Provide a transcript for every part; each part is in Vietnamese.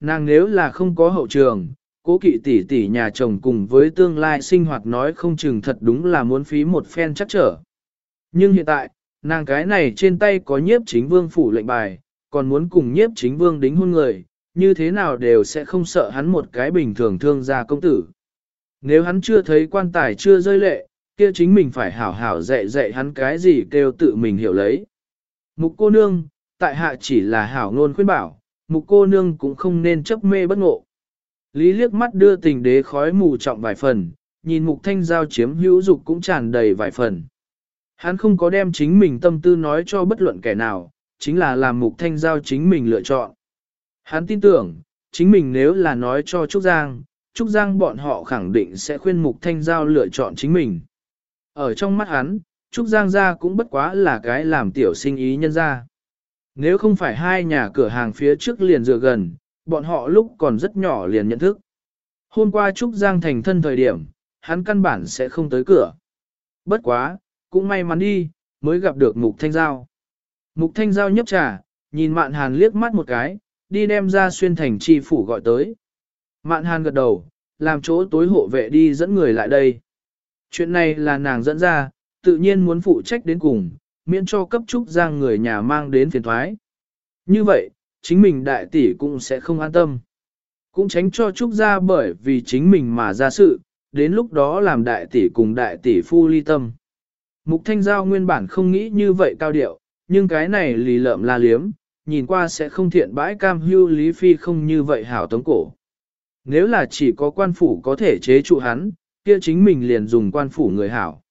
Nàng nếu là không có hậu trường, cố kỵ tỷ tỷ nhà chồng cùng với tương lai sinh hoạt nói không chừng thật đúng là muốn phí một phen chắc trở. Nhưng hiện tại, nàng cái này trên tay có nhiếp chính vương phủ lệnh bài, còn muốn cùng nhiếp chính vương đính hôn người, như thế nào đều sẽ không sợ hắn một cái bình thường thương gia công tử. Nếu hắn chưa thấy quan tài chưa rơi lệ, kia chính mình phải hảo hảo dạy dạy hắn cái gì kêu tự mình hiểu lấy. Mục cô nương, tại hạ chỉ là hảo ngôn khuyên bảo, mục cô nương cũng không nên chấp mê bất ngộ. Lý liếc mắt đưa tình đế khói mù trọng vài phần, nhìn mục thanh giao chiếm hữu dục cũng tràn đầy vài phần. Hắn không có đem chính mình tâm tư nói cho bất luận kẻ nào, chính là làm mục thanh giao chính mình lựa chọn. Hắn tin tưởng, chính mình nếu là nói cho Trúc Giang, Trúc Giang bọn họ khẳng định sẽ khuyên mục thanh giao lựa chọn chính mình. Ở trong mắt hắn, Trúc Giang gia cũng bất quá là cái làm tiểu sinh ý nhân gia. Nếu không phải hai nhà cửa hàng phía trước liền dựa gần, bọn họ lúc còn rất nhỏ liền nhận thức. Hôm qua Trúc Giang thành thân thời điểm, hắn căn bản sẽ không tới cửa. Bất quá, cũng may mắn đi, mới gặp được Mục Thanh Giao. Mục Thanh Giao nhấp trà, nhìn Mạn Hàn liếc mắt một cái, đi đem ra xuyên thành chi phủ gọi tới. Mạn Hàn gật đầu, làm chỗ tối hộ vệ đi dẫn người lại đây. Chuyện này là nàng dẫn ra, tự nhiên muốn phụ trách đến cùng, miễn cho cấp trúc giang người nhà mang đến phiền thoái. Như vậy, chính mình đại tỷ cũng sẽ không an tâm. Cũng tránh cho trúc gia bởi vì chính mình mà ra sự, đến lúc đó làm đại tỷ cùng đại tỷ phu ly tâm. Mục thanh giao nguyên bản không nghĩ như vậy cao điệu, nhưng cái này lì lợm la liếm, nhìn qua sẽ không thiện bãi cam hưu lý phi không như vậy hảo tống cổ. Nếu là chỉ có quan phủ có thể chế trụ hắn, kia chính mình liền dùng quan phủ người hảo.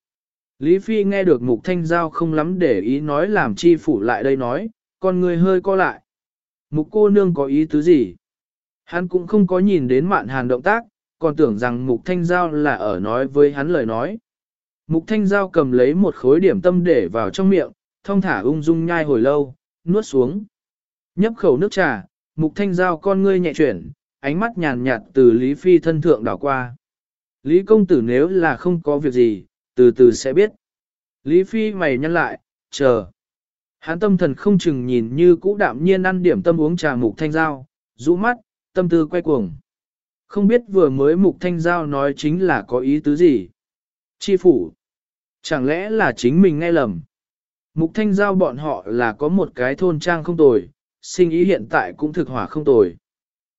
Lý Phi nghe được Mục Thanh Giao không lắm để ý nói làm chi phủ lại đây nói, con người hơi co lại. Mục cô nương có ý tứ gì? Hắn cũng không có nhìn đến mạn hàn động tác, còn tưởng rằng Mục Thanh Giao là ở nói với hắn lời nói. Mục Thanh Giao cầm lấy một khối điểm tâm để vào trong miệng, thông thả ung dung nhai hồi lâu, nuốt xuống. Nhấp khẩu nước trà, Mục Thanh Giao con ngươi nhẹ chuyển, ánh mắt nhàn nhạt từ Lý Phi thân thượng đảo qua. Lý công tử nếu là không có việc gì, từ từ sẽ biết. Lý Phi mày nhăn lại, chờ. Hán tâm thần không chừng nhìn như cũ đạm nhiên ăn điểm tâm uống trà mục thanh giao, rũ mắt, tâm tư quay cuồng. Không biết vừa mới mục thanh giao nói chính là có ý tứ gì. Chi phủ. Chẳng lẽ là chính mình nghe lầm. Mục thanh giao bọn họ là có một cái thôn trang không tồi, sinh ý hiện tại cũng thực hỏa không tồi.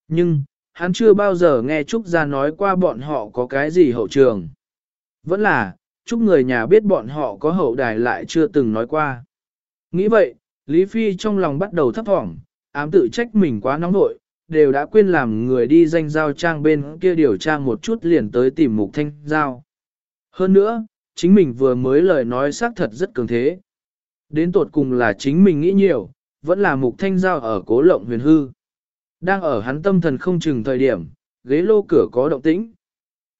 Nhưng, hắn chưa bao giờ nghe Trúc Gia nói qua bọn họ có cái gì hậu trường. Vẫn là, chúc người nhà biết bọn họ có hậu đài lại chưa từng nói qua. Nghĩ vậy, Lý Phi trong lòng bắt đầu thấp thỏm, ám tự trách mình quá nóng nội, đều đã quên làm người đi danh giao trang bên kia điều tra một chút liền tới tìm mục thanh giao. Hơn nữa, chính mình vừa mới lời nói xác thật rất cường thế. Đến tột cùng là chính mình nghĩ nhiều, vẫn là mục thanh giao ở cố lộng huyền hư. Đang ở hắn tâm thần không chừng thời điểm, ghế lô cửa có động tĩnh.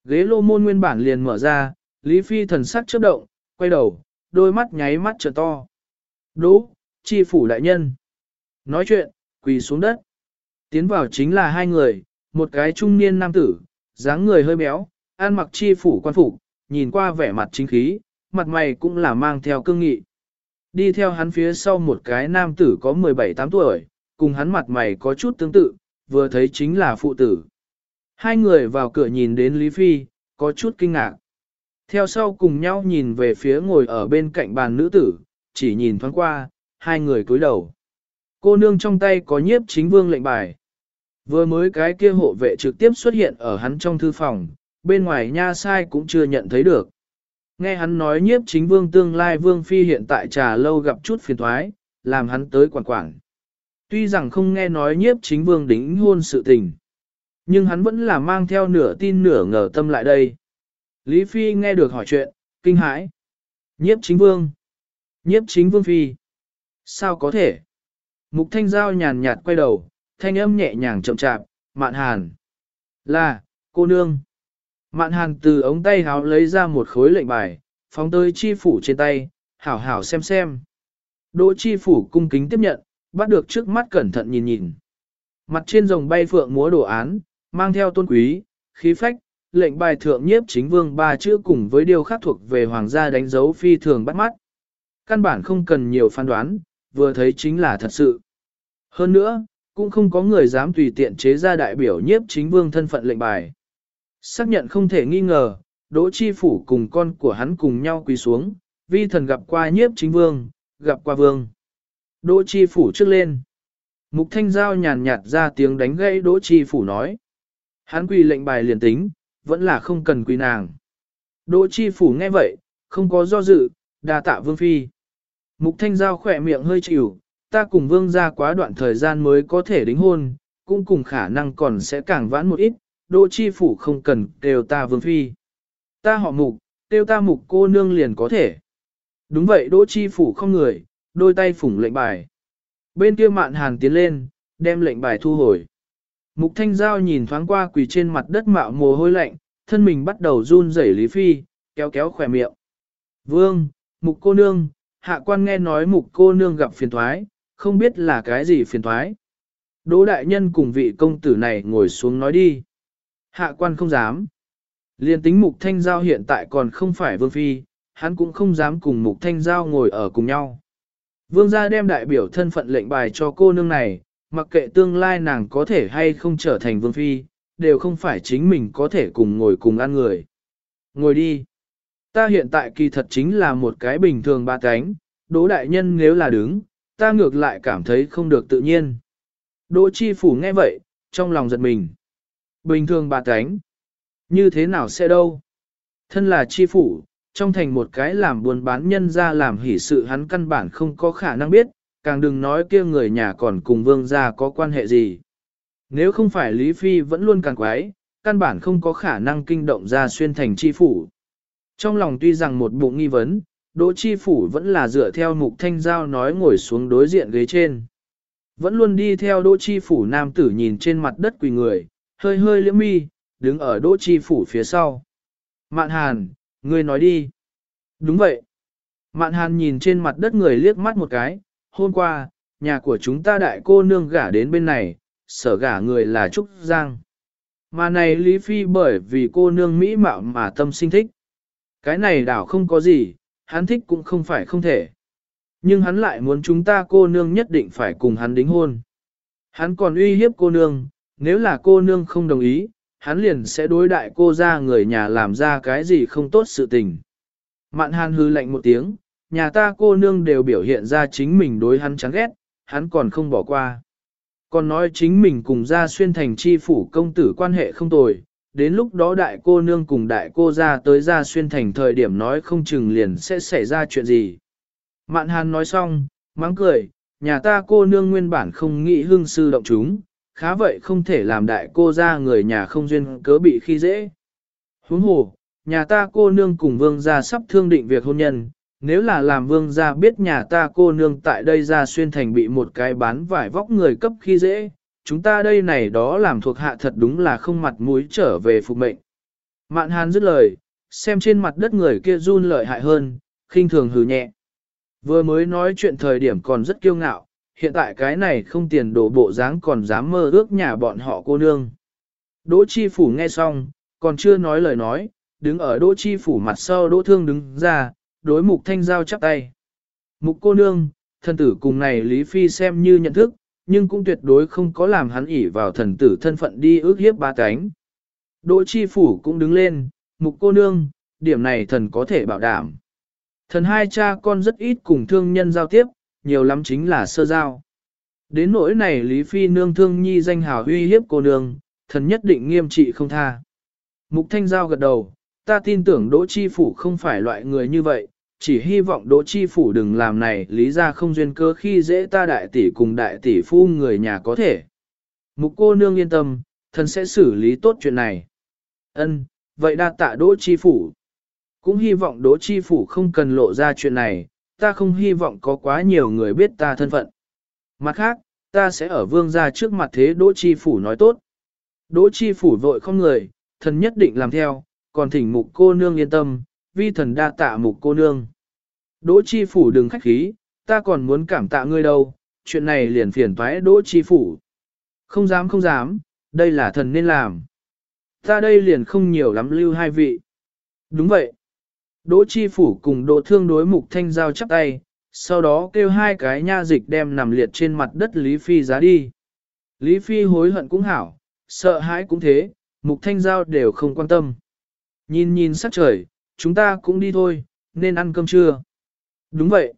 Ghế lô môn nguyên bản liền mở ra, Lý Phi thần sắc chớp động, quay đầu, đôi mắt nháy mắt trợ to. Đỗ, chi phủ đại nhân. Nói chuyện, quỳ xuống đất. Tiến vào chính là hai người, một cái trung niên nam tử, dáng người hơi béo, ăn mặc chi phủ quan phủ, nhìn qua vẻ mặt chính khí, mặt mày cũng là mang theo cương nghị. Đi theo hắn phía sau một cái nam tử có 17-8 tuổi, cùng hắn mặt mày có chút tương tự, vừa thấy chính là phụ tử. Hai người vào cửa nhìn đến Lý Phi, có chút kinh ngạc. Theo sau cùng nhau nhìn về phía ngồi ở bên cạnh bàn nữ tử, chỉ nhìn thoáng qua, hai người cúi đầu. Cô nương trong tay có nhiếp chính vương lệnh bài. Vừa mới cái kia hộ vệ trực tiếp xuất hiện ở hắn trong thư phòng, bên ngoài nha sai cũng chưa nhận thấy được. Nghe hắn nói nhiếp chính vương tương lai vương phi hiện tại trà lâu gặp chút phiền thoái, làm hắn tới quản quản. Tuy rằng không nghe nói nhiếp chính vương đính hôn sự tình, nhưng hắn vẫn là mang theo nửa tin nửa ngờ tâm lại đây. Lý Phi nghe được hỏi chuyện, kinh hãi. Nhiếp chính vương. Nhiếp chính vương phi. Sao có thể? Mục thanh giao nhàn nhạt quay đầu, thanh âm nhẹ nhàng chậm chạp, mạn hàn. Là, cô nương. Mạn hàn từ ống tay háo lấy ra một khối lệnh bài, phóng tới chi phủ trên tay, hảo hảo xem xem. Đỗ chi phủ cung kính tiếp nhận, bắt được trước mắt cẩn thận nhìn nhìn. Mặt trên rồng bay phượng múa đồ án, mang theo tôn quý, khí phách, lệnh bài thượng nhiếp chính vương ba chữ cùng với điều khác thuộc về hoàng gia đánh dấu phi thường bắt mắt. Căn bản không cần nhiều phán đoán, vừa thấy chính là thật sự. Hơn nữa, cũng không có người dám tùy tiện chế ra đại biểu nhiếp chính vương thân phận lệnh bài. Xác nhận không thể nghi ngờ, Đỗ Chi Phủ cùng con của hắn cùng nhau quỳ xuống, vi thần gặp qua nhiếp chính vương, gặp qua vương. Đỗ Chi Phủ trước lên. Mục Thanh Giao nhàn nhạt ra tiếng đánh gãy Đỗ Chi Phủ nói. Hắn quỳ lệnh bài liền tính, vẫn là không cần quỳ nàng. Đỗ Chi Phủ nghe vậy, không có do dự, đa tạ vương phi. Mục Thanh Giao khỏe miệng hơi chịu, ta cùng vương ra quá đoạn thời gian mới có thể đính hôn, cũng cùng khả năng còn sẽ càng vãn một ít, Đỗ Chi Phủ không cần đều ta vương phi. Ta họ mục, tiêu ta mục cô nương liền có thể. Đúng vậy Đỗ Chi Phủ không người, đôi tay phủng lệnh bài. Bên kia mạn hàn tiến lên, đem lệnh bài thu hồi. Mục Thanh Giao nhìn thoáng qua quỳ trên mặt đất mạo mồ hôi lạnh, thân mình bắt đầu run rẩy Lý Phi, kéo kéo khỏe miệng. Vương, mục cô nương, hạ quan nghe nói mục cô nương gặp phiền thoái, không biết là cái gì phiền thoái. Đỗ đại nhân cùng vị công tử này ngồi xuống nói đi. Hạ quan không dám. Liên tính mục thanh giao hiện tại còn không phải vương phi, hắn cũng không dám cùng mục thanh giao ngồi ở cùng nhau. Vương gia đem đại biểu thân phận lệnh bài cho cô nương này, mặc kệ tương lai nàng có thể hay không trở thành vương phi, đều không phải chính mình có thể cùng ngồi cùng ăn người. Ngồi đi. Ta hiện tại kỳ thật chính là một cái bình thường ba cánh, đỗ đại nhân nếu là đứng, ta ngược lại cảm thấy không được tự nhiên. Đỗ chi phủ nghe vậy, trong lòng giật mình. Bình thường ba cánh. Như thế nào sẽ đâu? Thân là chi phủ, trong thành một cái làm buôn bán nhân ra làm hỷ sự hắn căn bản không có khả năng biết, càng đừng nói kia người nhà còn cùng vương gia có quan hệ gì. Nếu không phải Lý Phi vẫn luôn càng quái, căn bản không có khả năng kinh động ra xuyên thành chi phủ. Trong lòng tuy rằng một bụng nghi vấn, Đỗ Chi Phủ vẫn là dựa theo mục thanh giao nói ngồi xuống đối diện ghế trên. Vẫn luôn đi theo Đỗ Chi Phủ nam tử nhìn trên mặt đất quỳ người, hơi hơi liễm mi, đứng ở Đỗ Chi Phủ phía sau. Mạn Hàn, ngươi nói đi. Đúng vậy. Mạn Hàn nhìn trên mặt đất người liếc mắt một cái, hôm qua, nhà của chúng ta đại cô nương gả đến bên này, sở gả người là Trúc Giang. Mà này Lý Phi bởi vì cô nương Mỹ mạo mà tâm sinh thích. Cái này đảo không có gì, hắn thích cũng không phải không thể. Nhưng hắn lại muốn chúng ta cô nương nhất định phải cùng hắn đính hôn. Hắn còn uy hiếp cô nương, nếu là cô nương không đồng ý, hắn liền sẽ đối đại cô ra người nhà làm ra cái gì không tốt sự tình. Mạn hàn hư lạnh một tiếng, nhà ta cô nương đều biểu hiện ra chính mình đối hắn chán ghét, hắn còn không bỏ qua. Còn nói chính mình cùng ra xuyên thành chi phủ công tử quan hệ không tồi, đến lúc đó đại cô nương cùng đại cô ra tới ra xuyên thành thời điểm nói không chừng liền sẽ xảy ra chuyện gì. Mạn hàn nói xong, mắng cười, nhà ta cô nương nguyên bản không nghĩ hương sư động chúng, khá vậy không thể làm đại cô ra người nhà không duyên cớ bị khi dễ. Huống hồ, nhà ta cô nương cùng vương gia sắp thương định việc hôn nhân, nếu là làm vương gia biết nhà ta cô nương tại đây ra xuyên thành bị một cái bán vải vóc người cấp khi dễ, chúng ta đây này đó làm thuộc hạ thật đúng là không mặt mũi trở về phục mệnh. Mạn hàn dứt lời, xem trên mặt đất người kia run lợi hại hơn, khinh thường hừ nhẹ. Vừa mới nói chuyện thời điểm còn rất kiêu ngạo, hiện tại cái này không tiền đổ bộ dáng còn dám mơ ước nhà bọn họ cô nương. Đỗ chi phủ nghe xong, còn chưa nói lời nói, đứng ở đỗ chi phủ mặt sau đỗ thương đứng ra, đối mục thanh giao chắp tay. Mục cô nương, thần tử cùng này Lý Phi xem như nhận thức, nhưng cũng tuyệt đối không có làm hắn ỉ vào thần tử thân phận đi ước hiếp ba cánh. Đỗ chi phủ cũng đứng lên, mục cô nương, điểm này thần có thể bảo đảm. Thần hai cha con rất ít cùng thương nhân giao tiếp, nhiều lắm chính là sơ giao. Đến nỗi này Lý Phi nương thương nhi danh hào uy hiếp cô nương, thần nhất định nghiêm trị không tha. Mục Thanh Giao gật đầu, ta tin tưởng Đỗ Chi Phủ không phải loại người như vậy, chỉ hy vọng Đỗ Chi Phủ đừng làm này lý ra không duyên cơ khi dễ ta đại tỷ cùng đại tỷ phu người nhà có thể. Mục cô nương yên tâm, thần sẽ xử lý tốt chuyện này. Ân, vậy đa tạ Đỗ Chi Phủ. Cũng hy vọng Đỗ Chi Phủ không cần lộ ra chuyện này, ta không hy vọng có quá nhiều người biết ta thân phận. Mặt khác, ta sẽ ở vương gia trước mặt thế Đỗ Chi Phủ nói tốt. Đỗ Chi Phủ vội không người, thần nhất định làm theo, còn thỉnh mục cô nương yên tâm, vi thần đa tạ mục cô nương. Đỗ chi phủ đừng khách khí, ta còn muốn cảm tạ ngươi đâu, chuyện này liền phiền toái đỗ chi phủ. Không dám không dám, đây là thần nên làm. Ta đây liền không nhiều lắm lưu hai vị. Đúng vậy. Đỗ chi phủ cùng đỗ thương đối mục thanh giao chắp tay, sau đó kêu hai cái nha dịch đem nằm liệt trên mặt đất Lý Phi giá đi. Lý Phi hối hận cũng hảo, sợ hãi cũng thế, Mục Thanh Giao đều không quan tâm. Nhìn nhìn sắc trời, chúng ta cũng đi thôi, nên ăn cơm trưa. Đúng vậy.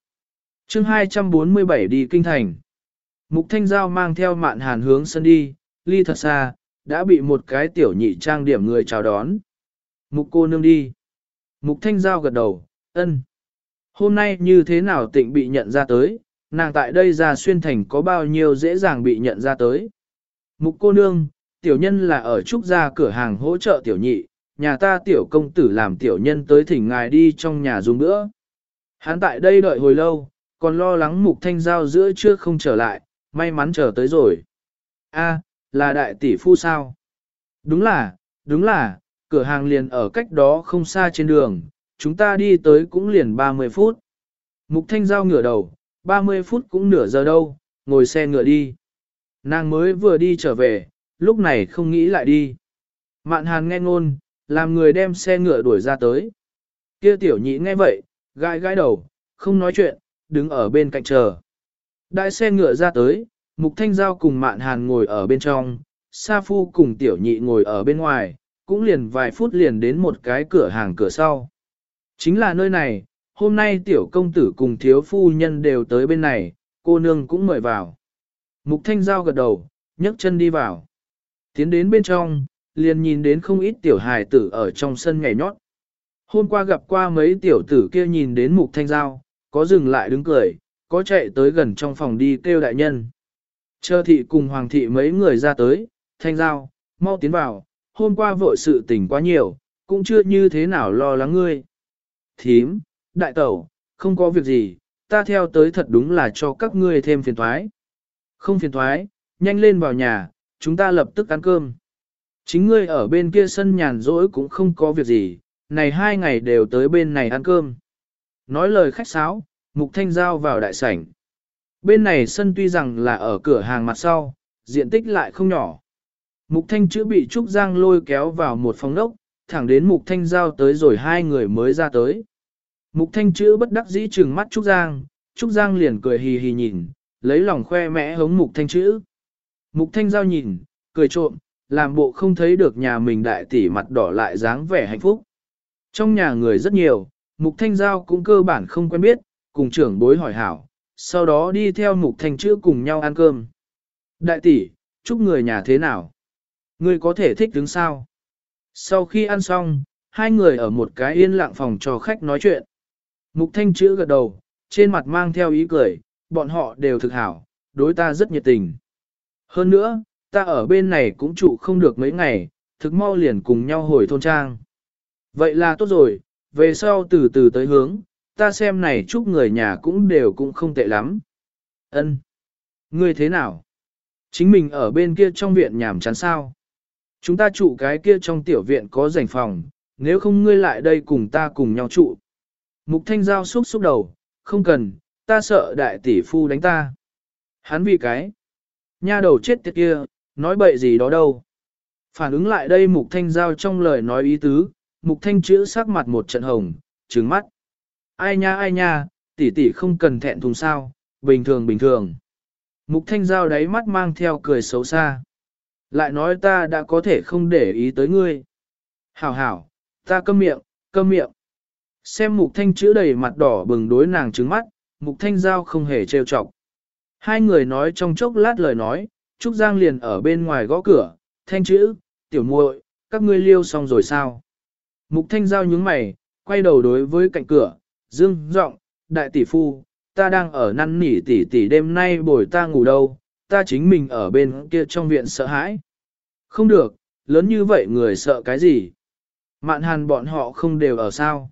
chương 247 đi kinh thành. Mục Thanh Giao mang theo mạn hàn hướng sân đi, ly thật xa, đã bị một cái tiểu nhị trang điểm người chào đón. Mục cô nương đi. Mục Thanh Giao gật đầu, ân. Hôm nay như thế nào tịnh bị nhận ra tới, nàng tại đây ra xuyên thành có bao nhiêu dễ dàng bị nhận ra tới. Mục cô nương, tiểu nhân là ở trúc gia cửa hàng hỗ trợ tiểu nhị, nhà ta tiểu công tử làm tiểu nhân tới thỉnh ngài đi trong nhà dùng nữa. Hắn tại đây đợi hồi lâu, còn lo lắng mục thanh giao giữa chưa không trở lại, may mắn chờ tới rồi. A, là đại tỷ phu sao? Đúng là, đúng là, cửa hàng liền ở cách đó không xa trên đường, chúng ta đi tới cũng liền 30 phút. Mục thanh giao ngửa đầu, 30 phút cũng nửa giờ đâu, ngồi xe ngựa đi. Nàng mới vừa đi trở về, lúc này không nghĩ lại đi. Mạn hàn nghe ngôn, làm người đem xe ngựa đuổi ra tới. Kia tiểu nhị nghe vậy, gãi gãi đầu, không nói chuyện, đứng ở bên cạnh chờ. Đại xe ngựa ra tới, Mục Thanh Giao cùng Mạn Hàn ngồi ở bên trong, Sa Phu cùng tiểu nhị ngồi ở bên ngoài, cũng liền vài phút liền đến một cái cửa hàng cửa sau. Chính là nơi này, hôm nay tiểu công tử cùng thiếu phu nhân đều tới bên này, cô nương cũng mời vào. Mục Thanh Giao gật đầu, nhấc chân đi vào. Tiến đến bên trong, liền nhìn đến không ít tiểu hài tử ở trong sân nhảy nhót. Hôm qua gặp qua mấy tiểu tử kia nhìn đến Mục Thanh Giao, có dừng lại đứng cười, có chạy tới gần trong phòng đi kêu đại nhân. Chờ thị cùng hoàng thị mấy người ra tới, Thanh Giao, mau tiến vào, hôm qua vội sự tình quá nhiều, cũng chưa như thế nào lo lắng ngươi. Thím, đại tẩu, không có việc gì, ta theo tới thật đúng là cho các ngươi thêm phiền thoái. Không phiền thoái, nhanh lên vào nhà, chúng ta lập tức ăn cơm. Chính ngươi ở bên kia sân nhàn rỗi cũng không có việc gì, này hai ngày đều tới bên này ăn cơm. Nói lời khách sáo, Mục Thanh Giao vào đại sảnh. Bên này sân tuy rằng là ở cửa hàng mặt sau, diện tích lại không nhỏ. Mục Thanh chữ bị Trúc Giang lôi kéo vào một phòng đốc, thẳng đến Mục Thanh Giao tới rồi hai người mới ra tới. Mục Thanh chữ bất đắc dĩ trừng mắt Trúc Giang, Trúc Giang liền cười hì hì nhìn, lấy lòng khoe mẽ hống Mục Thanh chữ. Mục Thanh Giao nhìn, cười trộm, làm bộ không thấy được nhà mình đại tỷ mặt đỏ lại dáng vẻ hạnh phúc. Trong nhà người rất nhiều, Mục Thanh Giao cũng cơ bản không quen biết, cùng trưởng bối hỏi hảo, sau đó đi theo Mục Thanh chữ cùng nhau ăn cơm. Đại tỷ, chúc người nhà thế nào? Ngươi có thể thích đứng sao? Sau khi ăn xong, hai người ở một cái yên lặng phòng cho khách nói chuyện. Mục Thanh chữ gật đầu, trên mặt mang theo ý cười, bọn họ đều thực hảo, đối ta rất nhiệt tình. Hơn nữa, ta ở bên này cũng trụ không được mấy ngày, thực mau liền cùng nhau hồi thôn trang. Vậy là tốt rồi, về sau từ từ tới hướng, ta xem này chúc người nhà cũng đều cũng không tệ lắm. Ân, Ngươi thế nào? Chính mình ở bên kia trong viện nhảm chán sao? Chúng ta trụ cái kia trong tiểu viện có rảnh phòng, nếu không ngươi lại đây cùng ta cùng nhau trụ. Mục thanh giao xúc xúc đầu, không cần, ta sợ đại tỷ phu đánh ta. Hắn vì cái, nha đầu chết tiệt kia, nói bậy gì đó đâu. Phản ứng lại đây mục thanh giao trong lời nói ý tứ, mục thanh chữ sắc mặt một trận hồng, trứng mắt. Ai nha ai nha, tỷ tỷ không cần thẹn thùng sao, bình thường bình thường. Mục thanh giao đáy mắt mang theo cười xấu xa. Lại nói ta đã có thể không để ý tới ngươi. Hảo hảo, ta câm miệng, câm miệng. Xem mục thanh chữ đầy mặt đỏ bừng đối nàng trứng mắt, mục thanh giao không hề trêu chọc. Hai người nói trong chốc lát lời nói, Trúc Giang liền ở bên ngoài gõ cửa, thanh chữ, tiểu muội, các ngươi liêu xong rồi sao? Mục thanh giao nhướng mày, quay đầu đối với cạnh cửa, dương giọng, đại tỷ phu, ta đang ở năn nỉ tỷ tỷ đêm nay bồi ta ngủ đâu, ta chính mình ở bên kia trong viện sợ hãi. Không được, lớn như vậy người sợ cái gì? Mạn hàn bọn họ không đều ở sao?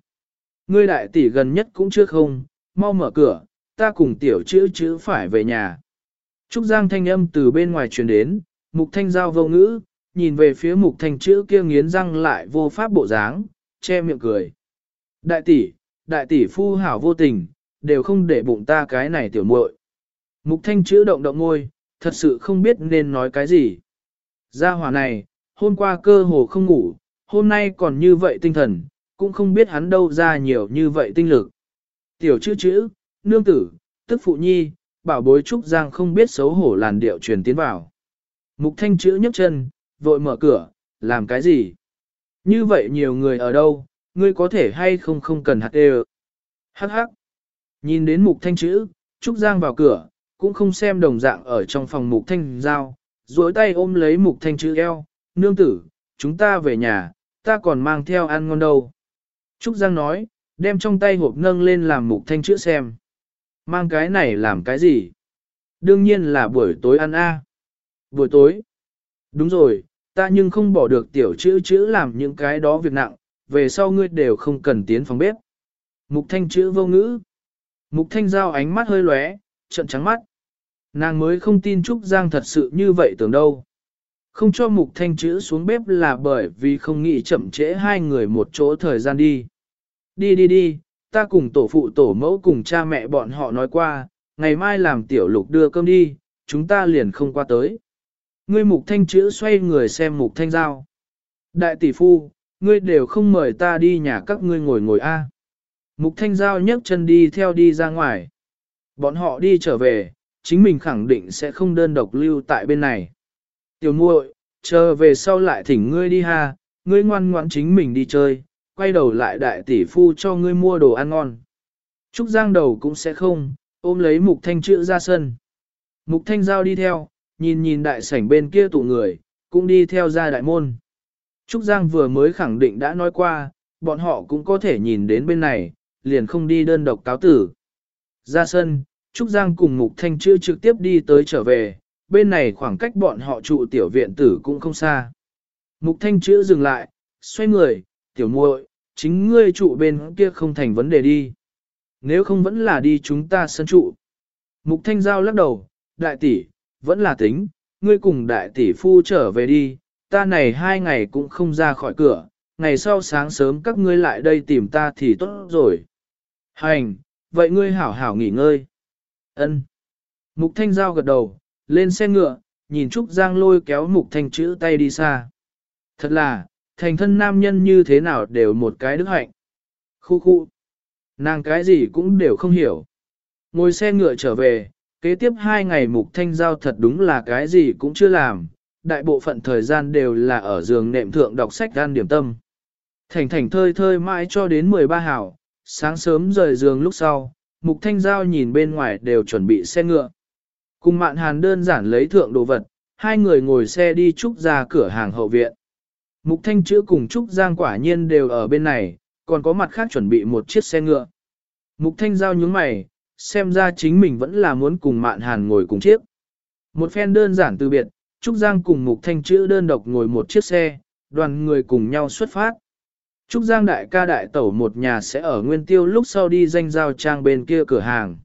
Ngươi đại tỷ gần nhất cũng chưa không, mau mở cửa, ta cùng tiểu chữ chữ phải về nhà. Trúc Giang thanh âm từ bên ngoài truyền đến, mục thanh giao vô ngữ, nhìn về phía mục thanh chữ kia nghiến răng lại vô pháp bộ dáng, che miệng cười. Đại tỷ, đại tỷ phu hảo vô tình, đều không để bụng ta cái này tiểu muội. Mục thanh chữ động động ngôi, thật sự không biết nên nói cái gì. Gia hỏa này, hôm qua cơ hồ không ngủ, hôm nay còn như vậy tinh thần, cũng không biết hắn đâu ra nhiều như vậy tinh lực. Tiểu chữ chữ, nương tử, tức phụ nhi, bảo bối Trúc Giang không biết xấu hổ làn điệu truyền tiến vào. Mục thanh chữ nhấc chân, vội mở cửa, làm cái gì? Như vậy nhiều người ở đâu, ngươi có thể hay không không cần hạt đều. Hắc hắc. Nhìn đến mục thanh chữ, Trúc Giang vào cửa, cũng không xem đồng dạng ở trong phòng mục thanh giao, duỗi tay ôm lấy mục thanh chữ eo, nương tử, chúng ta về nhà, ta còn mang theo ăn ngon đâu. Trúc Giang nói, đem trong tay hộp nâng lên làm mục thanh chữ xem. Mang cái này làm cái gì? Đương nhiên là buổi tối ăn a. Buổi tối? Đúng rồi, ta nhưng không bỏ được tiểu chữ chữ làm những cái đó việc nặng, về sau ngươi đều không cần tiến phòng bếp. Mục thanh chữ vô ngữ. Mục thanh giao ánh mắt hơi lóe, trận trắng mắt. Nàng mới không tin Trúc Giang thật sự như vậy tưởng đâu. Không cho mục thanh chữ xuống bếp là bởi vì không nghĩ chậm trễ hai người một chỗ thời gian đi. Đi đi đi, ta cùng tổ phụ tổ mẫu cùng cha mẹ bọn họ nói qua, ngày mai làm tiểu lục đưa cơm đi, chúng ta liền không qua tới. Ngươi mục thanh chữ xoay người xem mục thanh giao. Đại tỷ phu, ngươi đều không mời ta đi nhà các ngươi ngồi ngồi a. Mục thanh giao nhấc chân đi theo đi ra ngoài. Bọn họ đi trở về, chính mình khẳng định sẽ không đơn độc lưu tại bên này. Tiểu muội, chờ về sau lại thỉnh ngươi đi ha, ngươi ngoan ngoãn chính mình đi chơi, quay đầu lại đại tỷ phu cho ngươi mua đồ ăn ngon. Trúc Giang đầu cũng sẽ không, ôm lấy Mục Thanh chữ ra sân. Mục Thanh giao đi theo, nhìn nhìn đại sảnh bên kia tụ người, cũng đi theo ra đại môn. Trúc Giang vừa mới khẳng định đã nói qua, bọn họ cũng có thể nhìn đến bên này, liền không đi đơn độc cáo tử. Ra sân, Trúc Giang cùng Mục Thanh chữ trực tiếp đi tới trở về, bên này khoảng cách bọn họ trụ tiểu viện tử cũng không xa. Mục Thanh chữ dừng lại, xoay người, tiểu muội, chính ngươi trụ bên kia không thành vấn đề đi. Nếu không vẫn là đi chúng ta sân trụ. Mục Thanh Giao lắc đầu, đại tỷ, vẫn là tính, ngươi cùng đại tỷ phu trở về đi, ta này hai ngày cũng không ra khỏi cửa, ngày sau sáng sớm các ngươi lại đây tìm ta thì tốt rồi. Hành, vậy ngươi hảo hảo nghỉ ngơi. Ân. Mục Thanh Giao gật đầu, lên xe ngựa, nhìn Trúc Giang lôi kéo Mục Thanh chữ tay đi xa. Thật là, thành thân nam nhân như thế nào đều một cái đức hạnh. Khu khu. Nàng cái gì cũng đều không hiểu. Ngồi xe ngựa trở về, kế tiếp hai ngày Mục Thanh Giao thật đúng là cái gì cũng chưa làm. Đại bộ phận thời gian đều là ở giường nệm thượng đọc sách gan điểm tâm. Thành thành thơi thơi mãi cho đến 13 hảo, sáng sớm rời giường lúc sau, Mục Thanh Giao nhìn bên ngoài đều chuẩn bị xe ngựa. Cùng Mạn Hàn đơn giản lấy thượng đồ vật, hai người ngồi xe đi trúc ra cửa hàng hậu viện. Mục Thanh chữa cùng Trúc Giang quả nhiên đều ở bên này, còn có mặt khác chuẩn bị một chiếc xe ngựa. Mục Thanh giao nhướng mày, xem ra chính mình vẫn là muốn cùng Mạn Hàn ngồi cùng chiếc. Một phen đơn giản từ biệt, Trúc Giang cùng Mục Thanh chữa đơn độc ngồi một chiếc xe, đoàn người cùng nhau xuất phát. Trúc Giang đại ca đại tẩu một nhà sẽ ở Nguyên Tiêu lúc sau đi danh giao trang bên kia cửa hàng.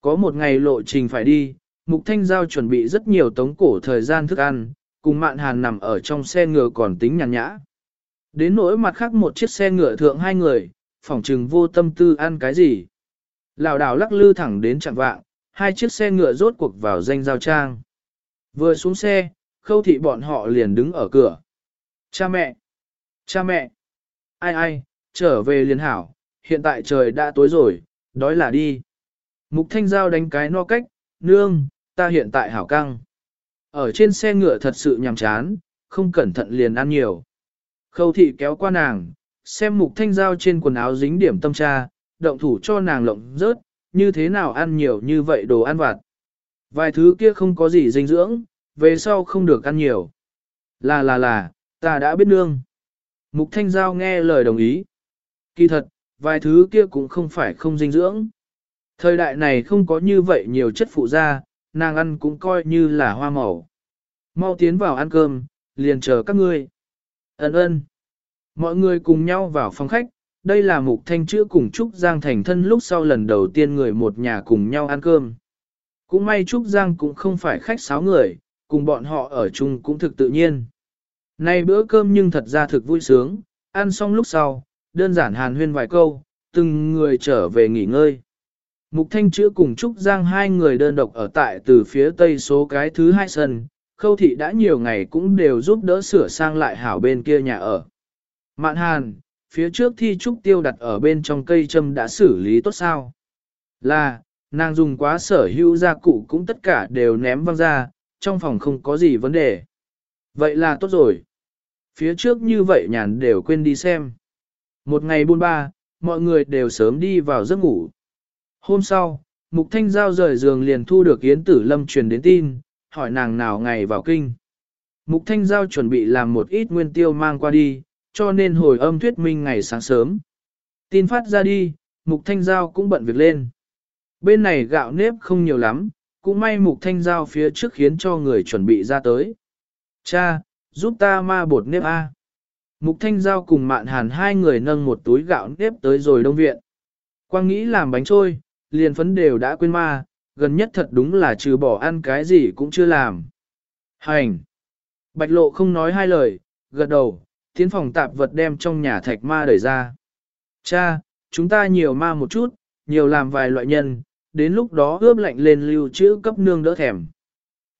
Có một ngày lộ trình phải đi, Mục Thanh Giao chuẩn bị rất nhiều tống cổ thời gian thức ăn, cùng Mạn Hàn nằm ở trong xe ngựa còn tính nhàn nhã. Đến nỗi mặt khác một chiếc xe ngựa thượng hai người, phỏng trừng vô tâm tư ăn cái gì. Lào đảo lắc lư thẳng đến chặng vạng, hai chiếc xe ngựa rốt cuộc vào danh giao trang. Vừa xuống xe, khâu thị bọn họ liền đứng ở cửa. Cha mẹ! Cha mẹ! Ai ai, trở về liền hảo, hiện tại trời đã tối rồi, đói là đi. Mục thanh giao đánh cái no cách, nương, ta hiện tại hảo căng. Ở trên xe ngựa thật sự nhàm chán, không cẩn thận liền ăn nhiều. Khâu thị kéo qua nàng, xem mục thanh giao trên quần áo dính điểm tâm tra, động thủ cho nàng lộng rớt, như thế nào ăn nhiều như vậy đồ ăn vặt. Vài thứ kia không có gì dinh dưỡng, về sau không được ăn nhiều. Là là là, ta đã biết nương. Mục thanh giao nghe lời đồng ý. Kỳ thật, vài thứ kia cũng không phải không dinh dưỡng. Thời đại này không có như vậy nhiều chất phụ da, nàng ăn cũng coi như là hoa màu. Mau tiến vào ăn cơm, liền chờ các ngươi. Ấn ơn. Mọi người cùng nhau vào phòng khách, đây là mục thanh chữa cùng Trúc Giang thành thân lúc sau lần đầu tiên người một nhà cùng nhau ăn cơm. Cũng may Trúc Giang cũng không phải khách sáu người, cùng bọn họ ở chung cũng thực tự nhiên. Nay bữa cơm nhưng thật ra thực vui sướng, ăn xong lúc sau, đơn giản hàn huyên vài câu, từng người trở về nghỉ ngơi. Mục Thanh Chữa cùng Trúc Giang hai người đơn độc ở tại từ phía tây số cái thứ hai sân, khâu thị đã nhiều ngày cũng đều giúp đỡ sửa sang lại hảo bên kia nhà ở. Mạn hàn, phía trước thi Trúc Tiêu đặt ở bên trong cây châm đã xử lý tốt sao? Là, nàng dùng quá sở hữu gia cụ cũng tất cả đều ném văng ra, trong phòng không có gì vấn đề. Vậy là tốt rồi. Phía trước như vậy nhàn đều quên đi xem. Một ngày buôn ba, mọi người đều sớm đi vào giấc ngủ. Hôm sau, Mục Thanh Giao rời giường liền thu được Yến Tử Lâm truyền đến tin, hỏi nàng nào ngày vào kinh. Mục Thanh Giao chuẩn bị làm một ít nguyên tiêu mang qua đi, cho nên hồi âm thuyết minh ngày sáng sớm. Tin phát ra đi, Mục Thanh Giao cũng bận việc lên. Bên này gạo nếp không nhiều lắm, cũng may Mục Thanh Giao phía trước khiến cho người chuẩn bị ra tới. Cha, giúp ta ma bột nếp A. Mục Thanh Giao cùng Mạn Hàn hai người nâng một túi gạo nếp tới rồi đông viện. Quang nghĩ làm bánh trôi, liền phấn đều đã quên ma, gần nhất thật đúng là trừ bỏ ăn cái gì cũng chưa làm. Hành! Bạch lộ không nói hai lời, gật đầu, tiến phòng tạp vật đem trong nhà thạch ma đẩy ra. Cha, chúng ta nhiều ma một chút, nhiều làm vài loại nhân, đến lúc đó ướp lạnh lên lưu trữ cấp nương đỡ thèm.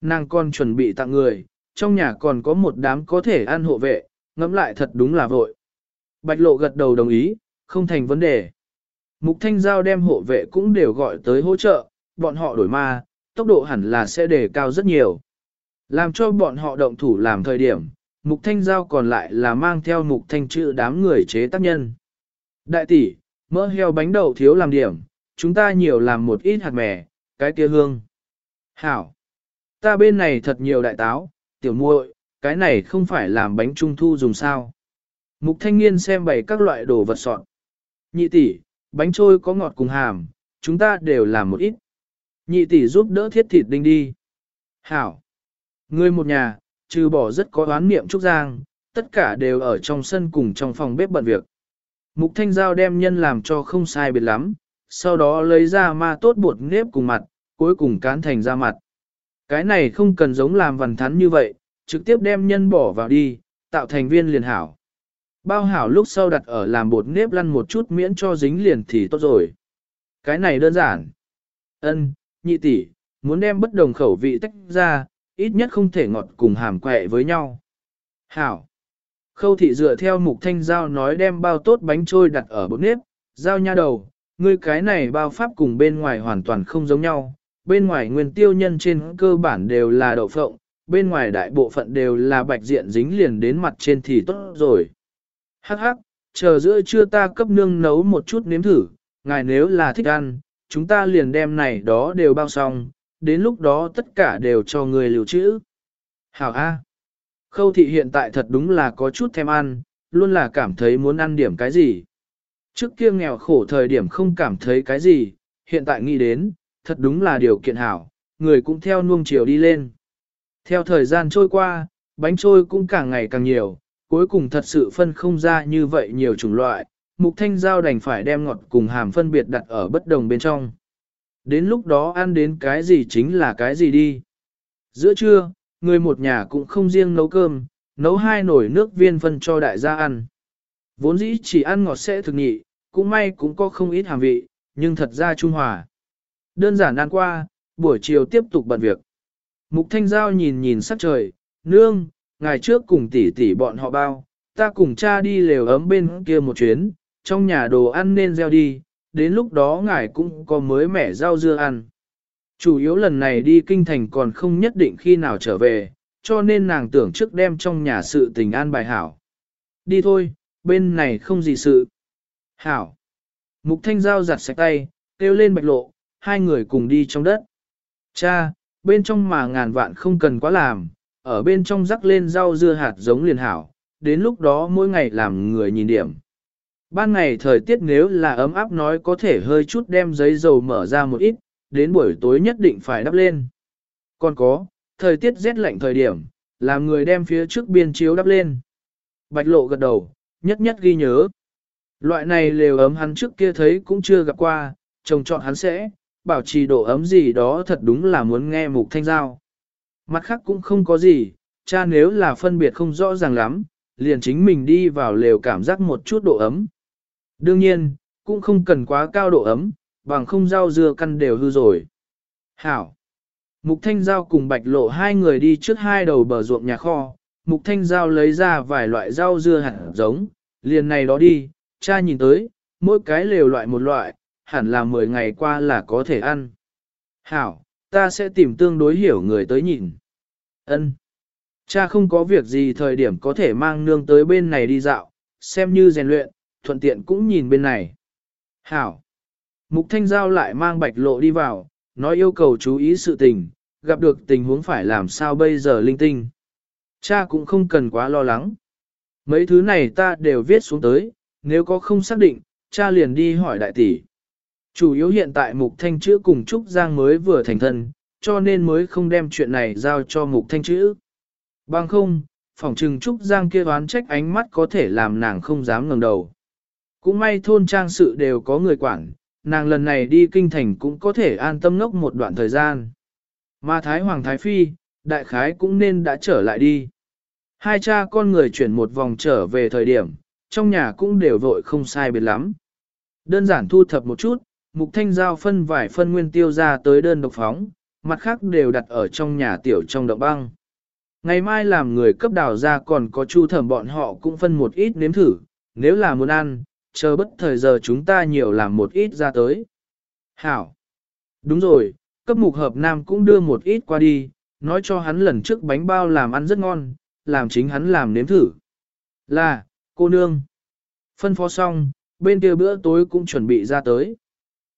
Nàng con chuẩn bị tặng người, trong nhà còn có một đám có thể ăn hộ vệ, ngẫm lại thật đúng là vội. Bạch lộ gật đầu đồng ý, không thành vấn đề. Mục Thanh Giao đem hộ vệ cũng đều gọi tới hỗ trợ, bọn họ đổi ma, tốc độ hẳn là sẽ đề cao rất nhiều. Làm cho bọn họ động thủ làm thời điểm, Mục Thanh Giao còn lại là mang theo Mục Thanh chữ đám người chế tác nhân. Đại tỷ, mỡ heo bánh đậu thiếu làm điểm, chúng ta nhiều làm một ít hạt mè, cái kia hương. Hảo, ta bên này thật nhiều đại táo, tiểu muội, cái này không phải làm bánh trung thu dùng sao. Mục Thanh Niên xem bày các loại đồ vật soạn. Nhị tỷ, bánh trôi có ngọt cùng hàm, chúng ta đều làm một ít. Nhị tỷ giúp đỡ thiết thịt đinh đi. Hảo. Người một nhà, trừ bỏ rất có oán niệm trúc giang, tất cả đều ở trong sân cùng trong phòng bếp bận việc. Mục thanh giao đem nhân làm cho không sai biệt lắm, sau đó lấy ra ma tốt bột nếp cùng mặt, cuối cùng cán thành ra mặt. Cái này không cần giống làm vằn thắn như vậy, trực tiếp đem nhân bỏ vào đi, tạo thành viên liền hảo. Bao hảo lúc sau đặt ở làm bột nếp lăn một chút miễn cho dính liền thì tốt rồi. Cái này đơn giản. Ân, nhị tỷ, muốn đem bất đồng khẩu vị tách ra, ít nhất không thể ngọt cùng hàm quẹ với nhau. Hảo. Khâu thị dựa theo mục thanh giao nói đem bao tốt bánh trôi đặt ở bột nếp, giao nha đầu, ngươi cái này bao pháp cùng bên ngoài hoàn toàn không giống nhau. Bên ngoài nguyên tiêu nhân trên cơ bản đều là đậu phộng, bên ngoài đại bộ phận đều là bạch diện dính liền đến mặt trên thì tốt rồi. Hắc hắc, chờ giữa trưa ta cấp nương nấu một chút nếm thử, ngài nếu là thích ăn, chúng ta liền đem này đó đều bao xong, đến lúc đó tất cả đều cho người lưu trữ. Hảo A. Khâu thị hiện tại thật đúng là có chút thèm ăn, luôn là cảm thấy muốn ăn điểm cái gì. Trước kia nghèo khổ thời điểm không cảm thấy cái gì, hiện tại nghĩ đến, thật đúng là điều kiện hảo, người cũng theo nuông chiều đi lên. Theo thời gian trôi qua, bánh trôi cũng càng ngày càng nhiều, cuối cùng thật sự phân không ra như vậy nhiều chủng loại, mục thanh giao đành phải đem ngọt cùng hàm phân biệt đặt ở bất đồng bên trong. Đến lúc đó ăn đến cái gì chính là cái gì đi. Giữa trưa, người một nhà cũng không riêng nấu cơm, nấu hai nồi nước viên phân cho đại gia ăn. Vốn dĩ chỉ ăn ngọt sẽ thực nhị, cũng may cũng có không ít hàm vị, nhưng thật ra trung hòa. Đơn giản ăn qua, buổi chiều tiếp tục bận việc. Mục Thanh Giao nhìn nhìn sắc trời, nương, ngày trước cùng tỷ tỷ bọn họ bao, ta cùng cha đi lều ấm bên kia một chuyến, trong nhà đồ ăn nên gieo đi, đến lúc đó ngài cũng có mới mẻ rau dưa ăn. Chủ yếu lần này đi kinh thành còn không nhất định khi nào trở về, cho nên nàng tưởng trước đem trong nhà sự tình an bài hảo. Đi thôi, bên này không gì sự. Hảo. Mục thanh giao giặt sạch tay, kêu lên bạch lộ, hai người cùng đi trong đất. Cha, bên trong mà ngàn vạn không cần quá làm, ở bên trong rắc lên rau dưa hạt giống liền hảo, đến lúc đó mỗi ngày làm người nhìn điểm. Ban ngày thời tiết nếu là ấm áp nói có thể hơi chút đem giấy dầu mở ra một ít, đến buổi tối nhất định phải đắp lên. Còn có, thời tiết rét lạnh thời điểm, làm người đem phía trước biên chiếu đắp lên. Bạch lộ gật đầu, nhất nhất ghi nhớ. Loại này lều ấm hắn trước kia thấy cũng chưa gặp qua, trồng chọn hắn sẽ, bảo trì độ ấm gì đó thật đúng là muốn nghe mục thanh giao. Mặt khác cũng không có gì, cha nếu là phân biệt không rõ ràng lắm, liền chính mình đi vào lều cảm giác một chút độ ấm. Đương nhiên, cũng không cần quá cao độ ấm, bằng không rau dưa căn đều hư rồi. Hảo. Mục Thanh Giao cùng Bạch Lộ hai người đi trước hai đầu bờ ruộng nhà kho, Mục Thanh Giao lấy ra vài loại rau dưa hạt giống, liền này đó đi, cha nhìn tới, mỗi cái lều loại một loại, hẳn là 10 ngày qua là có thể ăn. Hảo, ta sẽ tìm tương đối hiểu người tới nhìn. Ân. Cha không có việc gì thời điểm có thể mang nương tới bên này đi dạo, xem như rèn luyện, thuận tiện cũng nhìn bên này. Hảo. Mục Thanh Giao lại mang bạch lộ đi vào, nói yêu cầu chú ý sự tình, gặp được tình huống phải làm sao bây giờ linh tinh. Cha cũng không cần quá lo lắng. Mấy thứ này ta đều viết xuống tới, nếu có không xác định, cha liền đi hỏi đại tỷ. Chủ yếu hiện tại Mục Thanh chữa cùng Trúc Giang mới vừa thành thân, cho nên mới không đem chuyện này giao cho Mục Thanh Chữ. Bằng không, phỏng trừng Trúc Giang kia đoán trách ánh mắt có thể làm nàng không dám ngẩng đầu. Cũng may thôn trang sự đều có người quản, nàng lần này đi kinh thành cũng có thể an tâm ngốc một đoạn thời gian. Mà Thái Hoàng Thái Phi, đại khái cũng nên đã trở lại đi. Hai cha con người chuyển một vòng trở về thời điểm, trong nhà cũng đều vội không sai biệt lắm. Đơn giản thu thập một chút, mục thanh giao phân vài phân nguyên tiêu ra tới đơn độc phóng, mặt khác đều đặt ở trong nhà tiểu trong động băng. Ngày mai làm người cấp đào ra còn có chu thẩm bọn họ cũng phân một ít nếm thử, nếu là muốn ăn, chờ bất thời giờ chúng ta nhiều làm một ít ra tới. Hảo! Đúng rồi, cấp mục hợp nam cũng đưa một ít qua đi, nói cho hắn lần trước bánh bao làm ăn rất ngon, làm chính hắn làm nếm thử. Là, cô nương. Phân phó xong, bên kia bữa tối cũng chuẩn bị ra tới.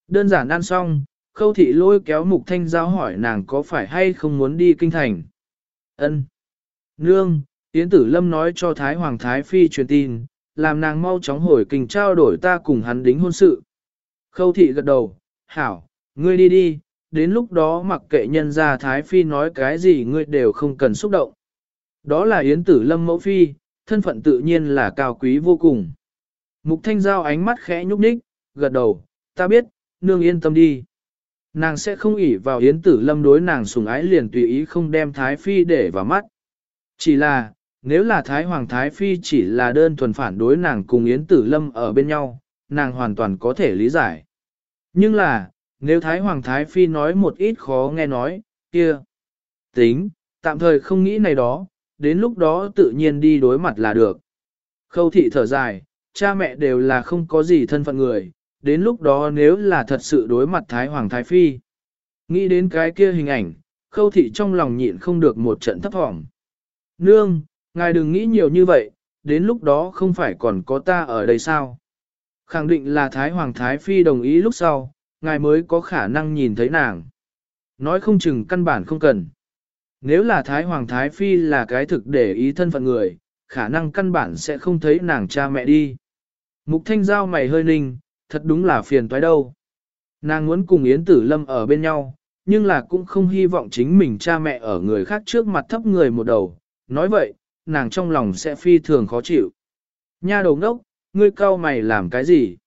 Đơn giản ăn xong, khâu thị lôi kéo mục thanh giao hỏi nàng có phải hay không muốn đi kinh thành. Ân. Nương, Yến Tử Lâm nói cho Thái Hoàng Thái Phi truyền tin, làm nàng mau chóng hồi kinh trao đổi ta cùng hắn đính hôn sự. Khâu thị gật đầu, hảo, ngươi đi đi, đến lúc đó mặc kệ nhân gia Thái Phi nói cái gì ngươi đều không cần xúc động. Đó là Yến Tử Lâm mẫu phi, thân phận tự nhiên là cao quý vô cùng. Mục Thanh Giao ánh mắt khẽ nhúc nhích, gật đầu, ta biết, nương yên tâm đi. Nàng sẽ không ỷ vào Yến Tử Lâm đối nàng sùng ái liền tùy ý không đem Thái Phi để vào mắt. Chỉ là, nếu là Thái Hoàng Thái Phi chỉ là đơn thuần phản đối nàng cùng Yến Tử Lâm ở bên nhau, nàng hoàn toàn có thể lý giải. Nhưng là, nếu Thái Hoàng Thái Phi nói một ít khó nghe nói, kia. Tính, tạm thời không nghĩ này đó, đến lúc đó tự nhiên đi đối mặt là được. Khâu thị thở dài, cha mẹ đều là không có gì thân phận người, đến lúc đó nếu là thật sự đối mặt Thái Hoàng Thái Phi. Nghĩ đến cái kia hình ảnh, khâu thị trong lòng nhịn không được một trận thấp thỏm. Nương, ngài đừng nghĩ nhiều như vậy, đến lúc đó không phải còn có ta ở đây sao? Khẳng định là Thái Hoàng Thái Phi đồng ý lúc sau, ngài mới có khả năng nhìn thấy nàng. Nói không chừng căn bản không cần. Nếu là Thái Hoàng Thái Phi là cái thực để ý thân phận người, khả năng căn bản sẽ không thấy nàng cha mẹ đi. Mục Thanh Giao mày hơi ninh, thật đúng là phiền toái đâu. Nàng muốn cùng Yến Tử Lâm ở bên nhau, nhưng là cũng không hy vọng chính mình cha mẹ ở người khác trước mặt thấp người một đầu. Nói vậy, nàng trong lòng sẽ phi thường khó chịu. Nha đầu ngốc, ngươi cao mày làm cái gì?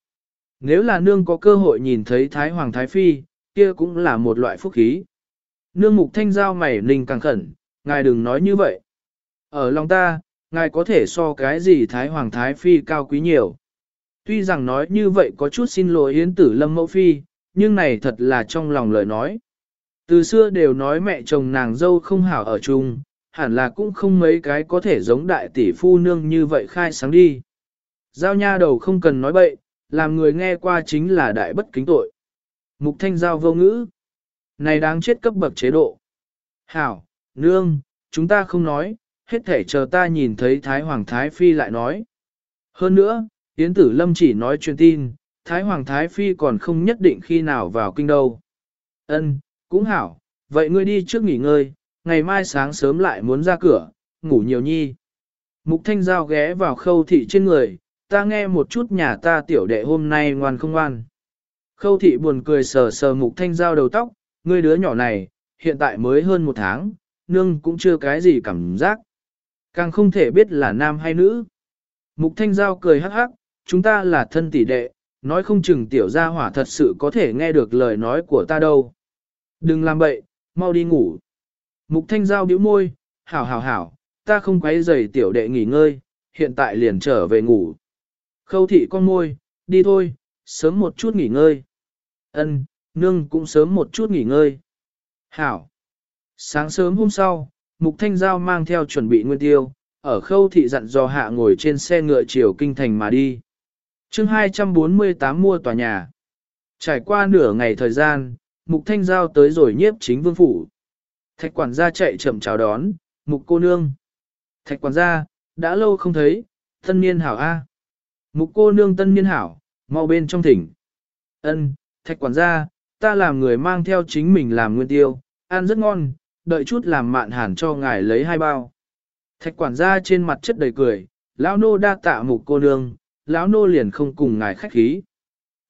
Nếu là nương có cơ hội nhìn thấy Thái Hoàng Thái Phi, kia cũng là một loại phúc khí. Nương mục thanh giao mày ninh càng khẩn, ngài đừng nói như vậy. Ở lòng ta, ngài có thể so cái gì Thái Hoàng Thái Phi cao quý nhiều. Tuy rằng nói như vậy có chút xin lỗi Yến Tử Lâm Mẫu Phi, nhưng này thật là trong lòng lời nói. Từ xưa đều nói mẹ chồng nàng dâu không hảo ở chung, hẳn là cũng không mấy cái có thể giống đại tỷ phu nương như vậy khai sáng đi. Giao nha đầu không cần nói bậy, làm người nghe qua chính là đại bất kính tội. Mục thanh giao vô ngữ. Này đáng chết cấp bậc chế độ. Hảo, nương, chúng ta không nói, hết thể chờ ta nhìn thấy Thái Hoàng Thái Phi lại nói. Hơn nữa, Yến Tử Lâm chỉ nói truyền tin, Thái Hoàng Thái Phi còn không nhất định khi nào vào kinh đâu. Ân, cũng hảo, vậy ngươi đi trước nghỉ ngơi, ngày mai sáng sớm lại muốn ra cửa, ngủ nhiều nhi. Mục Thanh Giao ghé vào khâu thị trên người, ta nghe một chút nhà ta tiểu đệ hôm nay ngoan không ngoan. Khâu thị buồn cười sờ sờ Mục Thanh Giao đầu tóc, ngươi đứa nhỏ này, hiện tại mới hơn một tháng, nương cũng chưa cái gì cảm giác. Càng không thể biết là nam hay nữ. Mục Thanh Giao cười hắc hắc, chúng ta là thân tỷ đệ, nói không chừng tiểu gia hỏa thật sự có thể nghe được lời nói của ta đâu. Đừng làm bậy, mau đi ngủ. Mục Thanh Giao bĩu môi, hảo hảo hảo, ta không quấy rầy tiểu đệ nghỉ ngơi, hiện tại liền trở về ngủ. Khâu thị con môi, đi thôi, sớm một chút nghỉ ngơi. Ân, nương cũng sớm một chút nghỉ ngơi. Hảo. Sáng sớm hôm sau, Mục Thanh Giao mang theo chuẩn bị nguyên tiêu, ở khâu thị dặn dò hạ ngồi trên xe ngựa chiều kinh thành mà đi chương 248 mua tòa nhà. Trải qua nửa ngày thời gian, Mục Thanh Giao tới rồi nhiếp chính vương phủ. Thạch quản gia chạy chậm chào đón, mục cô nương. Thạch quản gia, đã lâu không thấy, tân niên hảo A. Mục cô nương tân niên hảo, mau bên trong thỉnh. Ân, thạch quản gia, ta làm người mang theo chính mình làm nguyên tiêu, ăn rất ngon, đợi chút làm mạn hàn cho ngài lấy hai bao. Thạch quản gia trên mặt chất đầy cười, lão nô đa tạ mục cô nương, lão nô liền không cùng ngài khách khí.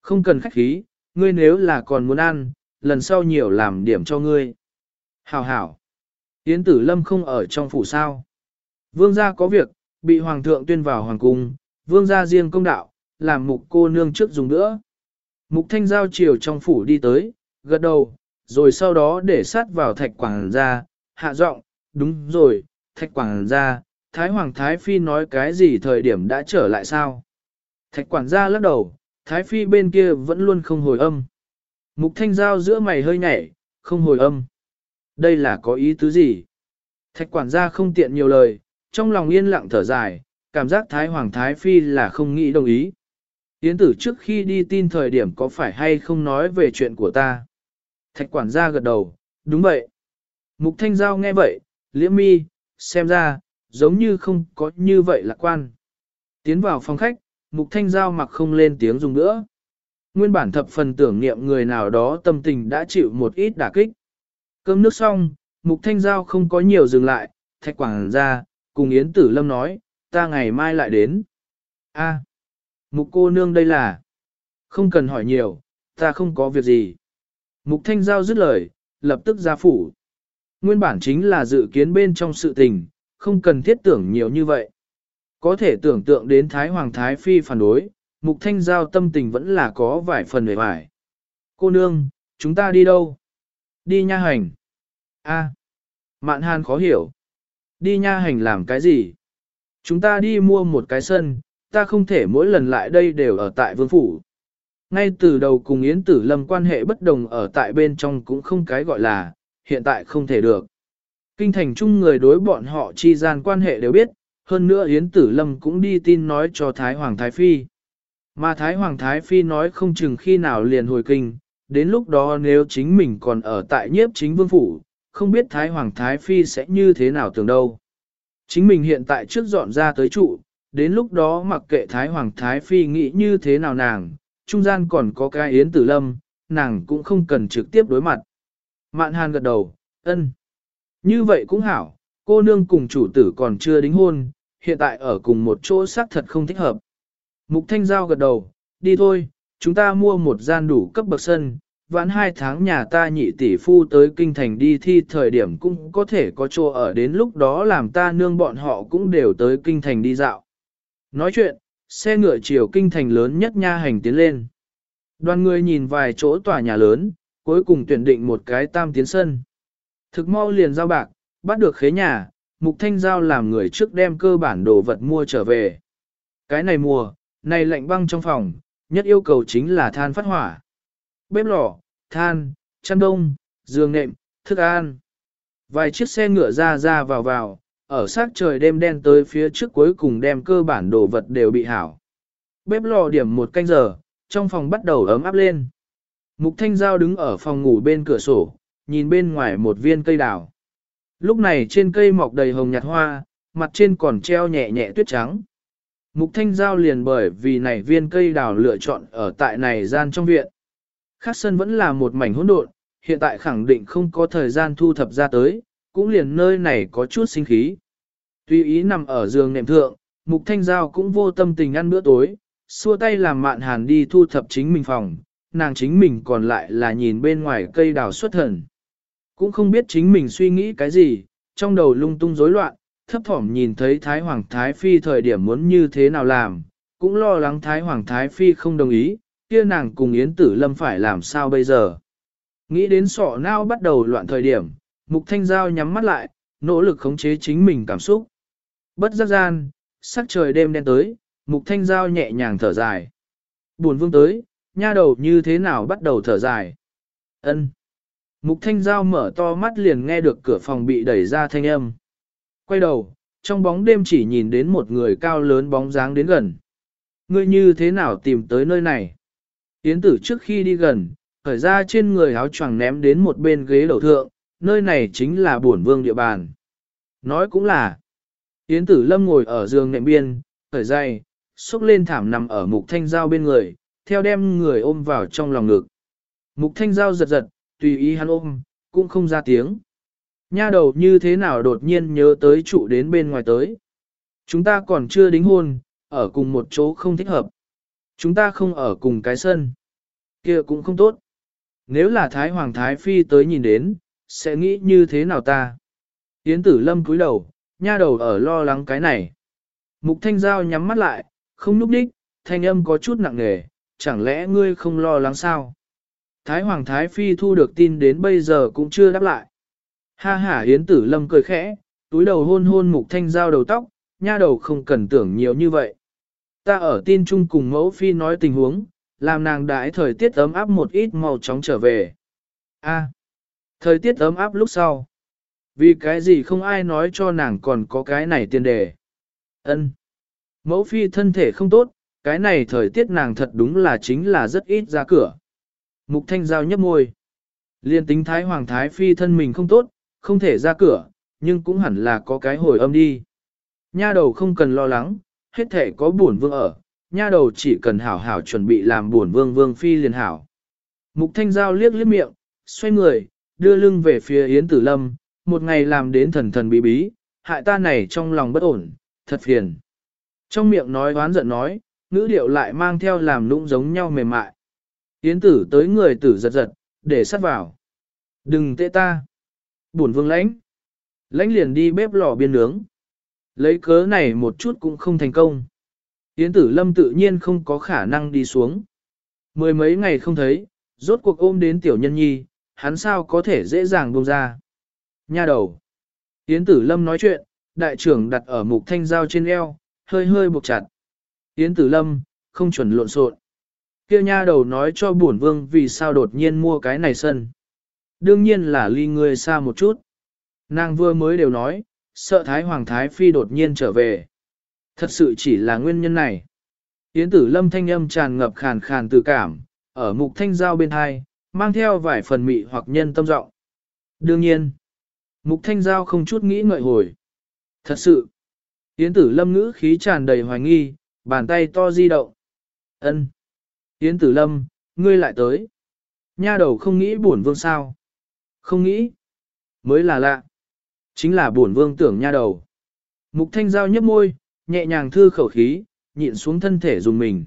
Không cần khách khí, ngươi nếu là còn muốn ăn, lần sau nhiều làm điểm cho ngươi. Hảo hảo. Yến tử lâm không ở trong phủ sao. Vương gia có việc, bị hoàng thượng tuyên vào hoàng cung, vương gia riêng công đạo, làm mục cô nương trước dùng nữa. Mục thanh giao chiều trong phủ đi tới, gật đầu, rồi sau đó để sát vào thạch quảng gia, hạ giọng, đúng rồi, thạch quảng gia, thái hoàng thái phi nói cái gì thời điểm đã trở lại sao? Thạch quản gia lắc đầu, thái phi bên kia vẫn luôn không hồi âm. Mục thanh giao giữa mày hơi nhảy, không hồi âm. Đây là có ý tứ gì? Thạch quản gia không tiện nhiều lời, trong lòng yên lặng thở dài, cảm giác Thái Hoàng Thái Phi là không nghĩ đồng ý. Yến tử trước khi đi tin thời điểm có phải hay không nói về chuyện của ta? Thạch quản gia gật đầu, đúng vậy. Mục Thanh Giao nghe vậy, liễm mi, xem ra, giống như không có như vậy lạc quan. Tiến vào phòng khách, Mục Thanh Giao mặc không lên tiếng dùng nữa. Nguyên bản thập phần tưởng niệm người nào đó tâm tình đã chịu một ít đả kích. Cơm nước xong, Mục Thanh Giao không có nhiều dừng lại, thạch quảng ra, cùng Yến Tử Lâm nói, ta ngày mai lại đến. A, Mục cô nương đây là, không cần hỏi nhiều, ta không có việc gì. Mục Thanh Giao dứt lời, lập tức ra phủ. Nguyên bản chính là dự kiến bên trong sự tình, không cần thiết tưởng nhiều như vậy. Có thể tưởng tượng đến Thái Hoàng Thái Phi phản đối, Mục Thanh Giao tâm tình vẫn là có vài phần về vải. Cô nương, chúng ta đi đâu? Đi nha hành. A. Mạn Hàn khó hiểu. Đi nha hành làm cái gì? Chúng ta đi mua một cái sân, ta không thể mỗi lần lại đây đều ở tại vương phủ. Ngay từ đầu cùng Yến Tử Lâm quan hệ bất đồng ở tại bên trong cũng không cái gọi là, hiện tại không thể được. Kinh thành chung người đối bọn họ chi gian quan hệ đều biết, hơn nữa Yến Tử Lâm cũng đi tin nói cho Thái Hoàng Thái Phi. Mà Thái Hoàng Thái Phi nói không chừng khi nào liền hồi kinh, đến lúc đó nếu chính mình còn ở tại nhiếp chính vương phủ, không biết Thái Hoàng Thái Phi sẽ như thế nào tưởng đâu. Chính mình hiện tại trước dọn ra tới trụ, đến lúc đó mặc kệ Thái Hoàng Thái Phi nghĩ như thế nào nàng, trung gian còn có cái Yến Tử Lâm, nàng cũng không cần trực tiếp đối mặt. Mạn Hàn gật đầu, ân. Như vậy cũng hảo, cô nương cùng chủ tử còn chưa đính hôn, hiện tại ở cùng một chỗ xác thật không thích hợp. Mục Thanh Giao gật đầu, đi thôi, chúng ta mua một gian đủ cấp bậc sân, vãn hai tháng nhà ta nhị tỷ phu tới kinh thành đi thi thời điểm cũng có thể có chỗ ở đến lúc đó làm ta nương bọn họ cũng đều tới kinh thành đi dạo. Nói chuyện, xe ngựa chiều kinh thành lớn nhất nha hành tiến lên. Đoàn người nhìn vài chỗ tòa nhà lớn, cuối cùng tuyển định một cái tam tiến sân. Thực mau liền giao bạc, bắt được khế nhà, Mục Thanh Giao làm người trước đem cơ bản đồ vật mua trở về. Cái này mùa, này lạnh băng trong phòng, nhất yêu cầu chính là than phát hỏa. Bếp lò, than, chăn đông, giường nệm, thức ăn. Vài chiếc xe ngựa ra ra vào vào, ở sát trời đêm đen tới phía trước cuối cùng đem cơ bản đồ vật đều bị hảo. Bếp lò điểm một canh giờ, trong phòng bắt đầu ấm áp lên. Mục Thanh Giao đứng ở phòng ngủ bên cửa sổ, nhìn bên ngoài một viên cây đào. Lúc này trên cây mọc đầy hồng nhạt hoa, mặt trên còn treo nhẹ nhẹ tuyết trắng. Mục Thanh Giao liền bởi vì này viên cây đào lựa chọn ở tại này gian trong viện. Khác sân vẫn là một mảnh hỗn độn, hiện tại khẳng định không có thời gian thu thập ra tới, cũng liền nơi này có chút sinh khí. Tuy ý nằm ở giường nệm thượng, Mục Thanh Giao cũng vô tâm tình ăn bữa tối, xua tay làm mạn hàn đi thu thập chính mình phòng, nàng chính mình còn lại là nhìn bên ngoài cây đào xuất thần. Cũng không biết chính mình suy nghĩ cái gì, trong đầu lung tung rối loạn, thấp thỏm nhìn thấy Thái Hoàng Thái Phi thời điểm muốn như thế nào làm, cũng lo lắng Thái Hoàng Thái Phi không đồng ý, kia nàng cùng Yến Tử Lâm phải làm sao bây giờ. Nghĩ đến sọ nao bắt đầu loạn thời điểm, Mục Thanh Giao nhắm mắt lại, nỗ lực khống chế chính mình cảm xúc. Bất giác gian, sắc trời đêm đen tới, Mục Thanh Giao nhẹ nhàng thở dài. Buồn vương tới, nha đầu như thế nào bắt đầu thở dài. Ân. Mục Thanh Giao mở to mắt liền nghe được cửa phòng bị đẩy ra thanh âm. Quay đầu, trong bóng đêm chỉ nhìn đến một người cao lớn bóng dáng đến gần. Ngươi như thế nào tìm tới nơi này? Yến tử trước khi đi gần, khởi ra trên người áo choàng ném đến một bên ghế đầu thượng, nơi này chính là bổn vương địa bàn. Nói cũng là, Yến Tử Lâm ngồi ở giường nệm biên, thở dày, xúc lên thảm nằm ở mục thanh giao bên người, theo đem người ôm vào trong lòng ngực. Mục thanh giao giật giật, tùy ý hắn ôm, cũng không ra tiếng. Nha đầu như thế nào đột nhiên nhớ tới trụ đến bên ngoài tới. Chúng ta còn chưa đính hôn, ở cùng một chỗ không thích hợp. Chúng ta không ở cùng cái sân. kia cũng không tốt. Nếu là Thái Hoàng Thái Phi tới nhìn đến, sẽ nghĩ như thế nào ta? Yến tử lâm cúi đầu, nha đầu ở lo lắng cái này. Mục thanh giao nhắm mắt lại, không núp đích, thanh âm có chút nặng nề, chẳng lẽ ngươi không lo lắng sao? Thái Hoàng Thái Phi thu được tin đến bây giờ cũng chưa đáp lại. Ha ha Yến Tử Lâm cười khẽ, túi đầu hôn hôn mục thanh giao đầu tóc, nha đầu không cần tưởng nhiều như vậy. Ta ở tin chung cùng mẫu phi nói tình huống, làm nàng đãi thời tiết ấm áp một ít màu chóng trở về. A, thời tiết ấm áp lúc sau. Vì cái gì không ai nói cho nàng còn có cái này tiền đề. Ân. Mẫu phi thân thể không tốt, cái này thời tiết nàng thật đúng là chính là rất ít ra cửa. Mục thanh giao nhấp môi. Liên tính thái hoàng thái phi thân mình không tốt, không thể ra cửa, nhưng cũng hẳn là có cái hồi âm đi. Nha đầu không cần lo lắng, hết thể có buồn vương ở, nha đầu chỉ cần hảo hảo chuẩn bị làm buồn vương vương phi liền hảo. Mục thanh giao liếc liếc miệng, xoay người, đưa lưng về phía Yến Tử Lâm, một ngày làm đến thần thần bí bí, hại ta này trong lòng bất ổn, thật phiền. Trong miệng nói oán giận nói, ngữ điệu lại mang theo làm nũng giống nhau mềm mại. Yến tử tới người tử giật giật, để sát vào. Đừng tệ ta. Buồn vương lãnh. Lãnh liền đi bếp lò biên nướng. Lấy cớ này một chút cũng không thành công. Yến tử lâm tự nhiên không có khả năng đi xuống. Mười mấy ngày không thấy, rốt cuộc ôm đến tiểu nhân nhi, hắn sao có thể dễ dàng buông ra. Nha đầu. Yến tử lâm nói chuyện, đại trưởng đặt ở mục thanh dao trên eo, hơi hơi buộc chặt. Yến tử lâm, không chuẩn lộn xộn. Kia nha đầu nói cho bổn vương vì sao đột nhiên mua cái này sân. Đương nhiên là ly người xa một chút. Nàng vừa mới đều nói, sợ Thái Hoàng Thái Phi đột nhiên trở về. Thật sự chỉ là nguyên nhân này. Yến tử lâm thanh âm tràn ngập khàn khàn từ cảm, ở mục thanh giao bên hai, mang theo vài phần mị hoặc nhân tâm trọng. Đương nhiên, mục thanh giao không chút nghĩ ngợi hồi. Thật sự, Yến tử lâm ngữ khí tràn đầy hoài nghi, bàn tay to di động. ân Yến tử lâm, ngươi lại tới. Nha đầu không nghĩ buồn vương sao. Không nghĩ. Mới là lạ. Chính là buồn vương tưởng nha đầu. Mục thanh giao nhấp môi, nhẹ nhàng thư khẩu khí, nhịn xuống thân thể dùng mình.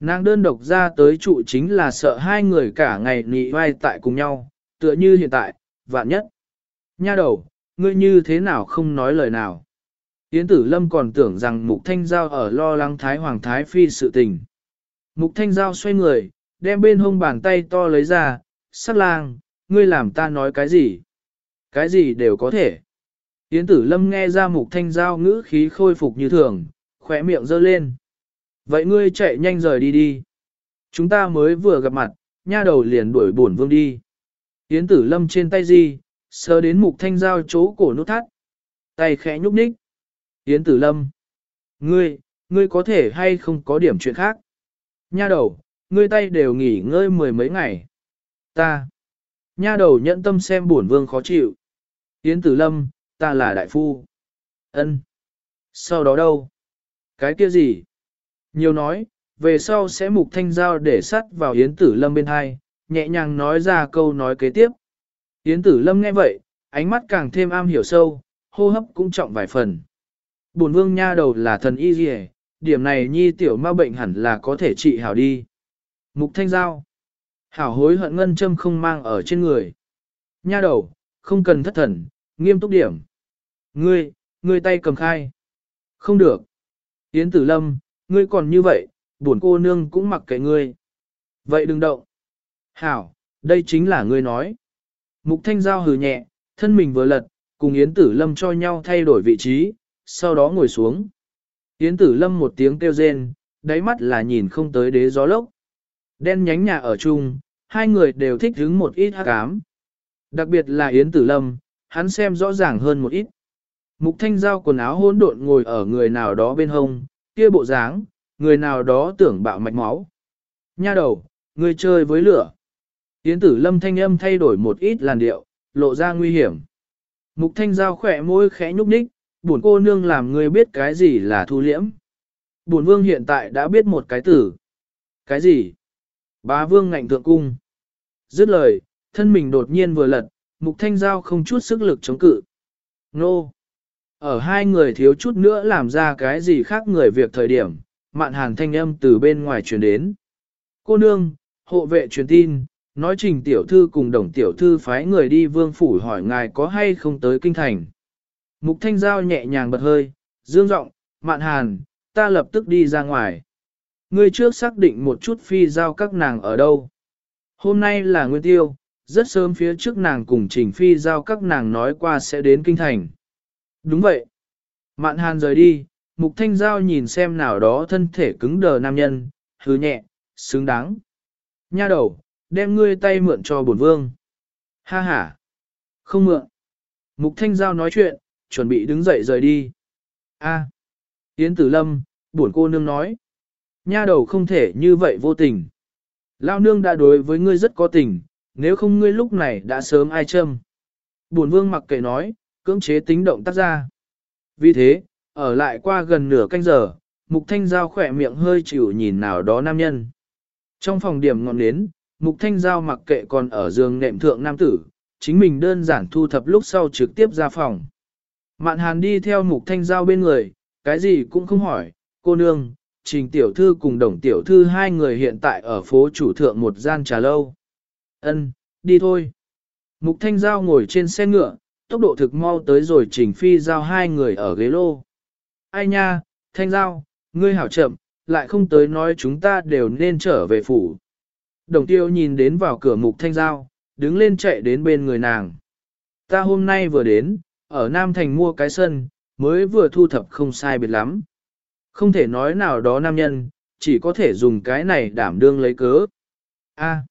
Nàng đơn độc ra tới trụ chính là sợ hai người cả ngày nị vai tại cùng nhau, tựa như hiện tại, vạn nhất. Nha đầu, ngươi như thế nào không nói lời nào. Yến tử lâm còn tưởng rằng mục thanh giao ở lo lắng thái hoàng thái phi sự tình. Mục thanh giao xoay người, đem bên hông bàn tay to lấy ra, sắc lang, ngươi làm ta nói cái gì? Cái gì đều có thể. Yến tử lâm nghe ra mục thanh giao ngữ khí khôi phục như thường, khỏe miệng giơ lên. Vậy ngươi chạy nhanh rời đi đi. Chúng ta mới vừa gặp mặt, nha đầu liền đuổi bổn vương đi. Yến tử lâm trên tay gì, sờ đến mục thanh giao chỗ cổ nút thắt. Tay khẽ nhúc nhích. Yến tử lâm. Ngươi, ngươi có thể hay không có điểm chuyện khác. Nha đầu, ngươi tay đều nghỉ ngơi mười mấy ngày. Ta. Nha đầu nhận tâm xem bổn vương khó chịu. Yến tử lâm, ta là đại phu. Ân. Sau đó đâu? Cái kia gì? Nhiều nói, về sau sẽ mục thanh giao để sắt vào Yến tử lâm bên hai, nhẹ nhàng nói ra câu nói kế tiếp. Yến tử lâm nghe vậy, ánh mắt càng thêm am hiểu sâu, hô hấp cũng trọng vài phần. Bổn vương nha đầu là thần y gì? Điểm này nhi tiểu ma bệnh hẳn là có thể trị hảo đi. Mục thanh giao. Hảo hối hận ngân châm không mang ở trên người. Nha đầu, không cần thất thần, nghiêm túc điểm. Ngươi, ngươi tay cầm khai. Không được. Yến tử lâm, ngươi còn như vậy, buồn cô nương cũng mặc kệ ngươi. Vậy đừng động. Hảo, đây chính là ngươi nói. Mục thanh giao hừ nhẹ, thân mình vừa lật, cùng Yến tử lâm cho nhau thay đổi vị trí, sau đó ngồi xuống. Yến tử lâm một tiếng kêu rên, đáy mắt là nhìn không tới đế gió lốc. Đen nhánh nhà ở chung, hai người đều thích hứng một ít hắc ám. Đặc biệt là Yến tử lâm, hắn xem rõ ràng hơn một ít. Mục thanh giao quần áo hỗn độn ngồi ở người nào đó bên hông, kia bộ dáng, người nào đó tưởng bạo mạch máu. Nha đầu, người chơi với lửa. Yến tử lâm thanh âm thay đổi một ít làn điệu, lộ ra nguy hiểm. Mục thanh giao khỏe môi khẽ nhúc nhích, buồn cô nương làm ngươi biết cái gì là thu liễm. Buồn vương hiện tại đã biết một cái tử. Cái gì? Bá vương ngạnh thượng cung. Dứt lời, thân mình đột nhiên vừa lật, mục thanh giao không chút sức lực chống cự. Nô! Ở hai người thiếu chút nữa làm ra cái gì khác người việc thời điểm, mạn hàn thanh âm từ bên ngoài truyền đến. Cô nương, hộ vệ truyền tin, nói trình tiểu thư cùng đồng tiểu thư phái người đi vương phủ hỏi ngài có hay không tới kinh thành. Mục thanh giao nhẹ nhàng bật hơi, dương giọng mạn hàn, ta lập tức đi ra ngoài. Ngươi trước xác định một chút phi giao các nàng ở đâu. Hôm nay là nguyên tiêu, rất sớm phía trước nàng cùng trình phi giao các nàng nói qua sẽ đến kinh thành. Đúng vậy. Mạn hàn rời đi, mục thanh giao nhìn xem nào đó thân thể cứng đờ nam nhân, hứ nhẹ, xứng đáng. Nha đầu, đem ngươi tay mượn cho bổn vương. Ha ha. Không mượn. Mục thanh giao nói chuyện, chuẩn bị đứng dậy rời đi. A. Yến tử lâm, buồn cô nương nói. Nha đầu không thể như vậy vô tình. Lao nương đã đối với ngươi rất có tình, nếu không ngươi lúc này đã sớm ai châm. buồn vương mặc kệ nói, cưỡng chế tính động tác ra. Vì thế, ở lại qua gần nửa canh giờ, Mục Thanh Giao khỏe miệng hơi chịu nhìn nào đó nam nhân. Trong phòng điểm ngọn nến, Mục Thanh Giao mặc kệ còn ở giường nệm thượng nam tử, chính mình đơn giản thu thập lúc sau trực tiếp ra phòng. Mạn Hàn đi theo Mục Thanh Giao bên người, cái gì cũng không hỏi, cô nương, Trình Tiểu Thư cùng Đồng Tiểu Thư hai người hiện tại ở phố chủ thượng một gian trà lâu. Ân, đi thôi. Mục Thanh Giao ngồi trên xe ngựa, tốc độ thực mau tới rồi Trình Phi Giao hai người ở ghế lô. Ai nha, Thanh Giao, ngươi hảo chậm, lại không tới nói chúng ta đều nên trở về phủ. Đồng tiêu nhìn đến vào cửa mục thanh giao, đứng lên chạy đến bên người nàng. Ta hôm nay vừa đến, ở Nam Thành mua cái sân, mới vừa thu thập không sai biệt lắm. Không thể nói nào đó nam nhân, chỉ có thể dùng cái này đảm đương lấy cớ. A,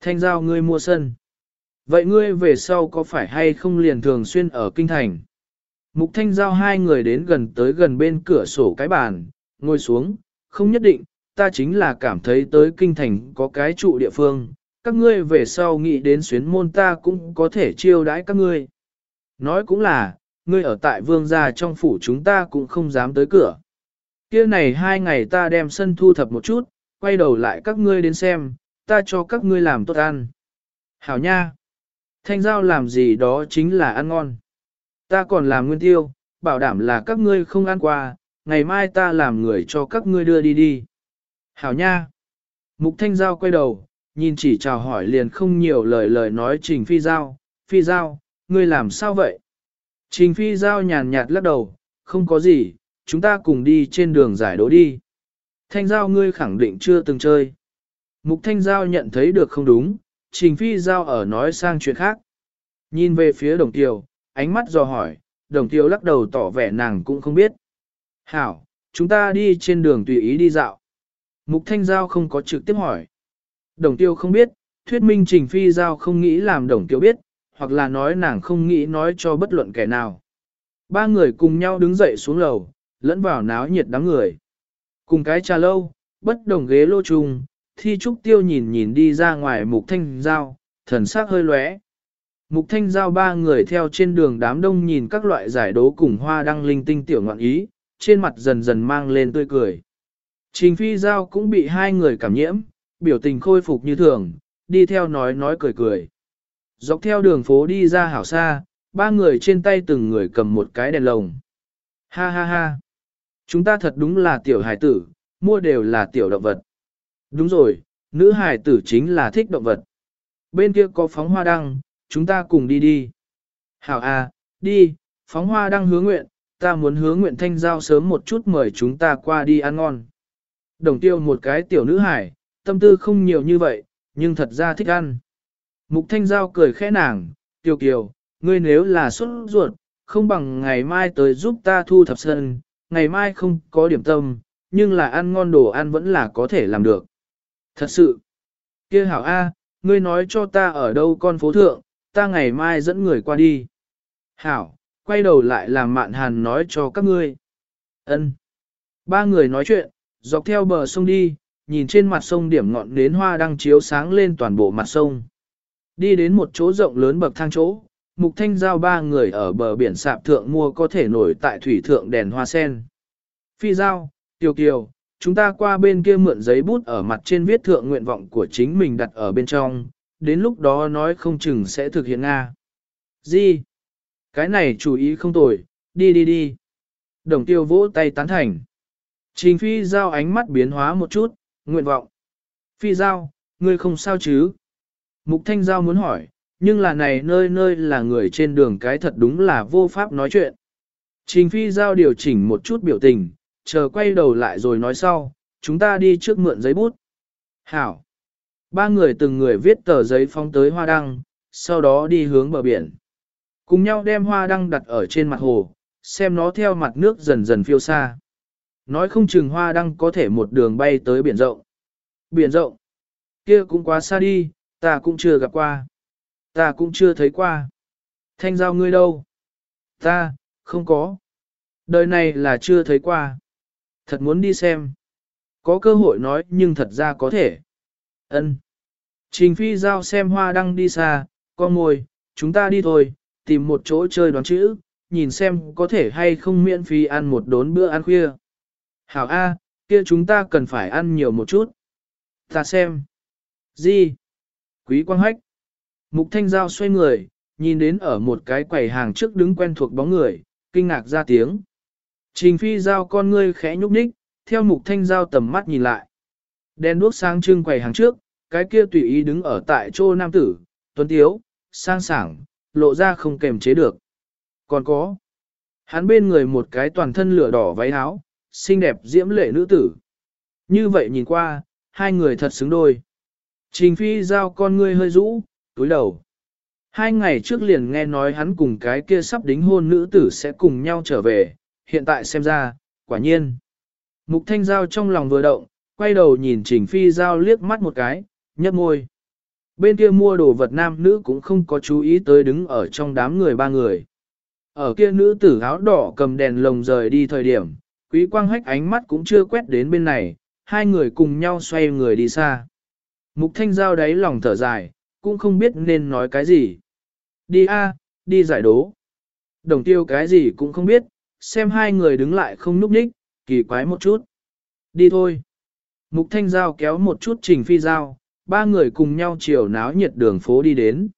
thanh giao ngươi mua sân. Vậy ngươi về sau có phải hay không liền thường xuyên ở kinh thành? Mục thanh giao hai người đến gần tới gần bên cửa sổ cái bàn, ngồi xuống, không nhất định, ta chính là cảm thấy tới kinh thành có cái trụ địa phương, các ngươi về sau nghĩ đến xuyến môn ta cũng có thể chiêu đãi các ngươi. Nói cũng là, ngươi ở tại vương gia trong phủ chúng ta cũng không dám tới cửa. Kia này hai ngày ta đem sân thu thập một chút, quay đầu lại các ngươi đến xem, ta cho các ngươi làm tốt ăn. Hảo nha! Thanh giao làm gì đó chính là ăn ngon. Ta còn làm nguyên tiêu, bảo đảm là các ngươi không ăn qua, ngày mai ta làm người cho các ngươi đưa đi đi. Hảo nha! Mục Thanh Giao quay đầu, nhìn chỉ chào hỏi liền không nhiều lời lời nói Trình Phi Giao, Phi Giao, ngươi làm sao vậy? Trình Phi Giao nhàn nhạt lắc đầu, không có gì, chúng ta cùng đi trên đường giải đố đi. Thanh Giao ngươi khẳng định chưa từng chơi. Mục Thanh Giao nhận thấy được không đúng, Trình Phi Giao ở nói sang chuyện khác. Nhìn về phía đồng tiều, ánh mắt dò hỏi, đồng tiều lắc đầu tỏ vẻ nàng cũng không biết. Hảo, chúng ta đi trên đường tùy ý đi dạo. Mục Thanh Giao không có trực tiếp hỏi. Đồng tiêu không biết, thuyết minh Trình Phi Giao không nghĩ làm đồng tiêu biết, hoặc là nói nàng không nghĩ nói cho bất luận kẻ nào. Ba người cùng nhau đứng dậy xuống lầu, lẫn vào náo nhiệt đám người. Cùng cái trà lâu, bất đồng ghế lô trùng, thi trúc tiêu nhìn nhìn đi ra ngoài mục thanh giao, thần sắc hơi lóe. Mục thanh giao ba người theo trên đường đám đông nhìn các loại giải đố cùng hoa đăng linh tinh tiểu ngoạn ý, trên mặt dần dần mang lên tươi cười. Trình phi giao cũng bị hai người cảm nhiễm, biểu tình khôi phục như thường, đi theo nói nói cười cười. Dọc theo đường phố đi ra hảo xa, ba người trên tay từng người cầm một cái đèn lồng. Ha ha ha! Chúng ta thật đúng là tiểu hải tử, mua đều là tiểu động vật. Đúng rồi, nữ hải tử chính là thích động vật. Bên kia có phóng hoa đăng, chúng ta cùng đi đi. Hảo à, đi, phóng hoa đăng hứa nguyện, ta muốn hứa nguyện thanh giao sớm một chút mời chúng ta qua đi ăn ngon. Đồng tiêu một cái tiểu nữ hải, tâm tư không nhiều như vậy, nhưng thật ra thích ăn. Mục thanh giao cười khẽ nàng, Tiểu kiều, ngươi nếu là xuất ruột, không bằng ngày mai tới giúp ta thu thập sân, ngày mai không có điểm tâm, nhưng là ăn ngon đồ ăn vẫn là có thể làm được. Thật sự, kia hảo A, ngươi nói cho ta ở đâu con phố thượng, ta ngày mai dẫn người qua đi. Hảo, quay đầu lại làm mạn hàn nói cho các ngươi. Ân. Ba người nói chuyện, dọc theo bờ sông đi, nhìn trên mặt sông điểm ngọn nến hoa đang chiếu sáng lên toàn bộ mặt sông. Đi đến một chỗ rộng lớn bậc thang chỗ, Mục Thanh Giao ba người ở bờ biển sạp thượng mua có thể nổi tại thủy thượng đèn hoa sen. Phi Giao, Tiêu Kiều, chúng ta qua bên kia mượn giấy bút ở mặt trên viết thượng nguyện vọng của chính mình đặt ở bên trong, đến lúc đó nói không chừng sẽ thực hiện Nga. Gì? Cái này chủ ý không tồi, đi đi đi. Đồng tiêu vỗ tay tán thành. Trình phi giao ánh mắt biến hóa một chút, nguyện vọng. Phi giao, ngươi không sao chứ? Mục thanh giao muốn hỏi, nhưng là này nơi nơi là người trên đường cái thật đúng là vô pháp nói chuyện. Trình phi giao điều chỉnh một chút biểu tình, chờ quay đầu lại rồi nói sau, chúng ta đi trước mượn giấy bút. Hảo. Ba người từng người viết tờ giấy phóng tới hoa đăng, sau đó đi hướng bờ biển. Cùng nhau đem hoa đăng đặt ở trên mặt hồ, xem nó theo mặt nước dần dần phiêu xa. Nói không chừng hoa đăng có thể một đường bay tới biển rộng. Biển rộng? Kia cũng quá xa đi, ta cũng chưa gặp qua. Ta cũng chưa thấy qua. Thanh giao ngươi đâu? Ta, không có. Đời này là chưa thấy qua. Thật muốn đi xem. Có cơ hội nói nhưng thật ra có thể. Ân. Trình phi giao xem hoa đăng đi xa, con ngồi, chúng ta đi thôi, tìm một chỗ chơi đoán chữ, nhìn xem có thể hay không miễn phí ăn một đốn bữa ăn khuya. Hảo A, kia chúng ta cần phải ăn nhiều một chút. Ta xem. Gì? Quý quang hách. Mục thanh giao xoay người, nhìn đến ở một cái quầy hàng trước đứng quen thuộc bóng người, kinh ngạc ra tiếng. Trình phi giao con ngươi khẽ nhúc nhích, theo mục thanh giao tầm mắt nhìn lại. Đèn đuốc sang trưng quầy hàng trước, cái kia tùy ý đứng ở tại chỗ nam tử, tuấn tiếu, sang sảng, lộ ra không kềm chế được. Còn có, hắn bên người một cái toàn thân lửa đỏ váy áo, xinh đẹp diễm lệ nữ tử. Như vậy nhìn qua, hai người thật xứng đôi. Trình phi giao con ngươi hơi rũ, túi đầu. Hai ngày trước liền nghe nói hắn cùng cái kia sắp đính hôn nữ tử sẽ cùng nhau trở về, hiện tại xem ra, quả nhiên. Mục thanh giao trong lòng vừa động, quay đầu nhìn trình phi giao liếc mắt một cái, nhấp môi. Bên kia mua đồ vật nam nữ cũng không có chú ý tới đứng ở trong đám người ba người. Ở kia nữ tử áo đỏ cầm đèn lồng rời đi thời điểm, quý quang hách ánh mắt cũng chưa quét đến bên này, hai người cùng nhau xoay người đi xa. Mục thanh giao đáy lòng thở dài, cũng không biết nên nói cái gì. Đi a, đi giải đố. Đồng tiêu cái gì cũng không biết, xem hai người đứng lại không núp ních, kỳ quái một chút. Đi thôi. Mục thanh giao kéo một chút trình phi giao, ba người cùng nhau chiều náo nhiệt đường phố đi đến.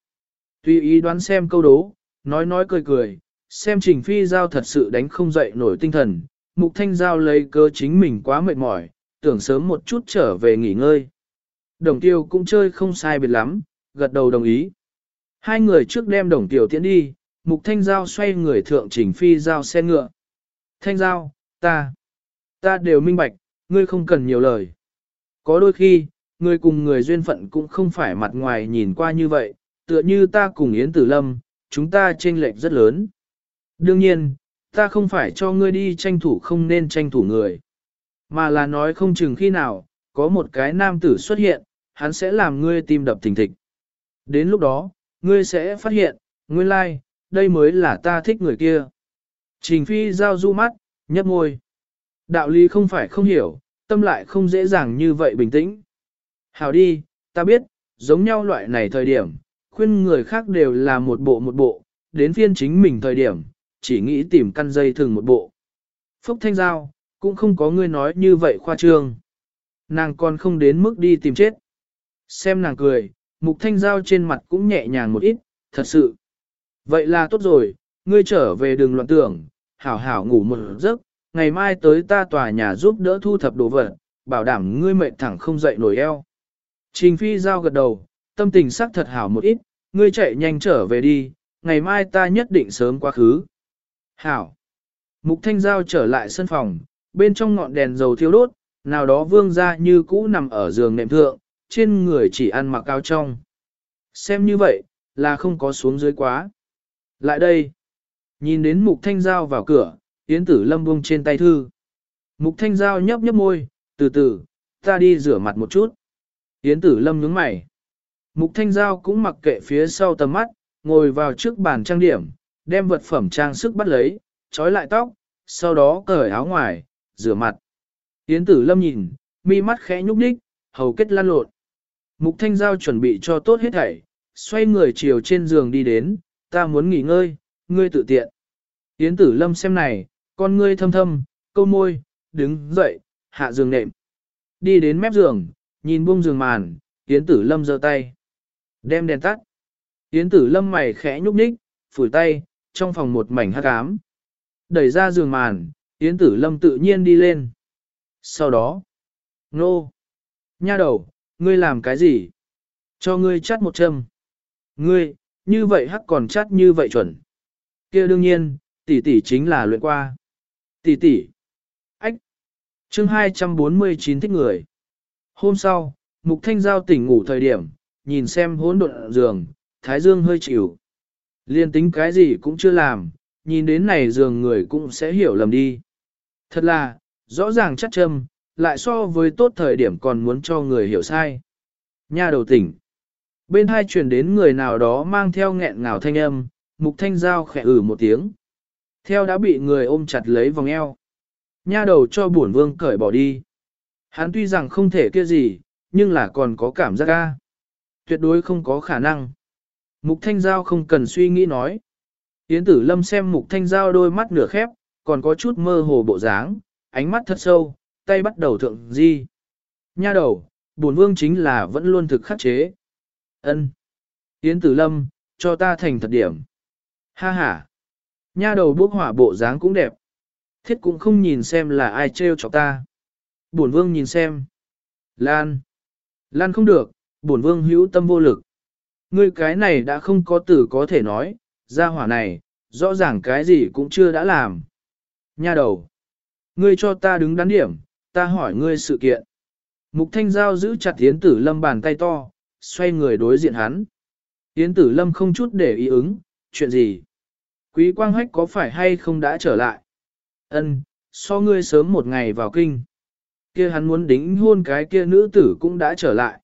Tuy ý đoán xem câu đố, nói nói cười cười, xem trình phi giao thật sự đánh không dậy nổi tinh thần, mục thanh giao lấy cơ chính mình quá mệt mỏi, tưởng sớm một chút trở về nghỉ ngơi. Đồng tiêu cũng chơi không sai biệt lắm, gật đầu đồng ý. Hai người trước đem đồng tiểu tiễn đi, mục thanh giao xoay người thượng trình phi giao xe ngựa. Thanh giao, ta, ta đều minh bạch, ngươi không cần nhiều lời. Có đôi khi, người cùng người duyên phận cũng không phải mặt ngoài nhìn qua như vậy, tựa như ta cùng Yến Tử Lâm, chúng ta chênh lệch rất lớn. Đương nhiên, ta không phải cho ngươi đi tranh thủ không nên tranh thủ người, mà là nói không chừng khi nào, có một cái nam tử xuất hiện, hắn sẽ làm ngươi tim đập thình thịch. Đến lúc đó, ngươi sẽ phát hiện, nguyên lai, like, đây mới là ta thích người kia. Trình phi giao du mắt, nhấp môi. Đạo lý không phải không hiểu, tâm lại không dễ dàng như vậy bình tĩnh. Hào đi, ta biết, giống nhau loại này thời điểm, khuyên người khác đều là một bộ một bộ, đến phiên chính mình thời điểm, chỉ nghĩ tìm căn dây thường một bộ. Phúc Thanh Giao, cũng không có người nói như vậy khoa trương. Nàng còn không đến mức đi tìm chết. Xem nàng cười, Mục Thanh Giao trên mặt cũng nhẹ nhàng một ít, thật sự. Vậy là tốt rồi, ngươi trở về đường loạn tưởng, hảo hảo ngủ một giấc, ngày mai tới ta tòa nhà giúp đỡ thu thập đồ vật, bảo đảm ngươi mệt thẳng không dậy nổi eo. Trình Phi Giao gật đầu, tâm tình sắc thật hảo một ít, ngươi chạy nhanh trở về đi, ngày mai ta nhất định sớm quá khứ. Hảo. Mục Thanh Giao trở lại sân phòng, bên trong ngọn đèn dầu thiêu đốt, nào đó vương ra như cũ nằm ở giường nệm thượng, trên người chỉ ăn mặc áo trong. Xem như vậy, là không có xuống dưới quá. Lại đây. Nhìn đến Mục Thanh Giao vào cửa, Yến Tử Lâm buông trên tay thư. Mục Thanh Giao nhấp nhấp môi, từ từ, ta đi rửa mặt một chút. Yến Tử Lâm nhướng mày. Mục Thanh Giao cũng mặc kệ phía sau tầm mắt, ngồi vào trước bàn trang điểm, đem vật phẩm trang sức bắt lấy, trói lại tóc, sau đó cởi áo ngoài, rửa mặt. Yến Tử Lâm nhìn, mi mắt khẽ nhúc nhích, hầu kết lan lộn. Mục Thanh Giao chuẩn bị cho tốt hết thảy, xoay người chiều trên giường đi đến, ta muốn nghỉ ngơi, ngươi tự tiện. Yến tử lâm xem này, con ngươi thâm thâm, câu môi, đứng dậy, hạ giường nệm. Đi đến mép giường, nhìn buông giường màn, Yến tử lâm giơ tay. Đem đèn tắt. Yến tử lâm mày khẽ nhúc nhích, phủi tay, trong phòng một mảnh hắc ám. Đẩy ra giường màn, Yến tử lâm tự nhiên đi lên. Sau đó, nô, nha đầu, ngươi làm cái gì? Cho ngươi chắt một châm. Ngươi, như vậy hắc còn chắt như vậy chuẩn. kia đương nhiên, tỷ tỷ chính là luyện qua. Tỷ tỷ. Ách. chương 249 thích người. Hôm sau, Mục Thanh Giao tỉnh ngủ thời điểm, nhìn xem hỗn độn giường, thái dương hơi chịu. Liên tính cái gì cũng chưa làm, nhìn đến này giường người cũng sẽ hiểu lầm đi. Thật là, rõ ràng chắc châm, lại so với tốt thời điểm còn muốn cho người hiểu sai. Nha đầu tỉnh. Bên hai truyền đến người nào đó mang theo nghẹn ngào thanh âm, mục thanh giao khẽ ử một tiếng. Theo đã bị người ôm chặt lấy vòng eo. Nha đầu cho bổn vương cởi bỏ đi. Hắn tuy rằng không thể kia gì, nhưng là còn có cảm giác ca. Tuyệt đối không có khả năng. Mục thanh giao không cần suy nghĩ nói. Yến tử lâm xem mục thanh giao đôi mắt nửa khép, còn có chút mơ hồ bộ dáng, ánh mắt thật sâu, tay bắt đầu thượng di. Nha đầu, bổn vương chính là vẫn luôn thực khắc chế. Ân. Yến tử lâm, cho ta thành thật điểm. Ha ha. Nha đầu bước hỏa bộ dáng cũng đẹp. Thiết cũng không nhìn xem là ai trêu chọc ta. Bổn vương nhìn xem. Lan. Lan không được, bổn vương hữu tâm vô lực. Ngươi cái này đã không có từ có thể nói, ra hỏa này, rõ ràng cái gì cũng chưa đã làm. Nha đầu. Ngươi cho ta đứng đắn điểm, ta hỏi ngươi sự kiện. Mục Thanh Giao giữ chặt Yến Tử Lâm bàn tay to, xoay người đối diện hắn. Yến Tử Lâm không chút để ý ứng, chuyện gì? Quý Quang Hách có phải hay không đã trở lại? Ân, so ngươi sớm một ngày vào kinh. Kia hắn muốn đính hôn cái kia nữ tử cũng đã trở lại.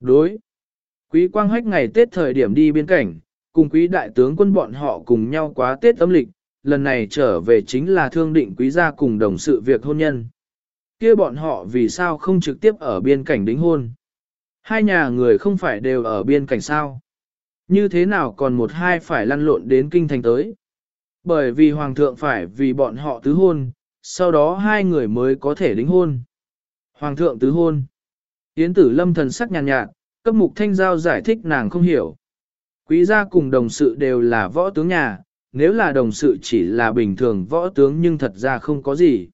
Đối. Quý Quang Hách ngày Tết thời điểm đi biên cảnh, cùng quý đại tướng quân bọn họ cùng nhau quá Tết âm lịch, lần này trở về chính là thương định quý gia cùng đồng sự việc hôn nhân. kia bọn họ vì sao không trực tiếp ở biên cảnh đính hôn? Hai nhà người không phải đều ở biên cảnh sao? Như thế nào còn một hai phải lăn lộn đến kinh thành tới? Bởi vì hoàng thượng phải vì bọn họ tứ hôn, sau đó hai người mới có thể đính hôn. Hoàng thượng tứ hôn. Yến tử lâm thần sắc nhàn nhạt, nhạt, cấp mục thanh giao giải thích nàng không hiểu. Quý gia cùng đồng sự đều là võ tướng nhà, nếu là đồng sự chỉ là bình thường võ tướng nhưng thật ra không có gì.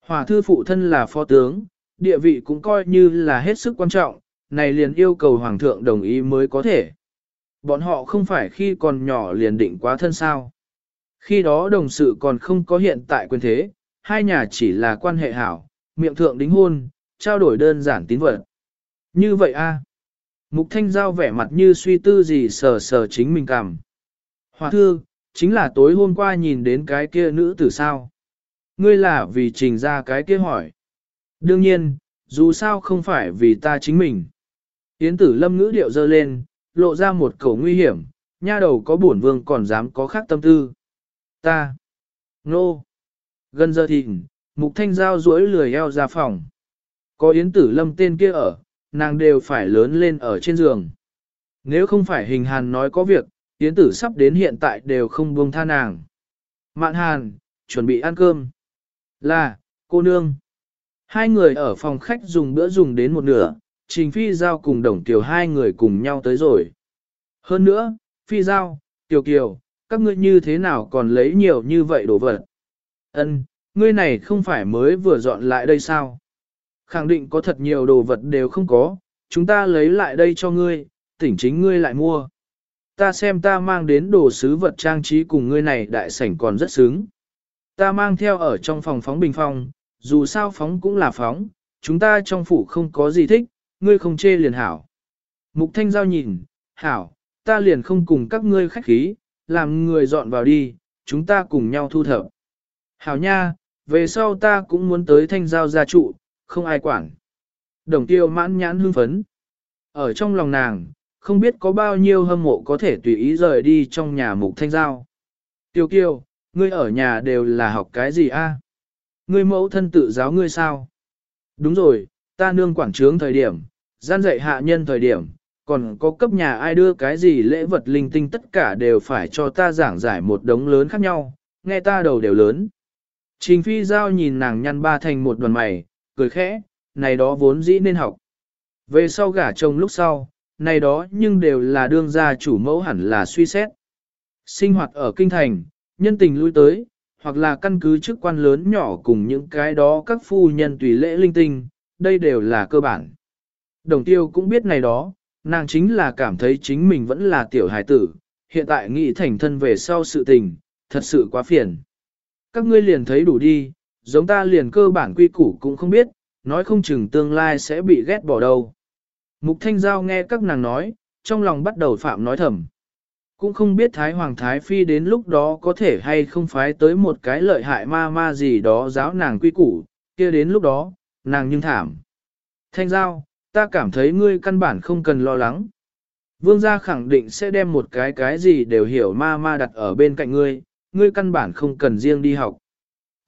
Hòa thư phụ thân là phó tướng, địa vị cũng coi như là hết sức quan trọng, này liền yêu cầu hoàng thượng đồng ý mới có thể. Bọn họ không phải khi còn nhỏ liền định quá thân sao. Khi đó đồng sự còn không có hiện tại quyền thế, hai nhà chỉ là quan hệ hảo, miệng thượng đính hôn, trao đổi đơn giản tín vật. Như vậy a Mục Thanh Giao vẻ mặt như suy tư gì sờ sờ chính mình cảm. Hòa thư, chính là tối hôm qua nhìn đến cái kia nữ tử sao. Ngươi là vì trình ra cái kia hỏi. Đương nhiên, dù sao không phải vì ta chính mình. Yến tử lâm ngữ điệu dơ lên, lộ ra một khẩu nguy hiểm, nha đầu có bổn vương còn dám có khác tâm tư. Ta. Nô. Gần giờ thịnh, mục thanh giao duỗi lười eo ra phòng. Có yến tử lâm tên kia ở, nàng đều phải lớn lên ở trên giường. Nếu không phải hình hàn nói có việc, yến tử sắp đến hiện tại đều không buông tha nàng. Mạn hàn, chuẩn bị ăn cơm. Là, cô nương. Hai người ở phòng khách dùng bữa dùng đến một nửa, Trình Phi Giao cùng Đồng tiểu hai người cùng nhau tới rồi. Hơn nữa, Phi Giao, tiểu Kiều, các ngươi như thế nào còn lấy nhiều như vậy đồ vật? Ân, ngươi này không phải mới vừa dọn lại đây sao? Khẳng định có thật nhiều đồ vật đều không có, chúng ta lấy lại đây cho ngươi, tỉnh chính ngươi lại mua. Ta xem ta mang đến đồ sứ vật trang trí cùng ngươi này đại sảnh còn rất sướng. Ta mang theo ở trong phòng phóng bình phong, dù sao phóng cũng là phóng, chúng ta trong phủ không có gì thích, ngươi không chê liền hảo. Mục thanh giao nhìn, hảo, ta liền không cùng các ngươi khách khí, làm người dọn vào đi, chúng ta cùng nhau thu thập. Hảo nha, về sau ta cũng muốn tới thanh giao gia trụ, không ai quản. Đồng tiêu mãn nhãn hưng phấn. Ở trong lòng nàng, không biết có bao nhiêu hâm mộ có thể tùy ý rời đi trong nhà mục thanh giao. Tiêu kiều, ngươi ở nhà đều là học cái gì a? Ngươi mẫu thân tự giáo ngươi sao? Đúng rồi, ta nương quản trướng thời điểm, gian dạy hạ nhân thời điểm, Còn có cấp nhà ai đưa cái gì lễ vật linh tinh tất cả đều phải cho ta giảng giải một đống lớn khác nhau, nghe ta đầu đều lớn. Trình phi giao nhìn nàng nhăn ba thành một đoàn mày, cười khẽ, này đó vốn dĩ nên học. Về sau gả chồng lúc sau, này đó nhưng đều là đương gia chủ mẫu hẳn là suy xét. Sinh hoạt ở kinh thành, nhân tình lui tới, hoặc là căn cứ chức quan lớn nhỏ cùng những cái đó các phu nhân tùy lễ linh tinh, đây đều là cơ bản. Đồng tiêu cũng biết này đó, nàng chính là cảm thấy chính mình vẫn là tiểu hài tử, hiện tại nghĩ thành thân về sau sự tình, thật sự quá phiền. Các ngươi liền thấy đủ đi, giống ta liền cơ bản quy củ cũng không biết, nói không chừng tương lai sẽ bị ghét bỏ đâu. Mục Thanh Giao nghe các nàng nói, trong lòng bắt đầu phạm nói thầm. Cũng không biết Thái Hoàng Thái Phi đến lúc đó có thể hay không phái tới một cái lợi hại ma ma gì đó giáo nàng quy củ, kia đến lúc đó, nàng nhưng thảm. Thanh Giao, ta cảm thấy ngươi căn bản không cần lo lắng. Vương gia khẳng định sẽ đem một cái cái gì đều hiểu ma ma đặt ở bên cạnh ngươi, ngươi căn bản không cần riêng đi học.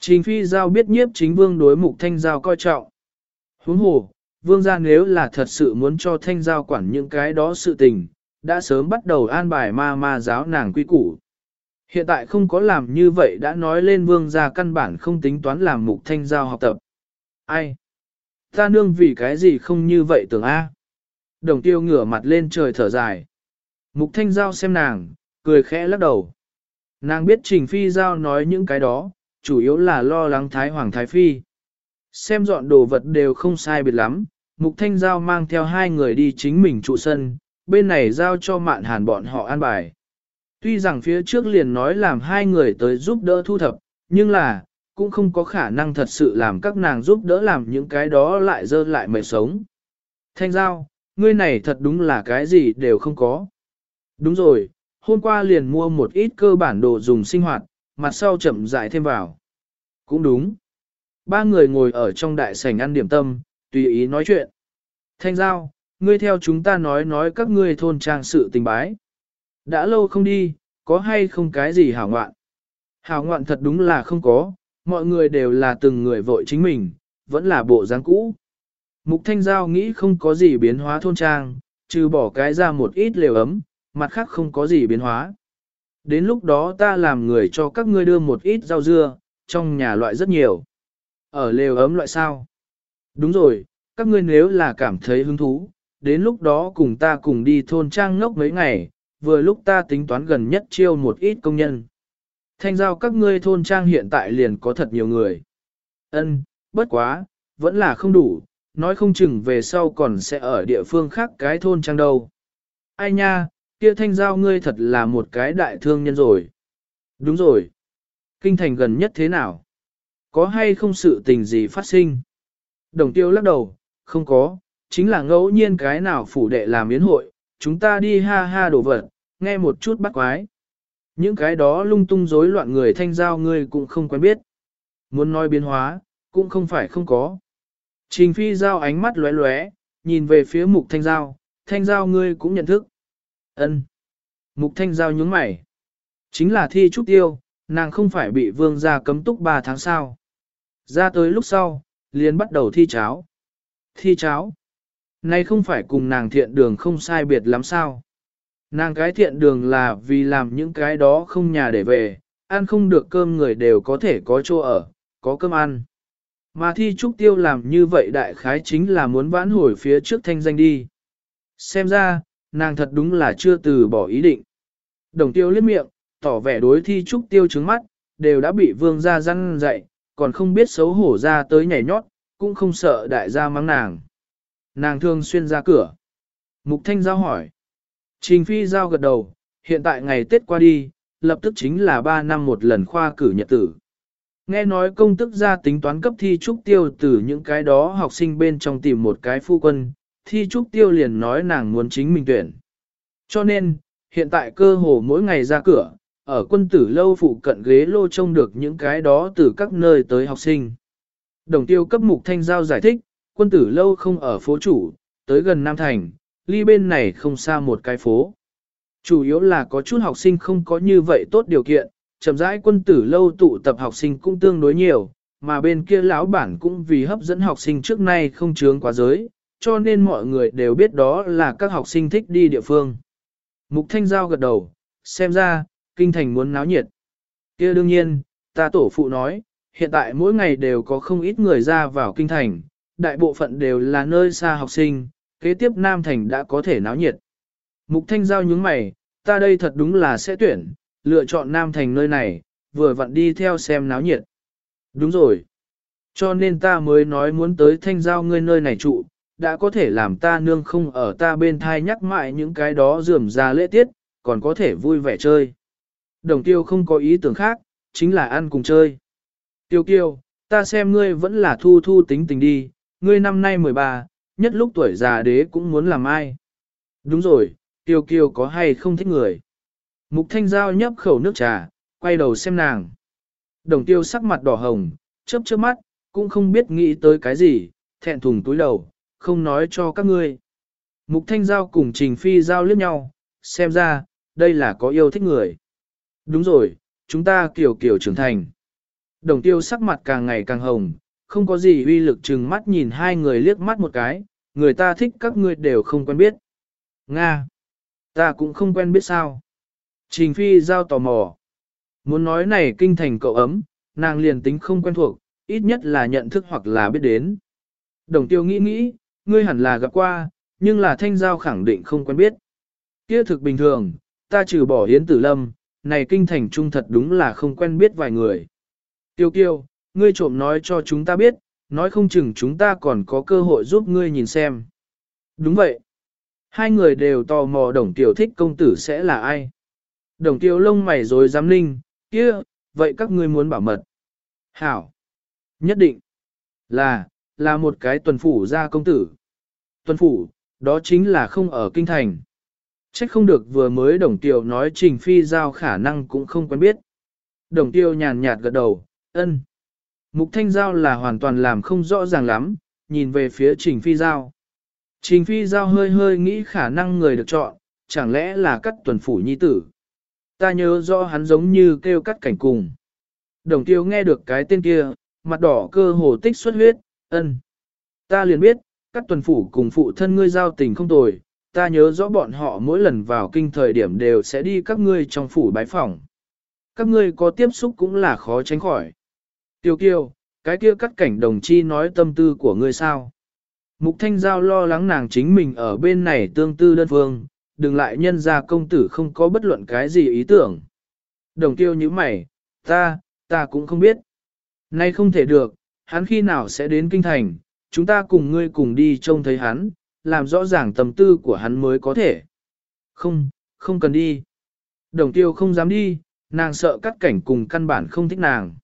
Trình phi giao biết nhiếp chính vương đối mục thanh giao coi trọng. Huống hồ, vương gia nếu là thật sự muốn cho thanh giao quản những cái đó sự tình, đã sớm bắt đầu an bài ma ma giáo nàng quy củ. Hiện tại không có làm như vậy đã nói lên vương gia căn bản không tính toán làm mục thanh giao học tập. Ai? Ta nương vì cái gì không như vậy tưởng A? Đồng tiêu ngửa mặt lên trời thở dài. Mục thanh giao xem nàng, cười khẽ lắc đầu. Nàng biết trình phi giao nói những cái đó, chủ yếu là lo lắng thái hoàng thái phi. Xem dọn đồ vật đều không sai biệt lắm, mục thanh giao mang theo hai người đi chính mình trụ sân, bên này giao cho mạn hàn bọn họ an bài. Tuy rằng phía trước liền nói làm hai người tới giúp đỡ thu thập, nhưng là, cũng không có khả năng thật sự làm các nàng giúp đỡ làm những cái đó lại dơ lại mệt sống. Thanh giao, ngươi này thật đúng là cái gì đều không có. Đúng rồi, hôm qua liền mua một ít cơ bản đồ dùng sinh hoạt, mặt sau chậm rãi thêm vào. Cũng đúng. Ba người ngồi ở trong đại sảnh ăn điểm tâm, tùy ý nói chuyện. Thanh giao, ngươi theo chúng ta nói nói các ngươi thôn trang sự tình bái. Đã lâu không đi, có hay không cái gì hảo ngoạn? Hảo ngoạn thật đúng là không có, mọi người đều là từng người vội chính mình, vẫn là bộ dáng cũ. Mục Thanh Giao nghĩ không có gì biến hóa thôn trang, trừ bỏ cái ra một ít lều ấm, mặt khác không có gì biến hóa. Đến lúc đó ta làm người cho các ngươi đưa một ít rau dưa, trong nhà loại rất nhiều. Ở lều ấm loại sao? Đúng rồi, các ngươi nếu là cảm thấy hứng thú, đến lúc đó cùng ta cùng đi thôn trang ngốc mấy ngày, vừa lúc ta tính toán gần nhất chiêu một ít công nhân. Thanh giao các ngươi thôn trang hiện tại liền có thật nhiều người. Ân, bất quá, vẫn là không đủ, nói không chừng về sau còn sẽ ở địa phương khác cái thôn trang đâu. Ai nha, kia thanh giao ngươi thật là một cái đại thương nhân rồi. Đúng rồi. Kinh thành gần nhất thế nào? Có hay không sự tình gì phát sinh? Đồng tiêu lắc đầu, không có, chính là ngẫu nhiên cái nào phủ đệ làm miến hội, chúng ta đi ha ha đổ vật, nghe một chút bắt quái. Những cái đó lung tung rối loạn người thanh giao ngươi cũng không quen biết. Muốn nói biến hóa, cũng không phải không có. Trình phi giao ánh mắt lóe lóe, nhìn về phía mục thanh giao, thanh giao ngươi cũng nhận thức. ân Mục thanh giao nhướng mày. Chính là thi trúc tiêu, nàng không phải bị vương gia cấm túc 3 tháng sau. Ra tới lúc sau, liền bắt đầu thi cháo. Thi cháo. nay không phải cùng nàng thiện đường không sai biệt lắm sao. Nàng cái thiện đường là vì làm những cái đó không nhà để về, ăn không được cơm người đều có thể có chỗ ở, có cơm ăn. Mà thi trúc tiêu làm như vậy đại khái chính là muốn vãn hồi phía trước thanh danh đi. Xem ra, nàng thật đúng là chưa từ bỏ ý định. Đồng tiêu liếc miệng, tỏ vẻ đối thi trúc tiêu trứng mắt, đều đã bị vương gia răn dạy, còn không biết xấu hổ ra tới nhảy nhót, cũng không sợ đại gia mắng nàng. Nàng thường xuyên ra cửa. Mục thanh giao hỏi. Trình phi giao gật đầu, hiện tại ngày Tết qua đi, lập tức chính là 3 năm một lần khoa cử nhật tử. Nghe nói công tức ra tính toán cấp thi trúc tiêu từ những cái đó học sinh bên trong tìm một cái phu quân, thi trúc tiêu liền nói nàng muốn chính mình tuyển. Cho nên, hiện tại cơ hồ mỗi ngày ra cửa, ở quân tử lâu phụ cận ghế lô trông được những cái đó từ các nơi tới học sinh. Đồng tiêu cấp mục thanh giao giải thích, quân tử lâu không ở phố chủ, tới gần Nam Thành, ly bên này không xa một cái phố. Chủ yếu là có chút học sinh không có như vậy tốt điều kiện, chậm rãi quân tử lâu tụ tập học sinh cũng tương đối nhiều, mà bên kia lão bản cũng vì hấp dẫn học sinh trước nay không chướng quá giới, cho nên mọi người đều biết đó là các học sinh thích đi địa phương. Mục Thanh Giao gật đầu, xem ra, kinh thành muốn náo nhiệt. kia đương nhiên, ta tổ phụ nói, hiện tại mỗi ngày đều có không ít người ra vào kinh thành, đại bộ phận đều là nơi xa học sinh, kế tiếp Nam Thành đã có thể náo nhiệt. Mục Thanh Giao nhướng mày, ta đây thật đúng là sẽ tuyển, lựa chọn Nam Thành nơi này, vừa vặn đi theo xem náo nhiệt. Đúng rồi. Cho nên ta mới nói muốn tới Thanh Giao ngươi nơi này trụ, đã có thể làm ta nương không ở ta bên thai nhắc mãi những cái đó dườm ra lễ tiết, còn có thể vui vẻ chơi. Đồng tiêu không có ý tưởng khác, chính là ăn cùng chơi. Tiêu kiêu, ta xem ngươi vẫn là thu thu tính tình đi, ngươi năm nay 13, nhất lúc tuổi già đế cũng muốn làm ai. Đúng rồi, tiêu kiêu có hay không thích người. Mục thanh giao nhấp khẩu nước trà, quay đầu xem nàng. Đồng tiêu sắc mặt đỏ hồng, chớp chớp mắt, cũng không biết nghĩ tới cái gì, thẹn thùng túi đầu, không nói cho các ngươi. Mục thanh giao cùng trình phi giao liếc nhau, xem ra, đây là có yêu thích người. Đúng rồi, chúng ta kiểu kiểu trưởng thành. Đồng tiêu sắc mặt càng ngày càng hồng, không có gì uy lực chừng mắt nhìn hai người liếc mắt một cái, người ta thích các ngươi đều không quen biết. Nga! Ta cũng không quen biết sao. Trình phi giao tò mò. Muốn nói này kinh thành cậu ấm, nàng liền tính không quen thuộc, ít nhất là nhận thức hoặc là biết đến. Đồng tiêu nghĩ nghĩ, ngươi hẳn là gặp qua, nhưng là thanh giao khẳng định không quen biết. Kia thực bình thường, ta trừ bỏ hiến tử lâm, này kinh thành trung thật đúng là không quen biết vài người. Tiêu kiêu, ngươi trộm nói cho chúng ta biết, nói không chừng chúng ta còn có cơ hội giúp ngươi nhìn xem. Đúng vậy. Hai người đều tò mò đồng tiểu thích công tử sẽ là ai. Đồng tiểu lông mày rồi dám linh, kia, vậy các ngươi muốn bảo mật. Hảo. Nhất định. Là, là một cái tuần phủ gia công tử. Tuần phủ, đó chính là không ở kinh thành. Trách không được vừa mới đồng tiêu nói trình phi giao khả năng cũng không quen biết. Đồng tiêu nhàn nhạt gật đầu, ân. Mục thanh giao là hoàn toàn làm không rõ ràng lắm, nhìn về phía trình phi giao. Trình phi giao hơi hơi nghĩ khả năng người được chọn, chẳng lẽ là cắt tuần phủ nhi tử. Ta nhớ rõ hắn giống như kêu cắt cảnh cùng. Đồng tiêu nghe được cái tên kia, mặt đỏ cơ hồ tích xuất huyết, ân. Ta liền biết, cắt tuần phủ cùng phụ thân ngươi giao tình không tồi, ta nhớ rõ bọn họ mỗi lần vào kinh thời điểm đều sẽ đi các ngươi trong phủ bái phỏng. Các ngươi có tiếp xúc cũng là khó tránh khỏi. Tiêu kiêu, cái kia cắt cảnh đồng chi nói tâm tư của ngươi sao? Mục Thanh Giao lo lắng nàng chính mình ở bên này tương tư đơn phương, đừng lại nhân ra công tử không có bất luận cái gì ý tưởng. Đồng tiêu như mày, ta, ta cũng không biết. Nay không thể được, hắn khi nào sẽ đến kinh thành, chúng ta cùng ngươi cùng đi trông thấy hắn, làm rõ ràng tâm tư của hắn mới có thể. Không, không cần đi. Đồng tiêu không dám đi, nàng sợ cắt cảnh cùng căn bản không thích nàng.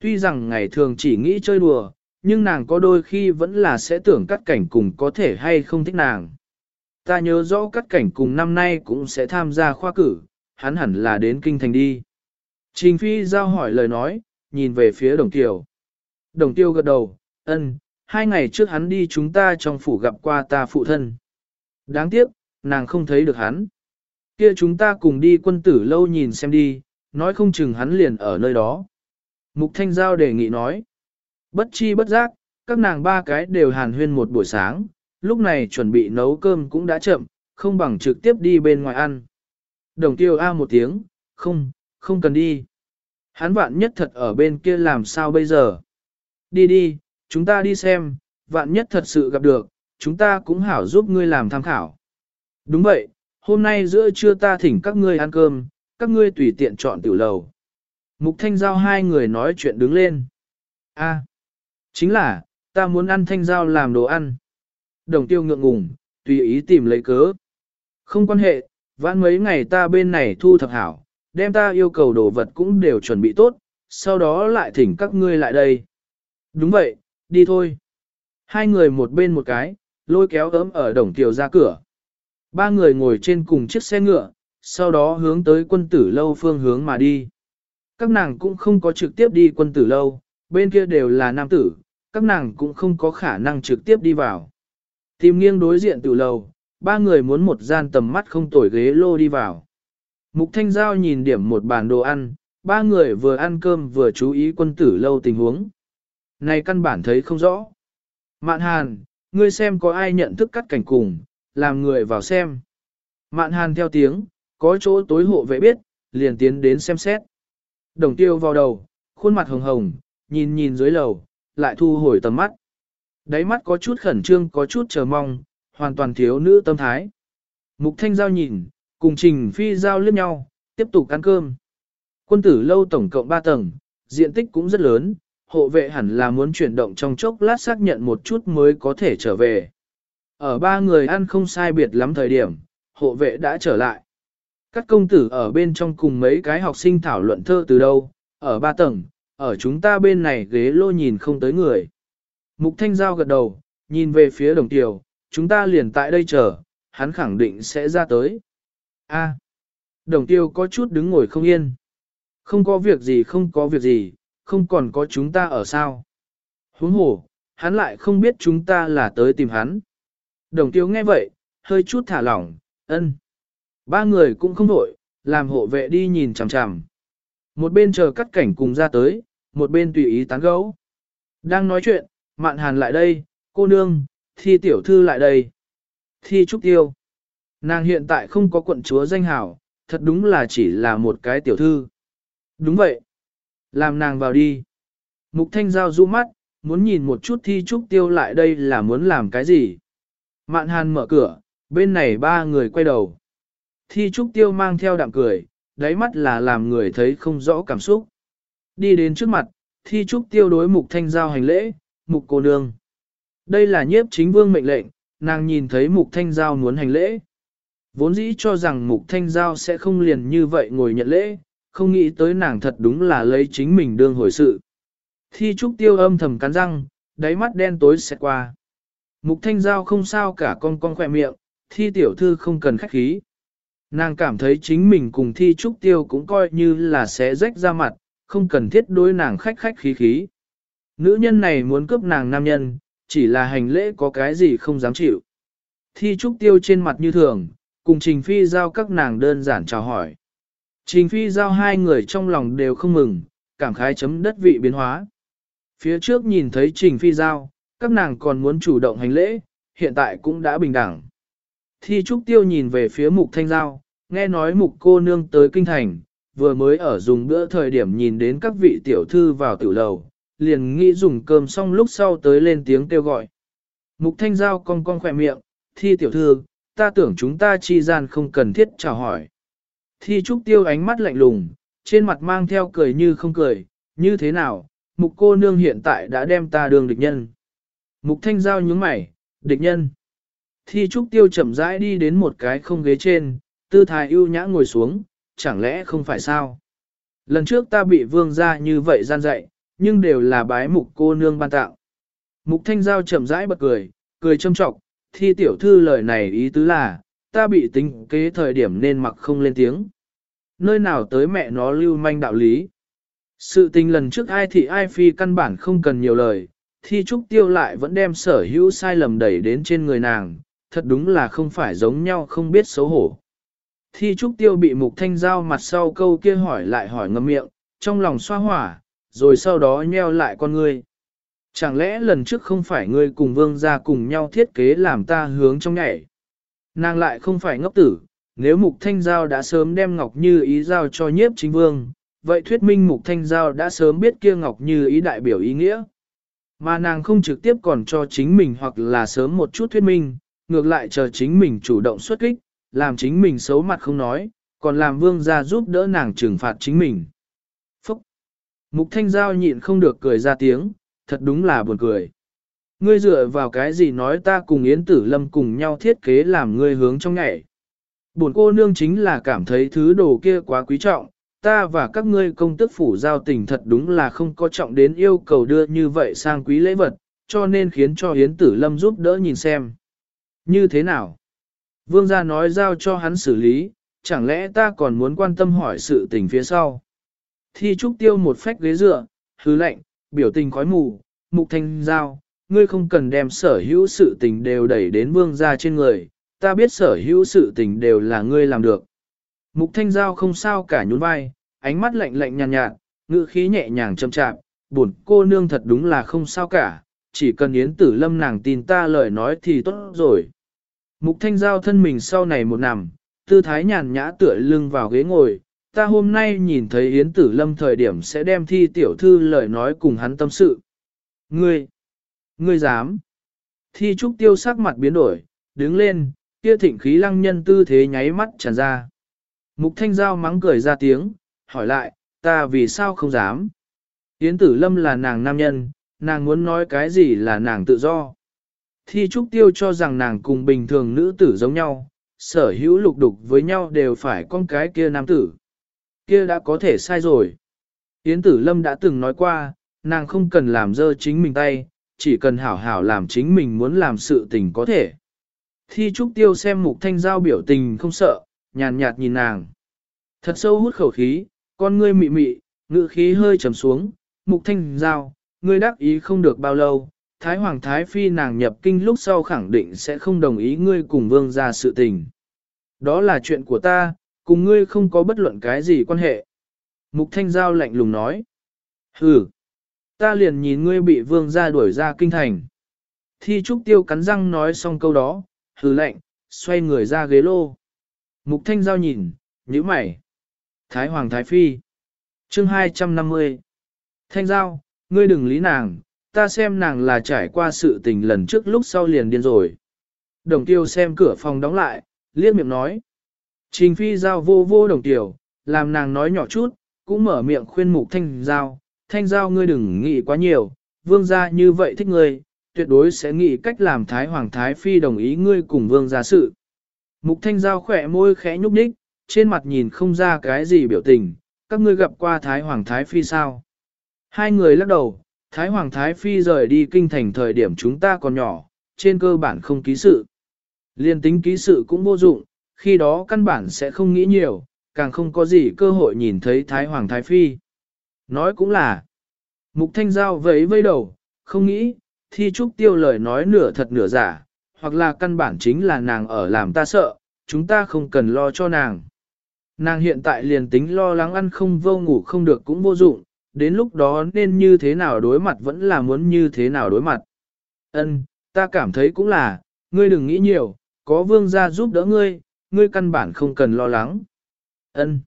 Tuy rằng ngày thường chỉ nghĩ chơi đùa, nhưng nàng có đôi khi vẫn là sẽ tưởng cắt cảnh cùng có thể hay không thích nàng. Ta nhớ rõ cắt cảnh cùng năm nay cũng sẽ tham gia khoa cử, hắn hẳn là đến kinh thành đi. Trình Phi giao hỏi lời nói, nhìn về phía đồng tiêu. Đồng tiêu gật đầu, ân, hai ngày trước hắn đi chúng ta trong phủ gặp qua ta phụ thân. Đáng tiếc, nàng không thấy được hắn. Kia chúng ta cùng đi quân tử lâu nhìn xem đi, nói không chừng hắn liền ở nơi đó. Mục Thanh Giao đề nghị nói. Bất chi bất giác, các nàng ba cái đều hàn huyên một buổi sáng, lúc này chuẩn bị nấu cơm cũng đã chậm, không bằng trực tiếp đi bên ngoài ăn. Đồng tiêu A một tiếng, không, không cần đi. Hắn vạn nhất thật ở bên kia làm sao bây giờ? Đi đi, chúng ta đi xem, vạn nhất thật sự gặp được, chúng ta cũng hảo giúp ngươi làm tham khảo. Đúng vậy, hôm nay giữa trưa ta thỉnh các ngươi ăn cơm, các ngươi tùy tiện chọn tiểu lầu. Mục thanh giao hai người nói chuyện đứng lên. A, chính là, ta muốn ăn thanh giao làm đồ ăn. Đồng tiêu ngượng ngùng, tùy ý tìm lấy cớ. Không quan hệ, vãn mấy ngày ta bên này thu thập hảo, đem ta yêu cầu đồ vật cũng đều chuẩn bị tốt, sau đó lại thỉnh các ngươi lại đây. Đúng vậy, đi thôi. Hai người một bên một cái, lôi kéo ấm ở đồng tiểu ra cửa. Ba người ngồi trên cùng chiếc xe ngựa, sau đó hướng tới quân tử lâu phương hướng mà đi. Các nàng cũng không có trực tiếp đi quân tử lâu, bên kia đều là nam tử, các nàng cũng không có khả năng trực tiếp đi vào. Tìm nghiêng đối diện tử lâu, ba người muốn một gian tầm mắt không tồi ghế lô đi vào. Mục Thanh Giao nhìn điểm một bàn đồ ăn, ba người vừa ăn cơm vừa chú ý quân tử lâu tình huống. Này căn bản thấy không rõ. Mạn hàn, ngươi xem có ai nhận thức cắt cảnh cùng, làm người vào xem. Mạn hàn theo tiếng, có chỗ tối hộ vệ biết, liền tiến đến xem xét. Đồng tiêu vào đầu, khuôn mặt hồng hồng, nhìn nhìn dưới lầu, lại thu hồi tầm mắt. Đáy mắt có chút khẩn trương có chút chờ mong, hoàn toàn thiếu nữ tâm thái. Mục thanh giao nhìn, cùng trình phi giao liếc nhau, tiếp tục ăn cơm. Quân tử lâu tổng cộng 3 tầng, diện tích cũng rất lớn, hộ vệ hẳn là muốn chuyển động trong chốc lát xác nhận một chút mới có thể trở về. Ở ba người ăn không sai biệt lắm thời điểm, hộ vệ đã trở lại. Các công tử ở bên trong cùng mấy cái học sinh thảo luận thơ từ đâu, ở ba tầng, ở chúng ta bên này ghế lô nhìn không tới người. Mục Thanh Giao gật đầu, nhìn về phía đồng tiểu, chúng ta liền tại đây chờ, hắn khẳng định sẽ ra tới. A, đồng tiêu có chút đứng ngồi không yên. Không có việc gì không có việc gì, không còn có chúng ta ở sao. Huống hồ, hắn lại không biết chúng ta là tới tìm hắn. Đồng tiêu nghe vậy, hơi chút thả lỏng, ân. Ba người cũng không vội, làm hộ vệ đi nhìn chằm chằm. Một bên chờ cắt cảnh cùng ra tới, một bên tùy ý tán gẫu. Đang nói chuyện, mạn hàn lại đây, cô nương, thi tiểu thư lại đây. Thi trúc tiêu. Nàng hiện tại không có quận chúa danh hảo, thật đúng là chỉ là một cái tiểu thư. Đúng vậy. Làm nàng vào đi. Mục thanh giao du mắt, muốn nhìn một chút thi trúc tiêu lại đây là muốn làm cái gì. Mạn hàn mở cửa, bên này ba người quay đầu. Thi trúc tiêu mang theo đạm cười, đáy mắt là làm người thấy không rõ cảm xúc. Đi đến trước mặt, thi trúc tiêu đối mục thanh giao hành lễ, mục cô nương. Đây là nhiếp chính vương mệnh lệnh, nàng nhìn thấy mục thanh giao muốn hành lễ. Vốn dĩ cho rằng mục thanh giao sẽ không liền như vậy ngồi nhận lễ, không nghĩ tới nàng thật đúng là lấy chính mình đương hồi sự. Thi trúc tiêu âm thầm cắn răng, đáy mắt đen tối xẹt qua. Mục thanh giao không sao cả con con khỏe miệng, thi tiểu thư không cần khách khí. Nàng cảm thấy chính mình cùng thi trúc tiêu cũng coi như là sẽ rách ra mặt, không cần thiết đối nàng khách khách khí khí. Nữ nhân này muốn cướp nàng nam nhân, chỉ là hành lễ có cái gì không dám chịu. Thi trúc tiêu trên mặt như thường, cùng trình phi giao các nàng đơn giản chào hỏi. Trình phi giao hai người trong lòng đều không mừng, cảm khái chấm đất vị biến hóa. Phía trước nhìn thấy trình phi giao, các nàng còn muốn chủ động hành lễ, hiện tại cũng đã bình đẳng. Thi trúc tiêu nhìn về phía mục thanh giao, nghe nói mục cô nương tới kinh thành, vừa mới ở dùng bữa thời điểm nhìn đến các vị tiểu thư vào tiểu lầu, liền nghĩ dùng cơm xong lúc sau tới lên tiếng kêu gọi. Mục thanh giao cong cong khỏe miệng, thi tiểu thư, ta tưởng chúng ta chi gian không cần thiết chào hỏi. Thi trúc tiêu ánh mắt lạnh lùng, trên mặt mang theo cười như không cười, như thế nào, mục cô nương hiện tại đã đem ta đường địch nhân. Mục thanh giao nhướng mày, địch nhân. Thi trúc tiêu chậm rãi đi đến một cái không ghế trên, tư thái ưu nhã ngồi xuống, chẳng lẽ không phải sao? Lần trước ta bị vương ra như vậy gian dạy, nhưng đều là bái mục cô nương ban tạo. Mục thanh giao chậm rãi bật cười, cười châm trọng, thi tiểu thư lời này ý tứ là, ta bị tính kế thời điểm nên mặc không lên tiếng. Nơi nào tới mẹ nó lưu manh đạo lý. Sự tình lần trước ai thì ai phi căn bản không cần nhiều lời, thi trúc tiêu lại vẫn đem sở hữu sai lầm đẩy đến trên người nàng, thật đúng là không phải giống nhau không biết xấu hổ. Thi trúc tiêu bị mục thanh giao mặt sau câu kia hỏi lại hỏi ngầm miệng, trong lòng xoa hỏa, rồi sau đó nheo lại con ngươi. Chẳng lẽ lần trước không phải ngươi cùng vương gia cùng nhau thiết kế làm ta hướng trong nhảy? Nàng lại không phải ngốc tử, nếu mục thanh giao đã sớm đem ngọc như ý giao cho nhiếp chính vương, vậy thuyết minh mục thanh giao đã sớm biết kia ngọc như ý đại biểu ý nghĩa. Mà nàng không trực tiếp còn cho chính mình hoặc là sớm một chút thuyết minh, ngược lại chờ chính mình chủ động xuất kích, làm chính mình xấu mặt không nói, còn làm vương gia giúp đỡ nàng trừng phạt chính mình. Phúc! Mục thanh giao nhịn không được cười ra tiếng, thật đúng là buồn cười. Ngươi dựa vào cái gì nói ta cùng Yến Tử Lâm cùng nhau thiết kế làm ngươi hướng trong nhảy. Buồn cô nương chính là cảm thấy thứ đồ kia quá quý trọng, ta và các ngươi công tức phủ giao tình thật đúng là không có trọng đến yêu cầu đưa như vậy sang quý lễ vật, cho nên khiến cho Yến Tử Lâm giúp đỡ nhìn xem. Như thế nào? Vương gia nói giao cho hắn xử lý, chẳng lẽ ta còn muốn quan tâm hỏi sự tình phía sau. Thi trúc tiêu một phách ghế dựa, hứ lệnh, biểu tình khói mù, mục thanh giao, ngươi không cần đem sở hữu sự tình đều đẩy đến vương gia trên người, ta biết sở hữu sự tình đều là ngươi làm được. Mục thanh giao không sao cả nhún vai, ánh mắt lạnh lạnh nhàn nhạt, ngữ khí nhẹ nhàng châm chạm, buồn cô nương thật đúng là không sao cả, chỉ cần Yến Tử Lâm nàng tin ta lời nói thì tốt rồi. Mục Thanh Giao thân mình sau này một nằm, tư thái nhàn nhã tựa lưng vào ghế ngồi, ta hôm nay nhìn thấy Yến Tử Lâm thời điểm sẽ đem thi tiểu thư lời nói cùng hắn tâm sự. Ngươi, ngươi dám. Thi trúc tiêu sắc mặt biến đổi, đứng lên, kia thịnh khí lăng nhân tư thế nháy mắt tràn ra. Mục Thanh Giao mắng cười ra tiếng, hỏi lại, ta vì sao không dám? Yến Tử Lâm là nàng nam nhân, nàng muốn nói cái gì là nàng tự do. Thi Trúc Tiêu cho rằng nàng cùng bình thường nữ tử giống nhau, sở hữu lục đục với nhau đều phải con cái kia nam tử. Kia đã có thể sai rồi. Yến Tử Lâm đã từng nói qua, nàng không cần làm dơ chính mình tay, chỉ cần hảo hảo làm chính mình muốn làm sự tình có thể. Thi Trúc Tiêu xem mục thanh giao biểu tình không sợ, nhàn nhạt nhìn nàng. Thật sâu hút khẩu khí, con ngươi mị mị, ngự khí hơi trầm xuống, mục thanh giao, ngươi đắc ý không được bao lâu, Thái Hoàng Thái Phi nàng nhập kinh lúc sau khẳng định sẽ không đồng ý ngươi cùng vương ra sự tình. Đó là chuyện của ta, cùng ngươi không có bất luận cái gì quan hệ. Mục Thanh Giao lạnh lùng nói. Hừ, ta liền nhìn ngươi bị vương gia đuổi ra kinh thành. Thi Trúc Tiêu cắn răng nói xong câu đó, hừ lạnh, xoay người ra ghế lô. Mục Thanh Giao nhìn, nhíu mày. Thái Hoàng Thái Phi. Chương 250. Thanh Giao, ngươi đừng lý nàng, ta xem nàng là trải qua sự tình lần trước lúc sau liền điên rồi. Đồng tiêu xem cửa phòng đóng lại, liếc miệng nói. Trình phi giao vô vô đồng tiểu, làm nàng nói nhỏ chút, cũng mở miệng khuyên mục thanh giao, thanh giao ngươi đừng nghĩ quá nhiều, vương gia như vậy thích ngươi, tuyệt đối sẽ nghĩ cách làm thái hoàng thái phi đồng ý ngươi cùng vương gia sự. Mục thanh giao khỏe môi khẽ nhúc nhích, trên mặt nhìn không ra cái gì biểu tình, các ngươi gặp qua thái hoàng thái phi sao. Hai người lắc đầu, Thái Hoàng Thái Phi rời đi kinh thành thời điểm chúng ta còn nhỏ, trên cơ bản không ký sự. Liên tính ký sự cũng vô dụng, khi đó căn bản sẽ không nghĩ nhiều, càng không có gì cơ hội nhìn thấy Thái Hoàng Thái Phi. Nói cũng là, Mục Thanh Giao vẫy vây đầu, không nghĩ, thi trúc tiêu lời nói nửa thật nửa giả, hoặc là căn bản chính là nàng ở làm ta sợ, chúng ta không cần lo cho nàng. Nàng hiện tại liền tính lo lắng ăn không vô ngủ không được cũng vô dụng, đến lúc đó nên như thế nào đối mặt vẫn là muốn như thế nào đối mặt. Ân, ta cảm thấy cũng là, ngươi đừng nghĩ nhiều, có vương gia giúp đỡ ngươi, ngươi căn bản không cần lo lắng. Ân.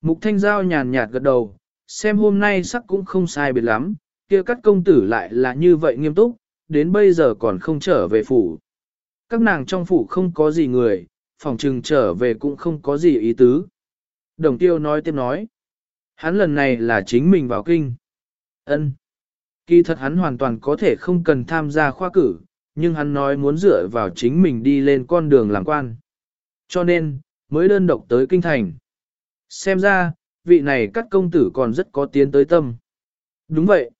Mục Thanh Giao nhàn nhạt gật đầu, xem hôm nay sắc cũng không sai biệt lắm, kia các công tử lại là như vậy nghiêm túc, đến bây giờ còn không trở về phủ. Các nàng trong phủ không có gì người, phòng trừng trở về cũng không có gì ý tứ. Đồng tiêu nói tiếp nói. Hắn lần này là chính mình vào kinh. Ân. Kỳ thật hắn hoàn toàn có thể không cần tham gia khoa cử, nhưng hắn nói muốn dựa vào chính mình đi lên con đường làm quan. Cho nên, mới đơn độc tới kinh thành. Xem ra, vị này các công tử còn rất có tiến tới tâm. Đúng vậy.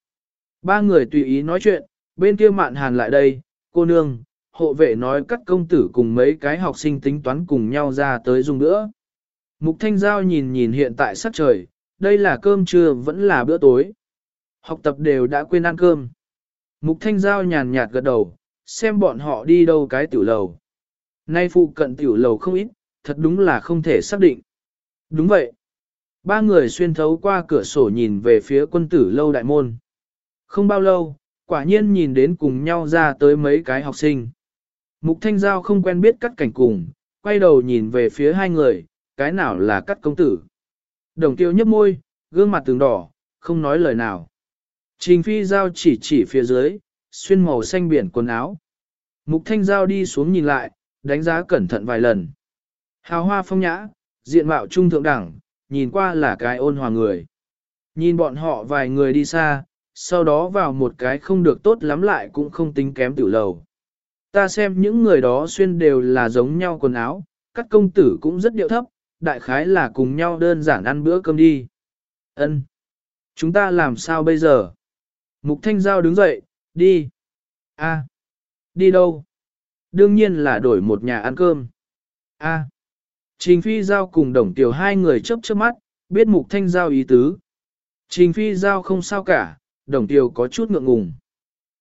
Ba người tùy ý nói chuyện, bên kia mạn hàn lại đây, cô nương, hộ vệ nói các công tử cùng mấy cái học sinh tính toán cùng nhau ra tới dùng nữa. Mục Thanh Giao nhìn nhìn hiện tại sắc trời, đây là cơm trưa vẫn là bữa tối. Học tập đều đã quên ăn cơm. Mục Thanh Giao nhàn nhạt gật đầu, xem bọn họ đi đâu cái tiểu lầu. Nay phụ cận tiểu lầu không ít, thật đúng là không thể xác định. Đúng vậy. Ba người xuyên thấu qua cửa sổ nhìn về phía quân tử lâu đại môn. Không bao lâu, quả nhiên nhìn đến cùng nhau ra tới mấy cái học sinh. Mục Thanh Giao không quen biết cắt cảnh cùng, quay đầu nhìn về phía hai người, cái nào là cắt công tử. Đồng tiêu nhấp môi, gương mặt tường đỏ, không nói lời nào. Trình phi giao chỉ chỉ phía dưới, xuyên màu xanh biển quần áo. Mục thanh giao đi xuống nhìn lại, đánh giá cẩn thận vài lần. Hào hoa phong nhã, diện mạo trung thượng đẳng, nhìn qua là cái ôn hòa người. Nhìn bọn họ vài người đi xa, sau đó vào một cái không được tốt lắm lại cũng không tính kém tiểu lầu. Ta xem những người đó xuyên đều là giống nhau quần áo, các công tử cũng rất điệu thấp, đại khái là cùng nhau đơn giản ăn bữa cơm đi. Ân, Chúng ta làm sao bây giờ? Mục Thanh Giao đứng dậy, đi. A. Đi đâu? Đương nhiên là đổi một nhà ăn cơm. A. Trình Phi Giao cùng Đồng Tiểu hai người chớp chớp mắt, biết Mục Thanh Giao ý tứ. Trình Phi Giao không sao cả, Đồng Tiểu có chút ngượng ngùng.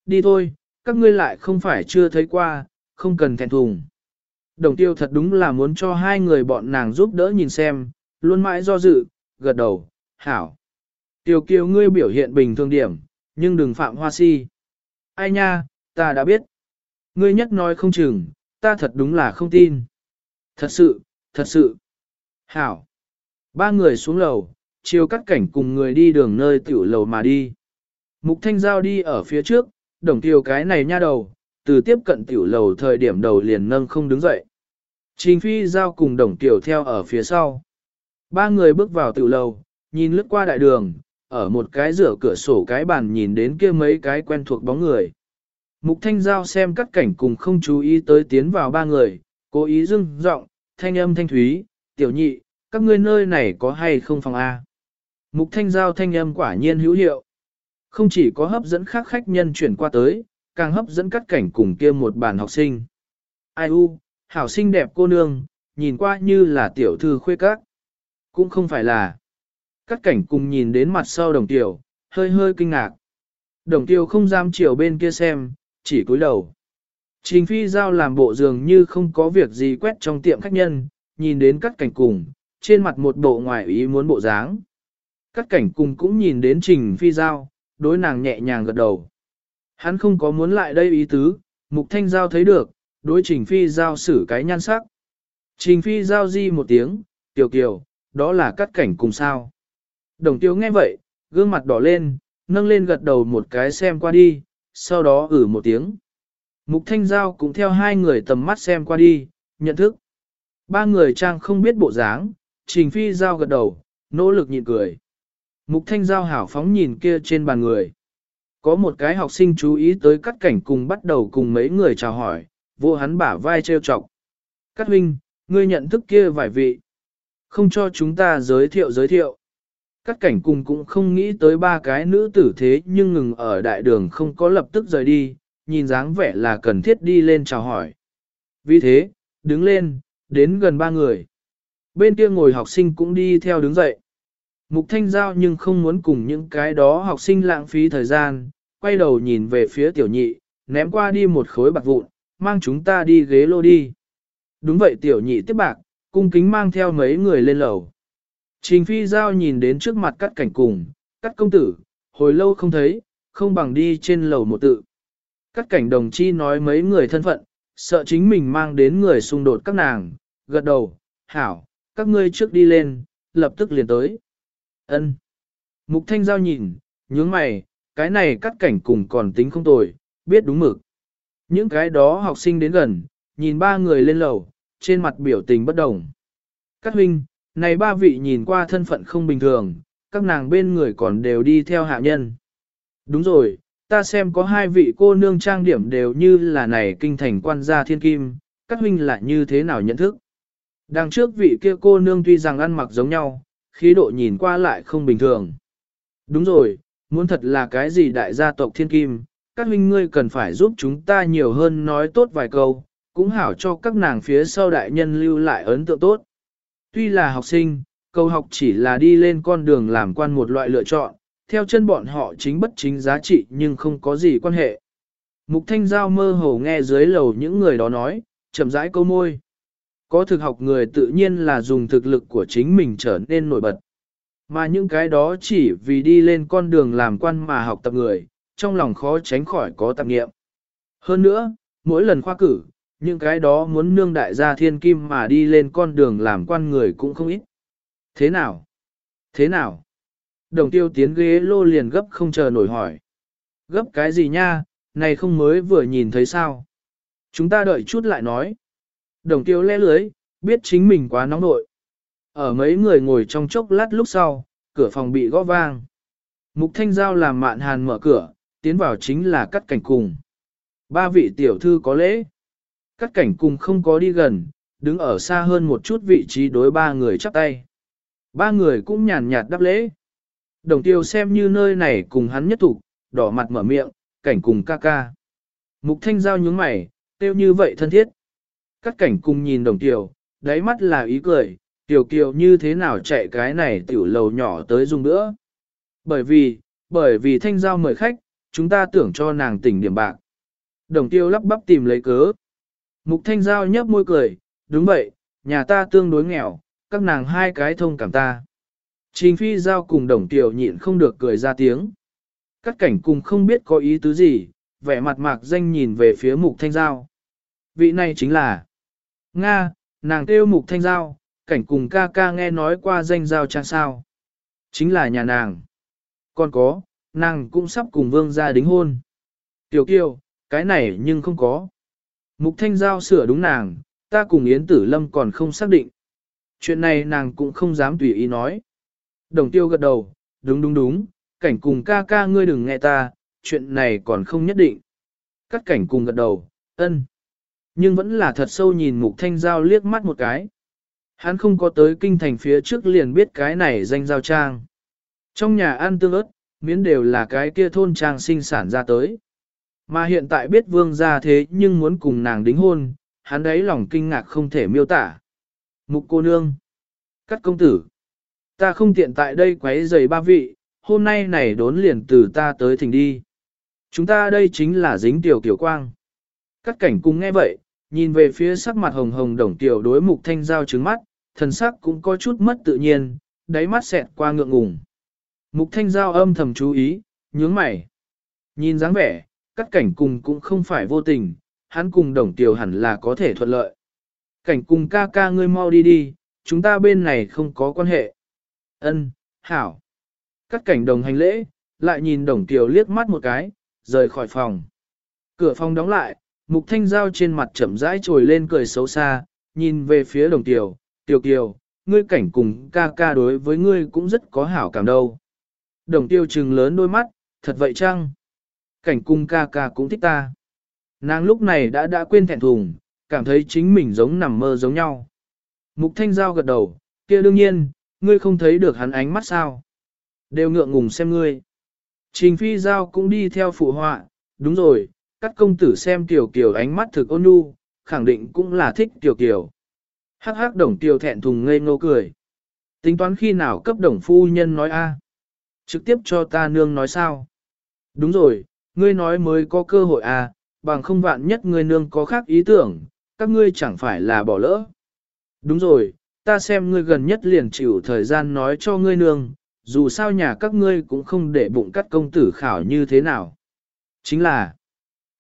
Đi thôi, các ngươi lại không phải chưa thấy qua, không cần thẹn thùng. Đồng tiêu thật đúng là muốn cho hai người bọn nàng giúp đỡ nhìn xem, luôn mãi do dự, gật đầu, hảo. Tiểu kiều ngươi biểu hiện bình thường điểm, nhưng đừng phạm hoa si. Ai nha, ta đã biết. Ngươi nhất nói không chừng, ta thật đúng là không tin. Thật sự, thật sự. Hảo. Ba người xuống lầu, chiều cắt cảnh cùng người đi đường nơi tiểu lầu mà đi. Mục Thanh Giao đi ở phía trước, đồng tiêu cái này nha đầu, từ tiếp cận tiểu lầu thời điểm đầu liền nâng không đứng dậy. Trình Phi Giao cùng đồng tiểu theo ở phía sau. Ba người bước vào tiểu lầu, nhìn lướt qua đại đường, ở một cái rửa cửa sổ cái bàn nhìn đến kia mấy cái quen thuộc bóng người. Mục Thanh Giao xem cắt cảnh cùng không chú ý tới tiến vào ba người, cố ý dưng giọng, thanh âm thanh thúy, tiểu nhị, các ngươi nơi này có hay không phòng A. Mục Thanh Giao thanh âm quả nhiên hữu hiệu. Không chỉ có hấp dẫn khác khách nhân chuyển qua tới, càng hấp dẫn các cảnh cùng kia một bàn học sinh. Ai u, hảo sinh đẹp cô nương, nhìn qua như là tiểu thư khuê các. Cũng không phải là. Các cảnh cùng nhìn đến mặt sau đồng tiểu, hơi hơi kinh ngạc. Đồng tiêu không dám chiều bên kia xem, chỉ cúi đầu. Trình phi giao làm bộ dường như không có việc gì quét trong tiệm khách nhân, nhìn đến các cảnh cùng, trên mặt một bộ ngoài ý muốn bộ dáng. Các cảnh cùng cũng nhìn đến trình phi giao, đối nàng nhẹ nhàng gật đầu. Hắn không có muốn lại đây ý tứ, mục thanh giao thấy được, đối trình phi giao xử cái nhan sắc. Trình phi giao di một tiếng, tiểu kiều, đó là cắt cảnh cùng sao. Đồng tiêu nghe vậy, gương mặt đỏ lên, nâng lên gật đầu một cái xem qua đi, sau đó ử một tiếng. Mục thanh giao cũng theo hai người tầm mắt xem qua đi, nhận thức. Ba người trang không biết bộ dáng, trình phi giao gật đầu, nỗ lực nhịn cười. Mục thanh giao hảo phóng nhìn kia trên bàn người. Có một cái học sinh chú ý tới cắt cảnh cùng bắt đầu cùng mấy người chào hỏi, vô hắn bả vai trêu chọc. Cắt huynh, ngươi nhận thức kia vài vị. Không cho chúng ta giới thiệu giới thiệu. Cắt cảnh cùng cũng không nghĩ tới ba cái nữ tử thế nhưng ngừng ở đại đường không có lập tức rời đi, nhìn dáng vẻ là cần thiết đi lên chào hỏi. Vì thế, đứng lên, đến gần ba người. Bên kia ngồi học sinh cũng đi theo đứng dậy. Mục Thanh Giao nhưng không muốn cùng những cái đó học sinh lãng phí thời gian, quay đầu nhìn về phía tiểu nhị, ném qua đi một khối bạc vụn, mang chúng ta đi ghế lô đi. Đúng vậy tiểu nhị tiếp bạc, cung kính mang theo mấy người lên lầu. Trình Phi Giao nhìn đến trước mặt cắt cảnh cùng, cắt công tử, hồi lâu không thấy, không bằng đi trên lầu một tự. Cắt cảnh đồng chi nói mấy người thân phận, sợ chính mình mang đến người xung đột các nàng, gật đầu, hảo, các ngươi trước đi lên, lập tức liền tới. Ân. Mục Thanh Giao nhìn, nhướng mày, cái này cắt cảnh cùng còn tính không tồi, biết đúng mực. Những cái đó học sinh đến gần, nhìn ba người lên lầu, trên mặt biểu tình bất đồng. Cắt huynh, này ba vị nhìn qua thân phận không bình thường, các nàng bên người còn đều đi theo hạ nhân. Đúng rồi, ta xem có hai vị cô nương trang điểm đều như là này kinh thành quan gia thiên kim, các huynh lại như thế nào nhận thức. Đằng trước vị kia cô nương tuy rằng ăn mặc giống nhau, khí độ nhìn qua lại không bình thường. Đúng rồi, muốn thật là cái gì đại gia tộc thiên kim, các huynh ngươi cần phải giúp chúng ta nhiều hơn nói tốt vài câu, cũng hảo cho các nàng phía sau đại nhân lưu lại ấn tượng tốt. Tuy là học sinh, câu học chỉ là đi lên con đường làm quan một loại lựa chọn, theo chân bọn họ chính bất chính giá trị nhưng không có gì quan hệ. Mục Thanh Giao mơ hồ nghe dưới lầu những người đó nói, chậm rãi câu môi. Có thực học người tự nhiên là dùng thực lực của chính mình trở nên nổi bật. Mà những cái đó chỉ vì đi lên con đường làm quan mà học tập người, trong lòng khó tránh khỏi có tạp nghiệm. Hơn nữa, mỗi lần khoa cử, những cái đó muốn nương đại gia thiên kim mà đi lên con đường làm quan người cũng không ít. Thế nào? Thế nào? Đồng tiêu tiến ghế lô liền gấp không chờ nổi hỏi. Gấp cái gì nha, này không mới vừa nhìn thấy sao? Chúng ta đợi chút lại nói. Đồng tiêu lẽ lưới, biết chính mình quá nóng nội. Ở mấy người ngồi trong chốc lát lúc sau, cửa phòng bị gõ vang. Mục Thanh Giao làm mạn hàn mở cửa, tiến vào chính là cắt cảnh cùng. Ba vị tiểu thư có lễ. Cắt cảnh cùng không có đi gần, đứng ở xa hơn một chút vị trí đối ba người chắp tay. Ba người cũng nhàn nhạt đáp lễ. Đồng tiêu xem như nơi này cùng hắn nhất thủ, đỏ mặt mở miệng, cảnh cùng ca ca. Mục thanh giao nhướng mày, tiêu như vậy thân thiết. Các cảnh cùng nhìn đồng tiêu, đáy mắt là ý cười, tiểu kiều như thế nào chạy cái này tiểu lầu nhỏ tới dùng nữa. Bởi vì, bởi vì thanh giao mời khách, chúng ta tưởng cho nàng tỉnh điểm bạc. Đồng tiêu lắp bắp tìm lấy cớ. Mục thanh giao nhấp môi cười, đúng vậy, nhà ta tương đối nghèo, các nàng hai cái thông cảm ta. Trình phi giao cùng đồng tiểu nhịn không được cười ra tiếng. Các cảnh cùng không biết có ý tứ gì, vẻ mặt mạc danh nhìn về phía mục thanh giao. Vị này chính là Nga, nàng kêu mục thanh giao, cảnh cùng ca ca nghe nói qua danh giao trang sao. Chính là nhà nàng. Còn có, nàng cũng sắp cùng vương gia đính hôn. Tiểu kiều, cái này nhưng không có. Mục thanh giao sửa đúng nàng, ta cùng Yến Tử Lâm còn không xác định. Chuyện này nàng cũng không dám tùy ý nói. Đồng tiêu gật đầu, đúng đúng đúng, cảnh cùng ca ca ngươi đừng nghe ta, chuyện này còn không nhất định. Cắt cảnh cùng gật đầu, ân. Nhưng vẫn là thật sâu nhìn mục thanh giao liếc mắt một cái. Hắn không có tới kinh thành phía trước liền biết cái này danh giao trang. Trong nhà ăn tương ớt, miễn đều là cái kia thôn trang sinh sản ra tới. Mà hiện tại biết vương gia thế nhưng muốn cùng nàng đính hôn, hắn đấy lòng kinh ngạc không thể miêu tả. Mục cô nương. Cắt công tử. Ta không tiện tại đây quấy rầy ba vị, hôm nay này đốn liền từ ta tới thỉnh đi. Chúng ta đây chính là dính tiểu kiểu quang. Cắt cảnh cùng nghe vậy, nhìn về phía sắc mặt hồng hồng đồng tiểu đối mục thanh giao trứng mắt, thần sắc cũng có chút mất tự nhiên, đáy mắt xẹt qua ngượng ngùng. Mục thanh giao âm thầm chú ý, nhướng mày. Nhìn dáng vẻ, cắt cảnh cùng cũng không phải vô tình, hắn cùng đồng tiểu hẳn là có thể thuận lợi. Cảnh cùng ca ca ngươi mau đi đi, chúng ta bên này không có quan hệ. Ân, hảo. Cắt cảnh đồng hành lễ, lại nhìn đồng tiểu liếc mắt một cái, rời khỏi phòng. Cửa phòng đóng lại, mục thanh giao trên mặt chậm rãi trồi lên cười xấu xa, nhìn về phía đồng tiểu, tiểu kiều, ngươi cảnh cùng ca ca đối với ngươi cũng rất có hảo cảm đâu. Đồng tiêu trừng lớn đôi mắt, thật vậy chăng? Cảnh cung ca ca cũng thích ta. Nàng lúc này đã đã quên thẹn thùng, cảm thấy chính mình giống nằm mơ giống nhau. Mục thanh giao gật đầu, kia đương nhiên, ngươi không thấy được hắn ánh mắt sao. Đều ngượng ngùng xem ngươi. Trình phi giao cũng đi theo phụ họa, đúng rồi, các công tử xem tiểu kiểu ánh mắt thực ôn nhu, khẳng định cũng là thích tiểu kiểu. Hắc hắc đồng tiêu thẹn thùng ngây ngô cười. Tính toán khi nào cấp đồng phu nhân nói a Trực tiếp cho ta nương nói sao? Đúng rồi, ngươi nói mới có cơ hội à, bằng không vạn nhất ngươi nương có khác ý tưởng, các ngươi chẳng phải là bỏ lỡ. Đúng rồi, ta xem ngươi gần nhất liền chịu thời gian nói cho ngươi nương, dù sao nhà các ngươi cũng không để bụng cắt công tử khảo như thế nào. Chính là,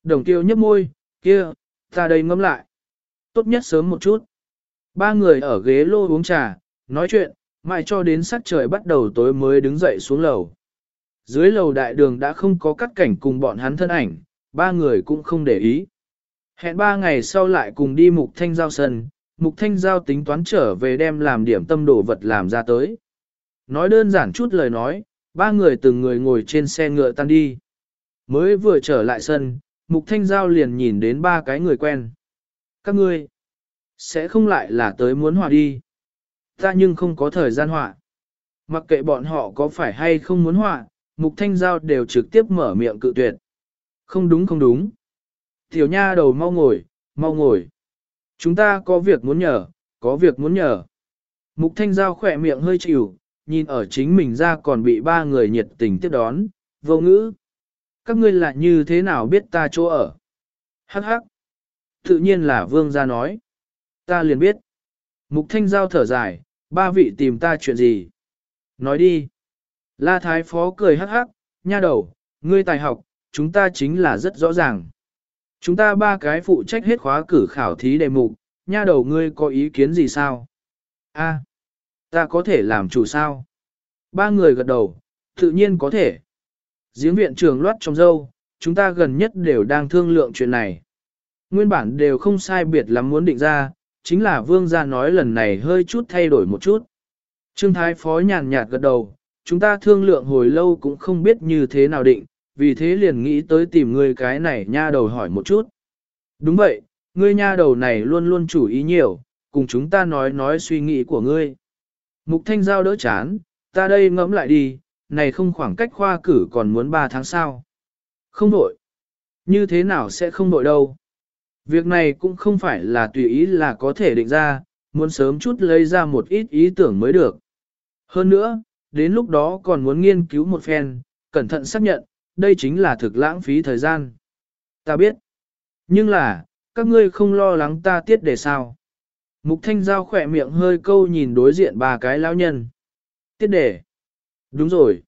đồng tiêu nhấp môi, kia, ta đây ngâm lại. Tốt nhất sớm một chút. Ba người ở ghế lô uống trà, nói chuyện, mãi cho đến sắc trời bắt đầu tối mới đứng dậy xuống lầu. Dưới lầu đại đường đã không có cắt cảnh cùng bọn hắn thân ảnh, ba người cũng không để ý. Hẹn ba ngày sau lại cùng đi mục thanh giao sân, mục thanh giao tính toán trở về đem làm điểm tâm đồ vật làm ra tới. Nói đơn giản chút lời nói, ba người từng người ngồi trên xe ngựa tan đi. Mới vừa trở lại sân, mục thanh giao liền nhìn đến ba cái người quen. Các ngươi, sẽ không lại là tới muốn hòa đi. Ta nhưng không có thời gian hòa. Mặc kệ bọn họ có phải hay không muốn hòa, mục thanh giao đều trực tiếp mở miệng cự tuyệt. Không đúng không đúng. Tiểu nha đầu mau ngồi, mau ngồi. Chúng ta có việc muốn nhờ, có việc muốn nhờ. Mục thanh giao khỏe miệng hơi chịu, nhìn ở chính mình ra còn bị ba người nhiệt tình tiếp đón, vô ngữ. Các ngươi là như thế nào biết ta chỗ ở? Hắc hắc. Tự nhiên là vương gia nói. Ta liền biết. Mục thanh giao thở dài, ba vị tìm ta chuyện gì? Nói đi. La Thái Phó cười hắc hắc, nha đầu, ngươi tài học, chúng ta chính là rất rõ ràng. Chúng ta ba cái phụ trách hết khóa cử khảo thí đề mục, nha đầu ngươi có ý kiến gì sao? A, ta có thể làm chủ sao? Ba người gật đầu, tự nhiên có thể. Giếng viện trường loát trong dâu, chúng ta gần nhất đều đang thương lượng chuyện này. Nguyên bản đều không sai biệt lắm muốn định ra, chính là vương gia nói lần này hơi chút thay đổi một chút. Trương Thái Phó nhàn nhạt gật đầu, chúng ta thương lượng hồi lâu cũng không biết như thế nào định, vì thế liền nghĩ tới tìm ngươi cái này nha đầu hỏi một chút. Đúng vậy, ngươi nha đầu này luôn luôn chủ ý nhiều, cùng chúng ta nói nói suy nghĩ của ngươi. Mục Thanh Giao đỡ chán, ta đây ngẫm lại đi, này không khoảng cách khoa cử còn muốn 3 tháng sau. Không đổi. Như thế nào sẽ không đổi đâu. Việc này cũng không phải là tùy ý là có thể định ra, muốn sớm chút lấy ra một ít ý tưởng mới được. Hơn nữa, đến lúc đó còn muốn nghiên cứu một phen, cẩn thận xác nhận, đây chính là thực lãng phí thời gian. Ta biết. Nhưng là, các ngươi không lo lắng ta tiết để sao. Mục thanh giao khỏe miệng hơi câu nhìn đối diện ba cái lão nhân. Tiết để. Đúng rồi.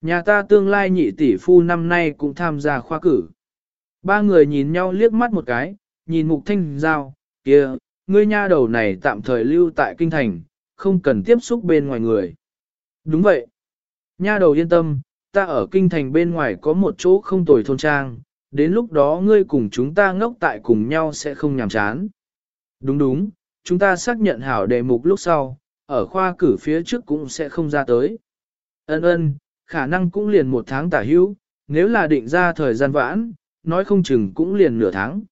Nhà ta tương lai nhị tỷ phu năm nay cũng tham gia khoa cử. ba người nhìn nhau liếc mắt một cái, nhìn mục thanh giao, kia, ngươi nha đầu này tạm thời lưu tại kinh thành, không cần tiếp xúc bên ngoài người. Đúng vậy. Nha đầu yên tâm, ta ở kinh thành bên ngoài có một chỗ không tồi thôn trang, đến lúc đó ngươi cùng chúng ta ngốc tại cùng nhau sẽ không nhàm chán. Đúng đúng, chúng ta xác nhận hảo đề mục lúc sau, ở khoa cử phía trước cũng sẽ không ra tới. Ân ân, khả năng cũng liền một tháng tả hữu, nếu là định ra thời gian vãn, nói không chừng cũng liền nửa tháng.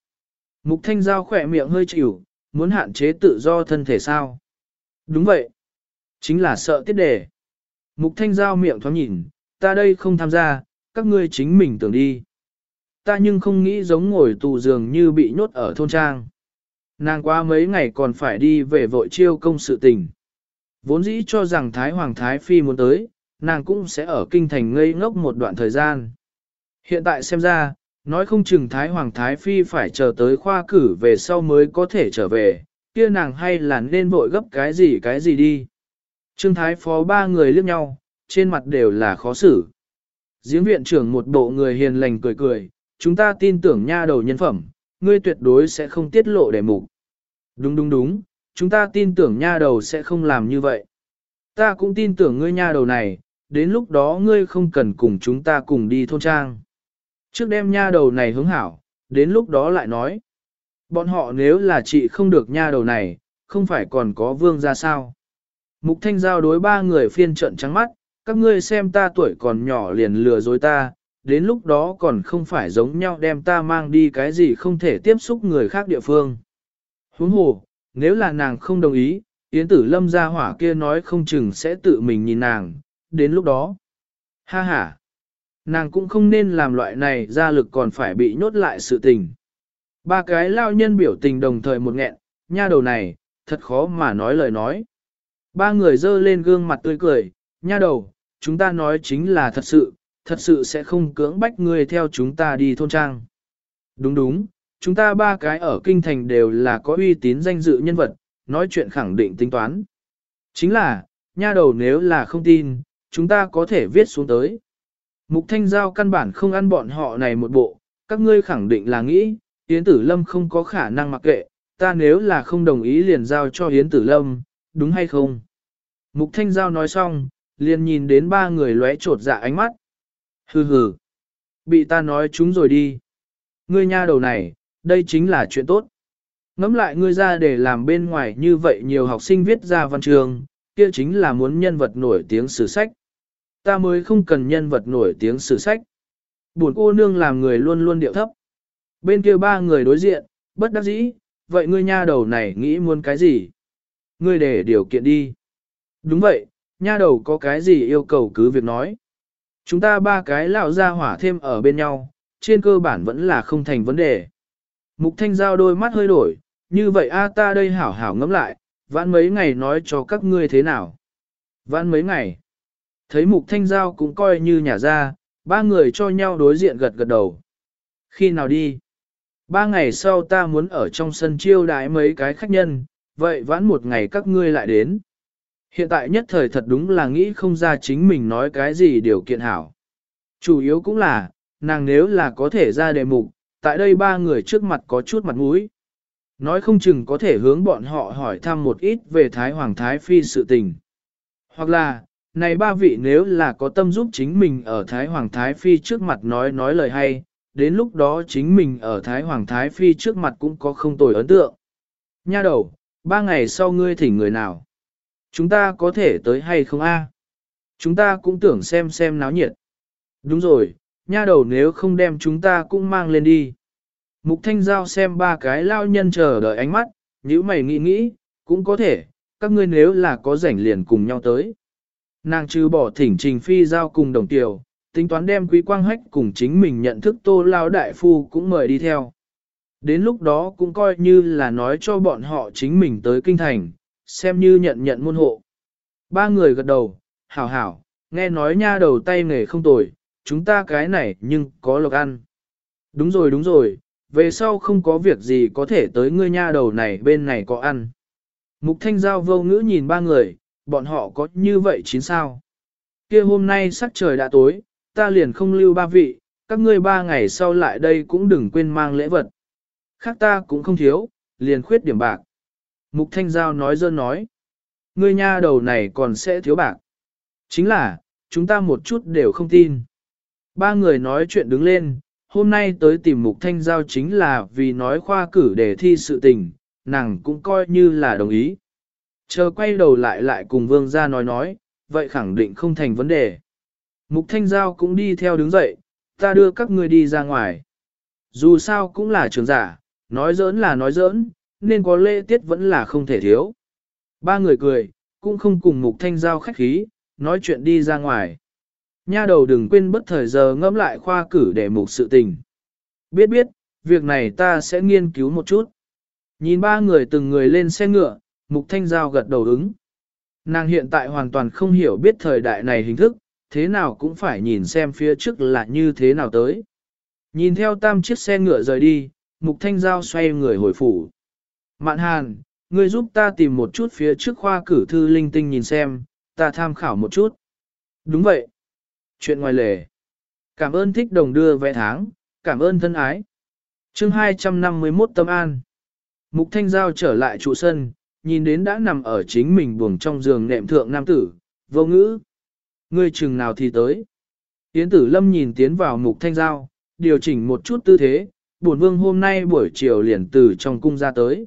Mục thanh giao khỏe miệng hơi chịu, muốn hạn chế tự do thân thể sao? Đúng vậy. Chính là sợ tiết đề. Mục thanh giao miệng thoáng nhìn, ta đây không tham gia, các ngươi chính mình tưởng đi. Ta nhưng không nghĩ giống ngồi tù giường như bị nhốt ở thôn trang. Nàng qua mấy ngày còn phải đi về vội chiêu công sự tình. Vốn dĩ cho rằng Thái Hoàng Thái Phi muốn tới, nàng cũng sẽ ở kinh thành ngây ngốc một đoạn thời gian. Hiện tại xem ra, nói không chừng Thái Hoàng Thái Phi phải chờ tới khoa cử về sau mới có thể trở về, kia nàng hay là nên vội gấp cái gì cái gì đi. Trương Thái Phó ba người liếc nhau, trên mặt đều là khó xử. Giếng viện trưởng một bộ người hiền lành cười cười, chúng ta tin tưởng nha đầu nhân phẩm, ngươi tuyệt đối sẽ không tiết lộ đề mục. Đúng đúng đúng, chúng ta tin tưởng nha đầu sẽ không làm như vậy. Ta cũng tin tưởng ngươi nha đầu này, đến lúc đó ngươi không cần cùng chúng ta cùng đi thôn trang. Trước đêm nha đầu này hướng hảo, đến lúc đó lại nói. Bọn họ nếu là chị không được nha đầu này, không phải còn có vương ra sao. Mục thanh giao đối ba người phiên trận trắng mắt, các ngươi xem ta tuổi còn nhỏ liền lừa dối ta, đến lúc đó còn không phải giống nhau đem ta mang đi cái gì không thể tiếp xúc người khác địa phương. Huống hồ, nếu là nàng không đồng ý, Yến tử lâm ra hỏa kia nói không chừng sẽ tự mình nhìn nàng, đến lúc đó. Ha ha! Nàng cũng không nên làm loại này ra lực còn phải bị nhốt lại sự tình. Ba cái lao nhân biểu tình đồng thời một nghẹn, nha đầu này, thật khó mà nói lời nói. Ba người dơ lên gương mặt tươi cười, nha đầu, chúng ta nói chính là thật sự, thật sự sẽ không cưỡng bách ngươi theo chúng ta đi thôn trang. Đúng đúng, chúng ta ba cái ở kinh thành đều là có uy tín danh dự nhân vật, nói chuyện khẳng định tính toán. Chính là, nha đầu nếu là không tin, chúng ta có thể viết xuống tới. Mục Thanh Giao căn bản không ăn bọn họ này một bộ, các ngươi khẳng định là nghĩ, Yến Tử Lâm không có khả năng mặc kệ, ta nếu là không đồng ý liền giao cho Yến Tử Lâm, đúng hay không? Mục Thanh Giao nói xong, liền nhìn đến ba người lóe trột dạ ánh mắt. Hừ hừ, bị ta nói chúng rồi đi. Ngươi nha đầu này, đây chính là chuyện tốt. Ngắm lại ngươi ra để làm bên ngoài như vậy nhiều học sinh viết ra văn trường, kia chính là muốn nhân vật nổi tiếng sử sách. Ta mới không cần nhân vật nổi tiếng sử sách. Buồn cô nương làm người luôn luôn điệu thấp. Bên kia ba người đối diện, bất đắc dĩ, vậy ngươi nha đầu này nghĩ muốn cái gì? Ngươi để điều kiện đi. Đúng vậy, nha đầu có cái gì yêu cầu cứ việc nói. Chúng ta ba cái lão ra hỏa thêm ở bên nhau, trên cơ bản vẫn là không thành vấn đề. Mục thanh giao đôi mắt hơi đổi, như vậy a ta đây hảo hảo ngẫm lại, vãn mấy ngày nói cho các ngươi thế nào. Vãn mấy ngày. Thấy mục thanh giao cũng coi như nhà ra, ba người cho nhau đối diện gật gật đầu. Khi nào đi? Ba ngày sau ta muốn ở trong sân chiêu đái mấy cái khách nhân, vậy vãn một ngày các ngươi lại đến. Hiện tại nhất thời thật đúng là nghĩ không ra chính mình nói cái gì điều kiện hảo. Chủ yếu cũng là, nàng nếu là có thể ra đề mục, tại đây ba người trước mặt có chút mặt mũi. Nói không chừng có thể hướng bọn họ hỏi thăm một ít về Thái Hoàng Thái Phi sự tình. Hoặc là, này ba vị nếu là có tâm giúp chính mình ở Thái Hoàng Thái Phi trước mặt nói nói lời hay, đến lúc đó chính mình ở Thái Hoàng Thái Phi trước mặt cũng có không tồi ấn tượng. Nha đầu, ba ngày sau ngươi thỉnh người nào? Chúng ta có thể tới hay không a? Chúng ta cũng tưởng xem xem náo nhiệt. Đúng rồi, nha đầu nếu không đem chúng ta cũng mang lên đi. Mục Thanh Giao xem ba cái lao nhân chờ đợi ánh mắt, nếu mày nghĩ nghĩ, cũng có thể, các ngươi nếu là có rảnh liền cùng nhau tới. Nàng trừ bỏ thỉnh trình phi giao cùng đồng tiểu, tính toán đem quý quang hách cùng chính mình nhận thức tô lao đại phu cũng mời đi theo. Đến lúc đó cũng coi như là nói cho bọn họ chính mình tới kinh thành, xem như nhận nhận môn hộ. Ba người gật đầu, hảo hảo, nghe nói nha đầu tay nghề không tồi, chúng ta cái này nhưng có lộc ăn. Đúng rồi đúng rồi, về sau không có việc gì có thể tới ngươi nha đầu này bên này có ăn. Mục thanh giao vô ngữ nhìn ba người, bọn họ có như vậy chín sao. kia hôm nay sắc trời đã tối, ta liền không lưu ba vị, các ngươi ba ngày sau lại đây cũng đừng quên mang lễ vật. Khác ta cũng không thiếu, liền khuyết điểm bạc. Mục Thanh Giao nói dơ nói. Ngươi nha đầu này còn sẽ thiếu bạc. Chính là, chúng ta một chút đều không tin. Ba người nói chuyện đứng lên, hôm nay tới tìm Mục Thanh Giao chính là vì nói khoa cử để thi sự tình, nàng cũng coi như là đồng ý. Chờ quay đầu lại lại cùng vương gia nói nói, vậy khẳng định không thành vấn đề. Mục Thanh Giao cũng đi theo đứng dậy, ta đưa các ngươi đi ra ngoài. Dù sao cũng là trường giả, nói giỡn là nói giỡn, nên có lễ tiết vẫn là không thể thiếu. Ba người cười, cũng không cùng Mục Thanh Giao khách khí, nói chuyện đi ra ngoài. Nha đầu đừng quên bất thời giờ ngẫm lại khoa cử để mục sự tình. Biết biết, việc này ta sẽ nghiên cứu một chút. Nhìn ba người từng người lên xe ngựa, Mục Thanh Giao gật đầu ứng. Nàng hiện tại hoàn toàn không hiểu biết thời đại này hình thức, thế nào cũng phải nhìn xem phía trước là như thế nào tới. Nhìn theo tam chiếc xe ngựa rời đi, Mục Thanh Giao xoay người hồi phủ. Mạn Hàn, ngươi giúp ta tìm một chút phía trước khoa cử thư linh tinh nhìn xem, ta tham khảo một chút. Đúng vậy. Chuyện ngoài lề. Cảm ơn thích đồng đưa vẽ tháng, cảm ơn thân ái. chương 251 tâm an. Mục Thanh Giao trở lại trụ sân, nhìn đến đã nằm ở chính mình buồng trong giường nệm thượng nam tử, vô ngữ. Ngươi chừng nào thì tới. Yến tử lâm nhìn tiến vào mục thanh giao, điều chỉnh một chút tư thế, bổn vương hôm nay buổi chiều liền từ trong cung ra tới.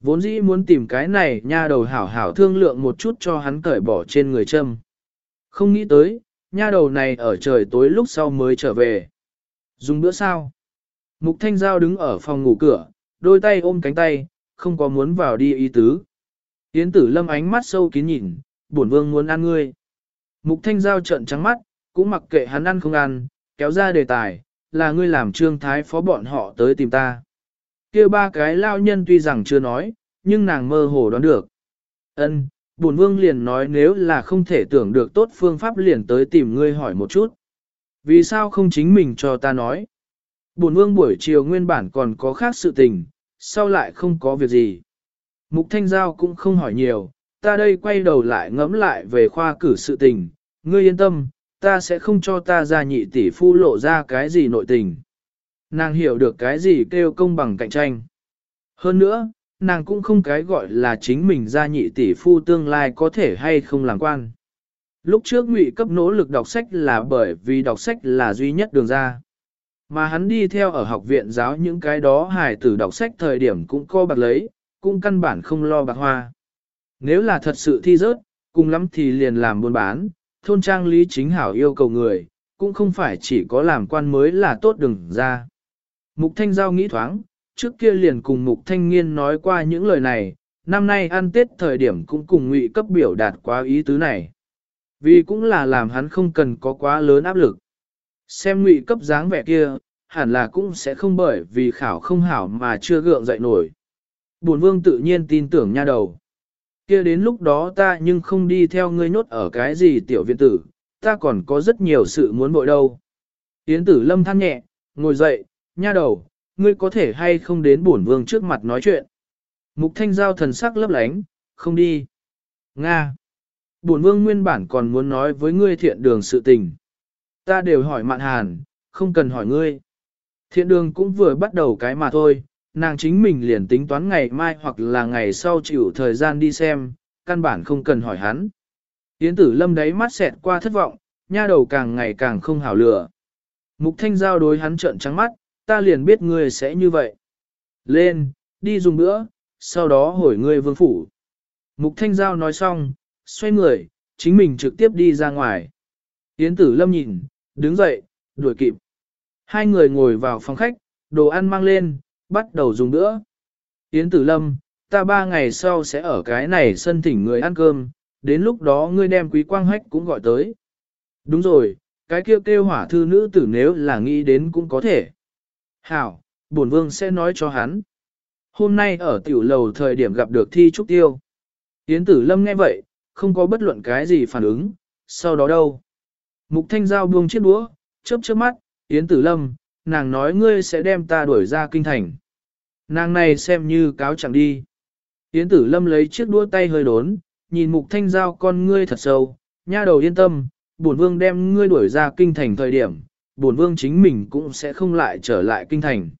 Vốn dĩ muốn tìm cái này nha đầu hảo hảo thương lượng một chút cho hắn cởi bỏ trên người châm. Không nghĩ tới, nha đầu này ở trời tối lúc sau mới trở về. Dùng bữa sao? Mục thanh giao đứng ở phòng ngủ cửa, đôi tay ôm cánh tay, không có muốn vào đi ý tứ. Yến tử lâm ánh mắt sâu kín nhìn, bổn vương muốn ăn ngươi. Mục thanh giao trợn trắng mắt, cũng mặc kệ hắn ăn không ăn, kéo ra đề tài, là ngươi làm trương thái phó bọn họ tới tìm ta kia ba cái lao nhân tuy rằng chưa nói, nhưng nàng mơ hồ đoán được. Ân, bổn vương liền nói nếu là không thể tưởng được tốt phương pháp liền tới tìm ngươi hỏi một chút. Vì sao không chính mình cho ta nói? Bổn vương buổi chiều nguyên bản còn có khác sự tình, sau lại không có việc gì. Mục Thanh Giao cũng không hỏi nhiều, ta đây quay đầu lại ngẫm lại về khoa cử sự tình, ngươi yên tâm, ta sẽ không cho ta ra nhị tỷ phu lộ ra cái gì nội tình. Nàng hiểu được cái gì kêu công bằng cạnh tranh. Hơn nữa, nàng cũng không cái gọi là chính mình ra nhị tỷ phu tương lai có thể hay không làm quan. Lúc trước ngụy cấp nỗ lực đọc sách là bởi vì đọc sách là duy nhất đường ra. Mà hắn đi theo ở học viện giáo những cái đó hài tử đọc sách thời điểm cũng co bạc lấy, cũng căn bản không lo bạc hoa. Nếu là thật sự thi rớt, cùng lắm thì liền làm buôn bán, thôn trang lý chính hảo yêu cầu người, cũng không phải chỉ có làm quan mới là tốt đừng ra. Mục Thanh Giao nghĩ thoáng, trước kia liền cùng Mục Thanh Nghiên nói qua những lời này, năm nay ăn Tết thời điểm cũng cùng ngụy cấp biểu đạt quá ý tứ này. Vì cũng là làm hắn không cần có quá lớn áp lực. Xem ngụy cấp dáng vẻ kia, hẳn là cũng sẽ không bởi vì khảo không hảo mà chưa gượng dậy nổi. Bổn vương tự nhiên tin tưởng nha đầu. kia đến lúc đó ta nhưng không đi theo ngươi nhốt ở cái gì tiểu viện tử, ta còn có rất nhiều sự muốn bội đâu. Yến tử lâm than nhẹ, ngồi dậy, nha đầu, ngươi có thể hay không đến bổn vương trước mặt nói chuyện. Mục thanh giao thần sắc lấp lánh, không đi. Nga. Bổn vương nguyên bản còn muốn nói với ngươi thiện đường sự tình. Ta đều hỏi mạn hàn, không cần hỏi ngươi. Thiện đường cũng vừa bắt đầu cái mà thôi, nàng chính mình liền tính toán ngày mai hoặc là ngày sau chịu thời gian đi xem, căn bản không cần hỏi hắn. Yến tử lâm đáy mắt xẹt qua thất vọng, nha đầu càng ngày càng không hảo lửa. Mục thanh giao đối hắn trợn trắng mắt, ta liền biết ngươi sẽ như vậy. Lên, đi dùng bữa, sau đó hỏi ngươi vương phủ. Mục thanh giao nói xong, xoay người, chính mình trực tiếp đi ra ngoài. Yến tử lâm nhìn, đứng dậy, đuổi kịp. Hai người ngồi vào phòng khách, đồ ăn mang lên, bắt đầu dùng bữa. Yến tử lâm, ta ba ngày sau sẽ ở cái này sân thỉnh người ăn cơm, đến lúc đó ngươi đem quý quang hách cũng gọi tới. Đúng rồi, cái kêu kêu hỏa thư nữ tử nếu là nghĩ đến cũng có thể. Hảo, bổn vương sẽ nói cho hắn. Hôm nay ở tiểu lầu thời điểm gặp được thi trúc tiêu. Yến tử lâm nghe vậy, không có bất luận cái gì phản ứng, sau đó đâu. Mục thanh giao buông chiếc đũa, chớp chớp mắt, Yến tử lâm, nàng nói ngươi sẽ đem ta đuổi ra kinh thành. Nàng này xem như cáo chẳng đi. Yến tử lâm lấy chiếc đũa tay hơi đốn, nhìn mục thanh giao con ngươi thật sâu, nha đầu yên tâm, bổn vương đem ngươi đuổi ra kinh thành thời điểm, bổn vương chính mình cũng sẽ không lại trở lại kinh thành.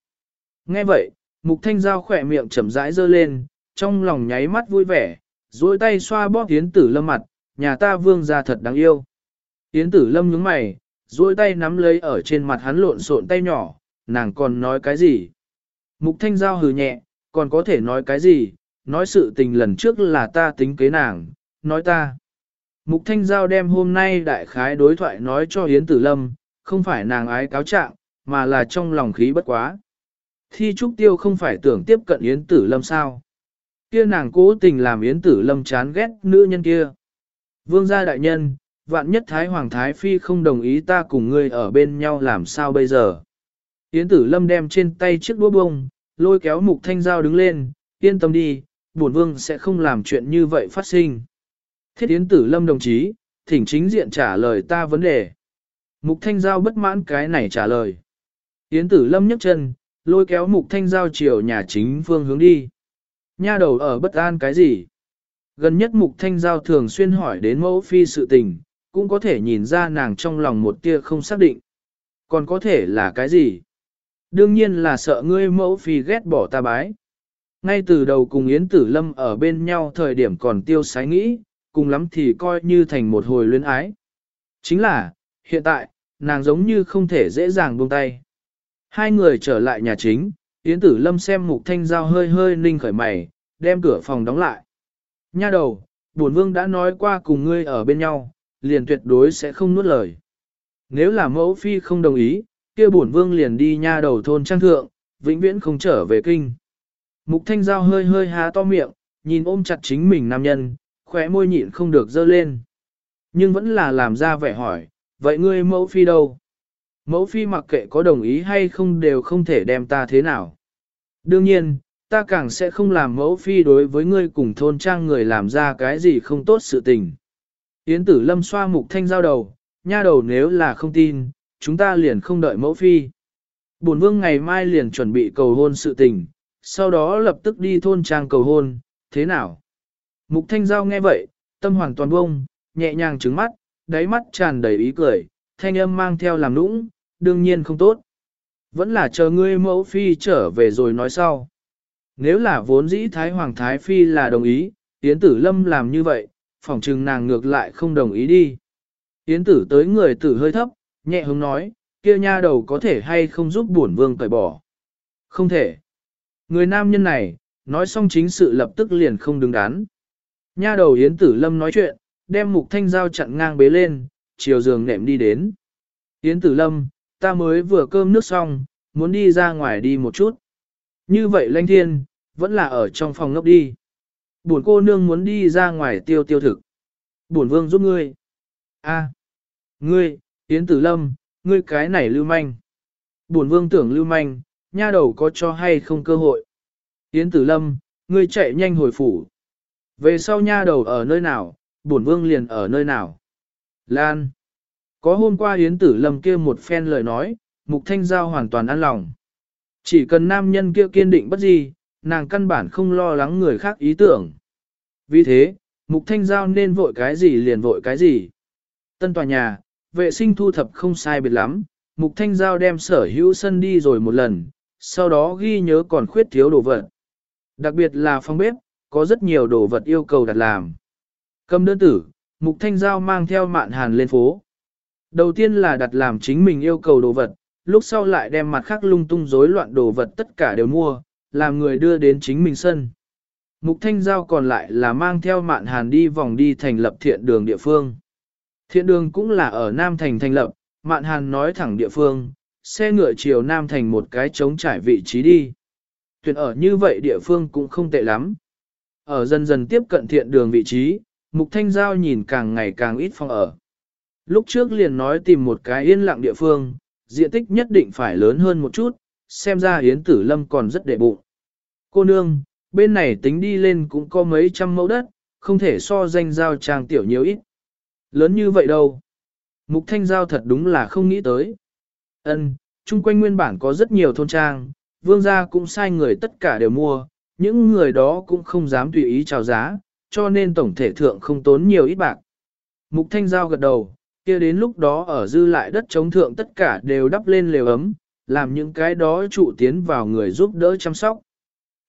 Nghe vậy, mục thanh giao khỏe miệng chậm rãi dơ lên, trong lòng nháy mắt vui vẻ, duỗi tay xoa bóp Yến Tử Lâm mặt, nhà ta vương gia thật đáng yêu. Yến Tử Lâm nhướng mày, duỗi tay nắm lấy ở trên mặt hắn lộn xộn tay nhỏ, nàng còn nói cái gì? Mục Thanh Giao hừ nhẹ, còn có thể nói cái gì? Nói sự tình lần trước là ta tính kế nàng, nói ta. Mục Thanh Giao đem hôm nay đại khái đối thoại nói cho Yến Tử Lâm, không phải nàng ái cáo trạng, mà là trong lòng khí bất quá. Thi Trúc Tiêu không phải tưởng tiếp cận Yến Tử Lâm sao? Kia nàng cố tình làm Yến Tử Lâm chán ghét nữ nhân kia. Vương gia đại nhân, vạn nhất Thái Hoàng Thái Phi không đồng ý ta cùng ngươi ở bên nhau làm sao bây giờ? Yến Tử Lâm đem trên tay chiếc đũa bông, lôi kéo Mục Thanh dao đứng lên, yên tâm đi, bổn vương sẽ không làm chuyện như vậy phát sinh. Thiết Yến Tử Lâm đồng chí, thỉnh chính diện trả lời ta vấn đề. Mục Thanh Giao bất mãn cái này trả lời. Yến Tử Lâm nhấc chân, lôi kéo Mục Thanh Giao chiều nhà chính phương hướng đi. Nha đầu ở bất an cái gì? Gần nhất Mục Thanh Giao thường xuyên hỏi đến mẫu phi sự tình, cũng có thể nhìn ra nàng trong lòng một tia không xác định. Còn có thể là cái gì? Đương nhiên là sợ ngươi mẫu phi ghét bỏ ta bái. Ngay từ đầu cùng Yến Tử Lâm ở bên nhau thời điểm còn tiêu sái nghĩ, cùng lắm thì coi như thành một hồi luyến ái. Chính là, hiện tại, nàng giống như không thể dễ dàng buông tay. Hai người trở lại nhà chính, Yến Tử Lâm xem Mục Thanh Giao hơi hơi ninh khởi mày, đem cửa phòng đóng lại. Nha đầu, bổn vương đã nói qua cùng ngươi ở bên nhau, liền tuyệt đối sẽ không nuốt lời. Nếu là mẫu phi không đồng ý, kia bổn vương liền đi nha đầu thôn trang thượng, vĩnh viễn không trở về kinh. Mục Thanh Giao hơi hơi há to miệng, nhìn ôm chặt chính mình nam nhân, khóe môi nhịn không được dơ lên. Nhưng vẫn là làm ra vẻ hỏi, vậy ngươi mẫu phi đâu? Mẫu phi mặc kệ có đồng ý hay không đều không thể đem ta thế nào. Đương nhiên, ta càng sẽ không làm mẫu phi đối với ngươi cùng thôn trang người làm ra cái gì không tốt sự tình. Yến tử lâm xoa mục thanh giao đầu, nha đầu nếu là không tin, chúng ta liền không đợi mẫu phi. Bổn vương ngày mai liền chuẩn bị cầu hôn sự tình, sau đó lập tức đi thôn trang cầu hôn, thế nào? Mục thanh giao nghe vậy, tâm hoàn toàn bông, nhẹ nhàng trứng mắt, đáy mắt tràn đầy ý cười, thanh âm mang theo làm nũng, đương nhiên không tốt. Vẫn là chờ ngươi mẫu phi trở về rồi nói sau. Nếu là vốn dĩ Thái Hoàng Thái Phi là đồng ý, Yến Tử Lâm làm như vậy, phỏng chừng nàng ngược lại không đồng ý đi. Yến Tử tới người tử hơi thấp, nhẹ hứng nói, kia nha đầu có thể hay không giúp bổn vương cởi bỏ. Không thể. Người nam nhân này, nói xong chính sự lập tức liền không đứng đắn. Nha đầu Yến Tử Lâm nói chuyện, đem mục thanh dao chặn ngang bế lên, chiều giường nệm đi đến. Yến Tử Lâm, ta mới vừa cơm nước xong, muốn đi ra ngoài đi một chút. Như vậy lanh thiên, vẫn là ở trong phòng ngốc đi. Buồn cô nương muốn đi ra ngoài tiêu tiêu thực. Buồn vương giúp ngươi. A, ngươi, Yến Tử Lâm, ngươi cái này lưu manh. Buồn vương tưởng lưu manh, nha đầu có cho hay không cơ hội. Yến Tử Lâm, ngươi chạy nhanh hồi phủ. Về sau nha đầu ở nơi nào, bổn vương liền ở nơi nào. Lan. Có hôm qua Yến Tử Lâm kia một phen lời nói, Mục Thanh Giao hoàn toàn an lòng. Chỉ cần nam nhân kia kiên định bất gì, nàng căn bản không lo lắng người khác ý tưởng. Vì thế, Mục Thanh Giao nên vội cái gì liền vội cái gì. Tân tòa nhà, vệ sinh thu thập không sai biệt lắm, Mục Thanh Giao đem sở hữu sân đi rồi một lần, sau đó ghi nhớ còn khuyết thiếu đồ vật. Đặc biệt là phòng bếp, có rất nhiều đồ vật yêu cầu đặt làm. Cầm đơn tử, Mục Thanh Giao mang theo mạn hàn lên phố. Đầu tiên là đặt làm chính mình yêu cầu đồ vật, lúc sau lại đem mặt khác lung tung rối loạn đồ vật tất cả đều mua, làm người đưa đến chính mình sân. Mục Thanh Giao còn lại là mang theo mạn hàn đi vòng đi thành lập thiện đường địa phương. Thiện đường cũng là ở Nam Thành thành lập, mạn hàn nói thẳng địa phương, xe ngựa chiều Nam Thành một cái trống trải vị trí đi. Tuyển ở như vậy địa phương cũng không tệ lắm. Ở dần dần tiếp cận thiện đường vị trí, Mục Thanh Giao nhìn càng ngày càng ít phòng ở. Lúc trước liền nói tìm một cái yên lặng địa phương, diện tích nhất định phải lớn hơn một chút, xem ra Yến Tử Lâm còn rất đệ bụng. Cô nương, bên này tính đi lên cũng có mấy trăm mẫu đất, không thể so danh giao trang tiểu nhiều ít. Lớn như vậy đâu. Mục Thanh Giao thật đúng là không nghĩ tới. Ân, chung quanh nguyên bản có rất nhiều thôn trang, vương gia cũng sai người tất cả đều mua, những người đó cũng không dám tùy ý chào giá, cho nên tổng thể thượng không tốn nhiều ít bạc. Mục Thanh Giao gật đầu, kia đến lúc đó ở dư lại đất chống thượng tất cả đều đắp lên lều ấm, làm những cái đó trụ tiến vào người giúp đỡ chăm sóc.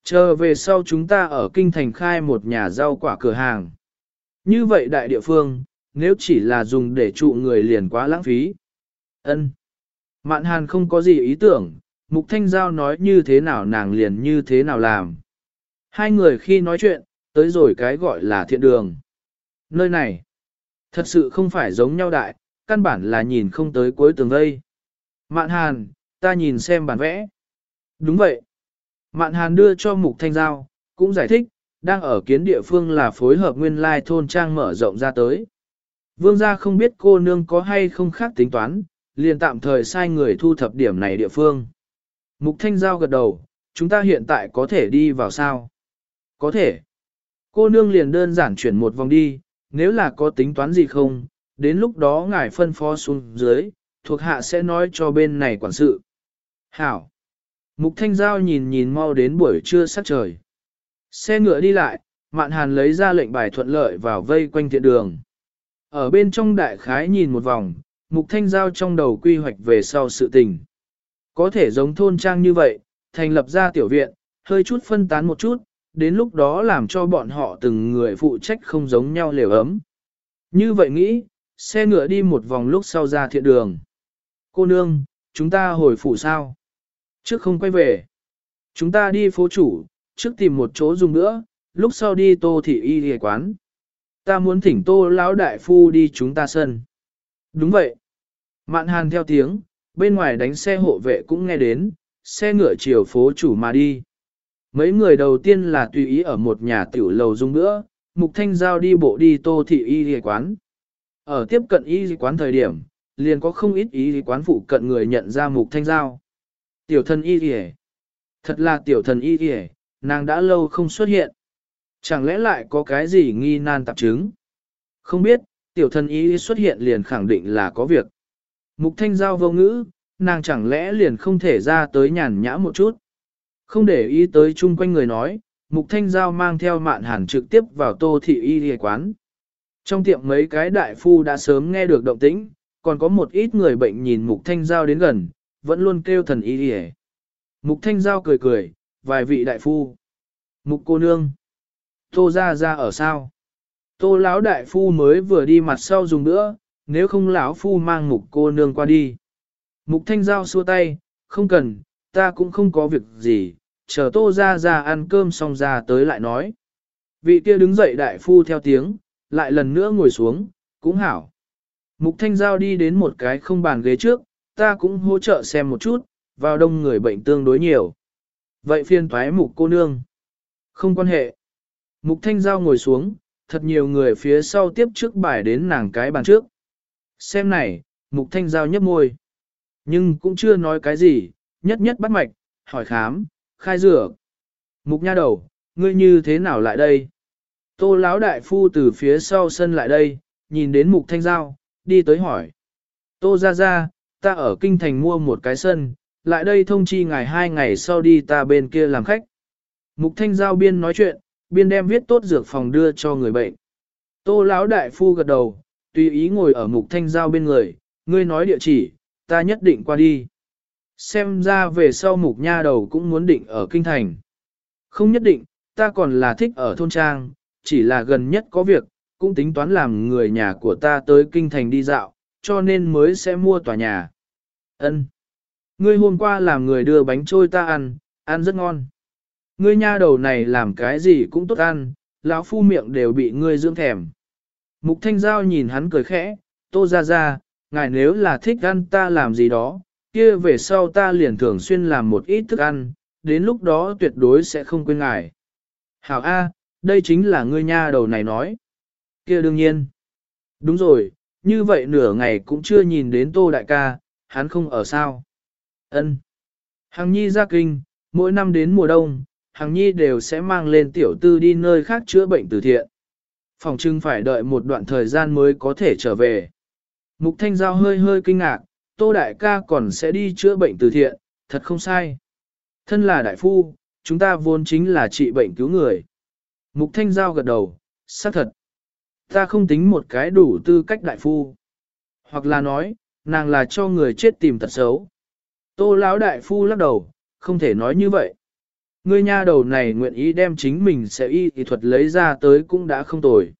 Chờ về sau chúng ta ở kinh thành khai một nhà rau quả cửa hàng. Như vậy đại địa phương, nếu chỉ là dùng để trụ người liền quá lãng phí. ân Mạn hàn không có gì ý tưởng, mục thanh giao nói như thế nào nàng liền như thế nào làm. Hai người khi nói chuyện, tới rồi cái gọi là thiện đường. Nơi này, thật sự không phải giống nhau đại, căn bản là nhìn không tới cuối tường vây. Mạn hàn, ta nhìn xem bản vẽ. Đúng vậy. Mạn hàn đưa cho mục thanh giao, cũng giải thích, đang ở kiến địa phương là phối hợp nguyên lai thôn trang mở rộng ra tới. Vương gia không biết cô nương có hay không khác tính toán, liền tạm thời sai người thu thập điểm này địa phương. Mục thanh giao gật đầu, chúng ta hiện tại có thể đi vào sao? Có thể. Cô nương liền đơn giản chuyển một vòng đi, nếu là có tính toán gì không, đến lúc đó ngài phân phó xuống dưới, thuộc hạ sẽ nói cho bên này quản sự. Hảo. Mục Thanh Giao nhìn nhìn mau đến buổi trưa sắc trời. Xe ngựa đi lại, Mạn Hàn lấy ra lệnh bài thuận lợi vào vây quanh thiện đường. Ở bên trong đại khái nhìn một vòng, Mục Thanh Giao trong đầu quy hoạch về sau sự tình. Có thể giống thôn trang như vậy, thành lập ra tiểu viện, hơi chút phân tán một chút, đến lúc đó làm cho bọn họ từng người phụ trách không giống nhau lều ấm. Như vậy nghĩ, xe ngựa đi một vòng lúc sau ra thiện đường. Cô nương, chúng ta hồi phủ sao? Trước không quay về. Chúng ta đi phố chủ, trước tìm một chỗ dùng nữa, lúc sau đi tô thị y ghề quán. Ta muốn thỉnh tô lão đại phu đi chúng ta sân. Đúng vậy. Mạn hàn theo tiếng, bên ngoài đánh xe hộ vệ cũng nghe đến, xe ngựa chiều phố chủ mà đi. Mấy người đầu tiên là tùy ý ở một nhà tiểu lầu dùng nữa, Mục Thanh Giao đi bộ đi tô thị y y quán. Ở tiếp cận y quán thời điểm, liền có không ít y quán phụ cận người nhận ra Mục Thanh Giao. Tiểu thần y y Thật là tiểu thần y y nàng đã lâu không xuất hiện. Chẳng lẽ lại có cái gì nghi nan tạp chứng? Không biết, tiểu thần y xuất hiện liền khẳng định là có việc. Mục Thanh Giao vô ngữ, nàng chẳng lẽ liền không thể ra tới nhàn nhã một chút. Không để ý tới chung quanh người nói, Mục Thanh Giao mang theo mạn hàn trực tiếp vào tô thị y y quán. Trong tiệm mấy cái đại phu đã sớm nghe được động tĩnh, còn có một ít người bệnh nhìn Mục Thanh Giao đến gần, vẫn luôn kêu thần y y Mục Thanh Giao cười cười, vài vị đại phu. Mục cô nương. Tô ra ra ở sao? Tô lão đại phu mới vừa đi mặt sau dùng nữa, nếu không lão phu mang mục cô nương qua đi. Mục Thanh Giao xua tay, không cần, ta cũng không có việc gì, chờ tô ra ra ăn cơm xong ra tới lại nói. Vị kia đứng dậy đại phu theo tiếng, lại lần nữa ngồi xuống, cũng hảo. Mục Thanh Giao đi đến một cái không bàn ghế trước, ta cũng hỗ trợ xem một chút, vào đông người bệnh tương đối nhiều. Vậy phiên thoái mục cô nương. Không quan hệ. Mục Thanh Giao ngồi xuống, thật nhiều người phía sau tiếp trước bài đến nàng cái bàn trước. Xem này, Mục Thanh Giao nhấp môi. Nhưng cũng chưa nói cái gì, nhất nhất bắt mạch, hỏi khám, khai dược. Mục nha đầu, ngươi như thế nào lại đây? Tô lão đại phu từ phía sau sân lại đây, nhìn đến mục thanh giao, đi tới hỏi. Tô ra ra, ta ở kinh thành mua một cái sân, lại đây thông chi ngày hai ngày sau đi ta bên kia làm khách. Mục thanh giao biên nói chuyện, biên đem viết tốt dược phòng đưa cho người bệnh. Tô lão đại phu gật đầu, tùy ý ngồi ở mục thanh giao bên người, ngươi nói địa chỉ, ta nhất định qua đi. Xem ra về sau mục nha đầu cũng muốn định ở kinh thành. Không nhất định, ta còn là thích ở thôn trang, chỉ là gần nhất có việc, cũng tính toán làm người nhà của ta tới kinh thành đi dạo, cho nên mới sẽ mua tòa nhà. Ân. Ngươi hôm qua làm người đưa bánh trôi ta ăn, ăn rất ngon. Ngươi nha đầu này làm cái gì cũng tốt ăn, lão phu miệng đều bị ngươi dưỡng thèm. Mục Thanh Giao nhìn hắn cười khẽ, tô ra ra, ngài nếu là thích ăn ta làm gì đó, kia về sau ta liền thường xuyên làm một ít thức ăn, đến lúc đó tuyệt đối sẽ không quên ngài. Hảo A, đây chính là ngươi nha đầu này nói. Kia đương nhiên. Đúng rồi, như vậy nửa ngày cũng chưa nhìn đến tô đại ca, hắn không ở sao. Ân. Hằng nhi ra kinh, mỗi năm đến mùa đông, Hằng nhi đều sẽ mang lên tiểu tư đi nơi khác chữa bệnh từ thiện. Phòng trưng phải đợi một đoạn thời gian mới có thể trở về. Mục Thanh Giao hơi hơi kinh ngạc, Tô Đại ca còn sẽ đi chữa bệnh từ thiện, thật không sai. Thân là đại phu, chúng ta vốn chính là trị bệnh cứu người. Mục Thanh Giao gật đầu, xác thật. Ta không tính một cái đủ tư cách đại phu. Hoặc là nói, nàng là cho người chết tìm tật xấu. Tô lão đại phu lắc đầu, không thể nói như vậy. Ngươi nha đầu này nguyện ý đem chính mình sẽ y thì thuật lấy ra tới cũng đã không tồi.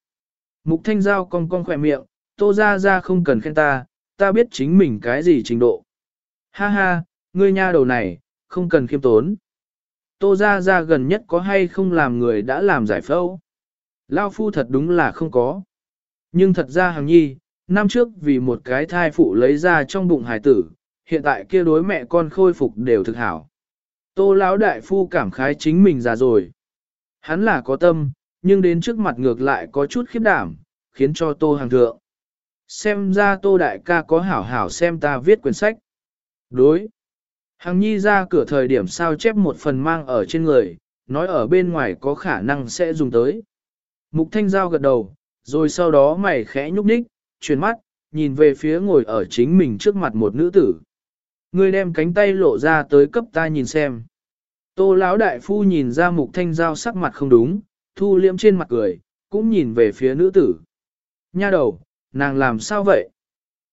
Mục thanh giao cong cong khỏe miệng, tô ra ra không cần khen ta, ta biết chính mình cái gì trình độ. Ha ha, ngươi nha đầu này, không cần khiêm tốn. Tô ra ra gần nhất có hay không làm người đã làm giải phẫu. Lao phu thật đúng là không có. Nhưng thật ra hàng nhi, năm trước vì một cái thai phụ lấy ra trong bụng hải tử, hiện tại kia đối mẹ con khôi phục đều thực hảo. Tô lão đại phu cảm khái chính mình già rồi. Hắn là có tâm, nhưng đến trước mặt ngược lại có chút khiếp đảm, khiến cho tô hàng thượng. Xem ra tô đại ca có hảo hảo xem ta viết quyển sách. Đối. Hằng nhi ra cửa thời điểm sao chép một phần mang ở trên người, nói ở bên ngoài có khả năng sẽ dùng tới. Mục thanh giao gật đầu, rồi sau đó mày khẽ nhúc nhích, chuyển mắt, nhìn về phía ngồi ở chính mình trước mặt một nữ tử. Ngươi đem cánh tay lộ ra tới cấp ta nhìn xem. Tô lão đại phu nhìn ra mục thanh giao sắc mặt không đúng, thu liễm trên mặt cười, cũng nhìn về phía nữ tử. Nha đầu, nàng làm sao vậy?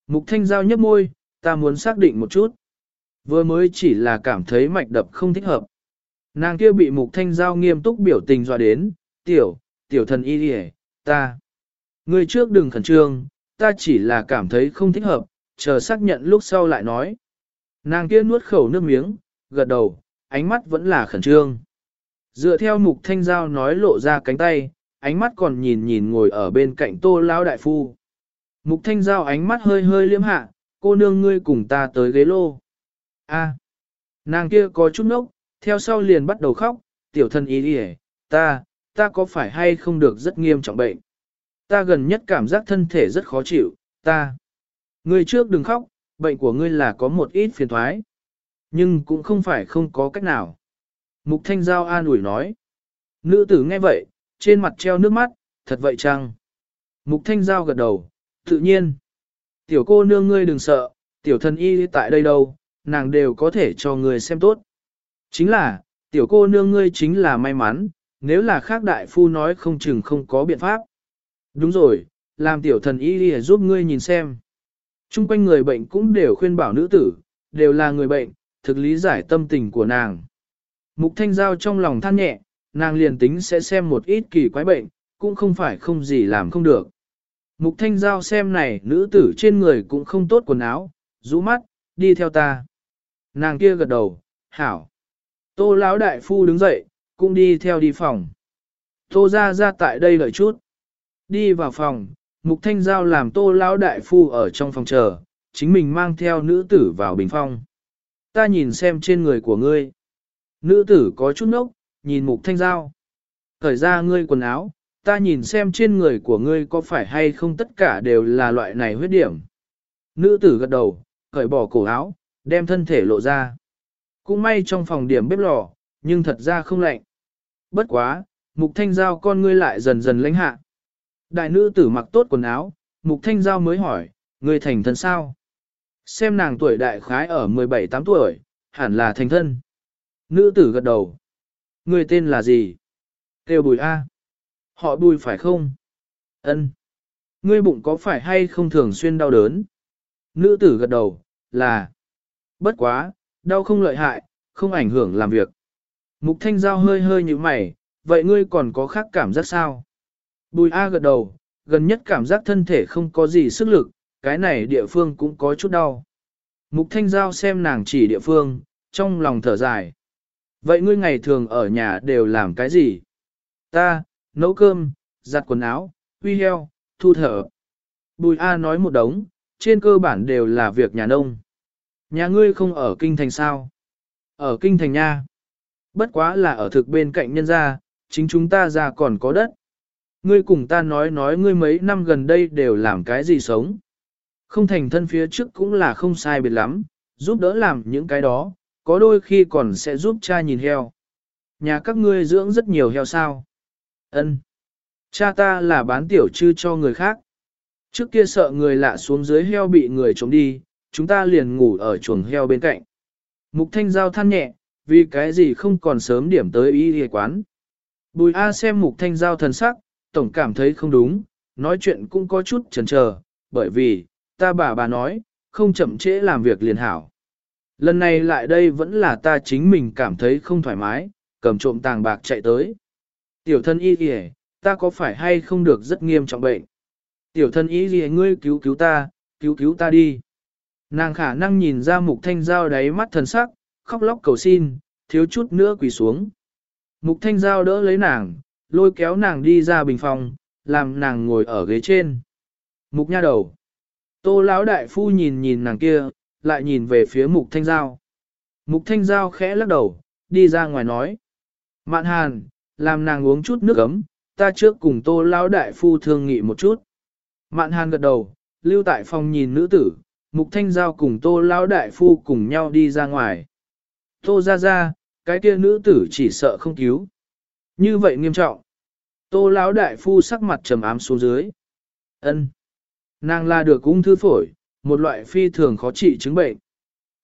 Mục thanh giao nhấp môi, ta muốn xác định một chút. Vừa mới chỉ là cảm thấy mạch đập không thích hợp. Nàng kia bị mục thanh giao nghiêm túc biểu tình dọa đến, tiểu, tiểu thần y đi ta. Người trước đừng khẩn trương, ta chỉ là cảm thấy không thích hợp, chờ xác nhận lúc sau lại nói. Nàng kia nuốt khẩu nước miếng, gật đầu, ánh mắt vẫn là khẩn trương. Dựa theo mục thanh giao nói lộ ra cánh tay, ánh mắt còn nhìn nhìn ngồi ở bên cạnh tô lão đại phu. Mục thanh giao ánh mắt hơi hơi liếm hạ, cô nương ngươi cùng ta tới ghế lô. A, nàng kia có chút nốc, theo sau liền bắt đầu khóc, tiểu thân ý đi ta, ta có phải hay không được rất nghiêm trọng bệnh. Ta gần nhất cảm giác thân thể rất khó chịu, ta. Ngươi trước đừng khóc, bệnh của ngươi là có một ít phiền thoái. Nhưng cũng không phải không có cách nào. Mục Thanh Giao an ủi nói. Nữ tử nghe vậy, trên mặt treo nước mắt, thật vậy chăng? Mục Thanh Giao gật đầu, tự nhiên. Tiểu cô nương ngươi đừng sợ, tiểu thần y tại đây đâu, nàng đều có thể cho ngươi xem tốt. Chính là, tiểu cô nương ngươi chính là may mắn, nếu là khác đại phu nói không chừng không có biện pháp. Đúng rồi, làm tiểu thần y đi giúp ngươi nhìn xem. Trung quanh người bệnh cũng đều khuyên bảo nữ tử, đều là người bệnh, thực lý giải tâm tình của nàng. Mục thanh giao trong lòng than nhẹ, nàng liền tính sẽ xem một ít kỳ quái bệnh, cũng không phải không gì làm không được. Mục thanh giao xem này nữ tử trên người cũng không tốt quần áo, rũ mắt, đi theo ta. Nàng kia gật đầu, hảo. Tô lão đại phu đứng dậy, cũng đi theo đi phòng. Tô ra ra tại đây đợi chút. Đi vào phòng, mục thanh giao làm tô lão đại phu ở trong phòng chờ, chính mình mang theo nữ tử vào bình phong. Ta nhìn xem trên người của ngươi. Nữ tử có chút nốc, nhìn mục thanh giao. Thời ra ngươi quần áo, ta nhìn xem trên người của ngươi có phải hay không tất cả đều là loại này huyết điểm. Nữ tử gật đầu, cởi bỏ cổ áo, đem thân thể lộ ra. Cũng may trong phòng điểm bếp lò, nhưng thật ra không lạnh. Bất quá, mục thanh giao con ngươi lại dần dần lãnh hạ. Đại nữ tử mặc tốt quần áo, mục thanh giao mới hỏi, ngươi thành thân sao? Xem nàng tuổi đại khái ở 17-8 tuổi, hẳn là thành thân. Nữ tử gật đầu. Ngươi tên là gì? Tiêu bùi A. Họ bùi phải không? Ân. Ngươi bụng có phải hay không thường xuyên đau đớn? Nữ tử gật đầu, là. Bất quá, đau không lợi hại, không ảnh hưởng làm việc. Mục thanh giao hơi hơi như mày, vậy ngươi còn có khác cảm giác sao? Bùi A gật đầu, gần nhất cảm giác thân thể không có gì sức lực, cái này địa phương cũng có chút đau. Mục thanh giao xem nàng chỉ địa phương, trong lòng thở dài. Vậy ngươi ngày thường ở nhà đều làm cái gì? Ta, nấu cơm, giặt quần áo, huy heo, thu thở. Bùi A nói một đống, trên cơ bản đều là việc nhà nông. Nhà ngươi không ở kinh thành sao? Ở kinh thành nha. Bất quá là ở thực bên cạnh nhân gia, chính chúng ta ra còn có đất. Ngươi cùng ta nói nói ngươi mấy năm gần đây đều làm cái gì sống. Không thành thân phía trước cũng là không sai biệt lắm, giúp đỡ làm những cái đó, có đôi khi còn sẽ giúp cha nhìn heo. Nhà các ngươi dưỡng rất nhiều heo sao. Ân, Cha ta là bán tiểu chư cho người khác. Trước kia sợ người lạ xuống dưới heo bị người trống đi, chúng ta liền ngủ ở chuồng heo bên cạnh. Mục thanh giao than nhẹ, vì cái gì không còn sớm điểm tới y y quán. Bùi A xem mục thanh giao thần sắc, tổng cảm thấy không đúng, nói chuyện cũng có chút chần chờ, bởi vì, ta bà bà nói, không chậm trễ làm việc liền hảo. Lần này lại đây vẫn là ta chính mình cảm thấy không thoải mái, cầm trộm tàng bạc chạy tới. Tiểu thân y kìa, ta có phải hay không được rất nghiêm trọng bệnh? Tiểu thân y kìa ngươi cứu cứu ta, cứu cứu ta đi. Nàng khả năng nhìn ra mục thanh giao đáy mắt thần sắc, khóc lóc cầu xin, thiếu chút nữa quỳ xuống. Mục thanh giao đỡ lấy nàng, lôi kéo nàng đi ra bình phòng, làm nàng ngồi ở ghế trên. Mục nha đầu. Tô lão đại phu nhìn nhìn nàng kia, lại nhìn về phía mục thanh giao. Mục thanh giao khẽ lắc đầu, đi ra ngoài nói. Mạn hàn, làm nàng uống chút nước ấm, ta trước cùng tô lão đại phu thương nghị một chút. Mạn hàn gật đầu, lưu tại phòng nhìn nữ tử, mục thanh giao cùng tô lão đại phu cùng nhau đi ra ngoài. Tô ra ra, cái kia nữ tử chỉ sợ không cứu. Như vậy nghiêm trọng. Tô lão đại phu sắc mặt trầm ám xuống dưới. Ân, Nàng là được ung thư phổi, một loại phi thường khó trị chứng bệnh.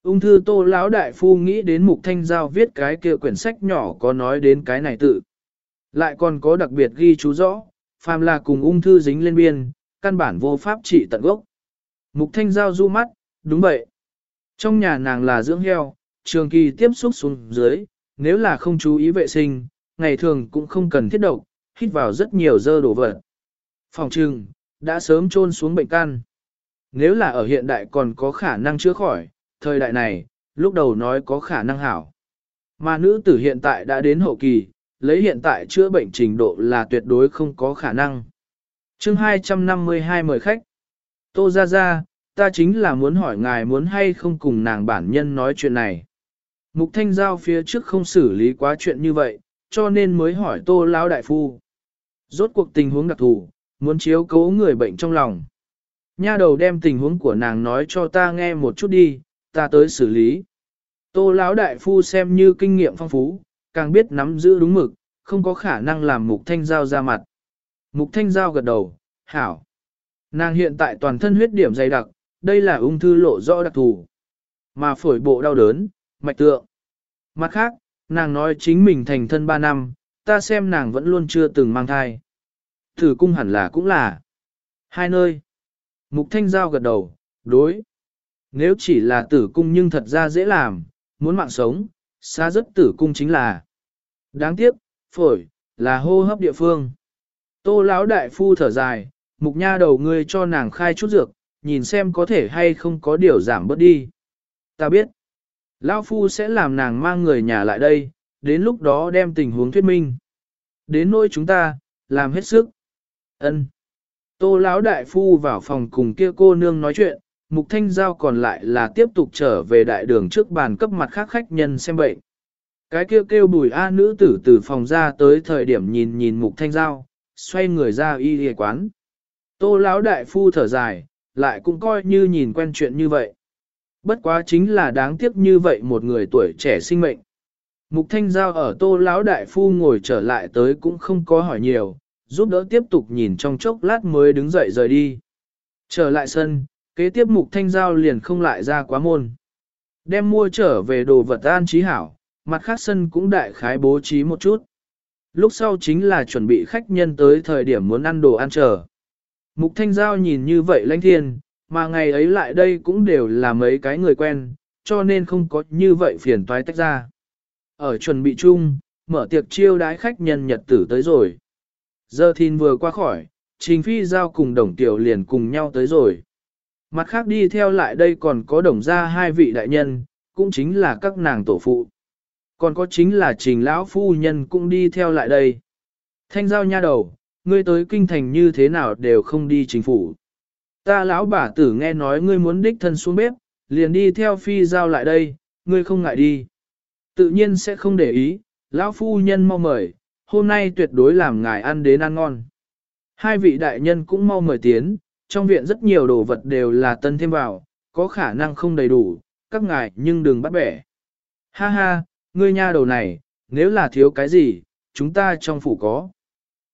Ung thư tô lão đại phu nghĩ đến mục thanh giao viết cái kia quyển sách nhỏ có nói đến cái này tự. Lại còn có đặc biệt ghi chú rõ, phàm là cùng ung thư dính lên biên, căn bản vô pháp trị tận gốc. Mục thanh giao du mắt, đúng vậy. Trong nhà nàng là dưỡng heo, trường kỳ tiếp xúc xuống dưới, nếu là không chú ý vệ sinh, ngày thường cũng không cần thiết độc, hít vào rất nhiều dơ đổ vật. Phòng trừng, đã sớm trôn xuống bệnh căn. Nếu là ở hiện đại còn có khả năng chữa khỏi, thời đại này, lúc đầu nói có khả năng hảo. Mà nữ tử hiện tại đã đến hậu kỳ, lấy hiện tại chữa bệnh trình độ là tuyệt đối không có khả năng. chương 252 mời khách. Tô gia gia ta chính là muốn hỏi ngài muốn hay không cùng nàng bản nhân nói chuyện này. Mục thanh giao phía trước không xử lý quá chuyện như vậy, cho nên mới hỏi tô lão đại phu. Rốt cuộc tình huống đặc thù, muốn chiếu cố người bệnh trong lòng. Nha đầu đem tình huống của nàng nói cho ta nghe một chút đi, ta tới xử lý. Tô lão đại phu xem như kinh nghiệm phong phú, càng biết nắm giữ đúng mực, không có khả năng làm mục thanh giao ra mặt. Mục thanh giao gật đầu, hảo. Nàng hiện tại toàn thân huyết điểm dày đặc, đây là ung thư lộ rõ đặc thù. Mà phổi bộ đau đớn, mạch tượng. Mặt khác, nàng nói chính mình thành thân 3 năm, ta xem nàng vẫn luôn chưa từng mang thai. Thử cung hẳn là cũng là. Hai nơi. Mục thanh giao gật đầu, đối. Nếu chỉ là tử cung nhưng thật ra dễ làm, muốn mạng sống, xa rất tử cung chính là. Đáng tiếc, phổi, là hô hấp địa phương. Tô lão đại phu thở dài, mục nha đầu ngươi cho nàng khai chút dược, nhìn xem có thể hay không có điều giảm bớt đi. Ta biết, lão phu sẽ làm nàng mang người nhà lại đây, đến lúc đó đem tình huống thuyết minh. Đến nỗi chúng ta, làm hết sức. Ân. Tô lão đại phu vào phòng cùng kia cô nương nói chuyện, Mục Thanh Giao còn lại là tiếp tục trở về đại đường trước bàn cấp mặt khác khách nhân xem bệnh. Cái kêu kêu bùi A nữ tử từ phòng ra tới thời điểm nhìn nhìn Mục Thanh Giao, xoay người ra y y quán. Tô lão đại phu thở dài, lại cũng coi như nhìn quen chuyện như vậy. Bất quá chính là đáng tiếc như vậy một người tuổi trẻ sinh mệnh. Mục Thanh Giao ở tô lão đại phu ngồi trở lại tới cũng không có hỏi nhiều, giúp đỡ tiếp tục nhìn trong chốc lát mới đứng dậy rời đi. Trở lại sân, kế tiếp Mục Thanh Giao liền không lại ra quá môn. Đem mua trở về đồ vật an trí hảo, mặt khác sân cũng đại khái bố trí một chút. Lúc sau chính là chuẩn bị khách nhân tới thời điểm muốn ăn đồ ăn chờ. Mục Thanh Giao nhìn như vậy lãnh thiên, mà ngày ấy lại đây cũng đều là mấy cái người quen, cho nên không có như vậy phiền toái tách ra. Ở chuẩn bị chung, mở tiệc chiêu đái khách nhân nhật tử tới rồi. Giờ thìn vừa qua khỏi, Trình Phi Giao cùng Đồng Tiểu liền cùng nhau tới rồi. Mặt khác đi theo lại đây còn có đồng gia hai vị đại nhân, cũng chính là các nàng tổ phụ. Còn có chính là Trình Lão Phu Nhân cũng đi theo lại đây. Thanh Giao nha đầu, ngươi tới kinh thành như thế nào đều không đi chính phủ. Ta lão bà tử nghe nói ngươi muốn đích thân xuống bếp, liền đi theo phi giao lại đây, ngươi không ngại đi. Tự nhiên sẽ không để ý, lão phu nhân mau mời, hôm nay tuyệt đối làm ngài ăn đến ăn ngon. Hai vị đại nhân cũng mau mời tiến, trong viện rất nhiều đồ vật đều là tân thêm vào, có khả năng không đầy đủ, các ngài nhưng đừng bắt bẻ. Ha ha, ngươi nha đầu này, nếu là thiếu cái gì, chúng ta trong phủ có.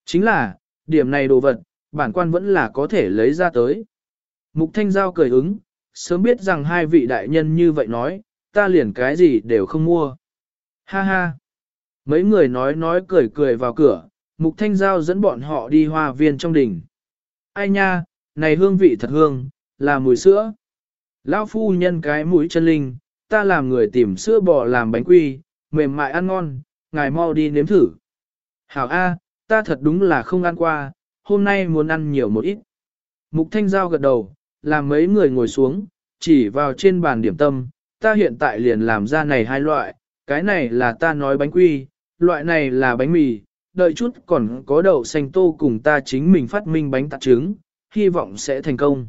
Chính là, điểm này đồ vật, bản quan vẫn là có thể lấy ra tới. Mục Thanh Giao cười ứng, sớm biết rằng hai vị đại nhân như vậy nói, ta liền cái gì đều không mua. Ha ha. Mấy người nói nói cười cười vào cửa, Mục Thanh Giao dẫn bọn họ đi hoa viên trong đỉnh. Ai nha, này hương vị thật hương, là mùi sữa. Lão phu nhân cái mũi chân linh, ta làm người tìm sữa bò làm bánh quy, mềm mại ăn ngon, ngài mau đi nếm thử. Hảo A, ta thật đúng là không ăn qua, hôm nay muốn ăn nhiều một ít. Mục Thanh Giao gật đầu, làm mấy người ngồi xuống, chỉ vào trên bàn điểm tâm, ta hiện tại liền làm ra này hai loại, cái này là ta nói bánh quy, loại này là bánh mì, đợi chút còn có đậu xanh tô cùng ta chính mình phát minh bánh tạt trứng, hy vọng sẽ thành công.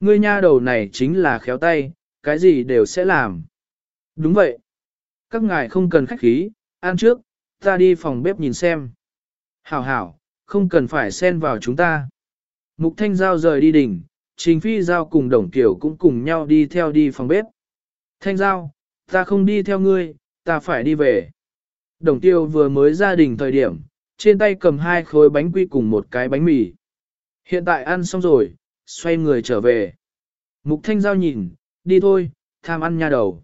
Ngươi nha đầu này chính là khéo tay, cái gì đều sẽ làm. Đúng vậy. Các ngài không cần khách khí, ăn trước, ta đi phòng bếp nhìn xem. Hảo hảo, không cần phải xen vào chúng ta. Mục Thanh Giao rời đi đỉnh, Trình Phi Giao cùng Đồng Kiều cũng cùng nhau đi theo đi phòng bếp. Thanh Giao, ta không đi theo ngươi, ta phải đi về. Đồng Tiêu vừa mới ra đình thời điểm, trên tay cầm hai khối bánh quy cùng một cái bánh mì. Hiện tại ăn xong rồi, xoay người trở về. Mục Thanh Giao nhìn, đi thôi, tham ăn nha đầu.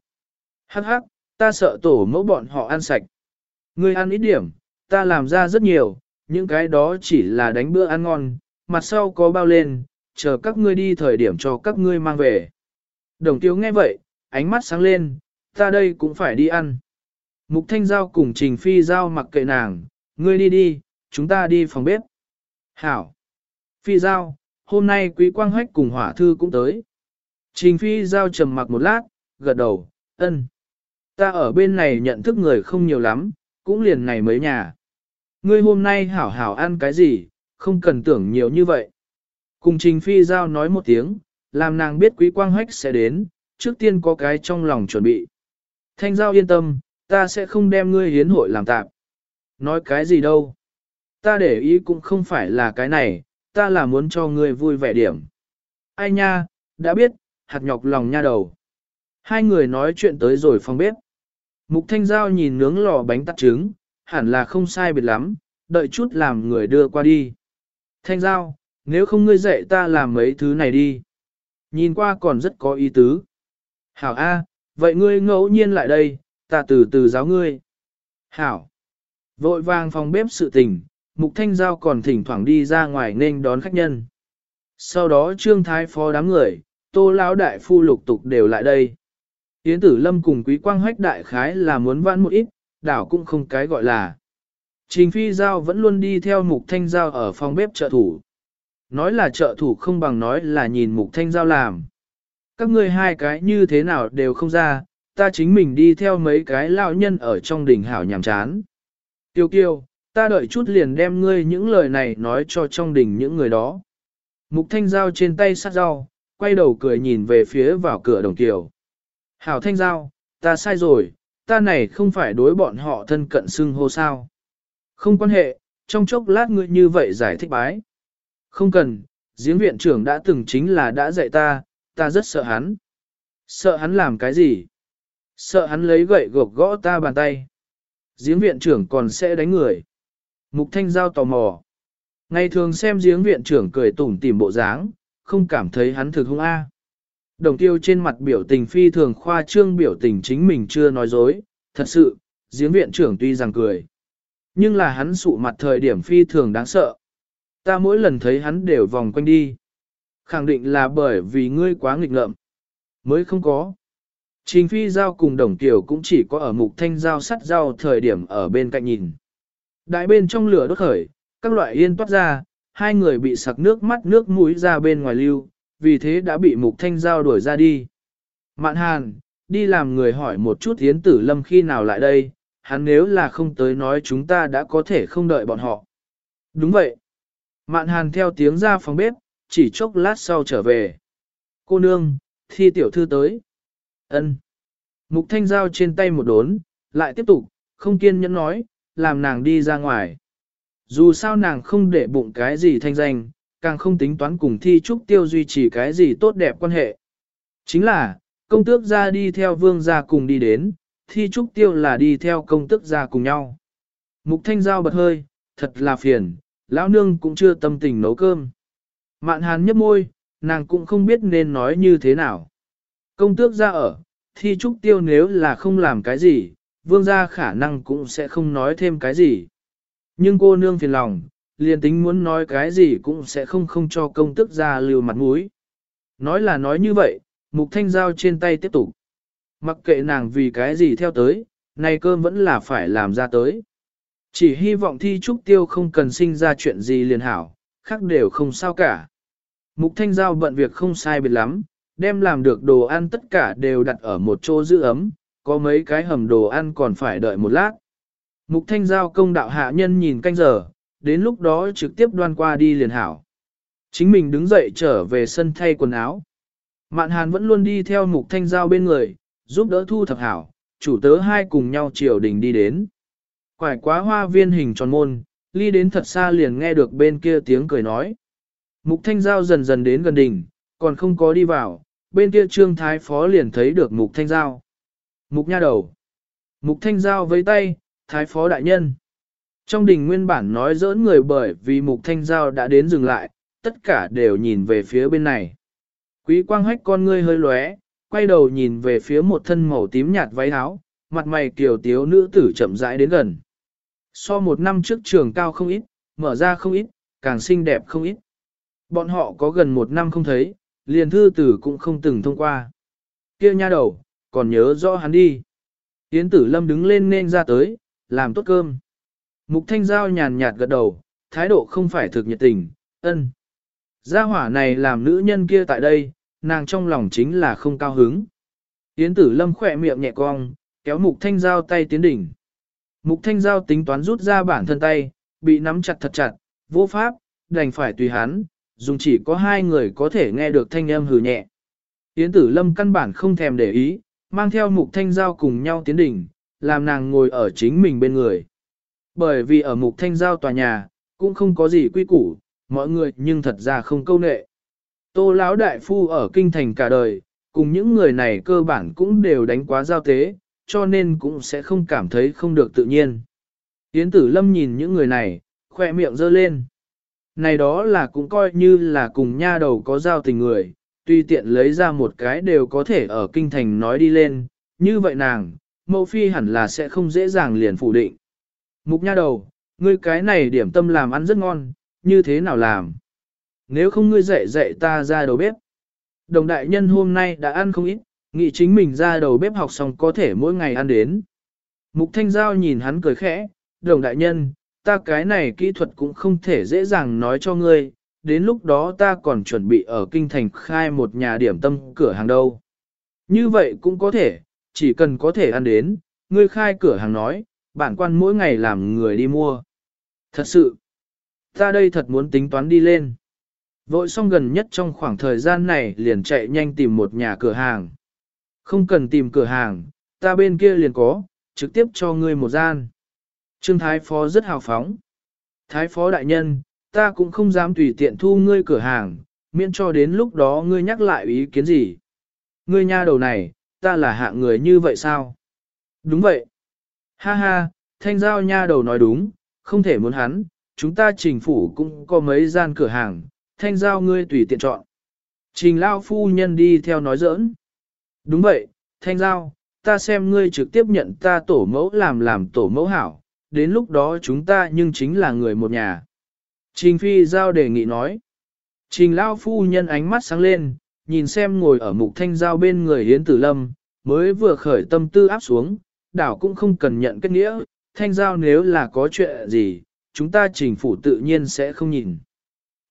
Hắc hắc, ta sợ tổ mẫu bọn họ ăn sạch. Ngươi ăn ít điểm, ta làm ra rất nhiều, những cái đó chỉ là đánh bữa ăn ngon, mặt sau có bao lên, chờ các ngươi đi thời điểm cho các ngươi mang về. Đồng Tiêu nghe vậy, ánh mắt sáng lên, ta đây cũng phải đi ăn. Mục Thanh Giao cùng Trình Phi Giao mặc kệ nàng, ngươi đi đi, chúng ta đi phòng bếp. Hảo. Phi Giao, hôm nay Quý Quang Hách cùng Hỏa Thư cũng tới. Trình Phi Giao trầm mặc một lát, gật đầu, ân. Ta ở bên này nhận thức người không nhiều lắm, cũng liền này mấy nhà. Ngươi hôm nay hảo hảo ăn cái gì, không cần tưởng nhiều như vậy. Cùng Trình Phi Giao nói một tiếng, làm nàng biết Quý Quang Hách sẽ đến, trước tiên có cái trong lòng chuẩn bị. Thanh Giao yên tâm, ta sẽ không đem ngươi hiến hội làm tạm. Nói cái gì đâu. Ta để ý cũng không phải là cái này, ta là muốn cho ngươi vui vẻ điểm. Ai nha, đã biết, hạt nhọc lòng nha đầu. Hai người nói chuyện tới rồi phòng bếp. Mục Thanh Giao nhìn nướng lò bánh tắt trứng, hẳn là không sai biệt lắm, đợi chút làm người đưa qua đi. Thanh Giao, nếu không ngươi dạy ta làm mấy thứ này đi. Nhìn qua còn rất có ý tứ. Hảo A, vậy ngươi ngẫu nhiên lại đây, ta từ từ giáo ngươi. Hảo. Vội vàng phòng bếp sự tình, Mục Thanh Giao còn thỉnh thoảng đi ra ngoài nên đón khách nhân. Sau đó Trương Thái Phó đám người, Tô Lão Đại Phu lục tục đều lại đây. Yến Tử Lâm cùng Quý Quang Hách Đại Khái là muốn vãn một ít, đảo cũng không cái gọi là. Trình Phi Giao vẫn luôn đi theo Mục Thanh Giao ở phòng bếp trợ thủ. Nói là trợ thủ không bằng nói là nhìn Mục Thanh Giao làm. Các ngươi hai cái như thế nào đều không ra, ta chính mình đi theo mấy cái lão nhân ở trong đỉnh hảo nhàm chán. Tiêu kiêu, ta đợi chút liền đem ngươi những lời này nói cho trong đỉnh những người đó. Mục thanh giao trên tay sát dao, quay đầu cười nhìn về phía vào cửa đồng kiều. Hảo thanh giao, ta sai rồi, ta này không phải đối bọn họ thân cận xưng hô sao. Không quan hệ, trong chốc lát ngươi như vậy giải thích bái. Không cần, giếng viện trưởng đã từng chính là đã dạy ta, ta rất sợ hắn. Sợ hắn làm cái gì? Sợ hắn lấy gậy gộc gõ ta bàn tay. Giếng viện trưởng còn sẽ đánh người. Mục thanh giao tò mò. Ngày thường xem giếng viện trưởng cười tủm tỉm bộ dáng, không cảm thấy hắn thực hung a. Đồng tiêu trên mặt biểu tình phi thường khoa trương biểu tình chính mình chưa nói dối, thật sự, giếng viện trưởng tuy rằng cười. Nhưng là hắn sụ mặt thời điểm phi thường đáng sợ. Ta mỗi lần thấy hắn đều vòng quanh đi. Khẳng định là bởi vì ngươi quá nghịch ngợm. Mới không có. Trình phi giao cùng đồng tiểu cũng chỉ có ở mục thanh giao sắt giao thời điểm ở bên cạnh nhìn. Đại bên trong lửa đốt khởi, các loại yên toát ra, hai người bị sặc nước mắt nước mũi ra bên ngoài lưu, vì thế đã bị mục thanh giao đuổi ra đi. Mạn hàn, đi làm người hỏi một chút Yến Tử Lâm khi nào lại đây, hắn nếu là không tới nói chúng ta đã có thể không đợi bọn họ. Đúng vậy. Mạn hàn theo tiếng ra phòng bếp, chỉ chốc lát sau trở về. Cô nương, thi tiểu thư tới. ân Mục thanh giao trên tay một đốn, lại tiếp tục, không kiên nhẫn nói, làm nàng đi ra ngoài. Dù sao nàng không để bụng cái gì thanh danh, càng không tính toán cùng thi trúc tiêu duy trì cái gì tốt đẹp quan hệ. Chính là, công tước gia đi theo vương gia cùng đi đến, thi trúc tiêu là đi theo công tước gia cùng nhau. Mục thanh giao bật hơi, thật là phiền, lão nương cũng chưa tâm tình nấu cơm. Mạn hàn nhấp môi, nàng cũng không biết nên nói như thế nào. Công tước gia ở, thi trúc tiêu nếu là không làm cái gì, vương gia khả năng cũng sẽ không nói thêm cái gì. Nhưng cô nương phiền lòng, liền tính muốn nói cái gì cũng sẽ không không cho công tức ra lưu mặt mũi. nói là nói như vậy, mục thanh giao trên tay tiếp tục. Mặc kệ nàng vì cái gì theo tới, nay cơm vẫn là phải làm ra tới. Chỉ hy vọng thi trúc tiêu không cần sinh ra chuyện gì liền hảo, khác đều không sao cả. Mục thanh giao bận việc không sai biệt lắm, đem làm được đồ ăn tất cả đều đặt ở một chỗ giữ ấm, có mấy cái hầm đồ ăn còn phải đợi một lát. Mục thanh giao công đạo hạ nhân nhìn canh giờ, đến lúc đó trực tiếp đoan qua đi liền hảo. Chính mình đứng dậy trở về sân thay quần áo. Mạn hàn vẫn luôn đi theo mục thanh giao bên người, giúp đỡ thu thập hảo, chủ tớ hai cùng nhau triều đình đi đến. Quải quá hoa viên hình tròn môn, ly đến thật xa liền nghe được bên kia tiếng cười nói. Mục thanh giao dần dần đến gần đỉnh, còn không có đi vào, bên kia trương thái phó liền thấy được mục thanh giao. Mục nha đầu. Mục thanh giao với tay, thái phó đại nhân. Trong đình nguyên bản nói dỡn người bởi vì mục thanh giao đã đến dừng lại, tất cả đều nhìn về phía bên này. Quý quang hách con ngươi hơi lóe, quay đầu nhìn về phía một thân màu tím nhạt váy áo, mặt mày kiều tiếu nữ tử chậm rãi đến gần. So một năm trước trường cao không ít, mở ra không ít, càng xinh đẹp không ít. Bọn họ có gần một năm không thấy, liền thư tử cũng không từng thông qua. kia nha đầu, còn nhớ rõ hắn đi. Yến tử lâm đứng lên nên ra tới, làm tốt cơm. Mục thanh giao nhàn nhạt gật đầu, thái độ không phải thực nhiệt tình, ân. Gia hỏa này làm nữ nhân kia tại đây, nàng trong lòng chính là không cao hứng. Yến tử lâm khỏe miệng nhẹ cong, kéo mục thanh giao tay tiến đỉnh. Mục thanh giao tính toán rút ra bản thân tay, bị nắm chặt thật chặt, vô pháp, đành phải tùy hắn, dùng chỉ có hai người có thể nghe được thanh âm hừ nhẹ. Yến tử lâm căn bản không thèm để ý, mang theo mục thanh giao cùng nhau tiến đỉnh, làm nàng ngồi ở chính mình bên người. Bởi vì ở mục thanh giao tòa nhà, cũng không có gì quy củ, mọi người nhưng thật ra không câu nệ. Tô lão đại phu ở kinh thành cả đời, cùng những người này cơ bản cũng đều đánh quá giao tế, cho nên cũng sẽ không cảm thấy không được tự nhiên. Yến tử lâm nhìn những người này, khoe miệng giơ lên. Này đó là cũng coi như là cùng nha đầu có giao tình người, tuy tiện lấy ra một cái đều có thể ở kinh thành nói đi lên, như vậy nàng, mẫu phi hẳn là sẽ không dễ dàng liền phủ định. Mục nha đầu, ngươi cái này điểm tâm làm ăn rất ngon, như thế nào làm? Nếu không ngươi dạy dạy ta ra đầu bếp. Đồng đại nhân hôm nay đã ăn không ít, nghĩ chính mình ra đầu bếp học xong có thể mỗi ngày ăn đến. Mục thanh giao nhìn hắn cười khẽ, đồng đại nhân, ta cái này kỹ thuật cũng không thể dễ dàng nói cho ngươi, đến lúc đó ta còn chuẩn bị ở kinh thành khai một nhà điểm tâm cửa hàng đâu. Như vậy cũng có thể, chỉ cần có thể ăn đến, ngươi khai cửa hàng nói, bản quan mỗi ngày làm người đi mua. Thật sự, ta đây thật muốn tính toán đi lên. Vội xong gần nhất trong khoảng thời gian này liền chạy nhanh tìm một nhà cửa hàng. Không cần tìm cửa hàng, ta bên kia liền có, trực tiếp cho ngươi một gian. Trương Thái Phó rất hào phóng. Thái Phó đại nhân, ta cũng không dám tùy tiện thu ngươi cửa hàng, miễn cho đến lúc đó ngươi nhắc lại ý kiến gì. Ngươi nha đầu này, ta là hạng người như vậy sao? Đúng vậy. Ha ha, thanh giao nha đầu nói đúng, không thể muốn hắn, chúng ta trình phủ cũng có mấy gian cửa hàng, thanh giao ngươi tùy tiện chọn. Trình lao phu nhân đi theo nói giỡn. Đúng vậy, thanh giao, ta xem ngươi trực tiếp nhận ta tổ mẫu làm làm tổ mẫu hảo, đến lúc đó chúng ta nhưng chính là người một nhà. Trình phi giao đề nghị nói. Trình lao phu nhân ánh mắt sáng lên, nhìn xem ngồi ở mục thanh giao bên người hiến tử lâm, mới vừa khởi tâm tư áp xuống, đảo cũng không cần nhận kết nghĩa, thanh giao nếu là có chuyện gì, chúng ta trình phủ tự nhiên sẽ không nhìn.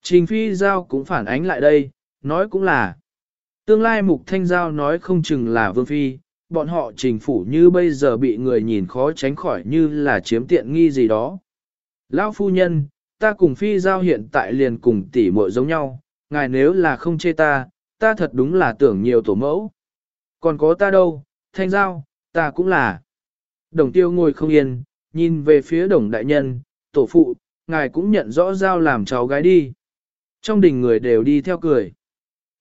Trình phi giao cũng phản ánh lại đây, nói cũng là. Tương lai mục thanh giao nói không chừng là vương phi, bọn họ trình phủ như bây giờ bị người nhìn khó tránh khỏi như là chiếm tiện nghi gì đó. Lão phu nhân, ta cùng phi giao hiện tại liền cùng tỷ muội giống nhau, ngài nếu là không chê ta, ta thật đúng là tưởng nhiều tổ mẫu. Còn có ta đâu, thanh giao, ta cũng là. Đồng tiêu ngồi không yên, nhìn về phía đồng đại nhân, tổ phụ, ngài cũng nhận rõ giao làm cháu gái đi. Trong đình người đều đi theo cười.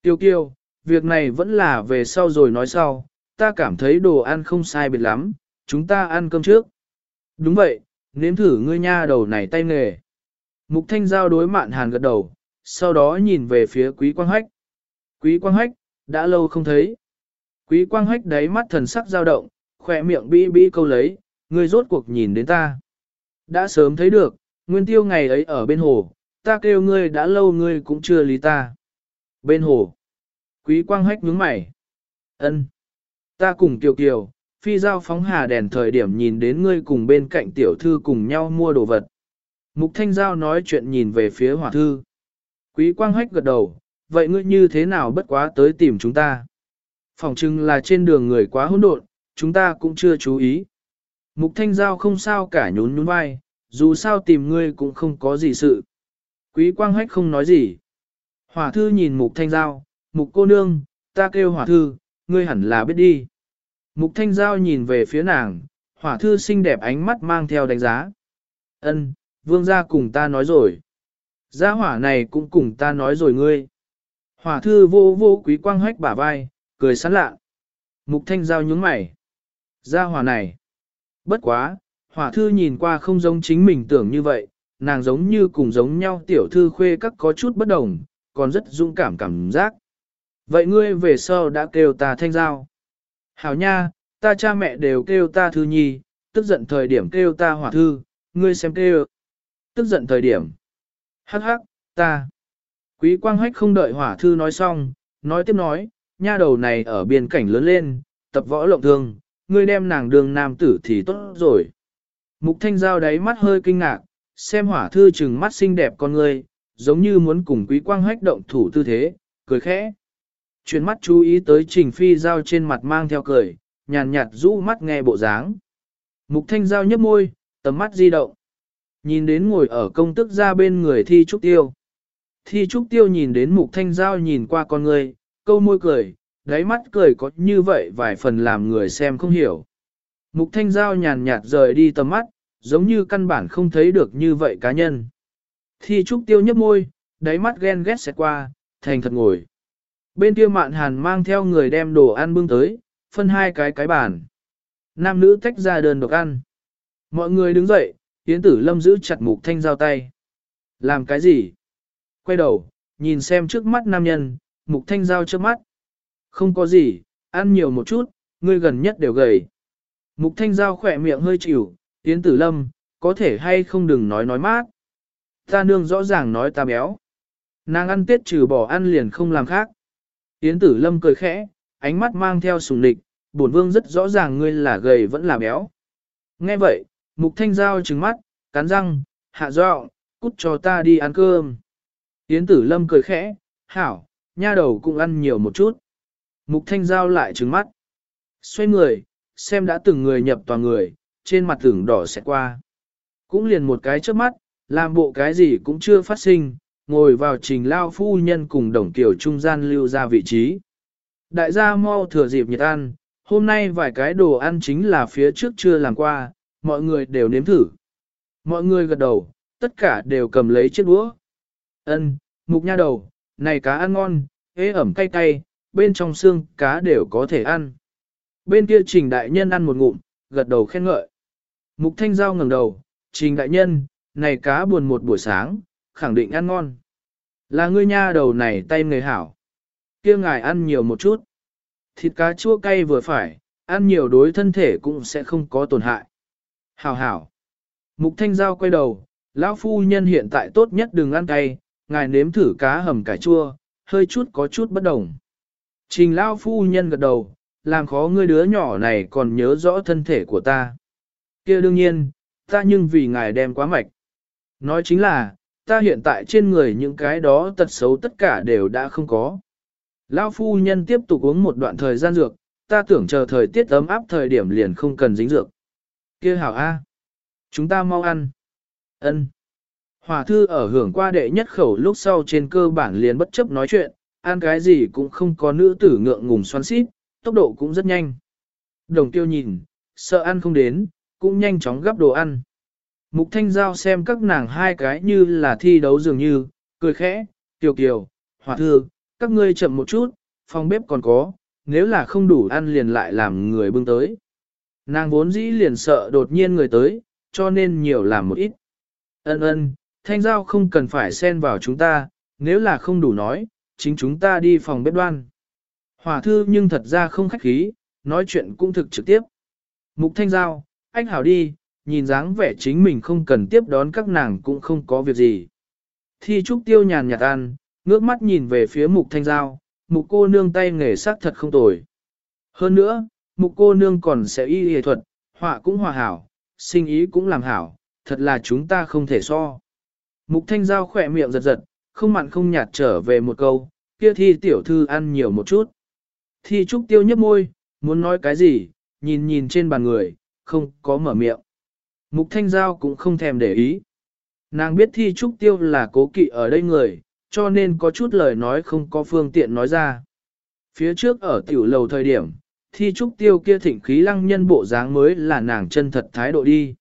Tiêu kiêu, việc này vẫn là về sau rồi nói sau, ta cảm thấy đồ ăn không sai biệt lắm, chúng ta ăn cơm trước. Đúng vậy, nếm thử ngươi nha đầu này tay nghề. Mục thanh giao đối mạn hàn gật đầu, sau đó nhìn về phía quý quang hách. Quý quang hách, đã lâu không thấy. Quý quang hách đáy mắt thần sắc dao động, khỏe miệng bĩ bĩ câu lấy, ngươi rốt cuộc nhìn đến ta. Đã sớm thấy được, nguyên tiêu ngày ấy ở bên hồ, ta kêu ngươi đã lâu ngươi cũng chưa lý ta. Bên hồ. Quý quang hách nhướng mày. ân Ta cùng Kiều Kiều, phi giao phóng hà đèn thời điểm nhìn đến ngươi cùng bên cạnh tiểu thư cùng nhau mua đồ vật. Mục Thanh Giao nói chuyện nhìn về phía hỏa thư. Quý quang hách gật đầu, vậy ngươi như thế nào bất quá tới tìm chúng ta? Phòng chừng là trên đường người quá hỗn độn, chúng ta cũng chưa chú ý. Mục Thanh Giao không sao cả nhún nhún vai, dù sao tìm ngươi cũng không có gì sự. Quý quang hách không nói gì. Hỏa thư nhìn mục Thanh Giao, mục cô nương, ta kêu hỏa thư, ngươi hẳn là biết đi. Mục Thanh Giao nhìn về phía nàng, hỏa thư xinh đẹp ánh mắt mang theo đánh giá. Ân, vương gia cùng ta nói rồi. Gia hỏa này cũng cùng ta nói rồi ngươi. Hỏa thư vô vô quý quang hách bả vai, cười sán lạ. Mục Thanh Giao nhướng mày. Gia hỏa này. Bất quá, hỏa thư nhìn qua không giống chính mình tưởng như vậy, nàng giống như cùng giống nhau tiểu thư khuê các có chút bất đồng, còn rất dũng cảm cảm giác. Vậy ngươi về sau đã kêu ta thanh giao. Hảo nha, ta cha mẹ đều kêu ta thư nhi, tức giận thời điểm kêu ta hỏa thư, ngươi xem kêu. Tức giận thời điểm. Hắc hắc, ta. Quý quang hách không đợi hỏa thư nói xong, nói tiếp nói, nha đầu này ở biên cảnh lớn lên, tập võ lộng thương, ngươi đem nàng đường nam tử thì tốt rồi. Mục thanh giao đáy mắt hơi kinh ngạc, xem hỏa thư trừng mắt xinh đẹp con ngươi, giống như muốn cùng quý quang hách động thủ tư thế, cười khẽ. Chuyển mắt chú ý tới trình phi giao trên mặt mang theo cười, nhàn nhạt rũ mắt nghe bộ dáng. Mục thanh giao nhấp môi, tầm mắt di động. Nhìn đến ngồi ở công tức ra bên người thi trúc tiêu. Thi trúc tiêu nhìn đến mục thanh giao nhìn qua con người, câu môi cười, đáy mắt cười có như vậy vài phần làm người xem không hiểu. Mục thanh giao nhàn nhạt rời đi tầm mắt, giống như căn bản không thấy được như vậy cá nhân. Thi trúc tiêu nhấp môi, đáy mắt ghen ghét sẽ qua, thành thật ngồi. Bên kia mạn hàn mang theo người đem đồ ăn bưng tới, phân hai cái cái bàn. Nam nữ tách ra đơn độc ăn. Mọi người đứng dậy, Yến tử lâm giữ chặt mục thanh giao tay. Làm cái gì? Quay đầu, nhìn xem trước mắt nam nhân, mục thanh giao trước mắt. Không có gì, ăn nhiều một chút, ngươi gần nhất đều gầy. Mục thanh giao khỏe miệng hơi chịu, Yến tử lâm, có thể hay không đừng nói nói mát. Ta nương rõ ràng nói ta béo. Nàng ăn tiết trừ bỏ ăn liền không làm khác. Yến tử lâm cười khẽ, ánh mắt mang theo sùng địch, bổn vương rất rõ ràng ngươi là gầy vẫn là béo. Nghe vậy, mục thanh giao trừng mắt, cắn răng, hạ giọng, cút cho ta đi ăn cơm. Yến tử lâm cười khẽ, hảo, nha đầu cũng ăn nhiều một chút. Mục thanh giao lại trừng mắt. Xoay người, xem đã từng người nhập tòa người, trên mặt tưởng đỏ sẽ qua. Cũng liền một cái trước mắt, làm bộ cái gì cũng chưa phát sinh, ngồi vào trình lao phu nhân cùng đồng tiểu trung gian lưu ra vị trí. Đại gia mau thừa dịp nhiệt ăn, hôm nay vài cái đồ ăn chính là phía trước chưa làm qua, mọi người đều nếm thử. Mọi người gật đầu, tất cả đều cầm lấy chiếc đũa. Ân, mục nha đầu, này cá ăn ngon, ế ẩm cay cay, bên trong xương cá đều có thể ăn. Bên kia trình đại nhân ăn một ngụm, gật đầu khen ngợi. Mục thanh giao ngẩng đầu, trình đại nhân, này cá buồn một buổi sáng, khẳng định ăn ngon. Là ngươi nha đầu này tay người hảo. kia ngài ăn nhiều một chút. Thịt cá chua cay vừa phải, ăn nhiều đối thân thể cũng sẽ không có tổn hại. Hảo hảo. Mục thanh giao quay đầu, lão phu nhân hiện tại tốt nhất đừng ăn cay, ngài nếm thử cá hầm cải chua, hơi chút có chút bất đồng. Trình lão phu nhân gật đầu, làm khó ngươi đứa nhỏ này còn nhớ rõ thân thể của ta. kia đương nhiên, ta nhưng vì ngài đem quá mạch. Nói chính là, ta hiện tại trên người những cái đó tật xấu tất cả đều đã không có. Lão phu nhân tiếp tục uống một đoạn thời gian dược, ta tưởng chờ thời tiết ấm áp thời điểm liền không cần dính dược. kia hảo A. Chúng ta mau ăn. ân Hòa thư ở hưởng qua đệ nhất khẩu lúc sau trên cơ bản liền bất chấp nói chuyện, ăn cái gì cũng không có nữ tử ngượng ngùng xoắn xít, tốc độ cũng rất nhanh. Đồng tiêu nhìn, sợ ăn không đến, cũng nhanh chóng gắp đồ ăn. Mục Thanh Giao xem các nàng hai cái như là thi đấu dường như, cười khẽ, tiểu kiều, hòa thư, các ngươi chậm một chút, phòng bếp còn có, nếu là không đủ ăn liền lại làm người bưng tới. Nàng vốn dĩ liền sợ đột nhiên người tới, cho nên nhiều làm một ít. Ân ân, Thanh Giao không cần phải xen vào chúng ta, nếu là không đủ nói, chính chúng ta đi phòng bếp đoan. Hòa thư nhưng thật ra không khách khí, nói chuyện cũng thực trực tiếp. Mục Thanh Giao, anh hảo đi, nhìn dáng vẻ chính mình không cần tiếp đón các nàng cũng không có việc gì. Thi trúc tiêu nhàn nhạt ăn, ngước mắt nhìn về phía mục thanh giao, mục cô nương tay nghề sắc thật không tồi. Hơn nữa, mục cô nương còn sẽ y y thuật, họa cũng hòa hảo, sinh ý cũng làm hảo, thật là chúng ta không thể so. Mục thanh giao khỏe miệng giật giật, không mặn không nhạt trở về một câu, kia thi tiểu thư ăn nhiều một chút. Thi trúc tiêu nhấp môi, muốn nói cái gì, nhìn nhìn trên bàn người, không có mở miệng. Mục thanh giao cũng không thèm để ý. Nàng biết thi trúc tiêu là cố kỵ ở đây người, cho nên có chút lời nói không có phương tiện nói ra. Phía trước ở tiểu lầu thời điểm, thi trúc tiêu kia thỉnh khí lăng nhân bộ dáng mới là nàng chân thật thái độ đi.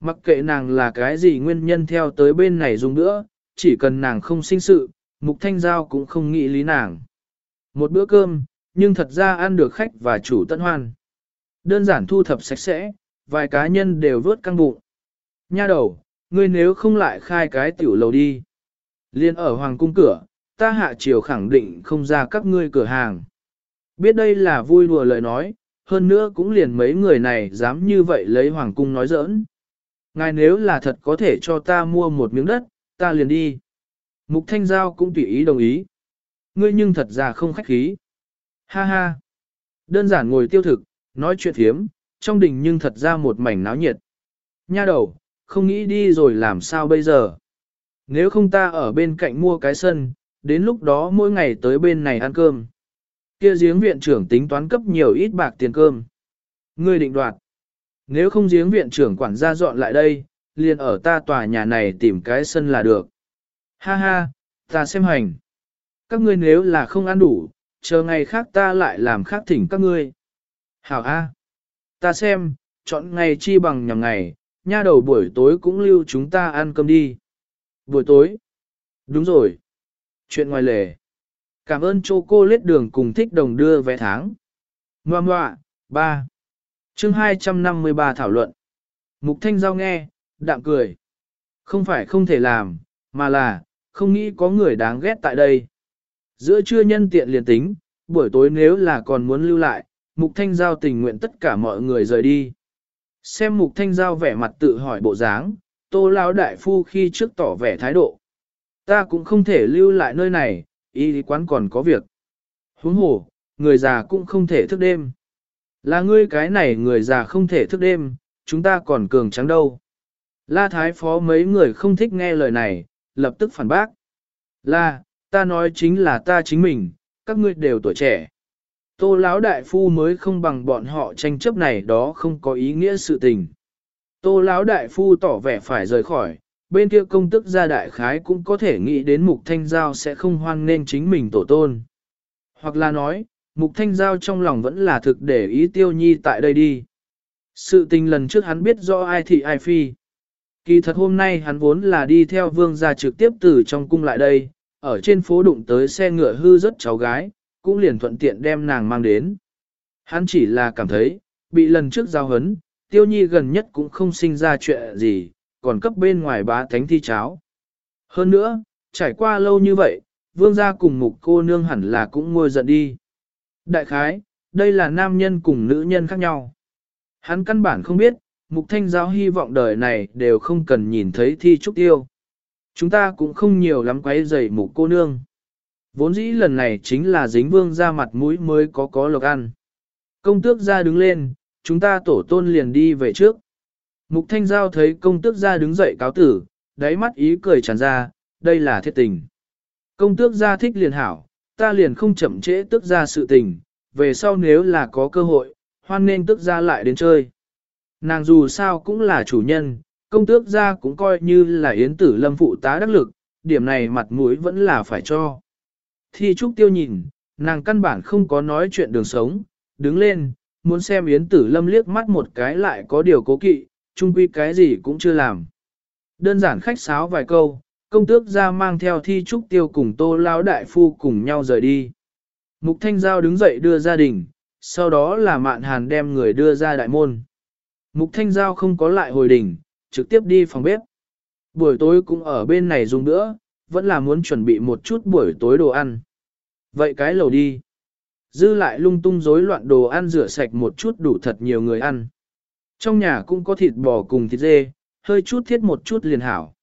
Mặc kệ nàng là cái gì nguyên nhân theo tới bên này dùng nữa, chỉ cần nàng không sinh sự, mục thanh giao cũng không nghĩ lý nàng. Một bữa cơm, nhưng thật ra ăn được khách và chủ tận hoan. Đơn giản thu thập sạch sẽ, vài cá nhân đều vớt căng bụng. Nha đầu, ngươi nếu không lại khai cái tiểu lầu đi. Liên ở hoàng cung cửa, ta hạ triều khẳng định không ra các ngươi cửa hàng. Biết đây là vui đùa lời nói, hơn nữa cũng liền mấy người này dám như vậy lấy hoàng cung nói giỡn. Ngài nếu là thật có thể cho ta mua một miếng đất, ta liền đi. Mục Thanh Giao cũng tùy ý đồng ý. Ngươi nhưng thật ra không khách khí. Ha ha. Đơn giản ngồi tiêu thực, nói chuyện thiếm, trong đình nhưng thật ra một mảnh náo nhiệt. Nha đầu, không nghĩ đi rồi làm sao bây giờ. Nếu không ta ở bên cạnh mua cái sân, đến lúc đó mỗi ngày tới bên này ăn cơm. Kia giếng viện trưởng tính toán cấp nhiều ít bạc tiền cơm. Ngươi định đoạt. Nếu không giếng viện trưởng quản gia dọn lại đây, liền ở ta tòa nhà này tìm cái sân là được. Ha ha, ta xem hành. Các ngươi nếu là không ăn đủ, chờ ngày khác ta lại làm khác thỉnh các ngươi. Hảo A. Ta xem, chọn ngày chi bằng nhằm ngày, nha đầu buổi tối cũng lưu chúng ta ăn cơm đi. Buổi tối. Đúng rồi. Chuyện ngoài lề. Cảm ơn chô cô lết đường cùng thích đồng đưa vé tháng. Ngoà ngoạ, 3. chương 253 thảo luận. Mục Thanh Giao nghe, đạm cười. Không phải không thể làm, mà là, không nghĩ có người đáng ghét tại đây. Giữa trưa nhân tiện liền tính, buổi tối nếu là còn muốn lưu lại, Mục Thanh Giao tình nguyện tất cả mọi người rời đi. Xem Mục Thanh Giao vẻ mặt tự hỏi bộ dáng, tô lão đại phu khi trước tỏ vẻ thái độ. Ta cũng không thể lưu lại nơi này, y quán còn có việc. Huống hồ, người già cũng không thể thức đêm. Là ngươi cái này người già không thể thức đêm, chúng ta còn cường trắng đâu. La Thái Phó mấy người không thích nghe lời này, lập tức phản bác. La, ta nói chính là ta chính mình, các ngươi đều tuổi trẻ. Tô lão đại phu mới không bằng bọn họ tranh chấp này đó không có ý nghĩa sự tình. Tô lão đại phu tỏ vẻ phải rời khỏi, bên kia công tức gia đại khái cũng có thể nghĩ đến mục thanh giao sẽ không hoan nên chính mình tổ tôn. Hoặc là nói, mục thanh giao trong lòng vẫn là thực để ý tiêu nhi tại đây đi. Sự tình lần trước hắn biết rõ ai thị ai phi. Kỳ thật hôm nay hắn vốn là đi theo vương gia trực tiếp từ trong cung lại đây, ở trên phố đụng tới xe ngựa hư rất cháu gái, cũng liền thuận tiện đem nàng mang đến. Hắn chỉ là cảm thấy, bị lần trước giao hấn, tiêu nhi gần nhất cũng không sinh ra chuyện gì, còn cấp bên ngoài bá thánh thi cháo. Hơn nữa, trải qua lâu như vậy, vương gia cùng mục cô nương hẳn là cũng ngôi giận đi. Đại khái, đây là nam nhân cùng nữ nhân khác nhau. Hắn căn bản không biết, mục thanh giáo hy vọng đời này đều không cần nhìn thấy thi trúc tiêu. Chúng ta cũng không nhiều lắm quấy rầy mục cô nương. Vốn dĩ lần này chính là dính vương ra mặt mũi mới có có lộc ăn. Công tước ra đứng lên, chúng ta tổ tôn liền đi về trước. Mục Thanh Giao thấy công tước ra đứng dậy cáo tử, đáy mắt ý cười tràn ra, đây là thiết tình. Công tước ra thích liền hảo, ta liền không chậm trễ tước ra sự tình, về sau nếu là có cơ hội, hoan nên tước ra lại đến chơi. Nàng dù sao cũng là chủ nhân, công tước gia cũng coi như là yến tử lâm phụ tá đắc lực, điểm này mặt mũi vẫn là phải cho. Thi Trúc Tiêu nhìn, nàng căn bản không có nói chuyện đường sống, đứng lên, muốn xem Yến Tử Lâm liếc mắt một cái lại có điều cố kỵ, chung quy cái gì cũng chưa làm. Đơn giản khách sáo vài câu, công tước ra mang theo Thi Trúc Tiêu cùng Tô lao Đại Phu cùng nhau rời đi. Mục Thanh Giao đứng dậy đưa gia đình, sau đó là Mạn Hàn đem người đưa ra đại môn. Mục Thanh Giao không có lại hồi đỉnh, trực tiếp đi phòng bếp. Buổi tối cũng ở bên này dùng nữa, vẫn là muốn chuẩn bị một chút buổi tối đồ ăn. Vậy cái lầu đi. Dư lại lung tung rối loạn đồ ăn rửa sạch một chút đủ thật nhiều người ăn. Trong nhà cũng có thịt bò cùng thịt dê, hơi chút thiết một chút liền hảo.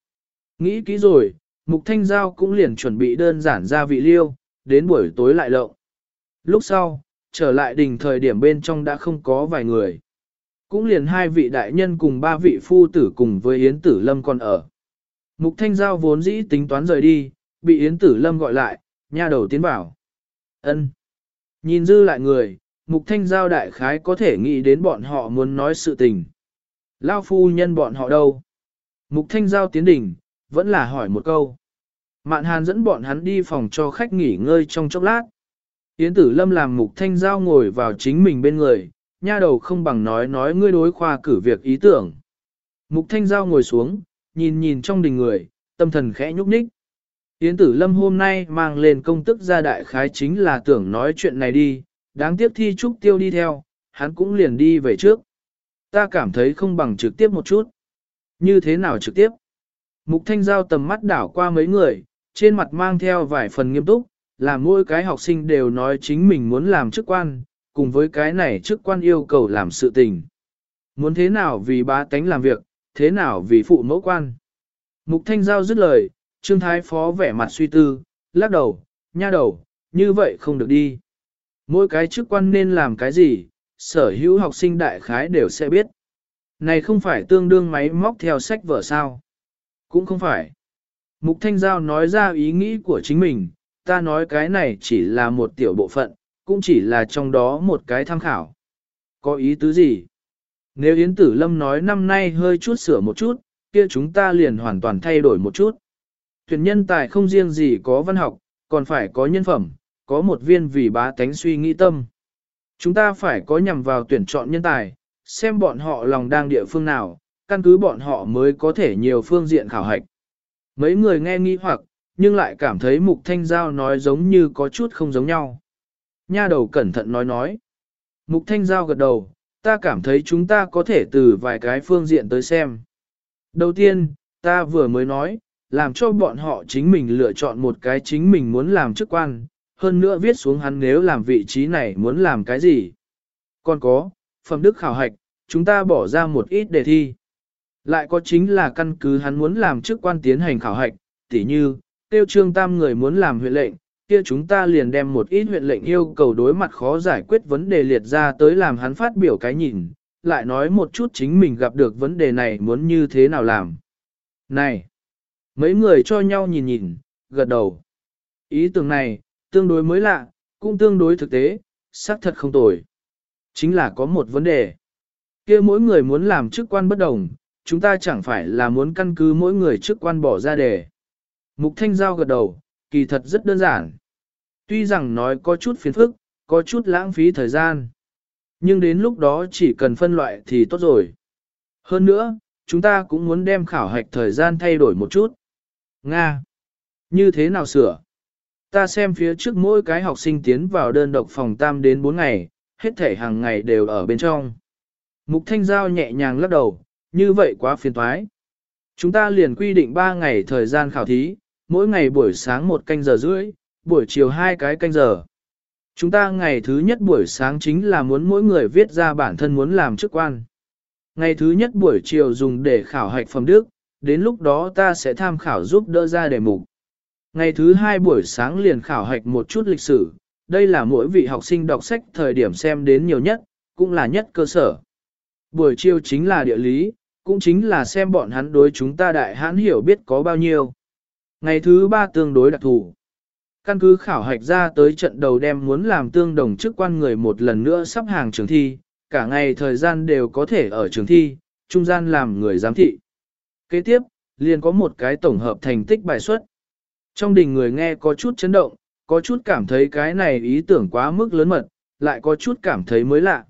Nghĩ kỹ rồi, Mục Thanh Giao cũng liền chuẩn bị đơn giản gia vị liêu, đến buổi tối lại lộng. Lúc sau, trở lại đình thời điểm bên trong đã không có vài người. Cũng liền hai vị đại nhân cùng ba vị phu tử cùng với Yến Tử Lâm còn ở. Mục Thanh Giao vốn dĩ tính toán rời đi, bị Yến Tử Lâm gọi lại, nha đầu tiến bảo. ân Nhìn dư lại người, Mục Thanh Giao đại khái có thể nghĩ đến bọn họ muốn nói sự tình. Lao phu nhân bọn họ đâu? Mục Thanh Giao tiến đỉnh, vẫn là hỏi một câu. Mạn Hàn dẫn bọn hắn đi phòng cho khách nghỉ ngơi trong chốc lát. Yến Tử Lâm làm Mục Thanh Giao ngồi vào chính mình bên người, nha đầu không bằng nói nói ngươi đối khoa cử việc ý tưởng. Mục Thanh Giao ngồi xuống, nhìn nhìn trong đình người, tâm thần khẽ nhúc nhích. Yến Tử Lâm hôm nay mang lên công tức ra đại khái chính là tưởng nói chuyện này đi, đáng tiếc thi trúc tiêu đi theo, hắn cũng liền đi về trước. Ta cảm thấy không bằng trực tiếp một chút. Như thế nào trực tiếp? Mục Thanh Giao tầm mắt đảo qua mấy người, trên mặt mang theo vài phần nghiêm túc, là mỗi cái học sinh đều nói chính mình muốn làm chức quan, cùng với cái này chức quan yêu cầu làm sự tình. Muốn thế nào vì bá tánh làm việc, thế nào vì phụ mẫu quan. Mục Thanh Giao dứt lời, Trương Thái Phó vẻ mặt suy tư, lắc đầu, nha đầu, như vậy không được đi. Mỗi cái chức quan nên làm cái gì, sở hữu học sinh đại khái đều sẽ biết. Này không phải tương đương máy móc theo sách vở sao. Cũng không phải. Mục Thanh Giao nói ra ý nghĩ của chính mình, ta nói cái này chỉ là một tiểu bộ phận, cũng chỉ là trong đó một cái tham khảo. Có ý tứ gì? Nếu Yến Tử Lâm nói năm nay hơi chút sửa một chút, kia chúng ta liền hoàn toàn thay đổi một chút. Tuyển nhân tài không riêng gì có văn học, còn phải có nhân phẩm, có một viên vì bá tánh suy nghĩ tâm. Chúng ta phải có nhằm vào tuyển chọn nhân tài, xem bọn họ lòng đang địa phương nào, căn cứ bọn họ mới có thể nhiều phương diện khảo hạch. Mấy người nghe nghi hoặc, nhưng lại cảm thấy Mục Thanh Giao nói giống như có chút không giống nhau. Nha đầu cẩn thận nói nói. Mục Thanh Giao gật đầu, ta cảm thấy chúng ta có thể từ vài cái phương diện tới xem. Đầu tiên, ta vừa mới nói, làm cho bọn họ chính mình lựa chọn một cái chính mình muốn làm chức quan, hơn nữa viết xuống hắn nếu làm vị trí này muốn làm cái gì. Còn có, phẩm đức khảo hạch, chúng ta bỏ ra một ít đề thi. Lại có chính là căn cứ hắn muốn làm chức quan tiến hành khảo hạch, tỉ như, tiêu trương tam người muốn làm huyện lệnh, kia chúng ta liền đem một ít huyện lệnh yêu cầu đối mặt khó giải quyết vấn đề liệt ra tới làm hắn phát biểu cái nhìn, lại nói một chút chính mình gặp được vấn đề này muốn như thế nào làm. Này! Mấy người cho nhau nhìn nhìn, gật đầu. Ý tưởng này, tương đối mới lạ, cũng tương đối thực tế, xác thật không tồi. Chính là có một vấn đề. kia mỗi người muốn làm chức quan bất đồng, chúng ta chẳng phải là muốn căn cứ mỗi người chức quan bỏ ra đề. Mục Thanh Giao gật đầu, kỳ thật rất đơn giản. Tuy rằng nói có chút phiền phức, có chút lãng phí thời gian. Nhưng đến lúc đó chỉ cần phân loại thì tốt rồi. Hơn nữa, chúng ta cũng muốn đem khảo hạch thời gian thay đổi một chút. Nga! Như thế nào sửa? Ta xem phía trước mỗi cái học sinh tiến vào đơn độc phòng tam đến 4 ngày, hết thể hàng ngày đều ở bên trong. Mục Thanh Giao nhẹ nhàng lắc đầu, như vậy quá phiền toái. Chúng ta liền quy định 3 ngày thời gian khảo thí, mỗi ngày buổi sáng một canh giờ rưỡi, buổi chiều hai cái canh giờ. Chúng ta ngày thứ nhất buổi sáng chính là muốn mỗi người viết ra bản thân muốn làm chức quan. Ngày thứ nhất buổi chiều dùng để khảo hạch phẩm đức, đến lúc đó ta sẽ tham khảo giúp đỡ ra đề mục. Ngày thứ hai buổi sáng liền khảo hạch một chút lịch sử, đây là mỗi vị học sinh đọc sách thời điểm xem đến nhiều nhất, cũng là nhất cơ sở. Buổi chiều chính là địa lý, cũng chính là xem bọn hắn đối chúng ta đại hãn hiểu biết có bao nhiêu. Ngày thứ ba tương đối đặc thù. Căn cứ khảo hạch ra tới trận đầu đem muốn làm tương đồng chức quan người một lần nữa sắp hàng trường thi, cả ngày thời gian đều có thể ở trường thi, trung gian làm người giám thị. Kế tiếp, liền có một cái tổng hợp thành tích bài xuất. Trong đình người nghe có chút chấn động, có chút cảm thấy cái này ý tưởng quá mức lớn mật, lại có chút cảm thấy mới lạ.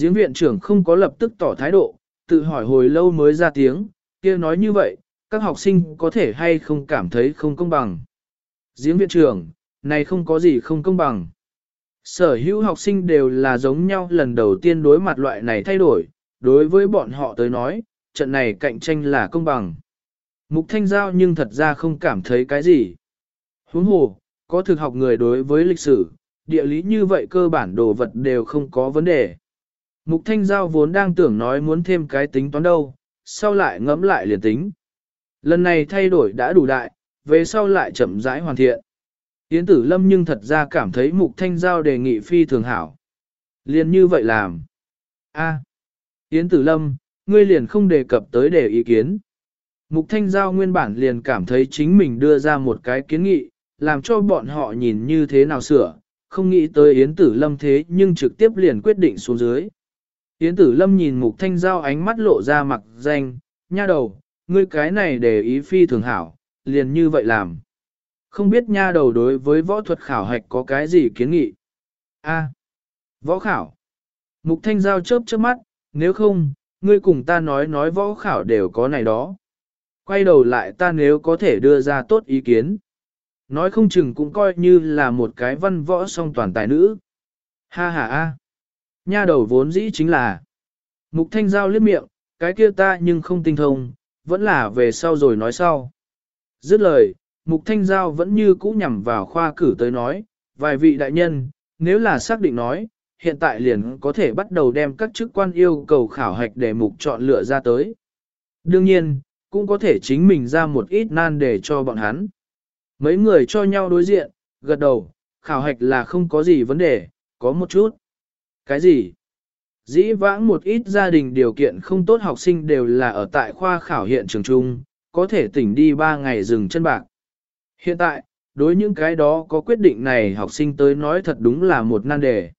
Giếng viện trưởng không có lập tức tỏ thái độ, tự hỏi hồi lâu mới ra tiếng, kia nói như vậy, các học sinh có thể hay không cảm thấy không công bằng. Giếng viện trưởng, này không có gì không công bằng. Sở hữu học sinh đều là giống nhau lần đầu tiên đối mặt loại này thay đổi, đối với bọn họ tới nói, trận này cạnh tranh là công bằng. Mục Thanh Giao nhưng thật ra không cảm thấy cái gì. Huống hồ, có thực học người đối với lịch sử, địa lý như vậy cơ bản đồ vật đều không có vấn đề. Mục Thanh Giao vốn đang tưởng nói muốn thêm cái tính toán đâu, sau lại ngẫm lại liền tính. Lần này thay đổi đã đủ đại, về sau lại chậm rãi hoàn thiện. Yến tử lâm nhưng thật ra cảm thấy mục thanh giao đề nghị phi thường hảo. Liền như vậy làm. a Yến tử lâm, ngươi liền không đề cập tới để ý kiến. Mục thanh giao nguyên bản liền cảm thấy chính mình đưa ra một cái kiến nghị, làm cho bọn họ nhìn như thế nào sửa, không nghĩ tới Yến tử lâm thế nhưng trực tiếp liền quyết định xuống dưới. Yến tử lâm nhìn mục thanh giao ánh mắt lộ ra mặt danh, nha đầu, ngươi cái này để ý phi thường hảo, liền như vậy làm. Không biết nha đầu đối với võ thuật khảo hạch có cái gì kiến nghị? A. võ khảo. Mục thanh giao chớp chớp mắt, nếu không, ngươi cùng ta nói nói võ khảo đều có này đó. Quay đầu lại ta nếu có thể đưa ra tốt ý kiến. Nói không chừng cũng coi như là một cái văn võ song toàn tài nữ. Ha ha a. Nha đầu vốn dĩ chính là. Mục thanh giao liếc miệng, cái kia ta nhưng không tinh thông, vẫn là về sau rồi nói sau. Dứt lời, Mục Thanh Giao vẫn như cũ nhằm vào khoa cử tới nói, vài vị đại nhân, nếu là xác định nói, hiện tại liền có thể bắt đầu đem các chức quan yêu cầu khảo hạch để mục chọn lựa ra tới. Đương nhiên, cũng có thể chính mình ra một ít nan để cho bọn hắn. Mấy người cho nhau đối diện, gật đầu, khảo hạch là không có gì vấn đề, có một chút. Cái gì? Dĩ vãng một ít gia đình điều kiện không tốt học sinh đều là ở tại khoa khảo hiện trường trung, có thể tỉnh đi 3 ngày dừng chân bạc. Hiện tại, đối những cái đó có quyết định này học sinh tới nói thật đúng là một nan đề.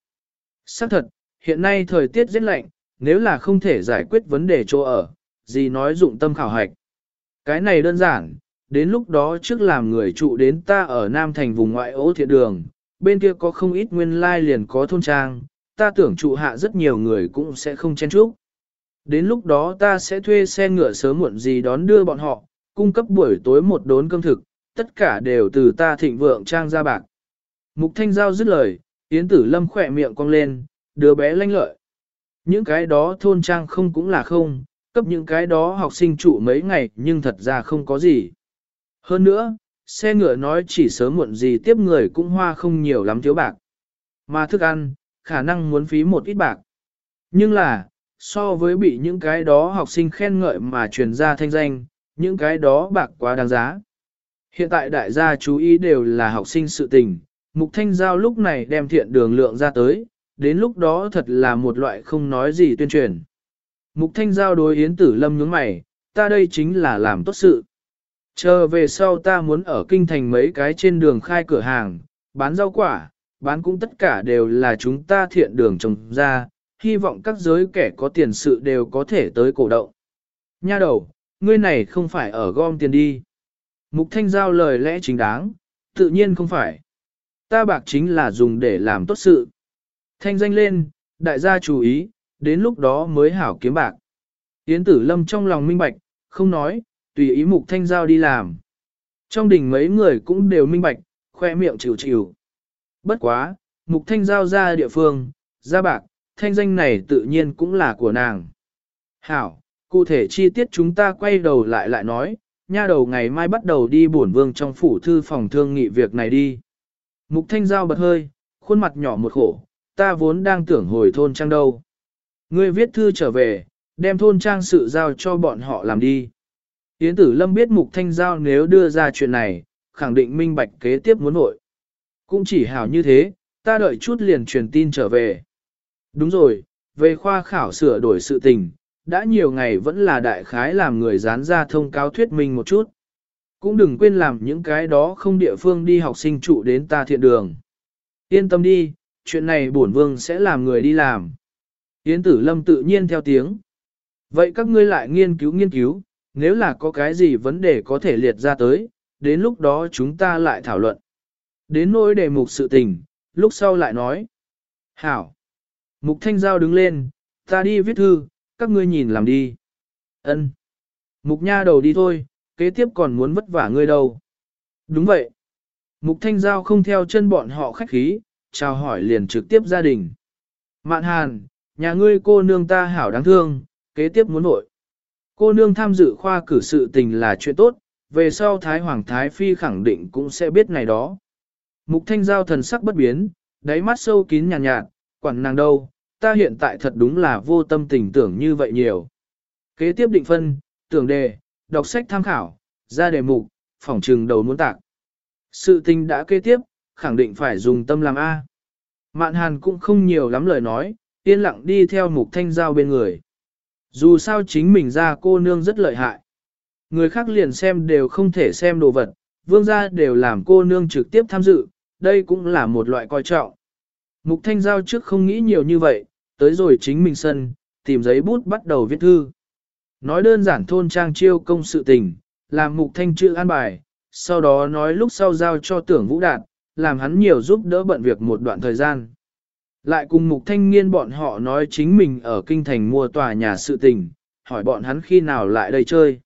Xác thật, hiện nay thời tiết rất lạnh, nếu là không thể giải quyết vấn đề chỗ ở, gì nói dụng tâm khảo hạch. Cái này đơn giản, đến lúc đó trước làm người trụ đến ta ở Nam Thành vùng ngoại ố thiện đường, bên kia có không ít nguyên lai liền có thôn trang, ta tưởng trụ hạ rất nhiều người cũng sẽ không chen chúc. Đến lúc đó ta sẽ thuê xe ngựa sớm muộn gì đón đưa bọn họ, cung cấp buổi tối một đốn cơm thực, tất cả đều từ ta thịnh vượng trang ra bạc. Mục Thanh Giao dứt lời, Yến Tử Lâm khỏe miệng cong lên, đứa bé lanh lợi. Những cái đó thôn trang không cũng là không, cấp những cái đó học sinh trụ mấy ngày nhưng thật ra không có gì. Hơn nữa, xe ngựa nói chỉ sớm muộn gì tiếp người cũng hoa không nhiều lắm thiếu bạc. Mà thức ăn, khả năng muốn phí một ít bạc. Nhưng là, so với bị những cái đó học sinh khen ngợi mà truyền ra thanh danh, những cái đó bạc quá đáng giá. Hiện tại đại gia chú ý đều là học sinh sự tình, Mục Thanh Giao lúc này đem thiện đường lượng ra tới, đến lúc đó thật là một loại không nói gì tuyên truyền. Mục Thanh Giao đối Yến Tử Lâm nhướng mày, ta đây chính là làm tốt sự. Chờ về sau ta muốn ở kinh thành mấy cái trên đường khai cửa hàng, bán rau quả, bán cũng tất cả đều là chúng ta thiện đường trồng ra, hy vọng các giới kẻ có tiền sự đều có thể tới cổ động. Nha đầu, ngươi này không phải ở gom tiền đi. Mục Thanh Giao lời lẽ chính đáng, tự nhiên không phải. Ta bạc chính là dùng để làm tốt sự. Thanh danh lên, đại gia chú ý, đến lúc đó mới hảo kiếm bạc. Yến tử lâm trong lòng minh bạch, không nói, tùy ý mục thanh giao đi làm. Trong đỉnh mấy người cũng đều minh bạch, khoe miệng chịu chịu. Bất quá, mục thanh giao ra địa phương, ra bạc, thanh danh này tự nhiên cũng là của nàng. Hảo, cụ thể chi tiết chúng ta quay đầu lại lại nói, nha đầu ngày mai bắt đầu đi bổn vương trong phủ thư phòng thương nghị việc này đi. Mục thanh giao bật hơi, khuôn mặt nhỏ một khổ, ta vốn đang tưởng hồi thôn trang đâu. Ngươi viết thư trở về, đem thôn trang sự giao cho bọn họ làm đi. Yến tử lâm biết mục thanh giao nếu đưa ra chuyện này, khẳng định minh bạch kế tiếp muốn nội. Cũng chỉ hảo như thế, ta đợi chút liền truyền tin trở về. Đúng rồi, về khoa khảo sửa đổi sự tình, đã nhiều ngày vẫn là đại khái làm người dán ra thông cáo thuyết minh một chút. Cũng đừng quên làm những cái đó không địa phương đi học sinh trụ đến ta thiện đường. Yên tâm đi, chuyện này bổn vương sẽ làm người đi làm. Yến tử lâm tự nhiên theo tiếng. Vậy các ngươi lại nghiên cứu nghiên cứu, nếu là có cái gì vấn đề có thể liệt ra tới, đến lúc đó chúng ta lại thảo luận. Đến nỗi đề mục sự tình, lúc sau lại nói. Hảo. Mục Thanh Giao đứng lên, ta đi viết thư, các ngươi nhìn làm đi. Ân. Mục Nha đầu đi thôi, kế tiếp còn muốn vất vả ngươi đâu. Đúng vậy. Mục Thanh Giao không theo chân bọn họ khách khí, chào hỏi liền trực tiếp gia đình. Mạn Hàn, nhà ngươi cô nương ta hảo đáng thương, kế tiếp muốn nội. Cô nương tham dự khoa cử sự tình là chuyện tốt, về sau Thái Hoàng Thái Phi khẳng định cũng sẽ biết này đó. Mục Thanh Giao thần sắc bất biến, đáy mắt sâu kín nhàn nhạt, nhạt, quản nàng đâu, ta hiện tại thật đúng là vô tâm tình tưởng như vậy nhiều. Kế tiếp định phân, tưởng đề, đọc sách tham khảo, ra đề mục, phỏng trừng đầu muốn tạc. Sự tình đã kế tiếp, khẳng định phải dùng tâm làm A. Mạn hàn cũng không nhiều lắm lời nói, yên lặng đi theo mục thanh giao bên người. Dù sao chính mình ra cô nương rất lợi hại. Người khác liền xem đều không thể xem đồ vật, vương gia đều làm cô nương trực tiếp tham dự, đây cũng là một loại coi trọng. Mục thanh giao trước không nghĩ nhiều như vậy, tới rồi chính mình sân, tìm giấy bút bắt đầu viết thư. Nói đơn giản thôn trang chiêu công sự tình, làm mục thanh chữ an bài, sau đó nói lúc sau giao cho tưởng vũ đạt, làm hắn nhiều giúp đỡ bận việc một đoạn thời gian. Lại cùng mục thanh niên bọn họ nói chính mình ở kinh thành mua tòa nhà sự tình, hỏi bọn hắn khi nào lại đây chơi.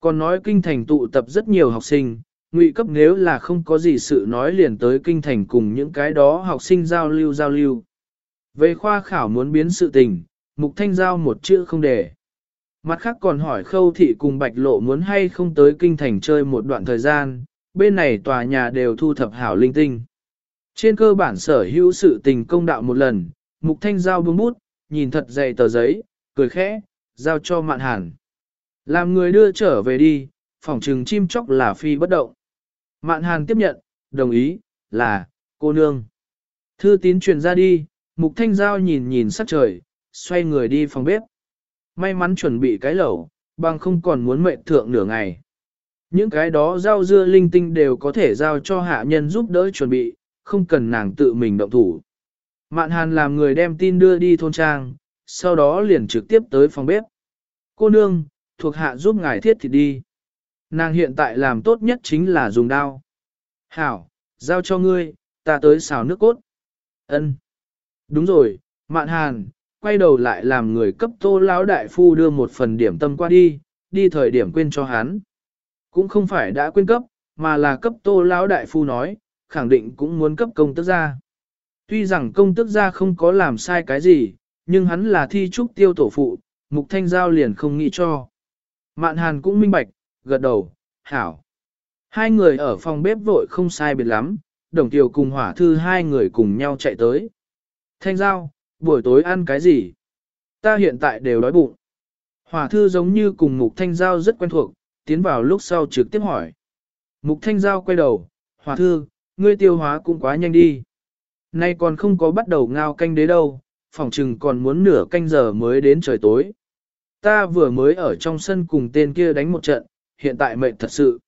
Còn nói kinh thành tụ tập rất nhiều học sinh, ngụy cấp nếu là không có gì sự nói liền tới kinh thành cùng những cái đó học sinh giao lưu giao lưu. Về khoa khảo muốn biến sự tình, mục thanh giao một chữ không để. Mặt khác còn hỏi khâu thị cùng bạch lộ muốn hay không tới kinh thành chơi một đoạn thời gian, bên này tòa nhà đều thu thập hảo linh tinh. Trên cơ bản sở hữu sự tình công đạo một lần, mục thanh giao bưng bút, nhìn thật dày tờ giấy, cười khẽ, giao cho mạn hàn. Làm người đưa trở về đi, phòng trừng chim chóc là phi bất động. Mạn hàn tiếp nhận, đồng ý, là, cô nương. Thư tín truyền ra đi, mục thanh giao nhìn nhìn sắc trời, xoay người đi phòng bếp. May mắn chuẩn bị cái lẩu, bằng không còn muốn mệnh thượng nửa ngày. Những cái đó rau dưa linh tinh đều có thể giao cho hạ nhân giúp đỡ chuẩn bị, không cần nàng tự mình động thủ. Mạn hàn làm người đem tin đưa đi thôn trang, sau đó liền trực tiếp tới phòng bếp. Cô nương, thuộc hạ giúp ngài thiết thịt đi. Nàng hiện tại làm tốt nhất chính là dùng đao. Hảo, giao cho ngươi, ta tới xào nước cốt. Ân. Đúng rồi, mạn hàn, quay đầu lại làm người cấp tô lão đại phu đưa một phần điểm tâm qua đi, đi thời điểm quên cho hắn. Cũng không phải đã quên cấp, mà là cấp tô lão đại phu nói, khẳng định cũng muốn cấp công tức gia. Tuy rằng công tức gia không có làm sai cái gì, nhưng hắn là thi trúc tiêu tổ phụ, mục thanh giao liền không nghĩ cho. Mạn hàn cũng minh bạch, gật đầu, hảo. Hai người ở phòng bếp vội không sai biệt lắm, đồng tiểu cùng hỏa thư hai người cùng nhau chạy tới. Thanh giao, buổi tối ăn cái gì? Ta hiện tại đều đói bụng. Hỏa thư giống như cùng mục thanh giao rất quen thuộc, tiến vào lúc sau trực tiếp hỏi. Mục thanh giao quay đầu, hỏa thư, ngươi tiêu hóa cũng quá nhanh đi. Nay còn không có bắt đầu ngao canh đế đâu, phòng trừng còn muốn nửa canh giờ mới đến trời tối. Ta vừa mới ở trong sân cùng tên kia đánh một trận, hiện tại mệt thật sự.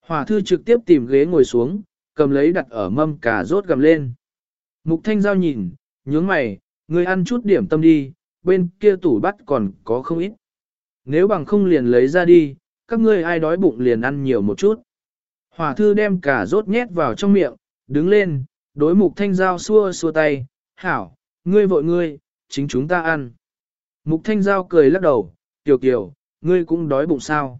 Hỏa thư trực tiếp tìm ghế ngồi xuống, cầm lấy đặt ở mâm cà rốt gầm lên. Mục thanh giao nhìn, nhướng mày, ngươi ăn chút điểm tâm đi, bên kia tủ bắt còn có không ít. Nếu bằng không liền lấy ra đi, các ngươi ai đói bụng liền ăn nhiều một chút. Hỏa thư đem cả rốt nhét vào trong miệng, đứng lên, đối mục thanh giao xua xua tay, hảo, ngươi vội ngươi, chính chúng ta ăn. Mục thanh giao cười lắc đầu, tiểu kiều, ngươi cũng đói bụng sao.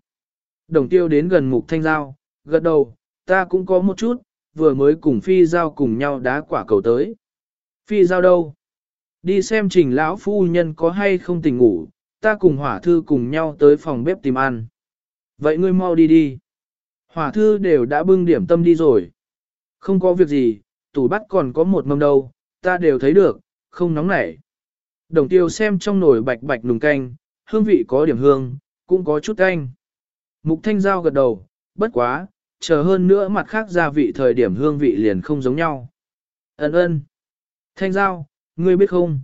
Đồng tiêu đến gần mục thanh giao, gật đầu, ta cũng có một chút, vừa mới cùng phi giao cùng nhau đá quả cầu tới. Phi giao đâu? Đi xem trình lão phu nhân có hay không tỉnh ngủ, ta cùng hỏa thư cùng nhau tới phòng bếp tìm ăn. Vậy ngươi mau đi đi. Hỏa thư đều đã bưng điểm tâm đi rồi. Không có việc gì, tủ bắt còn có một mâm đâu, ta đều thấy được, không nóng nảy. Đồng tiêu xem trong nồi bạch bạch nùng canh, hương vị có điểm hương, cũng có chút canh. Mục thanh giao gật đầu, bất quá, chờ hơn nữa mặt khác gia vị thời điểm hương vị liền không giống nhau. Ấn ơn. Thanh giao, ngươi biết không?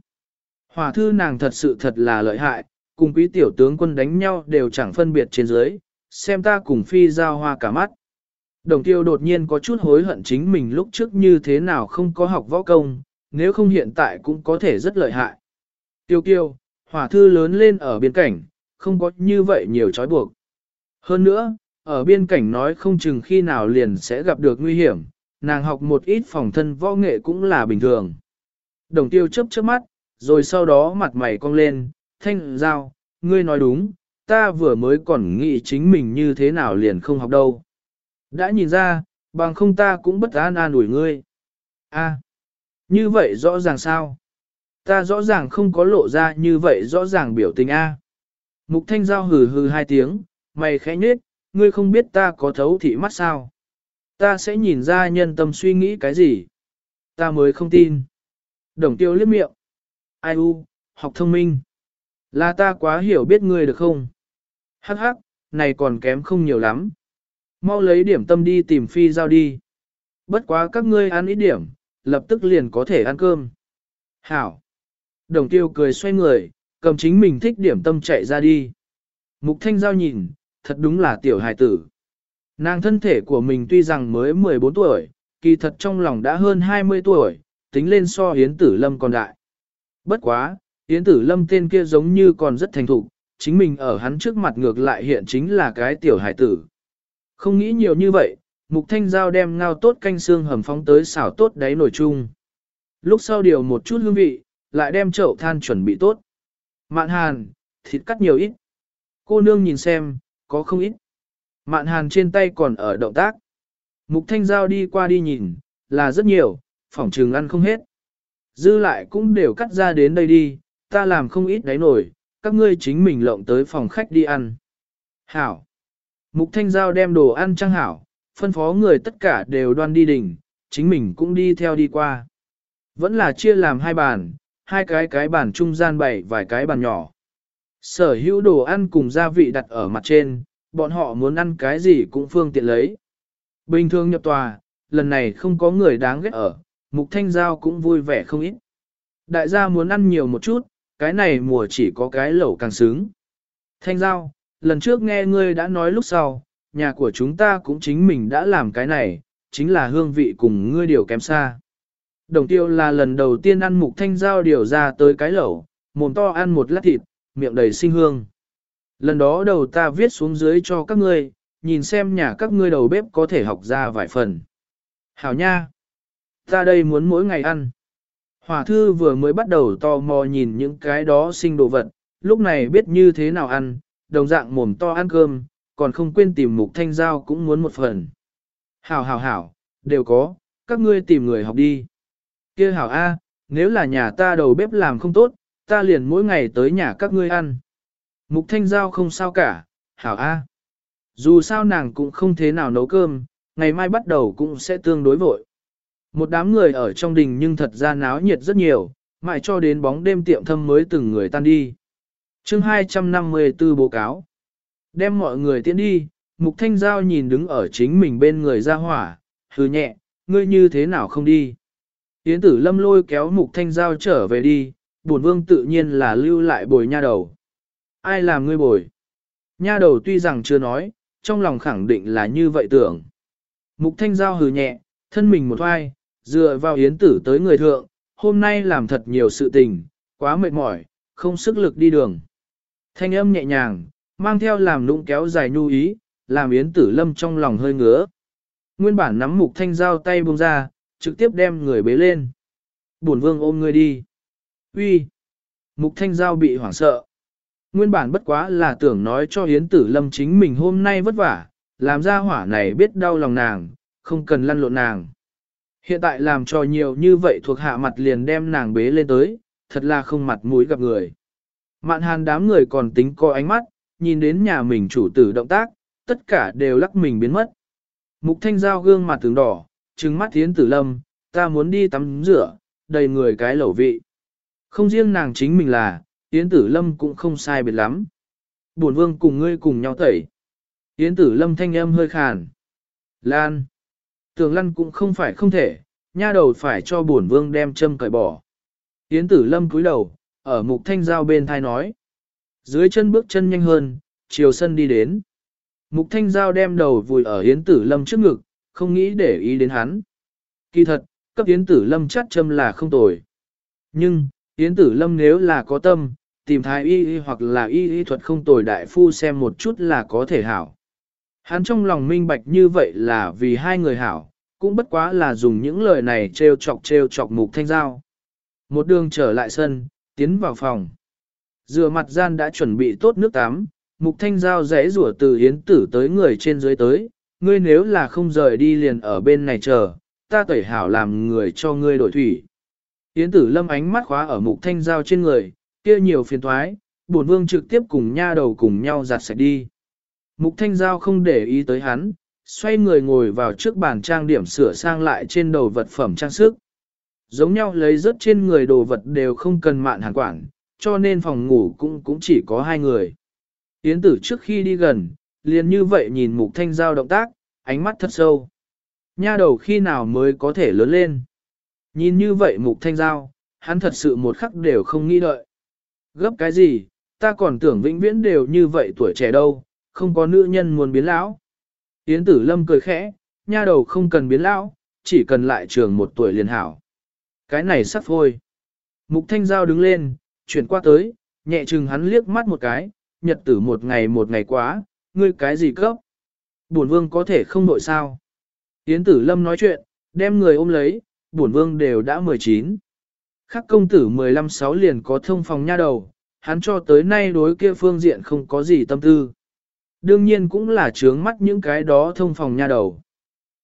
Hỏa thư nàng thật sự thật là lợi hại, cùng quý tiểu tướng quân đánh nhau đều chẳng phân biệt trên dưới, xem ta cùng phi giao hoa cả mắt. Đồng tiêu đột nhiên có chút hối hận chính mình lúc trước như thế nào không có học võ công, nếu không hiện tại cũng có thể rất lợi hại. Tiêu kiêu, hỏa thư lớn lên ở biên cảnh, không có như vậy nhiều trói buộc. Hơn nữa, ở biên cảnh nói không chừng khi nào liền sẽ gặp được nguy hiểm, nàng học một ít phòng thân võ nghệ cũng là bình thường. Đồng tiêu chớp chớp mắt, rồi sau đó mặt mày cong lên, thanh giao, ngươi nói đúng, ta vừa mới còn nghĩ chính mình như thế nào liền không học đâu. Đã nhìn ra, bằng không ta cũng bất an an ủi ngươi. A, như vậy rõ ràng sao? Ta rõ ràng không có lộ ra như vậy rõ ràng biểu tình A. Mục thanh giao hừ hừ hai tiếng, mày khẽ nhết, ngươi không biết ta có thấu thị mắt sao? Ta sẽ nhìn ra nhân tâm suy nghĩ cái gì? Ta mới không tin. Đồng tiêu liếc miệng. Ai u, học thông minh. Là ta quá hiểu biết ngươi được không? Hắc hắc, này còn kém không nhiều lắm. Mau lấy điểm tâm đi tìm phi giao đi. Bất quá các ngươi ăn ít điểm, lập tức liền có thể ăn cơm. Hảo. Đồng tiêu cười xoay người, cầm chính mình thích điểm tâm chạy ra đi. Mục thanh giao nhìn, thật đúng là tiểu hài tử. Nàng thân thể của mình tuy rằng mới 14 tuổi, kỳ thật trong lòng đã hơn 20 tuổi, tính lên so Yến Tử Lâm còn đại. Bất quá, Yến Tử Lâm tên kia giống như còn rất thành thục, chính mình ở hắn trước mặt ngược lại hiện chính là cái tiểu hải tử. Không nghĩ nhiều như vậy, Mục Thanh Giao đem ngao tốt canh xương hầm phóng tới xảo tốt đáy nồi chung. Lúc sau điều một chút hương vị, lại đem chậu than chuẩn bị tốt. Mạn hàn, thịt cắt nhiều ít. Cô nương nhìn xem, có không ít. Mạn hàn trên tay còn ở động tác. Mục thanh giao đi qua đi nhìn, là rất nhiều, phỏng trừng ăn không hết. Dư lại cũng đều cắt ra đến đây đi, ta làm không ít đáy nổi, các ngươi chính mình lộng tới phòng khách đi ăn. Hảo. Mục thanh giao đem đồ ăn trăng hảo, phân phó người tất cả đều đoan đi đỉnh, chính mình cũng đi theo đi qua. Vẫn là chia làm hai bàn, hai cái cái bàn trung gian bày vài cái bàn nhỏ. Sở hữu đồ ăn cùng gia vị đặt ở mặt trên, bọn họ muốn ăn cái gì cũng phương tiện lấy. Bình thường nhập tòa, lần này không có người đáng ghét ở, mục thanh giao cũng vui vẻ không ít. Đại gia muốn ăn nhiều một chút, cái này mùa chỉ có cái lẩu càng sướng. Thanh giao, lần trước nghe ngươi đã nói lúc sau, nhà của chúng ta cũng chính mình đã làm cái này, chính là hương vị cùng ngươi điều kém xa. Đồng tiêu là lần đầu tiên ăn mục thanh giao điều ra tới cái lẩu, mồm to ăn một lát thịt, miệng đầy sinh hương. Lần đó đầu ta viết xuống dưới cho các ngươi, nhìn xem nhà các ngươi đầu bếp có thể học ra vài phần. Hảo nha! Ta đây muốn mỗi ngày ăn. Hòa thư vừa mới bắt đầu to mò nhìn những cái đó sinh đồ vật, lúc này biết như thế nào ăn, đồng dạng mồm to ăn cơm, còn không quên tìm mục thanh giao cũng muốn một phần. Hảo hảo hảo, đều có, các ngươi tìm người học đi. kia hảo A, nếu là nhà ta đầu bếp làm không tốt, ta liền mỗi ngày tới nhà các ngươi ăn. Mục thanh giao không sao cả, hảo A. Dù sao nàng cũng không thế nào nấu cơm, ngày mai bắt đầu cũng sẽ tương đối vội. Một đám người ở trong đình nhưng thật ra náo nhiệt rất nhiều, mãi cho đến bóng đêm tiệm thâm mới từng người tan đi. chương 254 bố cáo. Đem mọi người tiến đi, Mục Thanh Giao nhìn đứng ở chính mình bên người ra hỏa, hừ nhẹ, ngươi như thế nào không đi. Yến tử lâm lôi kéo Mục Thanh Giao trở về đi, bổn vương tự nhiên là lưu lại bồi nha đầu. Ai làm ngươi bồi? Nha đầu tuy rằng chưa nói, trong lòng khẳng định là như vậy tưởng. Mục Thanh Giao hừ nhẹ, thân mình một oai, dựa vào yến tử tới người thượng, hôm nay làm thật nhiều sự tình, quá mệt mỏi, không sức lực đi đường. Thanh âm nhẹ nhàng, mang theo làm nũng kéo dài nhu ý, làm yến tử lâm trong lòng hơi ngứa. Nguyên bản nắm mục thanh giao tay buông ra, trực tiếp đem người bế lên. Bổn vương ôm người đi. Uy. Mục thanh giao bị hoảng sợ. Nguyên bản bất quá là tưởng nói cho Yến Tử Lâm chính mình hôm nay vất vả, làm ra hỏa này biết đau lòng nàng, không cần lăn lộn nàng. Hiện tại làm cho nhiều như vậy thuộc hạ mặt liền đem nàng bế lên tới, thật là không mặt mũi gặp người. Mạn hàn đám người còn tính coi ánh mắt, nhìn đến nhà mình chủ tử động tác, tất cả đều lắc mình biến mất. Mục thanh giao gương mặt tướng đỏ, trừng mắt thiến tử lâm, ta muốn đi tắm rửa, đầy người cái lẩu vị. Không riêng nàng chính mình là, Yến Tử Lâm cũng không sai biệt lắm. Bổn vương cùng ngươi cùng nhau tẩy. Yến Tử Lâm thanh âm hơi khàn. Lan. Tường lăn cũng không phải không thể, nha đầu phải cho bổn vương đem châm cởi bỏ. Yến Tử Lâm cúi đầu, ở mục thanh giao bên thai nói. Dưới chân bước chân nhanh hơn, chiều sân đi đến. Mục thanh giao đem đầu vùi ở Yến Tử Lâm trước ngực, không nghĩ để ý đến hắn. Kỳ thật, cấp Yến Tử Lâm chắc châm là không tồi. Nhưng, Yến Tử Lâm nếu là có tâm, tìm thái y y hoặc là y y thuật không tồi đại phu xem một chút là có thể hảo. Hắn trong lòng minh bạch như vậy là vì hai người hảo, cũng bất quá là dùng những lời này treo chọc treo chọc mục thanh giao. Một đường trở lại sân, tiến vào phòng. Rửa mặt gian đã chuẩn bị tốt nước tắm, mục thanh giao rẽ rủa từ hiến tử tới người trên dưới tới, ngươi nếu là không rời đi liền ở bên này chờ, ta tẩy hảo làm người cho ngươi đổi thủy. Yến tử lâm ánh mắt khóa ở mục thanh giao trên người, kia nhiều phiền thoái, bổn vương trực tiếp cùng nha đầu cùng nhau giặt sạch đi. Mục thanh giao không để ý tới hắn, xoay người ngồi vào trước bàn trang điểm sửa sang lại trên đầu vật phẩm trang sức. Giống nhau lấy rất trên người đồ vật đều không cần mạn hàng quản, cho nên phòng ngủ cũng cũng chỉ có hai người. Yến tử trước khi đi gần, liền như vậy nhìn mục thanh giao động tác, ánh mắt thật sâu. Nha đầu khi nào mới có thể lớn lên. Nhìn như vậy mục thanh giao, hắn thật sự một khắc đều không nghĩ đợi. Gấp cái gì, ta còn tưởng vĩnh viễn đều như vậy tuổi trẻ đâu, không có nữ nhân muốn biến lão. Yến tử lâm cười khẽ, nha đầu không cần biến lão, chỉ cần lại trường một tuổi liền hảo. Cái này sắp thôi. Mục thanh giao đứng lên, chuyển qua tới, nhẹ chừng hắn liếc mắt một cái, nhật tử một ngày một ngày quá, ngươi cái gì cấp? Bổn vương có thể không đội sao? Yến tử lâm nói chuyện, đem người ôm lấy, bổn vương đều đã 19. Khắc công tử 15-6 liền có thông phòng nha đầu, hắn cho tới nay đối kia phương diện không có gì tâm tư. Đương nhiên cũng là trướng mắt những cái đó thông phòng nha đầu.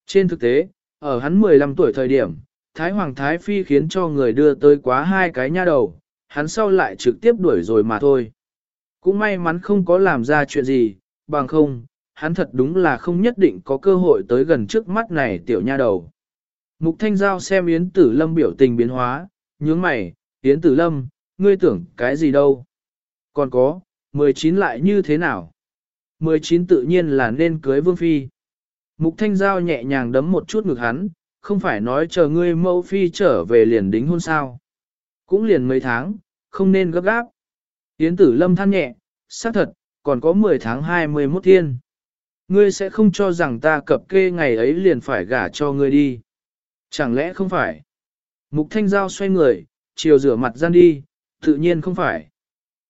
Trên thực tế, ở hắn 15 tuổi thời điểm, Thái Hoàng Thái Phi khiến cho người đưa tới quá hai cái nha đầu, hắn sau lại trực tiếp đuổi rồi mà thôi. Cũng may mắn không có làm ra chuyện gì, bằng không, hắn thật đúng là không nhất định có cơ hội tới gần trước mắt này tiểu nha đầu. Mục Thanh Giao xem Yến Tử Lâm biểu tình biến hóa, nhướng mày, Yến Tử Lâm, ngươi tưởng cái gì đâu? Còn có, 19 lại như thế nào? 19 tự nhiên là nên cưới Vương Phi. Mục Thanh Giao nhẹ nhàng đấm một chút ngực hắn, không phải nói chờ ngươi mẫu Phi trở về liền đính hôn sao. Cũng liền mấy tháng, không nên gấp gáp. Yến Tử Lâm than nhẹ, xác thật, còn có 10 tháng 21 thiên. Ngươi sẽ không cho rằng ta cập kê ngày ấy liền phải gả cho ngươi đi. Chẳng lẽ không phải? Mục Thanh Giao xoay người, chiều rửa mặt gian đi, tự nhiên không phải.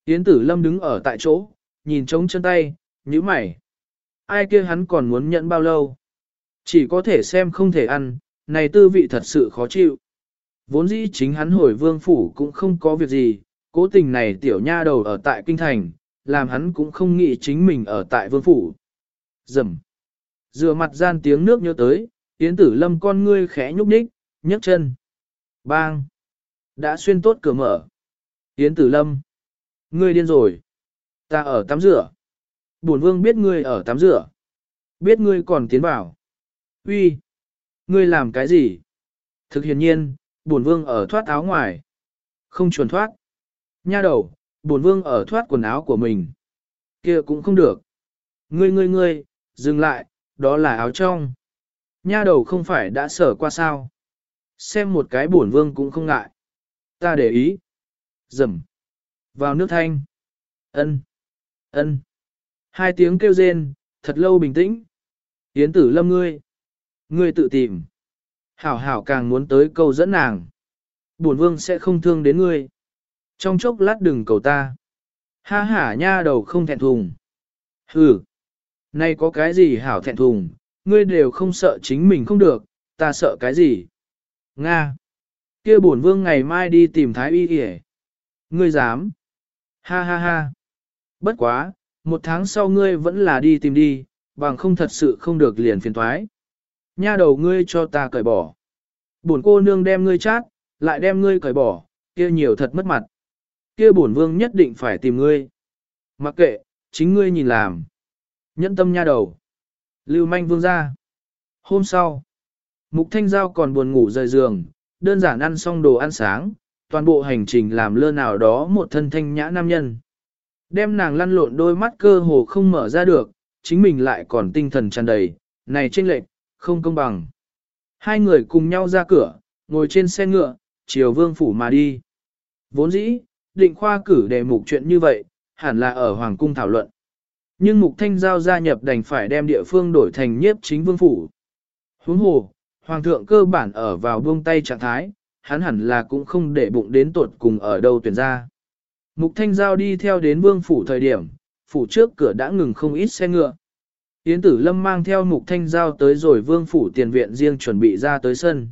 Yến Tử Lâm đứng ở tại chỗ, nhìn trống chân tay, như mày. Ai kia hắn còn muốn nhận bao lâu? Chỉ có thể xem không thể ăn, này tư vị thật sự khó chịu. Vốn dĩ chính hắn hồi vương phủ cũng không có việc gì, cố tình này tiểu nha đầu ở tại kinh thành, làm hắn cũng không nghĩ chính mình ở tại vương phủ. Dầm. Dừa mặt gian tiếng nước nhớ tới, Yến Tử Lâm con ngươi khẽ nhúc nhích, nhấc chân. Bang. Đã xuyên tốt cửa mở. Yến Tử Lâm. Ngươi điên rồi. Ta ở tắm rửa. Bổn vương biết ngươi ở tắm rửa. Biết ngươi còn tiến vào. Uy. Ngươi làm cái gì? Thực hiện nhiên, bổn vương ở thoát áo ngoài. Không chuẩn thoát. Nha đầu, bổn vương ở thoát quần áo của mình. kia cũng không được. Ngươi ngươi ngươi, dừng lại, đó là áo trong. Nha đầu không phải đã sở qua sao. Xem một cái bổn vương cũng không ngại. Ta để ý. Dầm. Vào nước thanh. ân ân Hai tiếng kêu rên, thật lâu bình tĩnh. Yến tử lâm ngươi. Ngươi tự tìm. Hảo hảo càng muốn tới câu dẫn nàng. Bổn vương sẽ không thương đến ngươi. Trong chốc lát đừng cầu ta. Ha hả nha đầu không thẹn thùng. Hừ. Nay có cái gì hảo thẹn thùng, ngươi đều không sợ chính mình không được, ta sợ cái gì? Nga. kia bổn vương ngày mai đi tìm thái y kìa. Ngươi dám. Ha ha ha. Bất quá, một tháng sau ngươi vẫn là đi tìm đi, bằng không thật sự không được liền phiền thoái. Nha đầu ngươi cho ta cởi bỏ. Bổn cô nương đem ngươi chát, lại đem ngươi cởi bỏ, kia nhiều thật mất mặt. Kia bổn vương nhất định phải tìm ngươi. Mặc kệ, chính ngươi nhìn làm. Nhẫn tâm nha đầu. Lưu manh vương ra. Hôm sau, Mục Thanh Giao còn buồn ngủ rời giường, đơn giản ăn xong đồ ăn sáng, toàn bộ hành trình làm lơ nào đó một thân thanh nhã nam nhân. Đem nàng lăn lộn đôi mắt cơ hồ không mở ra được, chính mình lại còn tinh thần tràn đầy, này chênh lệch, không công bằng. Hai người cùng nhau ra cửa, ngồi trên xe ngựa, chiều vương phủ mà đi. Vốn dĩ, định khoa cử đề mục chuyện như vậy, hẳn là ở Hoàng cung thảo luận. Nhưng mục thanh giao gia nhập đành phải đem địa phương đổi thành nhiếp chính vương phủ. Huống hồ, Hoàng thượng cơ bản ở vào buông tay trạng thái, hắn hẳn là cũng không để bụng đến tuột cùng ở đâu tuyển ra. Mục thanh giao đi theo đến vương phủ thời điểm, phủ trước cửa đã ngừng không ít xe ngựa. Yến tử lâm mang theo mục thanh giao tới rồi vương phủ tiền viện riêng chuẩn bị ra tới sân.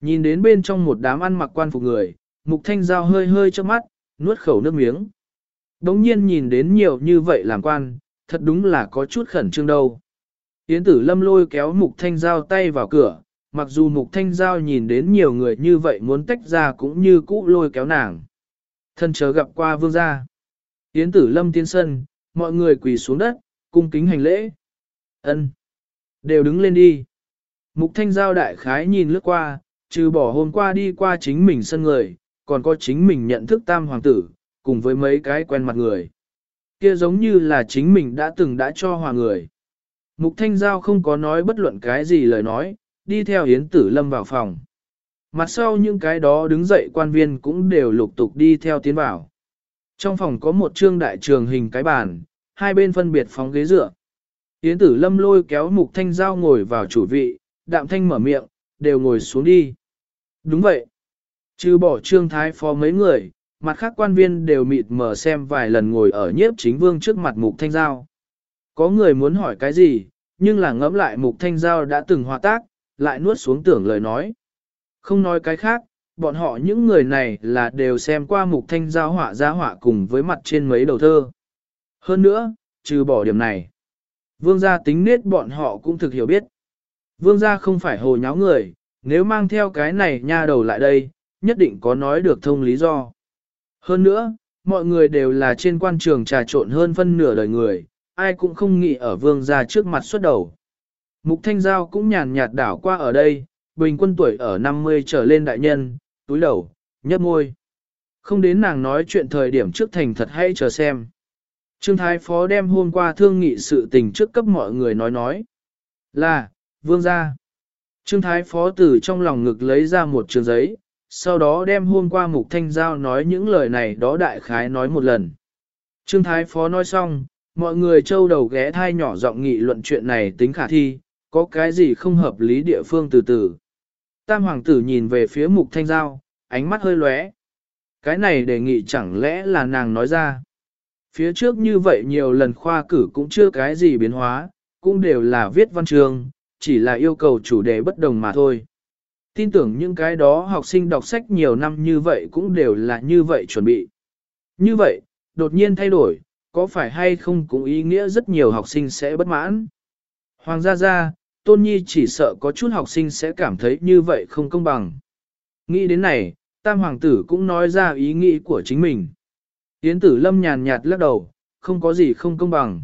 Nhìn đến bên trong một đám ăn mặc quan phục người, mục thanh giao hơi hơi trước mắt, nuốt khẩu nước miếng. Đống nhiên nhìn đến nhiều như vậy làm quan, thật đúng là có chút khẩn trương đâu. Yến tử lâm lôi kéo mục thanh giao tay vào cửa, mặc dù mục thanh giao nhìn đến nhiều người như vậy muốn tách ra cũng như cũ lôi kéo nàng. Thân chờ gặp qua vương gia. Yến tử lâm tiến sân, mọi người quỳ xuống đất, cung kính hành lễ. ân Đều đứng lên đi. Mục thanh giao đại khái nhìn lướt qua, trừ bỏ hôm qua đi qua chính mình sân người, còn có chính mình nhận thức tam hoàng tử, cùng với mấy cái quen mặt người. Kia giống như là chính mình đã từng đã cho hòa người. Mục Thanh Giao không có nói bất luận cái gì lời nói, đi theo Yến Tử Lâm vào phòng. Mặt sau những cái đó đứng dậy quan viên cũng đều lục tục đi theo tiến vào. Trong phòng có một trương đại trường hình cái bàn, hai bên phân biệt phóng ghế dựa. Yến Tử Lâm lôi kéo Mục Thanh Giao ngồi vào chủ vị, đạm thanh mở miệng, đều ngồi xuống đi. Đúng vậy. Trừ bỏ trương thái phó mấy người, mặt khác quan viên đều mịt mờ xem vài lần ngồi ở nhiếp chính vương trước mặt Mục Thanh Giao. Có người muốn hỏi cái gì, nhưng là ngẫm lại Mục Thanh Giao đã từng hòa tác, lại nuốt xuống tưởng lời nói. Không nói cái khác, bọn họ những người này là đều xem qua Mục Thanh Giao họa gia họa cùng với mặt trên mấy đầu thơ. Hơn nữa, trừ bỏ điểm này, vương gia tính nết bọn họ cũng thực hiểu biết. Vương gia không phải hồ nháo người, nếu mang theo cái này nha đầu lại đây, nhất định có nói được thông lý do. Hơn nữa, mọi người đều là trên quan trường trà trộn hơn phân nửa đời người, ai cũng không nghĩ ở vương gia trước mặt xuất đầu. Mục Thanh Giao cũng nhàn nhạt đảo qua ở đây, bình quân tuổi ở 50 trở lên đại nhân, túi đầu, nhấp môi. Không đến nàng nói chuyện thời điểm trước thành thật hay chờ xem. Trương Thái Phó đem hôm qua thương nghị sự tình trước cấp mọi người nói nói. Là, vương gia. Trương Thái Phó từ trong lòng ngực lấy ra một trường giấy, sau đó đem hôm qua Mục Thanh Giao nói những lời này đó đại khái nói một lần. Trương Thái Phó nói xong, mọi người trâu đầu ghé thai nhỏ giọng nghị luận chuyện này tính khả thi, có cái gì không hợp lý địa phương từ từ. Tam Hoàng tử nhìn về phía Mục Thanh Giao, ánh mắt hơi lóe. Cái này đề nghị chẳng lẽ là nàng nói ra. Phía trước như vậy nhiều lần khoa cử cũng chưa cái gì biến hóa, cũng đều là viết văn trường, chỉ là yêu cầu chủ đề bất đồng mà thôi. Tin tưởng những cái đó học sinh đọc sách nhiều năm như vậy cũng đều là như vậy chuẩn bị. Như vậy, đột nhiên thay đổi, có phải hay không cũng ý nghĩa rất nhiều học sinh sẽ bất mãn. Hoàng gia gia, Tôn Nhi chỉ sợ có chút học sinh sẽ cảm thấy như vậy không công bằng. Nghĩ đến này, Tam Hoàng tử cũng nói ra ý nghĩ của chính mình. Yến tử lâm nhàn nhạt lắc đầu, không có gì không công bằng.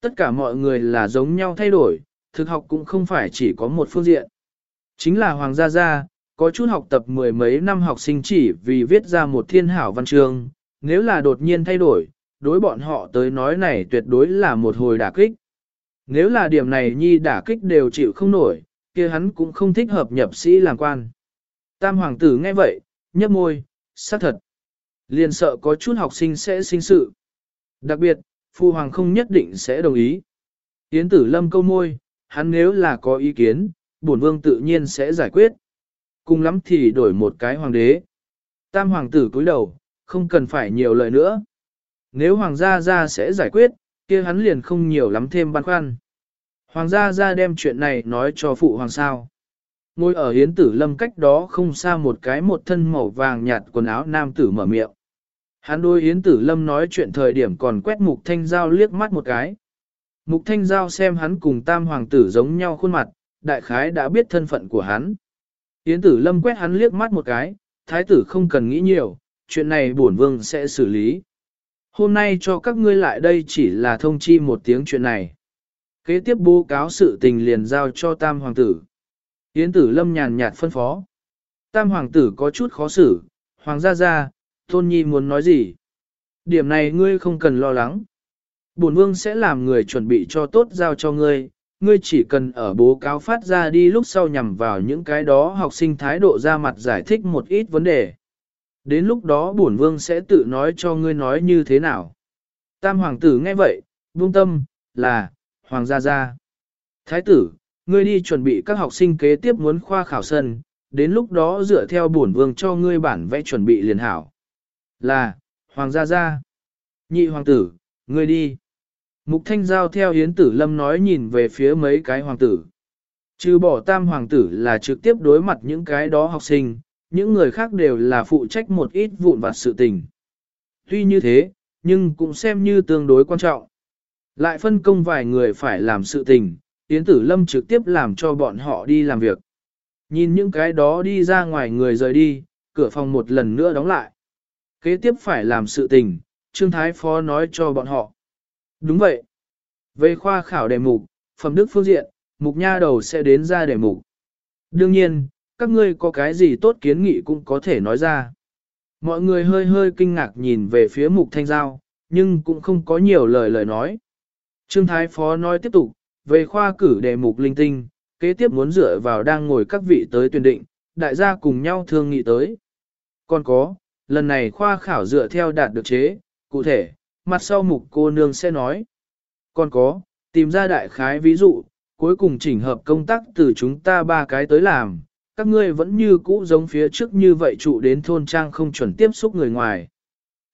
Tất cả mọi người là giống nhau thay đổi, thực học cũng không phải chỉ có một phương diện. Chính là Hoàng gia gia, có chút học tập mười mấy năm học sinh chỉ vì viết ra một thiên hảo văn chương, nếu là đột nhiên thay đổi, đối bọn họ tới nói này tuyệt đối là một hồi đả kích. Nếu là điểm này nhi đả kích đều chịu không nổi, kia hắn cũng không thích hợp nhập sĩ làm quan. Tam hoàng tử nghe vậy, nhấp môi, xác thật. Liền sợ có chút học sinh sẽ sinh sự. Đặc biệt, phu hoàng không nhất định sẽ đồng ý. Yến tử lâm câu môi, hắn nếu là có ý kiến, bổn vương tự nhiên sẽ giải quyết. Cùng lắm thì đổi một cái hoàng đế. Tam hoàng tử cúi đầu, không cần phải nhiều lời nữa. Nếu hoàng gia ra sẽ giải quyết, kia hắn liền không nhiều lắm thêm băn khoăn. Hoàng gia ra đem chuyện này nói cho phụ hoàng sao. Ngồi ở hiến tử lâm cách đó không xa một cái một thân màu vàng nhạt quần áo nam tử mở miệng. Hắn đôi hiến tử lâm nói chuyện thời điểm còn quét mục thanh giao liếc mắt một cái. Mục thanh giao xem hắn cùng tam hoàng tử giống nhau khuôn mặt, đại khái đã biết thân phận của hắn. Yến tử lâm quét hắn liếc mắt một cái, thái tử không cần nghĩ nhiều, chuyện này bổn vương sẽ xử lý. Hôm nay cho các ngươi lại đây chỉ là thông chi một tiếng chuyện này. Kế tiếp bố cáo sự tình liền giao cho tam hoàng tử. Yến tử lâm nhàn nhạt phân phó. Tam hoàng tử có chút khó xử, hoàng gia gia, tôn nhi muốn nói gì? Điểm này ngươi không cần lo lắng. Bổn vương sẽ làm người chuẩn bị cho tốt giao cho ngươi, ngươi chỉ cần ở bố cáo phát ra đi lúc sau nhằm vào những cái đó học sinh thái độ ra mặt giải thích một ít vấn đề. Đến lúc đó bổn vương sẽ tự nói cho ngươi nói như thế nào. Tam hoàng tử nghe vậy, vương tâm, là, hoàng gia gia. Thái tử, ngươi đi chuẩn bị các học sinh kế tiếp muốn khoa khảo sân, đến lúc đó dựa theo bổn vương cho ngươi bản vẽ chuẩn bị liền hảo. Là, hoàng gia gia. Nhị hoàng tử, ngươi đi. Mục Thanh Giao theo Hiến Tử Lâm nói nhìn về phía mấy cái hoàng tử. Trừ bỏ tam hoàng tử là trực tiếp đối mặt những cái đó học sinh, những người khác đều là phụ trách một ít vụn vặt sự tình. Tuy như thế, nhưng cũng xem như tương đối quan trọng. Lại phân công vài người phải làm sự tình, Yến Tử Lâm trực tiếp làm cho bọn họ đi làm việc. Nhìn những cái đó đi ra ngoài người rời đi, cửa phòng một lần nữa đóng lại. Kế tiếp phải làm sự tình, Trương Thái Phó nói cho bọn họ. Đúng vậy. Về khoa khảo đề mục, phẩm đức phương diện, mục nha đầu sẽ đến ra đề mục. Đương nhiên, các ngươi có cái gì tốt kiến nghị cũng có thể nói ra. Mọi người hơi hơi kinh ngạc nhìn về phía mục thanh giao, nhưng cũng không có nhiều lời lời nói. Trương Thái Phó nói tiếp tục, về khoa cử đề mục linh tinh, kế tiếp muốn dựa vào đang ngồi các vị tới tuyển định, đại gia cùng nhau thương nghị tới. Còn có, lần này khoa khảo dựa theo đạt được chế, cụ thể, mặt sau mục cô nương sẽ nói. Còn có, tìm ra đại khái ví dụ, cuối cùng chỉnh hợp công tác từ chúng ta ba cái tới làm, các ngươi vẫn như cũ giống phía trước như vậy trụ đến thôn trang không chuẩn tiếp xúc người ngoài.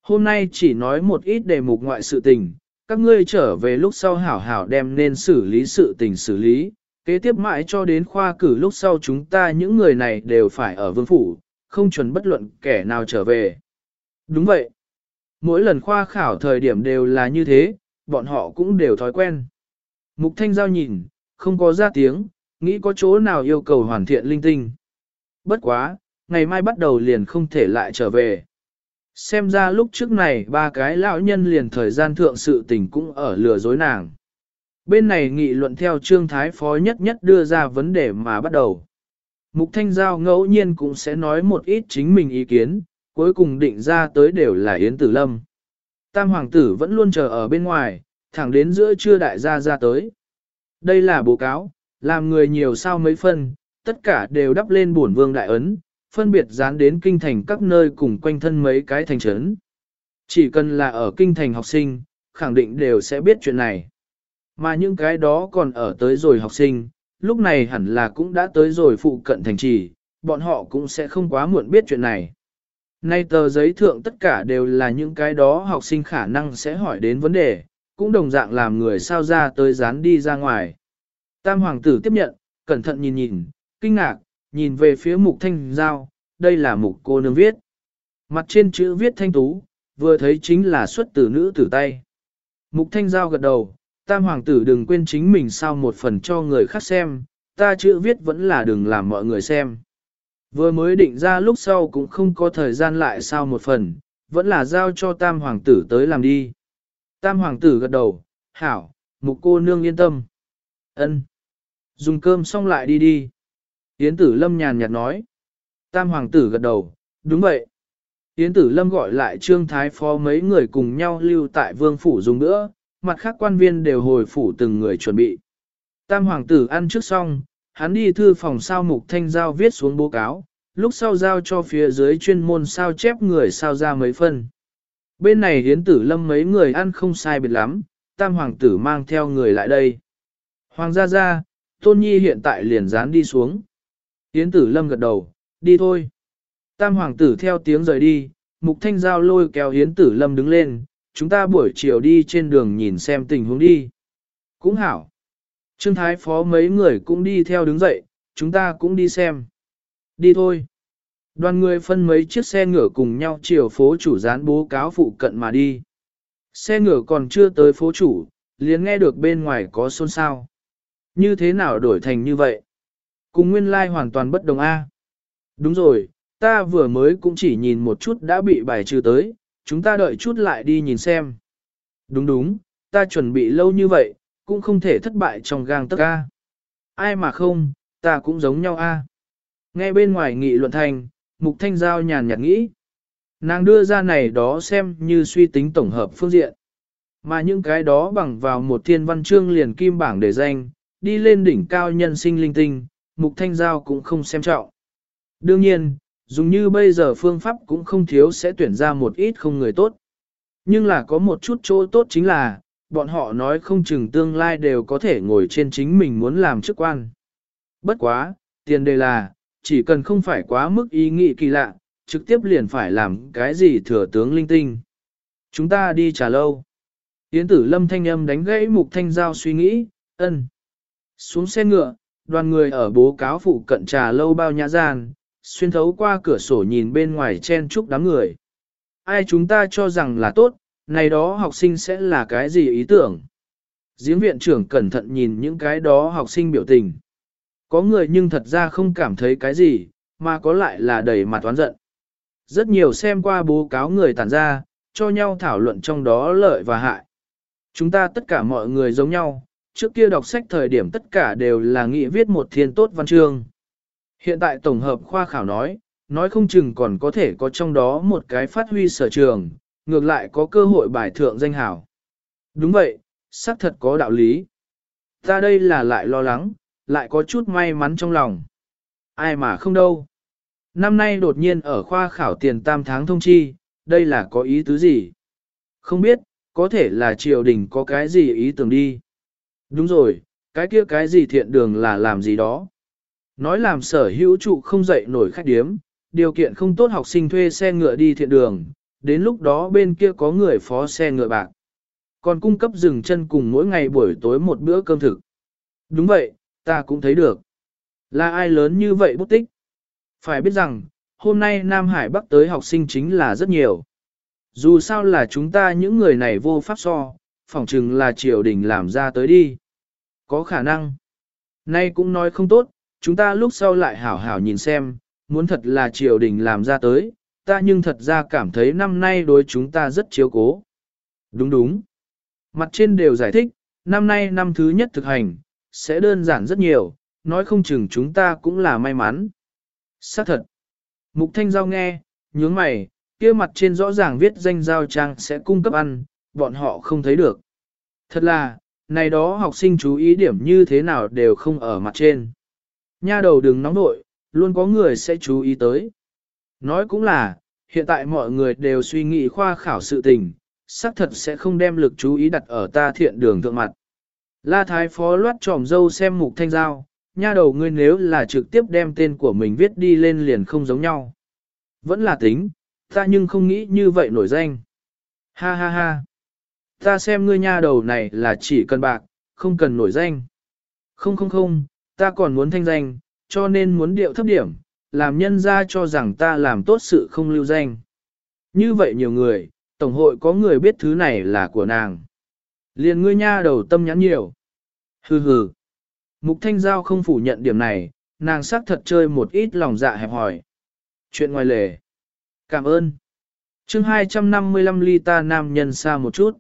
Hôm nay chỉ nói một ít đề mục ngoại sự tình, các ngươi trở về lúc sau hảo hảo đem nên xử lý sự tình xử lý, kế tiếp mãi cho đến khoa cử lúc sau chúng ta những người này đều phải ở vương phủ, không chuẩn bất luận kẻ nào trở về. Đúng vậy. Mỗi lần khoa khảo thời điểm đều là như thế, bọn họ cũng đều thói quen. Mục Thanh Giao nhìn, không có ra tiếng, nghĩ có chỗ nào yêu cầu hoàn thiện linh tinh. Bất quá, ngày mai bắt đầu liền không thể lại trở về. Xem ra lúc trước này ba cái lão nhân liền thời gian thượng sự tình cũng ở lừa dối nàng. Bên này nghị luận theo Trương Thái Phó nhất nhất đưa ra vấn đề mà bắt đầu. Mục Thanh Giao ngẫu nhiên cũng sẽ nói một ít chính mình ý kiến, cuối cùng định ra tới đều là Yến Tử Lâm. Tam Hoàng tử vẫn luôn chờ ở bên ngoài, thẳng đến giữa trưa đại gia ra tới. Đây là bố cáo, làm người nhiều sao mấy phân, tất cả đều đắp lên bổn vương đại ấn, phân biệt dán đến kinh thành các nơi cùng quanh thân mấy cái thành trấn. Chỉ cần là ở kinh thành học sinh, khẳng định đều sẽ biết chuyện này. Mà những cái đó còn ở tới rồi học sinh, lúc này hẳn là cũng đã tới rồi phụ cận thành trì, bọn họ cũng sẽ không quá muộn biết chuyện này. Nay tờ giấy thượng tất cả đều là những cái đó học sinh khả năng sẽ hỏi đến vấn đề, cũng đồng dạng làm người sao ra tới dán đi ra ngoài. Tam hoàng tử tiếp nhận, cẩn thận nhìn nhìn, kinh ngạc, nhìn về phía mục thanh giao, đây là mục cô nương viết. Mặt trên chữ viết thanh tú, vừa thấy chính là xuất từ nữ tử tay. Mục thanh giao gật đầu, tam hoàng tử đừng quên chính mình sao một phần cho người khác xem, ta chữ viết vẫn là đừng làm mọi người xem. Vừa mới định ra lúc sau cũng không có thời gian lại sao một phần, vẫn là giao cho tam hoàng tử tới làm đi. Tam hoàng tử gật đầu, hảo, mục cô nương yên tâm. ân Dùng cơm xong lại đi đi. Yến tử lâm nhàn nhạt nói. Tam hoàng tử gật đầu, đúng vậy. Yến tử lâm gọi lại trương thái phó mấy người cùng nhau lưu tại vương phủ dùng nữa, mặt khác quan viên đều hồi phủ từng người chuẩn bị. Tam hoàng tử ăn trước xong, hắn đi thư phòng sao mục thanh giao viết xuống báo cáo, lúc sau giao cho phía dưới chuyên môn sao chép người sao ra mấy phân. Bên này hiến tử lâm mấy người ăn không sai biệt lắm, tam hoàng tử mang theo người lại đây. Hoàng gia gia, tôn nhi hiện tại liền dán đi xuống. Hiến tử lâm gật đầu, đi thôi. Tam hoàng tử theo tiếng rời đi, mục thanh giao lôi kéo hiến tử lâm đứng lên, chúng ta buổi chiều đi trên đường nhìn xem tình huống đi. Cũng hảo. Trương Thái Phó mấy người cũng đi theo đứng dậy, chúng ta cũng đi xem. Đi thôi. Đoàn người phân mấy chiếc xe ngựa cùng nhau chiều phố chủ dán bố cáo phụ cận mà đi. Xe ngựa còn chưa tới phố chủ, liền nghe được bên ngoài có xôn xao. Như thế nào đổi thành như vậy? Cùng nguyên lai like hoàn toàn bất đồng A. Đúng rồi, ta vừa mới cũng chỉ nhìn một chút đã bị bài trừ tới, chúng ta đợi chút lại đi nhìn xem. Đúng đúng, ta chuẩn bị lâu như vậy, cũng không thể thất bại trong gang tấc A. Ai mà không, ta cũng giống nhau A. Nghe bên ngoài nghị luận thành, mục thanh giao nhàn nhạt nghĩ. Nàng đưa ra này đó xem như suy tính tổng hợp phương diện. Mà những cái đó bằng vào một thiên văn chương liền kim bảng để danh, đi lên đỉnh cao nhân sinh linh tinh, mục thanh giao cũng không xem trọng. Đương nhiên, dùng như bây giờ phương pháp cũng không thiếu sẽ tuyển ra một ít không người tốt. Nhưng là có một chút chỗ tốt chính là, bọn họ nói không chừng tương lai đều có thể ngồi trên chính mình muốn làm chức quan. Bất quá, tiền đề là, chỉ cần không phải quá mức ý nghĩ kỳ lạ, trực tiếp liền phải làm cái gì thừa tướng linh tinh. Chúng ta đi trả lâu. Yến tử lâm thanh âm đánh gãy mục thanh giao suy nghĩ, ân. Xuống xe ngựa, đoàn người ở bố cáo phụ cận trà lâu bao nhã gian, xuyên thấu qua cửa sổ nhìn bên ngoài chen chúc đám người. Ai chúng ta cho rằng là tốt, này đó học sinh sẽ là cái gì ý tưởng? Giếng viện trưởng cẩn thận nhìn những cái đó học sinh biểu tình. Có người nhưng thật ra không cảm thấy cái gì, mà có lại là đầy mặt toán giận. Rất nhiều xem qua bố cáo người tản ra, cho nhau thảo luận trong đó lợi và hại. Chúng ta tất cả mọi người giống nhau, trước kia đọc sách thời điểm tất cả đều là nghĩ viết một thiên tốt văn chương. Hiện tại tổng hợp khoa khảo nói, nói không chừng còn có thể có trong đó một cái phát huy sở trường, ngược lại có cơ hội bài thượng danh hảo. Đúng vậy, xác thật có đạo lý. Ta đây là lại lo lắng, lại có chút may mắn trong lòng. Ai mà không đâu. Năm nay đột nhiên ở khoa khảo tiền tam tháng thông chi, đây là có ý tứ gì? Không biết, có thể là triều đình có cái gì ý tưởng đi. Đúng rồi, cái kia cái gì thiện đường là làm gì đó. Nói làm sở hữu trụ không dậy nổi khách điếm, điều kiện không tốt học sinh thuê xe ngựa đi thiện đường, đến lúc đó bên kia có người phó xe ngựa bạc. Còn cung cấp dừng chân cùng mỗi ngày buổi tối một bữa cơm thực. Đúng vậy, ta cũng thấy được. Là ai lớn như vậy bút tích? Phải biết rằng, hôm nay Nam Hải Bắc tới học sinh chính là rất nhiều. Dù sao là chúng ta những người này vô pháp so, phỏng chừng là triều đình làm ra tới đi. Có khả năng. Nay cũng nói không tốt, chúng ta lúc sau lại hảo hảo nhìn xem, muốn thật là triều đình làm ra tới, ta nhưng thật ra cảm thấy năm nay đối chúng ta rất chiếu cố. Đúng đúng. Mặt trên đều giải thích, năm nay năm thứ nhất thực hành, sẽ đơn giản rất nhiều, nói không chừng chúng ta cũng là may mắn. Xác thật. Mục Thanh Giao nghe, nhướng mày, kia mặt trên rõ ràng viết danh giao trang sẽ cung cấp ăn, bọn họ không thấy được. Thật là, này đó học sinh chú ý điểm như thế nào đều không ở mặt trên. Nha đầu đừng nóng nội, luôn có người sẽ chú ý tới. Nói cũng là, hiện tại mọi người đều suy nghĩ khoa khảo sự tình, xác thật sẽ không đem lực chú ý đặt ở ta thiện đường thượng mặt. La Thái Phó loát tròm dâu xem mục thanh giao, nha đầu ngươi nếu là trực tiếp đem tên của mình viết đi lên liền không giống nhau. Vẫn là tính, ta nhưng không nghĩ như vậy nổi danh. Ha ha ha. Ta xem ngươi nha đầu này là chỉ cần bạc, không cần nổi danh. Không không không, ta còn muốn thanh danh, cho nên muốn điệu thấp điểm, làm nhân ra cho rằng ta làm tốt sự không lưu danh. Như vậy nhiều người, Tổng hội có người biết thứ này là của nàng. Liền ngươi nha đầu tâm nhắn nhiều. Hừ hừ. Mục Thanh Giao không phủ nhận điểm này, nàng xác thật chơi một ít lòng dạ hẹp hỏi. Chuyện ngoài lề. Cảm ơn. chương 255 ly ta nam nhân xa một chút.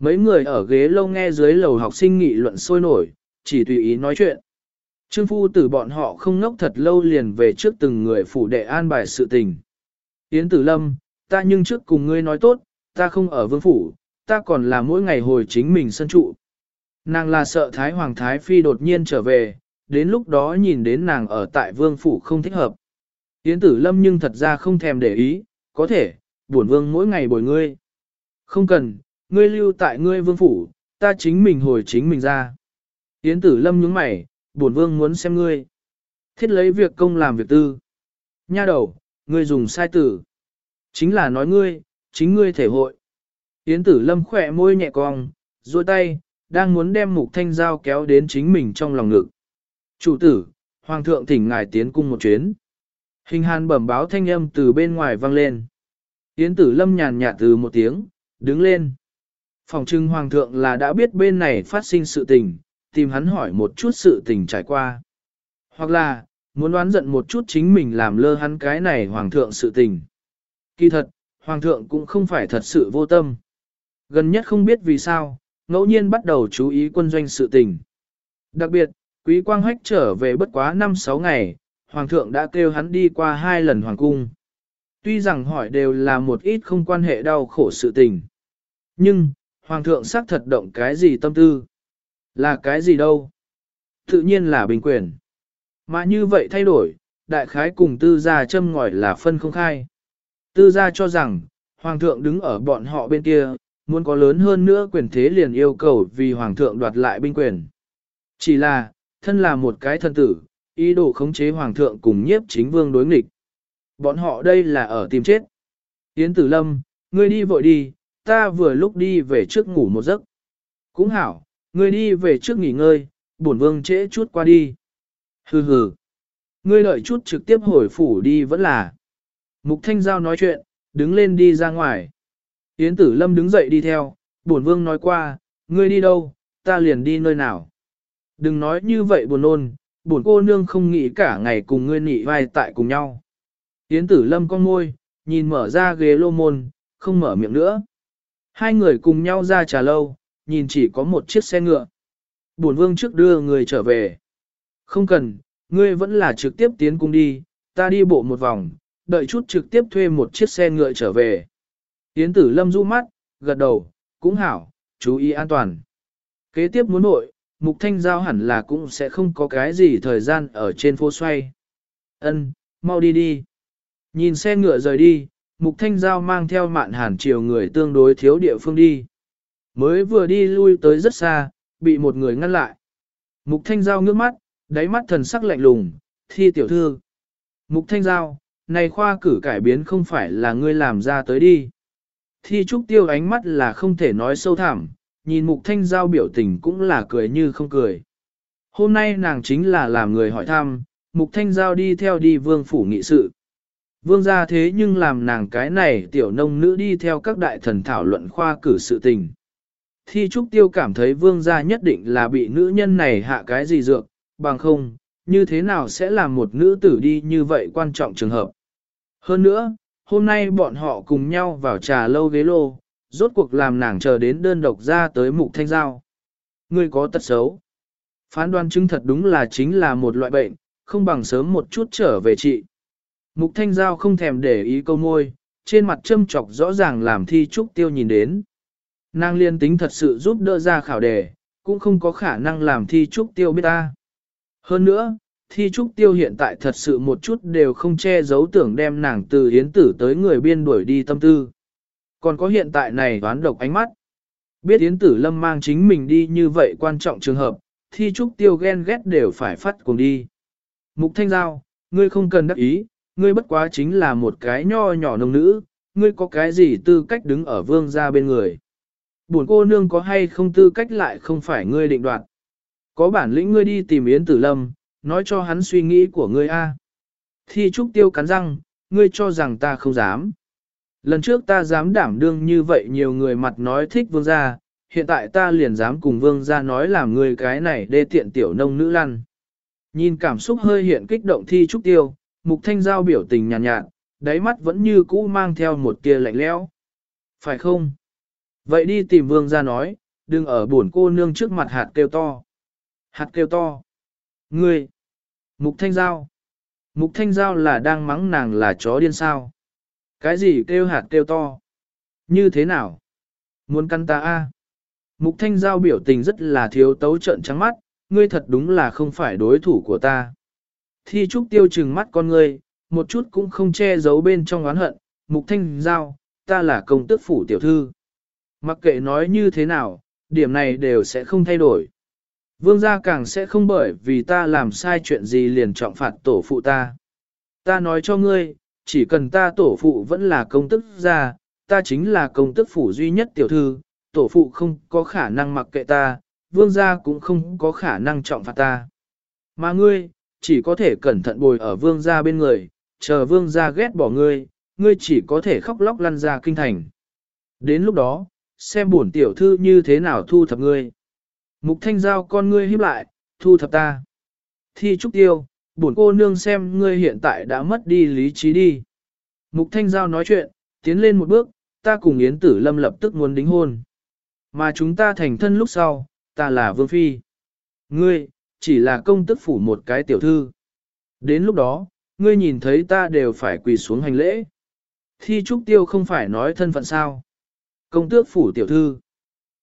Mấy người ở ghế lâu nghe dưới lầu học sinh nghị luận sôi nổi, chỉ tùy ý nói chuyện. Trương phu tử bọn họ không ngốc thật lâu liền về trước từng người phủ đệ an bài sự tình. Yến tử lâm, ta nhưng trước cùng ngươi nói tốt, ta không ở vương phủ, ta còn là mỗi ngày hồi chính mình sân trụ. Nàng là sợ Thái Hoàng Thái Phi đột nhiên trở về, đến lúc đó nhìn đến nàng ở tại vương phủ không thích hợp. Yến tử lâm nhưng thật ra không thèm để ý, có thể, buồn vương mỗi ngày bồi ngươi. Không cần, ngươi lưu tại ngươi vương phủ, ta chính mình hồi chính mình ra. Yến tử lâm nhướng mày, buồn vương muốn xem ngươi. Thiết lấy việc công làm việc tư. Nha đầu, ngươi dùng sai tử. Chính là nói ngươi, chính ngươi thể hội. Yến tử lâm khỏe môi nhẹ cong, duỗi tay, đang muốn đem mục thanh giao kéo đến chính mình trong lòng ngực. Chủ tử, hoàng thượng thỉnh ngài tiến cung một chuyến. Hình hàn bẩm báo thanh âm từ bên ngoài vang lên. Yến tử lâm nhàn nhạt từ một tiếng, đứng lên. Phòng trưng hoàng thượng là đã biết bên này phát sinh sự tình, tìm hắn hỏi một chút sự tình trải qua. Hoặc là, muốn đoán giận một chút chính mình làm lơ hắn cái này hoàng thượng sự tình. Kỳ thật, hoàng thượng cũng không phải thật sự vô tâm. Gần nhất không biết vì sao, ngẫu nhiên bắt đầu chú ý quân doanh sự tình. Đặc biệt, quý quang hách trở về bất quá 5-6 ngày, hoàng thượng đã kêu hắn đi qua hai lần hoàng cung. Tuy rằng hỏi đều là một ít không quan hệ đau khổ sự tình. Nhưng, hoàng thượng xác thật động cái gì tâm tư? Là cái gì đâu? Tự nhiên là bình quyền. Mà như vậy thay đổi, đại khái cùng tư gia châm ngòi là phân không khai. Tư gia cho rằng, hoàng thượng đứng ở bọn họ bên kia, muốn có lớn hơn nữa quyền thế liền yêu cầu vì hoàng thượng đoạt lại binh quyền. Chỉ là, thân là một cái thân tử, ý đồ khống chế hoàng thượng cùng nhiếp chính vương đối nghịch. Bọn họ đây là ở tìm chết. Yến tử lâm, ngươi đi vội đi, ta vừa lúc đi về trước ngủ một giấc. Cũng hảo, ngươi đi về trước nghỉ ngơi, bổn vương trễ chút qua đi. Hừ hừ. Ngươi đợi chút trực tiếp hồi phủ đi vẫn là. Mục Thanh Giao nói chuyện, đứng lên đi ra ngoài. Yến Tử Lâm đứng dậy đi theo, bổn vương nói qua, ngươi đi đâu, ta liền đi nơi nào. Đừng nói như vậy buồn nôn, bổn cô nương không nghĩ cả ngày cùng ngươi nị vai tại cùng nhau. Yến Tử Lâm con môi, nhìn mở ra ghế lô môn, không mở miệng nữa. Hai người cùng nhau ra trà lâu, nhìn chỉ có một chiếc xe ngựa. Bổn vương trước đưa người trở về. Không cần, ngươi vẫn là trực tiếp tiến cung đi, ta đi bộ một vòng, đợi chút trực tiếp thuê một chiếc xe ngựa trở về. Yến tử lâm du mắt, gật đầu, cũng hảo, chú ý an toàn. Kế tiếp muốn nội, Mục Thanh Giao hẳn là cũng sẽ không có cái gì thời gian ở trên phố xoay. Ân, mau đi đi. Nhìn xe ngựa rời đi, Mục Thanh Giao mang theo mạn hàn chiều người tương đối thiếu địa phương đi. Mới vừa đi lui tới rất xa, bị một người ngăn lại. Mục Thanh Giao ngước mắt, đáy mắt thần sắc lạnh lùng, thi tiểu thư. Mục Thanh Giao, này khoa cử cải biến không phải là ngươi làm ra tới đi. Thi trúc tiêu ánh mắt là không thể nói sâu thẳm, nhìn mục thanh giao biểu tình cũng là cười như không cười. Hôm nay nàng chính là làm người hỏi thăm, mục thanh giao đi theo đi vương phủ nghị sự. Vương gia thế nhưng làm nàng cái này tiểu nông nữ đi theo các đại thần thảo luận khoa cử sự tình. Thi trúc tiêu cảm thấy vương gia nhất định là bị nữ nhân này hạ cái gì dược, bằng không, như thế nào sẽ làm một nữ tử đi như vậy quan trọng trường hợp. Hơn nữa, hôm nay bọn họ cùng nhau vào trà lâu ghế lô, rốt cuộc làm nàng chờ đến đơn độc ra tới mục thanh giao. Ngươi có tật xấu. Phán đoán chứng thật đúng là chính là một loại bệnh, không bằng sớm một chút trở về trị. Mục thanh giao không thèm để ý câu môi, trên mặt châm trọc rõ ràng làm thi trúc tiêu nhìn đến. Nàng liên tính thật sự giúp đỡ ra khảo đề, cũng không có khả năng làm thi trúc tiêu biết ta. Hơn nữa, thi trúc tiêu hiện tại thật sự một chút đều không che giấu tưởng đem nàng từ hiến tử tới người biên đuổi đi tâm tư. Còn có hiện tại này đoán độc ánh mắt. Biết hiến Tử Lâm mang chính mình đi như vậy quan trọng trường hợp, thi trúc tiêu ghen ghét đều phải phát cùng đi. Mục Thanh Giao, ngươi không cần đắc ý, ngươi bất quá chính là một cái nho nhỏ nông nữ, ngươi có cái gì tư cách đứng ở vương gia bên người. Buồn cô nương có hay không tư cách lại không phải ngươi định đoạt. Có bản lĩnh ngươi đi tìm Yến Tử Lâm, nói cho hắn suy nghĩ của ngươi a. Thi trúc tiêu cắn răng, ngươi cho rằng ta không dám. Lần trước ta dám đảm đương như vậy nhiều người mặt nói thích vương gia, hiện tại ta liền dám cùng vương gia nói làm người cái này đê tiện tiểu nông nữ lăn. Nhìn cảm xúc hơi hiện kích động thi trúc tiêu, mục thanh giao biểu tình nhàn nhạt, nhạt, đáy mắt vẫn như cũ mang theo một tia lạnh lẽo. Phải không? Vậy đi tìm vương gia nói, đừng ở buồn cô nương trước mặt hạt kêu to. Hạt kêu to. Ngươi. Mục thanh giao. Mục thanh giao là đang mắng nàng là chó điên sao. Cái gì kêu hạt kêu to? Như thế nào? Muốn căn ta a? Mục thanh giao biểu tình rất là thiếu tấu trận trắng mắt, ngươi thật đúng là không phải đối thủ của ta. Thi trúc tiêu trừng mắt con ngươi, một chút cũng không che giấu bên trong oán hận, mục thanh giao, ta là công tước phủ tiểu thư. Mặc kệ nói như thế nào, điểm này đều sẽ không thay đổi. Vương gia càng sẽ không bởi vì ta làm sai chuyện gì liền trọng phạt tổ phụ ta. Ta nói cho ngươi, chỉ cần ta tổ phụ vẫn là công tức gia, ta chính là công tức phủ duy nhất tiểu thư, tổ phụ không có khả năng mặc kệ ta, vương gia cũng không có khả năng trọng phạt ta. Mà ngươi, chỉ có thể cẩn thận bồi ở vương gia bên người, chờ vương gia ghét bỏ ngươi, ngươi chỉ có thể khóc lóc lăn ra kinh thành. Đến lúc đó, xem bổn tiểu thư như thế nào thu thập ngươi. Mục thanh giao con ngươi híp lại, thu thập ta. Thi trúc tiêu, bổn cô nương xem ngươi hiện tại đã mất đi lý trí đi. Mục Thanh Giao nói chuyện, tiến lên một bước, ta cùng Yến Tử Lâm lập tức muốn đính hôn. Mà chúng ta thành thân lúc sau, ta là Vương Phi. Ngươi, chỉ là công tức phủ một cái tiểu thư. Đến lúc đó, ngươi nhìn thấy ta đều phải quỳ xuống hành lễ. Thi trúc tiêu không phải nói thân phận sao. Công tước phủ tiểu thư.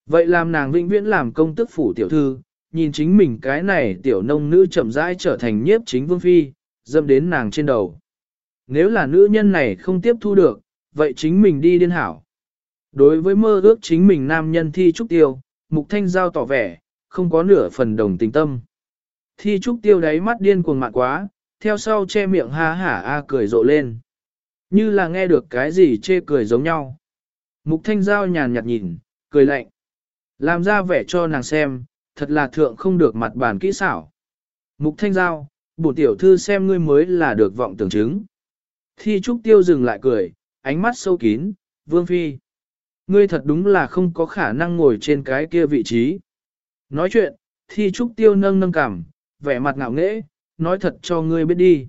Vậy làm nàng vĩnh viễn làm công tước phủ tiểu thư, nhìn chính mình cái này tiểu nông nữ chậm rãi trở thành nhiếp chính vương phi, dâm đến nàng trên đầu. Nếu là nữ nhân này không tiếp thu được, vậy chính mình đi điên hảo. Đối với mơ ước chính mình nam nhân thi trúc tiêu, mục thanh giao tỏ vẻ, không có nửa phần đồng tình tâm. Thi trúc tiêu đáy mắt điên cuồng mạn quá, theo sau che miệng ha hả a cười rộ lên. Như là nghe được cái gì chê cười giống nhau. Mục thanh giao nhàn nhạt nhìn, cười lạnh. Làm ra vẻ cho nàng xem, thật là thượng không được mặt bản kỹ xảo. Mục thanh giao, bổ tiểu thư xem ngươi mới là được vọng tưởng chứng. Thi trúc tiêu dừng lại cười, ánh mắt sâu kín, vương phi. Ngươi thật đúng là không có khả năng ngồi trên cái kia vị trí. Nói chuyện, thi trúc tiêu nâng nâng cảm, vẻ mặt ngạo nghễ, nói thật cho ngươi biết đi.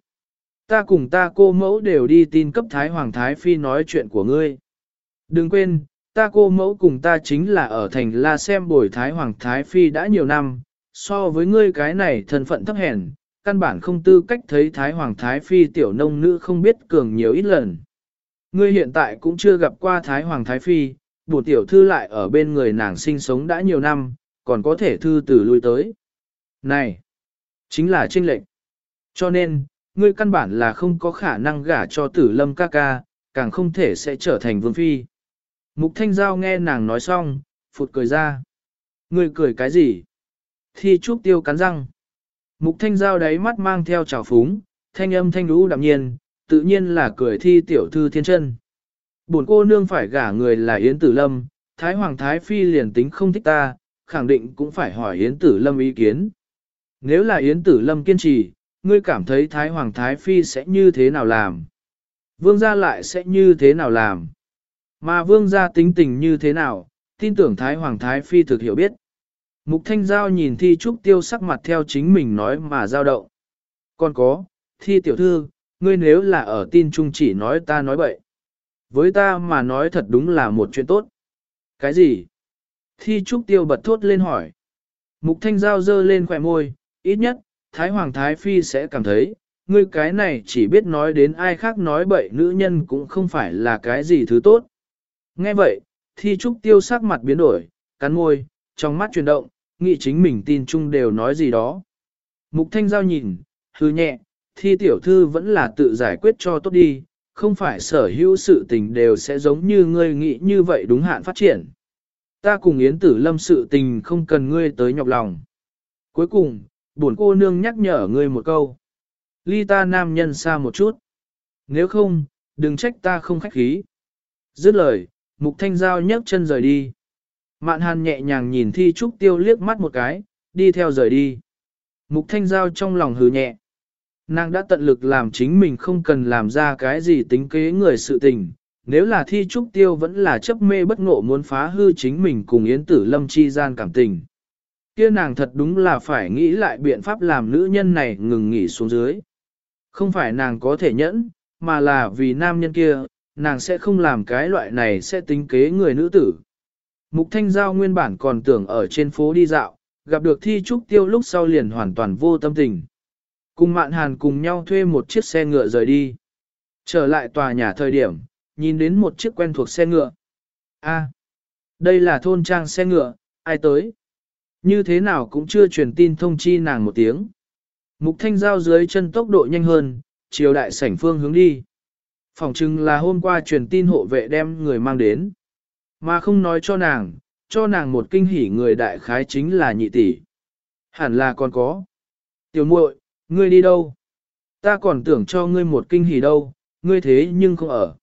Ta cùng ta cô mẫu đều đi tin cấp Thái Hoàng Thái Phi nói chuyện của ngươi. Đừng quên, Ta cô mẫu cùng ta chính là ở thành La Xem bồi Thái Hoàng Thái Phi đã nhiều năm, so với ngươi cái này thân phận thấp hèn, căn bản không tư cách thấy Thái Hoàng Thái Phi tiểu nông nữ không biết cường nhiều ít lần. Ngươi hiện tại cũng chưa gặp qua Thái Hoàng Thái Phi, bổ tiểu thư lại ở bên người nàng sinh sống đã nhiều năm, còn có thể thư từ lui tới. Này, chính là trên lệnh. Cho nên, ngươi căn bản là không có khả năng gả cho tử lâm ca ca, càng không thể sẽ trở thành vương phi. Mục Thanh Giao nghe nàng nói xong, phụt cười ra. Ngươi cười cái gì? Thi trúc tiêu cắn răng. Mục Thanh Giao đáy mắt mang theo trào phúng, thanh âm thanh lũ đạm nhiên, tự nhiên là cười thi tiểu thư thiên chân. Bổn cô nương phải gả người là Yến Tử Lâm, Thái Hoàng Thái Phi liền tính không thích ta, khẳng định cũng phải hỏi Yến Tử Lâm ý kiến. Nếu là Yến Tử Lâm kiên trì, ngươi cảm thấy Thái Hoàng Thái Phi sẽ như thế nào làm? Vương gia lại sẽ như thế nào làm? Mà vương gia tính tình như thế nào, tin tưởng Thái Hoàng Thái Phi thực hiểu biết. Mục Thanh Giao nhìn Thi Trúc Tiêu sắc mặt theo chính mình nói mà giao động. Còn có, Thi Tiểu Thư, ngươi nếu là ở tin trung chỉ nói ta nói bậy. Với ta mà nói thật đúng là một chuyện tốt. Cái gì? Thi Trúc Tiêu bật thốt lên hỏi. Mục Thanh Giao dơ lên khỏe môi, ít nhất, Thái Hoàng Thái Phi sẽ cảm thấy, ngươi cái này chỉ biết nói đến ai khác nói bậy nữ nhân cũng không phải là cái gì thứ tốt. Nghe vậy, Thi Trúc Tiêu sắc mặt biến đổi, cắn môi, trong mắt chuyển động, nghĩ chính mình tin chung đều nói gì đó. Mục Thanh Giao nhìn, hư nhẹ, Thi Tiểu Thư vẫn là tự giải quyết cho tốt đi, không phải sở hữu sự tình đều sẽ giống như ngươi nghĩ như vậy đúng hạn phát triển. Ta cùng Yến Tử Lâm sự tình không cần ngươi tới nhọc lòng. Cuối cùng, bổn cô nương nhắc nhở ngươi một câu. Ly ta nam nhân xa một chút. Nếu không, đừng trách ta không khách khí. Dứt lời, Mục Thanh Giao nhấc chân rời đi. Mạn Hàn nhẹ nhàng nhìn Thi Trúc Tiêu liếc mắt một cái, đi theo rời đi. Mục Thanh Giao trong lòng hừ nhẹ. Nàng đã tận lực làm chính mình không cần làm ra cái gì tính kế người sự tình. Nếu là Thi Trúc Tiêu vẫn là chấp mê bất ngộ muốn phá hư chính mình cùng Yến Tử Lâm chi gian cảm tình. Kia nàng thật đúng là phải nghĩ lại biện pháp làm nữ nhân này ngừng nghỉ xuống dưới. Không phải nàng có thể nhẫn, mà là vì nam nhân kia, nàng sẽ không làm cái loại này sẽ tính kế người nữ tử. Mục Thanh Giao nguyên bản còn tưởng ở trên phố đi dạo, gặp được thi trúc tiêu lúc sau liền hoàn toàn vô tâm tình. Cùng Mạn Hàn cùng nhau thuê một chiếc xe ngựa rời đi. Trở lại tòa nhà thời điểm, nhìn đến một chiếc quen thuộc xe ngựa. A, đây là thôn trang xe ngựa, ai tới? Như thế nào cũng chưa truyền tin thông chi nàng một tiếng. Mục Thanh Giao dưới chân tốc độ nhanh hơn, chiều đại sảnh phương hướng đi. Phòng chừng là hôm qua truyền tin hộ vệ đem người mang đến. Mà không nói cho nàng, cho nàng một kinh hỉ người đại khái chính là nhị tỷ. Hẳn là còn có. Tiểu muội, ngươi đi đâu? Ta còn tưởng cho ngươi một kinh hỉ đâu, ngươi thế nhưng không ở.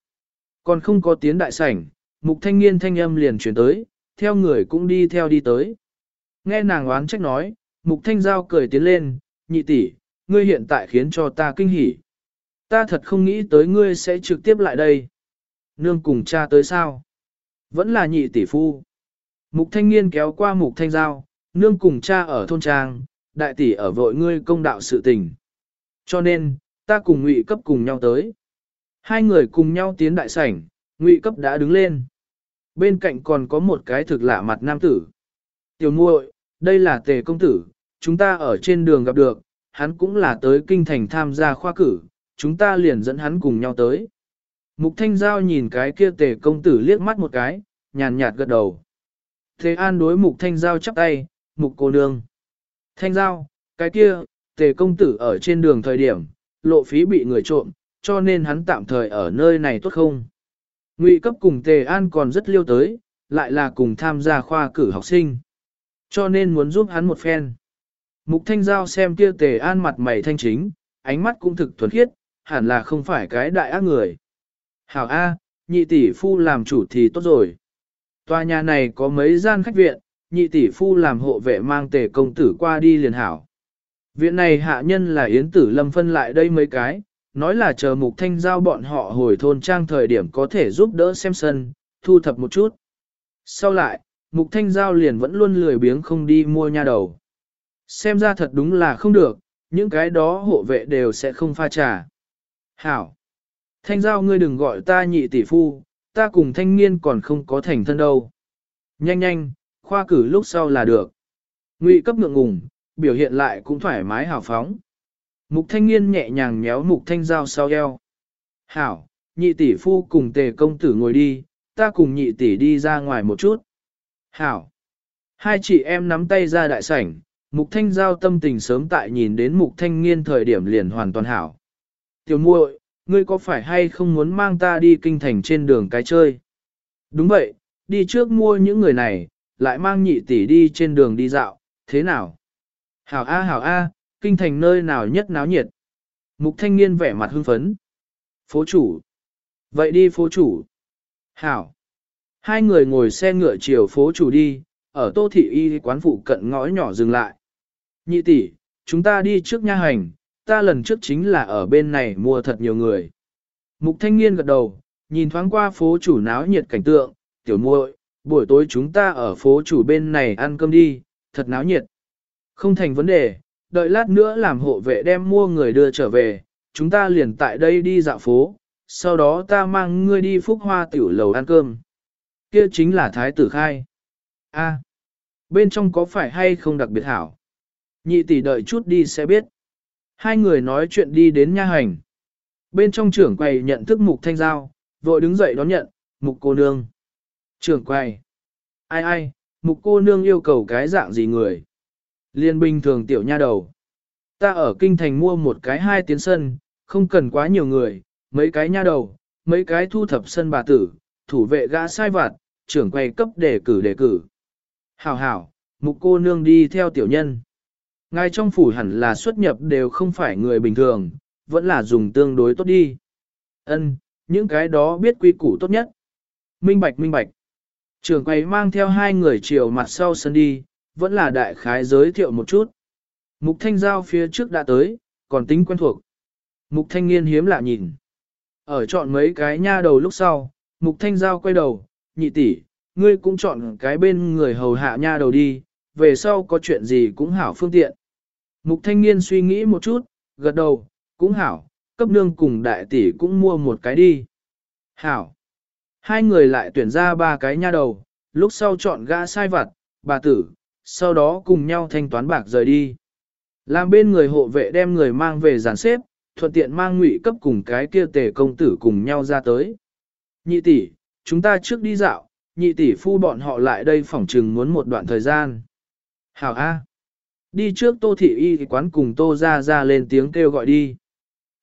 Còn không có tiến đại sảnh, mục thanh niên thanh âm liền chuyển tới, theo người cũng đi theo đi tới. Nghe nàng oán trách nói, mục thanh giao cười tiến lên, nhị tỷ, ngươi hiện tại khiến cho ta kinh hỉ. Ta thật không nghĩ tới ngươi sẽ trực tiếp lại đây. Nương cùng cha tới sao? Vẫn là nhị tỷ phu. Mục thanh niên kéo qua mục thanh giao, nương cùng cha ở thôn trang, đại tỷ ở vội ngươi công đạo sự tình. Cho nên, ta cùng ngụy cấp cùng nhau tới. Hai người cùng nhau tiến đại sảnh, ngụy cấp đã đứng lên. Bên cạnh còn có một cái thực lạ mặt nam tử. Tiểu muội, đây là tề công tử, chúng ta ở trên đường gặp được, hắn cũng là tới kinh thành tham gia khoa cử, chúng ta liền dẫn hắn cùng nhau tới. Mục Thanh Giao nhìn cái kia tề công tử liếc mắt một cái, nhàn nhạt gật đầu. Thế an đối Mục Thanh Giao chắp tay, Mục cô nương. Thanh Giao, cái kia, tề công tử ở trên đường thời điểm, lộ phí bị người trộm, cho nên hắn tạm thời ở nơi này tốt không? Ngụy cấp cùng tề an còn rất liêu tới, lại là cùng tham gia khoa cử học sinh. Cho nên muốn giúp hắn một phen. Mục Thanh Giao xem kia tề an mặt mày thanh chính, ánh mắt cũng thực thuần khiết, hẳn là không phải cái đại ác người. Hảo A, nhị tỷ phu làm chủ thì tốt rồi. Tòa nhà này có mấy gian khách viện, nhị tỷ phu làm hộ vệ mang tề công tử qua đi liền hảo. Viện này hạ nhân là Yến Tử Lâm phân lại đây mấy cái, nói là chờ mục thanh giao bọn họ hồi thôn trang thời điểm có thể giúp đỡ xem sân, thu thập một chút. Sau lại, mục thanh giao liền vẫn luôn lười biếng không đi mua nha đầu. Xem ra thật đúng là không được, những cái đó hộ vệ đều sẽ không pha trà. Hảo! Thanh giao ngươi đừng gọi ta nhị tỷ phu, ta cùng thanh niên còn không có thành thân đâu. Nhanh nhanh, khoa cử lúc sau là được. Ngụy cấp ngượng ngùng, biểu hiện lại cũng thoải mái hào phóng. Mục thanh niên nhẹ nhàng nhéo mục thanh giao sau eo. Hảo, nhị tỷ phu cùng tề công tử ngồi đi, ta cùng nhị tỷ đi ra ngoài một chút. Hảo. Hai chị em nắm tay ra đại sảnh, Mục Thanh Giao tâm tình sớm tại nhìn đến Mục Thanh Nghiên thời điểm liền hoàn toàn hảo. Tiểu muội, ngươi có phải hay không muốn mang ta đi kinh thành trên đường cái chơi? Đúng vậy, đi trước mua những người này, lại mang nhị tỷ đi trên đường đi dạo, thế nào? Hảo A hảo A, kinh thành nơi nào nhất náo nhiệt? Mục Thanh Nghiên vẻ mặt hưng phấn. Phố chủ. Vậy đi phố chủ. Hảo. Hai người ngồi xe ngựa chiều phố chủ đi, ở tô thị y quán phụ cận ngõ nhỏ dừng lại. Nhị tỷ, chúng ta đi trước nha hành, ta lần trước chính là ở bên này mua thật nhiều người. Mục thanh niên gật đầu, nhìn thoáng qua phố chủ náo nhiệt cảnh tượng, tiểu muội, buổi tối chúng ta ở phố chủ bên này ăn cơm đi, thật náo nhiệt. Không thành vấn đề, đợi lát nữa làm hộ vệ đem mua người đưa trở về, chúng ta liền tại đây đi dạo phố, sau đó ta mang ngươi đi phúc hoa tiểu lầu ăn cơm. Kia chính là thái tử khai. A, bên trong có phải hay không đặc biệt hảo? Nhị tỷ đợi chút đi sẽ biết. Hai người nói chuyện đi đến nha hành. Bên trong trưởng quầy nhận thức mục thanh giao, vội đứng dậy đón nhận, mục cô nương. Trưởng quầy. Ai ai, mục cô nương yêu cầu cái dạng gì người? Liên bình thường tiểu nha đầu. Ta ở kinh thành mua một cái hai tiến sân, không cần quá nhiều người, mấy cái nha đầu, mấy cái thu thập sân bà tử, thủ vệ gã sai vặt, trưởng quầy cấp đề cử đề cử. Hảo hảo, mục cô nương đi theo tiểu nhân. Ngài trong phủ hẳn là xuất nhập đều không phải người bình thường, vẫn là dùng tương đối tốt đi. Ân, những cái đó biết quy củ tốt nhất. Minh bạch minh bạch. Trưởng quầy mang theo hai người chiều mặt sau sân đi, vẫn là đại khái giới thiệu một chút. Mục thanh giao phía trước đã tới, còn tính quen thuộc. Mục thanh niên hiếm lạ nhìn. Ở chọn mấy cái nha đầu lúc sau, mục thanh giao quay đầu, nhị tỷ, ngươi cũng chọn cái bên người hầu hạ nha đầu đi, về sau có chuyện gì cũng hảo phương tiện. Mục thanh niên suy nghĩ một chút, gật đầu, cũng hảo, cấp nương cùng đại tỷ cũng mua một cái đi. Hảo. Hai người lại tuyển ra ba cái nha đầu, lúc sau chọn gã sai vặt, bà tử, sau đó cùng nhau thanh toán bạc rời đi. Làm bên người hộ vệ đem người mang về giàn xếp, thuận tiện mang ngụy cấp cùng cái kia tề công tử cùng nhau ra tới. Nhị tỷ, chúng ta trước đi dạo, nhị tỷ phu bọn họ lại đây phỏng trừng muốn một đoạn thời gian. Hảo A. Đi trước tô thị y quán cùng tô ra ra lên tiếng kêu gọi đi.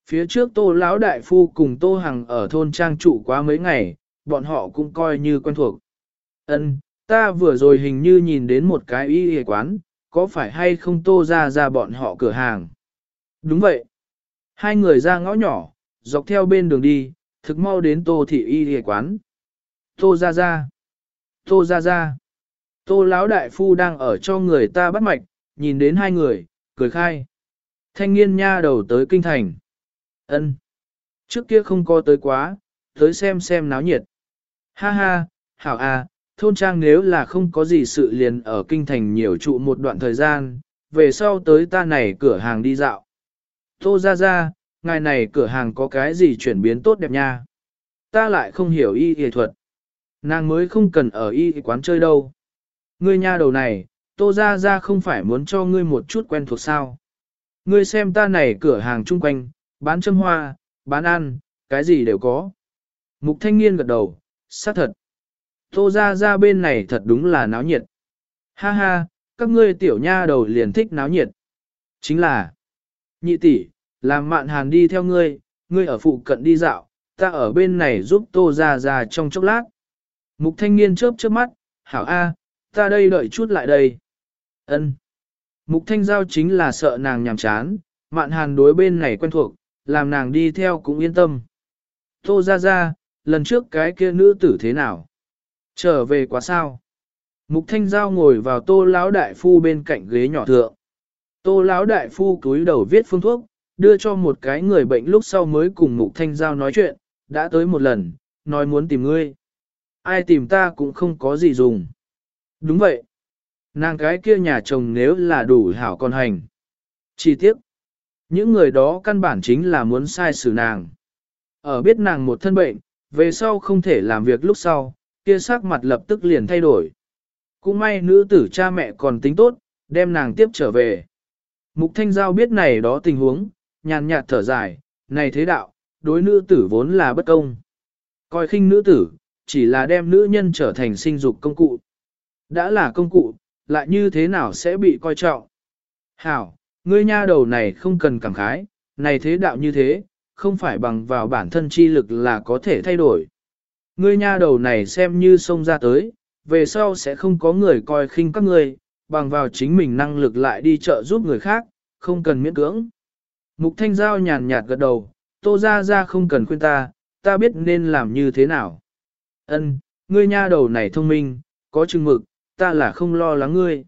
Phía trước tô lão đại phu cùng tô hằng ở thôn trang trụ quá mấy ngày, bọn họ cũng coi như quen thuộc. Ân, ta vừa rồi hình như nhìn đến một cái y y quán, có phải hay không tô ra ra bọn họ cửa hàng? Đúng vậy. Hai người ra ngõ nhỏ, dọc theo bên đường đi, thực mau đến tô thị y y quán. Tô ra ra. Tô ra ra. Tô lão đại phu đang ở cho người ta bắt mạch, nhìn đến hai người, cười khai. Thanh niên nha đầu tới kinh thành. ân Trước kia không có tới quá, tới xem xem náo nhiệt. Ha ha, hảo à, thôn trang nếu là không có gì sự liền ở kinh thành nhiều trụ một đoạn thời gian, về sau tới ta này cửa hàng đi dạo. Tô ra ra, ngài này cửa hàng có cái gì chuyển biến tốt đẹp nha. Ta lại không hiểu y y thuật. Nàng mới không cần ở y quán chơi đâu. Ngươi nha đầu này, tô ra ra không phải muốn cho ngươi một chút quen thuộc sao. Ngươi xem ta này cửa hàng chung quanh, bán châm hoa, bán ăn, cái gì đều có. Mục thanh niên gật đầu, xác thật. Tô ra ra bên này thật đúng là náo nhiệt. Ha ha, các ngươi tiểu nha đầu liền thích náo nhiệt. Chính là, nhị tỷ, làm mạn hàn đi theo ngươi, ngươi ở phụ cận đi dạo, ta ở bên này giúp tô ra ra trong chốc lát. Mục thanh niên chớp chớp mắt, hảo A, ta đây đợi chút lại đây. Ân. Mục thanh giao chính là sợ nàng nhàm chán, mạn hàn đối bên này quen thuộc, làm nàng đi theo cũng yên tâm. Tô ra ra, lần trước cái kia nữ tử thế nào? Trở về quá sao? Mục thanh giao ngồi vào tô lão đại phu bên cạnh ghế nhỏ thượng. Tô lão đại phu cúi đầu viết phương thuốc, đưa cho một cái người bệnh lúc sau mới cùng mục thanh giao nói chuyện, đã tới một lần, nói muốn tìm ngươi. Ai tìm ta cũng không có gì dùng. Đúng vậy. Nàng cái kia nhà chồng nếu là đủ hảo con hành. Chi tiết. Những người đó căn bản chính là muốn sai xử nàng. Ở biết nàng một thân bệnh, về sau không thể làm việc lúc sau, kia sắc mặt lập tức liền thay đổi. Cũng may nữ tử cha mẹ còn tính tốt, đem nàng tiếp trở về. Mục Thanh Giao biết này đó tình huống, nhàn nhạt thở dài, này thế đạo, đối nữ tử vốn là bất công. Coi khinh nữ tử, chỉ là đem nữ nhân trở thành sinh dục công cụ. Đã là công cụ, lại như thế nào sẽ bị coi trọng. Hảo, ngươi nha đầu này không cần cảm khái, này thế đạo như thế, không phải bằng vào bản thân chi lực là có thể thay đổi. Ngươi nha đầu này xem như xông ra tới, về sau sẽ không có người coi khinh các ngươi, bằng vào chính mình năng lực lại đi chợ giúp người khác, không cần miễn cưỡng. Mục Thanh Giao nhàn nhạt gật đầu, Tô Gia Gia không cần khuyên ta, ta biết nên làm như thế nào. Ân, ngươi nha đầu này thông minh, có chừng mực, ta là không lo lắng ngươi.